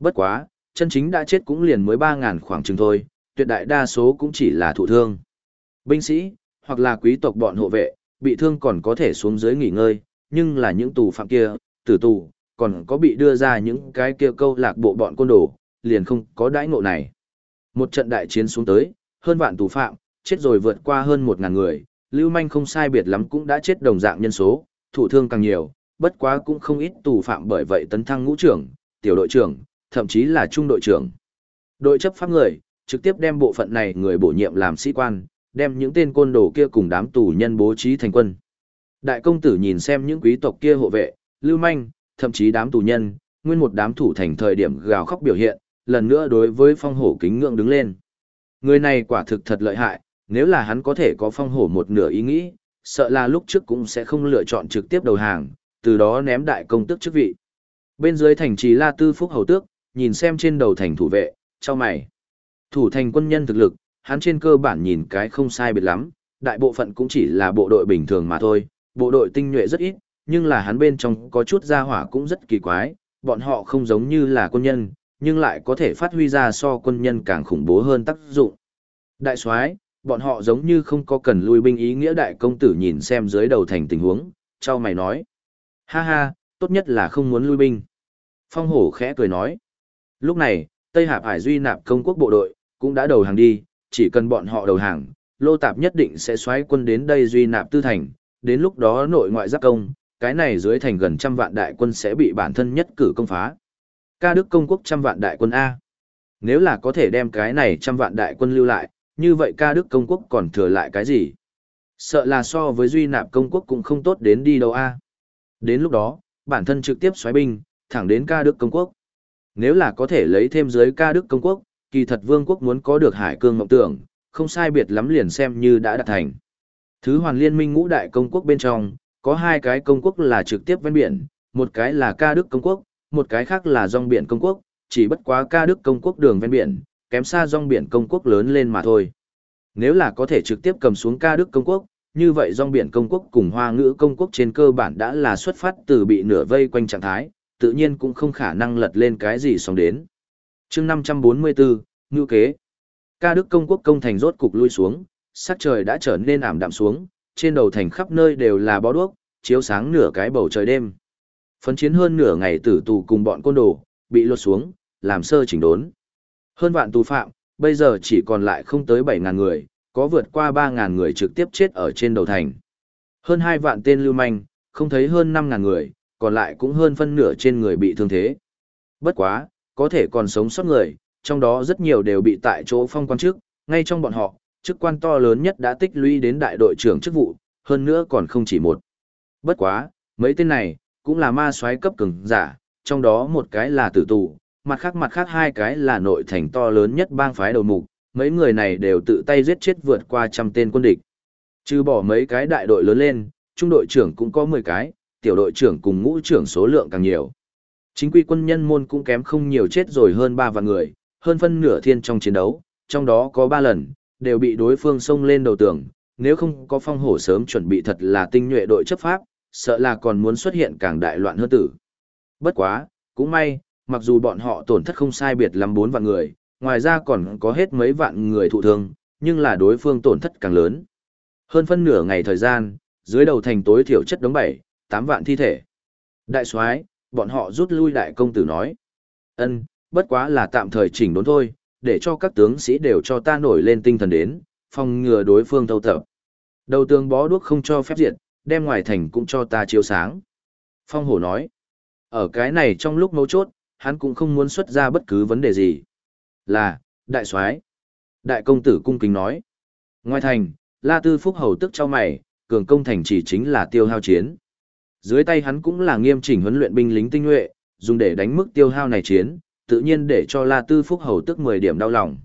S1: Bất quá, chân chính đã chết cũng liền mới 3.000 khoảng chừng thôi, tuyệt đại đa số cũng chỉ là thụ thương. Binh sĩ, hoặc là quý tộc bọn hộ vệ, bị thương còn có thể xuống dưới nghỉ ngơi, nhưng là những tù phạm kia, tử tù, còn có bị đưa ra những cái kia câu lạc bộ bọn côn đồ, liền không có đãi ngộ này. Một trận đại chiến xuống tới, hơn vạn tù phạm, chết rồi vượt qua hơn một ngàn người, lưu manh không sai biệt lắm cũng đã chết đồng dạng nhân số, thủ thương càng nhiều, bất quá cũng không ít tù phạm bởi vậy tấn thăng ngũ trưởng, tiểu đội trưởng, thậm chí là trung đội trưởng. Đội chấp pháp người, trực tiếp đem bộ phận này người bổ nhiệm làm sĩ quan, đem những tên côn đồ kia cùng đám tù nhân bố trí thành quân. Đại công tử nhìn xem những quý tộc kia hộ vệ, lưu manh, thậm chí đám tù nhân, nguyên một đám thủ thành thời điểm gào khóc biểu hiện, lần nữa đối với phong hổ kính ngưỡng đứng lên. Người này quả thực thật lợi hại, nếu là hắn có thể có phong hổ một nửa ý nghĩ, sợ là lúc trước cũng sẽ không lựa chọn trực tiếp đầu hàng, từ đó ném đại công tước chức vị. Bên dưới thành trì La Tư Phúc Hầu Tước, nhìn xem trên đầu thành thủ vệ, cho mày. Thủ thành quân nhân thực lực, hắn trên cơ bản nhìn cái không sai biệt lắm, đại bộ phận cũng chỉ là bộ đội bình thường mà thôi, bộ đội tinh nhuệ rất ít, nhưng là hắn bên trong có chút gia hỏa cũng rất kỳ quái, bọn họ không giống như là quân nhân, nhưng lại có thể phát huy ra so quân nhân càng khủng bố hơn tác dụng. Đại soái, bọn họ giống như không có cần lui binh ý nghĩa đại công tử nhìn xem dưới đầu thành tình huống, trao mày nói. Ha ha, tốt nhất là không muốn lui binh. Phong hổ khẽ cười nói. Lúc này, Tây Hạp Hải Duy nạp công quốc bộ đội, cũng đã đầu hàng đi, chỉ cần bọn họ đầu hàng, Lô Tạp nhất định sẽ xoáy quân đến đây Duy nạp tư thành, đến lúc đó nội ngoại giáp công, cái này dưới thành gần trăm vạn đại quân sẽ bị bản thân nhất cử công phá. Ca Đức công quốc trăm vạn đại quân A. Nếu là có thể đem cái này trăm vạn đại quân lưu lại, như vậy ca Đức công quốc còn thừa lại cái gì? Sợ là so với duy nạp công quốc cũng không tốt đến đi đâu A. Đến lúc đó, bản thân trực tiếp xoáy binh, thẳng đến ca Đức công quốc. Nếu là có thể lấy thêm dưới ca Đức công quốc, kỳ thật vương quốc muốn có được hải cương mộng tưởng, không sai biệt lắm liền xem như đã đạt thành. Thứ hoàn liên minh ngũ đại công quốc bên trong, có hai cái công quốc là trực tiếp ven biển, một cái là ca Đức công quốc, một cái khác là dòng biển công quốc, chỉ bất quá ca Đức công quốc đường ven biển, kém xa dòng biển công quốc lớn lên mà thôi. Nếu là có thể trực tiếp cầm xuống ca Đức công quốc, như vậy dòng biển công quốc cùng hoa ngữ công quốc trên cơ bản đã là xuất phát từ bị nửa vây quanh trạng thái, tự nhiên cũng không khả năng lật lên cái gì xong đến. chương 544, Ngưu Kế Ca Đức công quốc công thành rốt cục lui xuống, sắc trời đã trở nên ảm đạm xuống, trên đầu thành khắp nơi đều là bó đuốc, chiếu sáng nửa cái bầu trời đêm. Phấn chiến hơn nửa ngày tử tù cùng bọn côn đồ, bị lột xuống, làm sơ chỉnh đốn. Hơn vạn tù phạm, bây giờ chỉ còn lại không tới 7.000 người, có vượt qua 3.000 người trực tiếp chết ở trên đầu thành. Hơn 2 vạn tên lưu manh, không thấy hơn 5.000 người, còn lại cũng hơn phân nửa trên người bị thương thế. Bất quá, có thể còn sống sót người, trong đó rất nhiều đều bị tại chỗ phong quan trước, ngay trong bọn họ, chức quan to lớn nhất đã tích lũy đến đại đội trưởng chức vụ, hơn nữa còn không chỉ một. Bất quá, mấy tên này, cũng là ma soái cấp cường giả, trong đó một cái là tử tù, mặt khác mặt khác hai cái là nội thành to lớn nhất bang phái đầu mục, mấy người này đều tự tay giết chết vượt qua trăm tên quân địch. Trừ bỏ mấy cái đại đội lớn lên, trung đội trưởng cũng có 10 cái, tiểu đội trưởng cùng ngũ trưởng số lượng càng nhiều. Chính quy quân nhân môn cũng kém không nhiều chết rồi hơn 3 vạn người, hơn phân nửa thiên trong chiến đấu, trong đó có 3 lần, đều bị đối phương xông lên đầu tường, nếu không có phong hổ sớm chuẩn bị thật là tinh nhuệ đội chấp pháp, sợ là còn muốn xuất hiện càng đại loạn hơn tử. Bất quá, cũng may, mặc dù bọn họ tổn thất không sai biệt lắm 4 vạn người, ngoài ra còn có hết mấy vạn người thụ thương, nhưng là đối phương tổn thất càng lớn. Hơn phân nửa ngày thời gian, dưới đầu thành tối thiểu chất đống bảy tám vạn thi thể. Đại soái, bọn họ rút lui đại công tử nói. Ân, bất quá là tạm thời chỉnh đốn thôi, để cho các tướng sĩ đều cho ta nổi lên tinh thần đến, phòng ngừa đối phương thâu tập. Đầu tường bó đuốc không cho phép diệt, đem ngoài thành cũng cho ta chiếu sáng. Phong hổ nói, ở cái này trong lúc mấu chốt, hắn cũng không muốn xuất ra bất cứ vấn đề gì. Là, đại soái Đại công tử cung kính nói. Ngoài thành, La Tư Phúc hầu tức cho mày, cường công thành chỉ chính là tiêu hao chiến. Dưới tay hắn cũng là nghiêm chỉnh huấn luyện binh lính tinh nhuệ, dùng để đánh mức tiêu hao này chiến, tự nhiên để cho La Tư Phúc hầu tức 10 điểm đau lòng.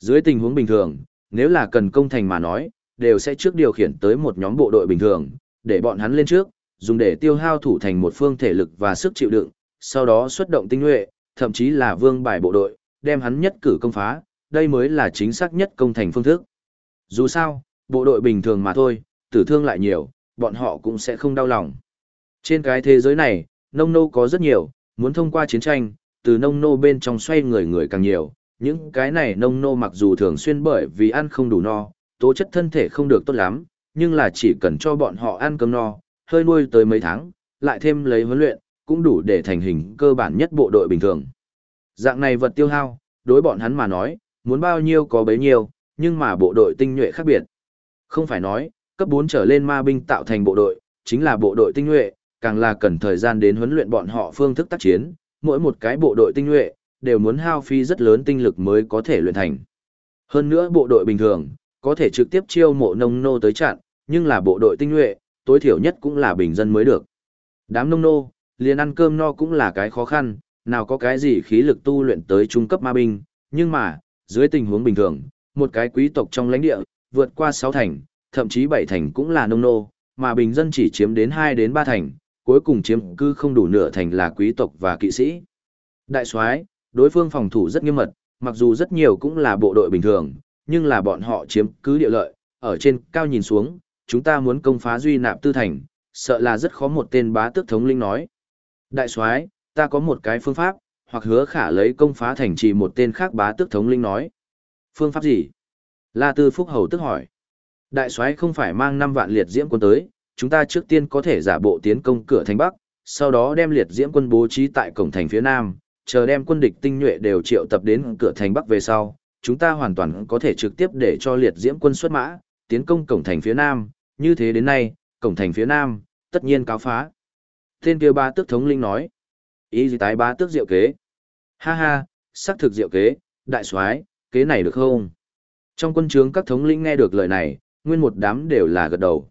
S1: Dưới tình huống bình thường, nếu là cần công thành mà nói, đều sẽ trước điều khiển tới một nhóm bộ đội bình thường, để bọn hắn lên trước, dùng để tiêu hao thủ thành một phương thể lực và sức chịu đựng, sau đó xuất động tinh nhuệ, thậm chí là vương bài bộ đội, đem hắn nhất cử công phá, đây mới là chính xác nhất công thành phương thức. Dù sao, bộ đội bình thường mà thôi, tử thương lại nhiều, bọn họ cũng sẽ không đau lòng. Trên cái thế giới này, nông nô có rất nhiều, muốn thông qua chiến tranh, từ nông nô bên trong xoay người người càng nhiều, những cái này nông nô mặc dù thường xuyên bởi vì ăn không đủ no, tố chất thân thể không được tốt lắm, nhưng là chỉ cần cho bọn họ ăn cơm no, hơi nuôi tới mấy tháng, lại thêm lấy huấn luyện, cũng đủ để thành hình cơ bản nhất bộ đội bình thường. Dạng này vật tiêu hao, đối bọn hắn mà nói, muốn bao nhiêu có bấy nhiêu, nhưng mà bộ đội tinh nhuệ khác biệt. Không phải nói, cấp 4 trở lên ma binh tạo thành bộ đội, chính là bộ đội tinh nhuệ, càng là cần thời gian đến huấn luyện bọn họ phương thức tác chiến, mỗi một cái bộ đội tinh nhuệ, đều muốn hao phí rất lớn tinh lực mới có thể luyện thành. Hơn nữa bộ đội bình thường, có thể trực tiếp chiêu mộ nông nô tới chặn, nhưng là bộ đội tinh nhuệ, tối thiểu nhất cũng là bình dân mới được. Đám nông nô, liền ăn cơm no cũng là cái khó khăn, nào có cái gì khí lực tu luyện tới trung cấp ma binh, nhưng mà, dưới tình huống bình thường, một cái quý tộc trong lãnh địa, vượt qua 6 thành, thậm chí 7 thành cũng là nông nô, mà bình dân chỉ chiếm đến 2 đến 3 thành, cuối cùng chiếm cư không đủ nửa thành là quý tộc và kỵ sĩ. Đại soái, đối phương phòng thủ rất nghiêm mật, mặc dù rất nhiều cũng là bộ đội bình thường, nhưng là bọn họ chiếm cứ địa lợi, ở trên cao nhìn xuống, chúng ta muốn công phá duy nạp tư thành, sợ là rất khó một tên bá tước thống linh nói. Đại soái, ta có một cái phương pháp, hoặc hứa khả lấy công phá thành trì một tên khác bá tước thống linh nói. Phương pháp gì? La Tư Phúc Hầu tức hỏi. Đại soái không phải mang 5 vạn liệt diễm quân tới, chúng ta trước tiên có thể giả bộ tiến công cửa thành Bắc, sau đó đem liệt diễm quân bố trí tại cổng thành phía Nam, chờ đem quân địch tinh nhuệ đều triệu tập đến cửa thành Bắc về sau, chúng ta hoàn toàn có thể trực tiếp để cho liệt diễm quân xuất mã, tiến công cổng thành phía Nam, như thế đến nay, cổng thành phía Nam, tất nhiên cáo phá. Tên kia ba tước thống linh nói, ý gì tái ba tước diệu kế. Ha ha, xác thực diệu kế, đại soái, kế này được không? Trong quân trướng các thống lĩnh nghe được lời này, nguyên một đám đều là gật đầu.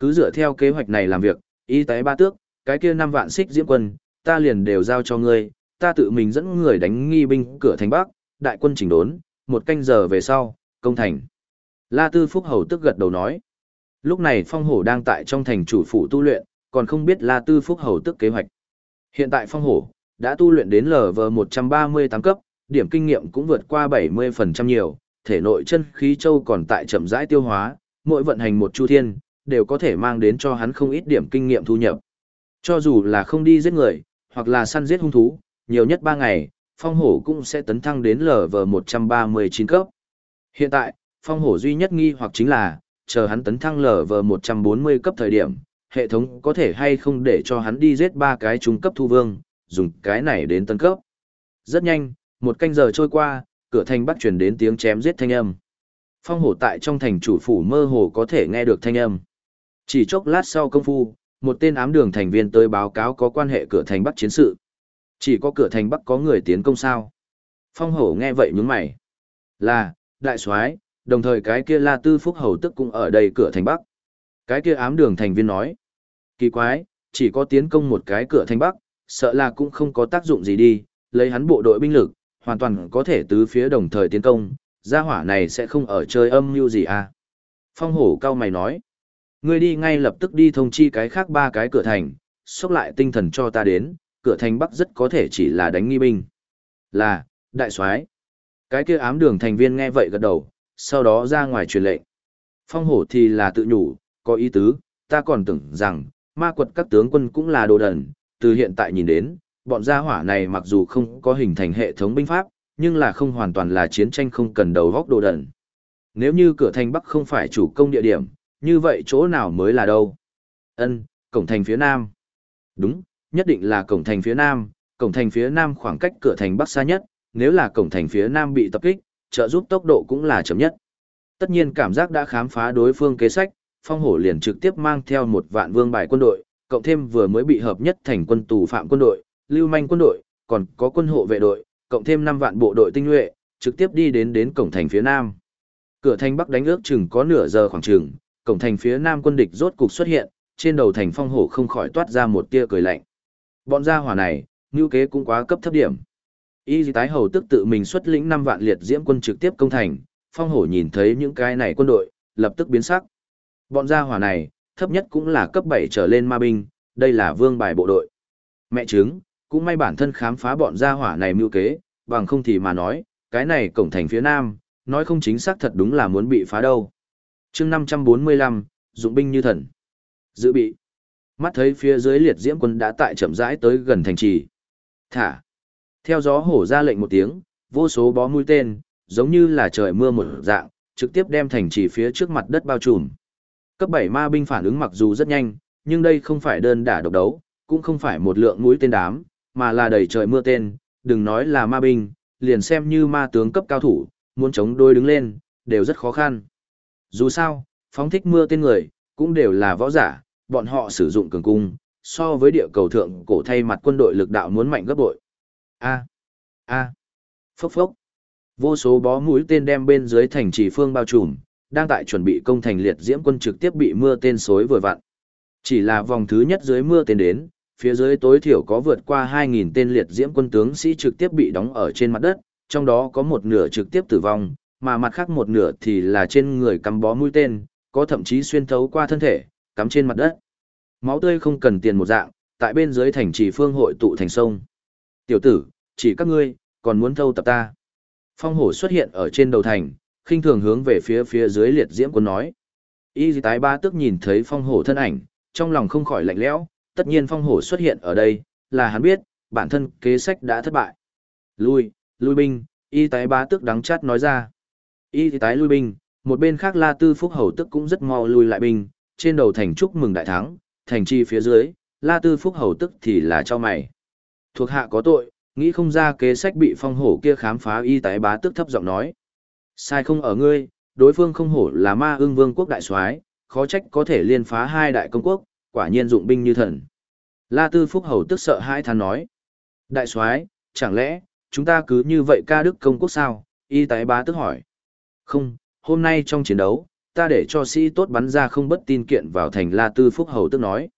S1: Cứ dựa theo kế hoạch này làm việc, y tái ba tước, cái kia năm vạn xích diễm quân, ta liền đều giao cho ngươi, ta tự mình dẫn người đánh nghi binh cửa thành Bắc, đại quân chỉnh đốn, một canh giờ về sau, công thành. La Tư Phúc Hầu tức gật đầu nói. Lúc này Phong Hổ đang tại trong thành chủ phủ tu luyện, còn không biết La Tư Phúc Hầu tức kế hoạch. Hiện tại Phong Hổ đã tu luyện đến LV138 cấp, điểm kinh nghiệm cũng vượt qua 70% nhiều, thể nội chân khí châu còn tại chậm rãi tiêu hóa, mỗi vận hành một chu thiên, đều có thể mang đến cho hắn không ít điểm kinh nghiệm thu nhập. Cho dù là không đi giết người, hoặc là săn giết hung thú, nhiều nhất 3 ngày, phong hổ cũng sẽ tấn thăng đến LV139 cấp. Hiện tại, phong hổ duy nhất nghi hoặc chính là, chờ hắn tấn thăng LV140 cấp thời điểm, hệ thống có thể hay không để cho hắn đi giết ba cái trung cấp thu vương, dùng cái này đến tấn cấp. Rất nhanh, một canh giờ trôi qua, cửa thành bắt chuyển đến tiếng chém giết thanh âm. Phong hổ tại trong thành chủ phủ mơ hồ có thể nghe được thanh âm. Chỉ chốc lát sau công phu, một tên ám đường thành viên tới báo cáo có quan hệ cửa thành bắc chiến sự. Chỉ có cửa thành bắc có người tiến công sao. Phong hổ nghe vậy nhướng mày. Là, đại soái đồng thời cái kia la tư phúc hầu tức cũng ở đây cửa thành bắc. Cái kia ám đường thành viên nói. Kỳ quái, chỉ có tiến công một cái cửa thành bắc, sợ là cũng không có tác dụng gì đi, lấy hắn bộ đội binh lực, hoàn toàn có thể tứ phía đồng thời tiến công, gia hỏa này sẽ không ở chơi âm mưu gì à. Phong hổ cao mày nói. Ngươi đi ngay lập tức đi thông chi cái khác ba cái cửa thành, xúc lại tinh thần cho ta đến, cửa thành bắc rất có thể chỉ là đánh nghi binh. Là, đại soái. Cái kia ám đường thành viên nghe vậy gật đầu, sau đó ra ngoài truyền lệnh. Phong hổ thì là tự nhủ, có ý tứ, ta còn tưởng rằng, ma quật các tướng quân cũng là đồ đần, từ hiện tại nhìn đến, bọn gia hỏa này mặc dù không có hình thành hệ thống binh pháp, nhưng là không hoàn toàn là chiến tranh không cần đầu góc đồ đần. Nếu như cửa thành Bắc không phải chủ công địa điểm, như vậy chỗ nào mới là đâu? Ân, cổng thành phía nam. Đúng, nhất định là cổng thành phía nam, cổng thành phía nam khoảng cách cửa thành Bắc xa nhất, nếu là cổng thành phía nam bị tập kích, trợ giúp tốc độ cũng là chậm nhất. Tất nhiên cảm giác đã khám phá đối phương kế sách, phong hổ liền trực tiếp mang theo một vạn vương bài quân đội, cộng thêm vừa mới bị hợp nhất thành quân tù phạm quân đội, lưu manh quân đội, còn có quân hộ vệ đội, cộng thêm 5 vạn bộ đội tinh nhuệ, trực tiếp đi đến đến cổng thành phía nam. Cửa thành bắc đánh ước chừng có nửa giờ khoảng chừng, cổng thành phía nam quân địch rốt cục xuất hiện, trên đầu thành phong hổ không khỏi toát ra một tia cười lạnh. Bọn gia hỏa này, như kế cũng quá cấp thấp điểm. Y dì tái hầu tức tự mình xuất lĩnh 5 vạn liệt diễm quân trực tiếp công thành, phong hổ nhìn thấy những cái này quân đội, lập tức biến sắc. Bọn gia hỏa này, thấp nhất cũng là cấp 7 trở lên ma binh, đây là vương bài bộ đội. Mẹ chứng, cũng may bản thân khám phá bọn gia hỏa này mưu kế, bằng không thì mà nói, cái này cổng thành phía nam, nói không chính xác thật đúng là muốn bị phá đâu chương 545, dụng binh như thần. Dự bị. Mắt thấy phía dưới liệt diễm quân đã tại chậm rãi tới gần thành trì. Thả. Theo gió hổ ra lệnh một tiếng, vô số bó mũi tên, giống như là trời mưa một dạng, trực tiếp đem thành trì phía trước mặt đất bao trùm. Cấp 7 ma binh phản ứng mặc dù rất nhanh, nhưng đây không phải đơn đả độc đấu, cũng không phải một lượng mũi tên đám, mà là đầy trời mưa tên, đừng nói là ma binh, liền xem như ma tướng cấp cao thủ, muốn chống đôi đứng lên, đều rất khó khăn. Dù sao, phóng thích mưa tên người, cũng đều là võ giả, bọn họ sử dụng cường cung, so với địa cầu thượng cổ thay mặt quân đội lực đạo muốn mạnh gấp bội. A. A. Phốc phốc. Vô số bó mũi tên đem bên dưới thành trì phương bao trùm, đang tại chuẩn bị công thành liệt diễm quân trực tiếp bị mưa tên xối vừa vặn. Chỉ là vòng thứ nhất dưới mưa tên đến, phía dưới tối thiểu có vượt qua 2.000 tên liệt diễm quân tướng sĩ trực tiếp bị đóng ở trên mặt đất, trong đó có một nửa trực tiếp tử vong, mà mặt khác một nửa thì là trên người cắm bó mũi tên, có thậm chí xuyên thấu qua thân thể, cắm trên mặt đất. Máu tươi không cần tiền một dạng, tại bên dưới thành trì phương hội tụ thành sông. Tiểu tử, chỉ các ngươi, còn muốn thâu tập ta. Phong hổ xuất hiện ở trên đầu thành, khinh thường hướng về phía phía dưới liệt diễm quân nói. Y tái ba tức nhìn thấy phong hổ thân ảnh, trong lòng không khỏi lạnh lẽo, tất nhiên phong hổ xuất hiện ở đây, là hắn biết, bản thân kế sách đã thất bại. Lui, lui binh, y tái ba tức đắng chát nói ra. Y tái lui binh, một bên khác La Tư Phúc Hầu tức cũng rất mau lui lại binh, trên đầu thành chúc mừng đại thắng, thành chi phía dưới, La Tư Phúc Hầu tức thì là cho mày. Thuộc hạ có tội, nghĩ không ra kế sách bị phong hổ kia khám phá y tái bá tức thấp giọng nói. Sai không ở ngươi, đối phương không hổ là ma ương vương quốc đại soái khó trách có thể liên phá hai đại công quốc, quả nhiên dụng binh như thần. La Tư Phúc Hầu tức sợ hai than nói. Đại soái chẳng lẽ, chúng ta cứ như vậy ca đức công quốc sao? Y tái bá tức hỏi. Không, hôm nay trong chiến đấu, ta để cho sĩ tốt bắn ra không bất tin kiện vào thành La Tư Phúc Hầu tức nói.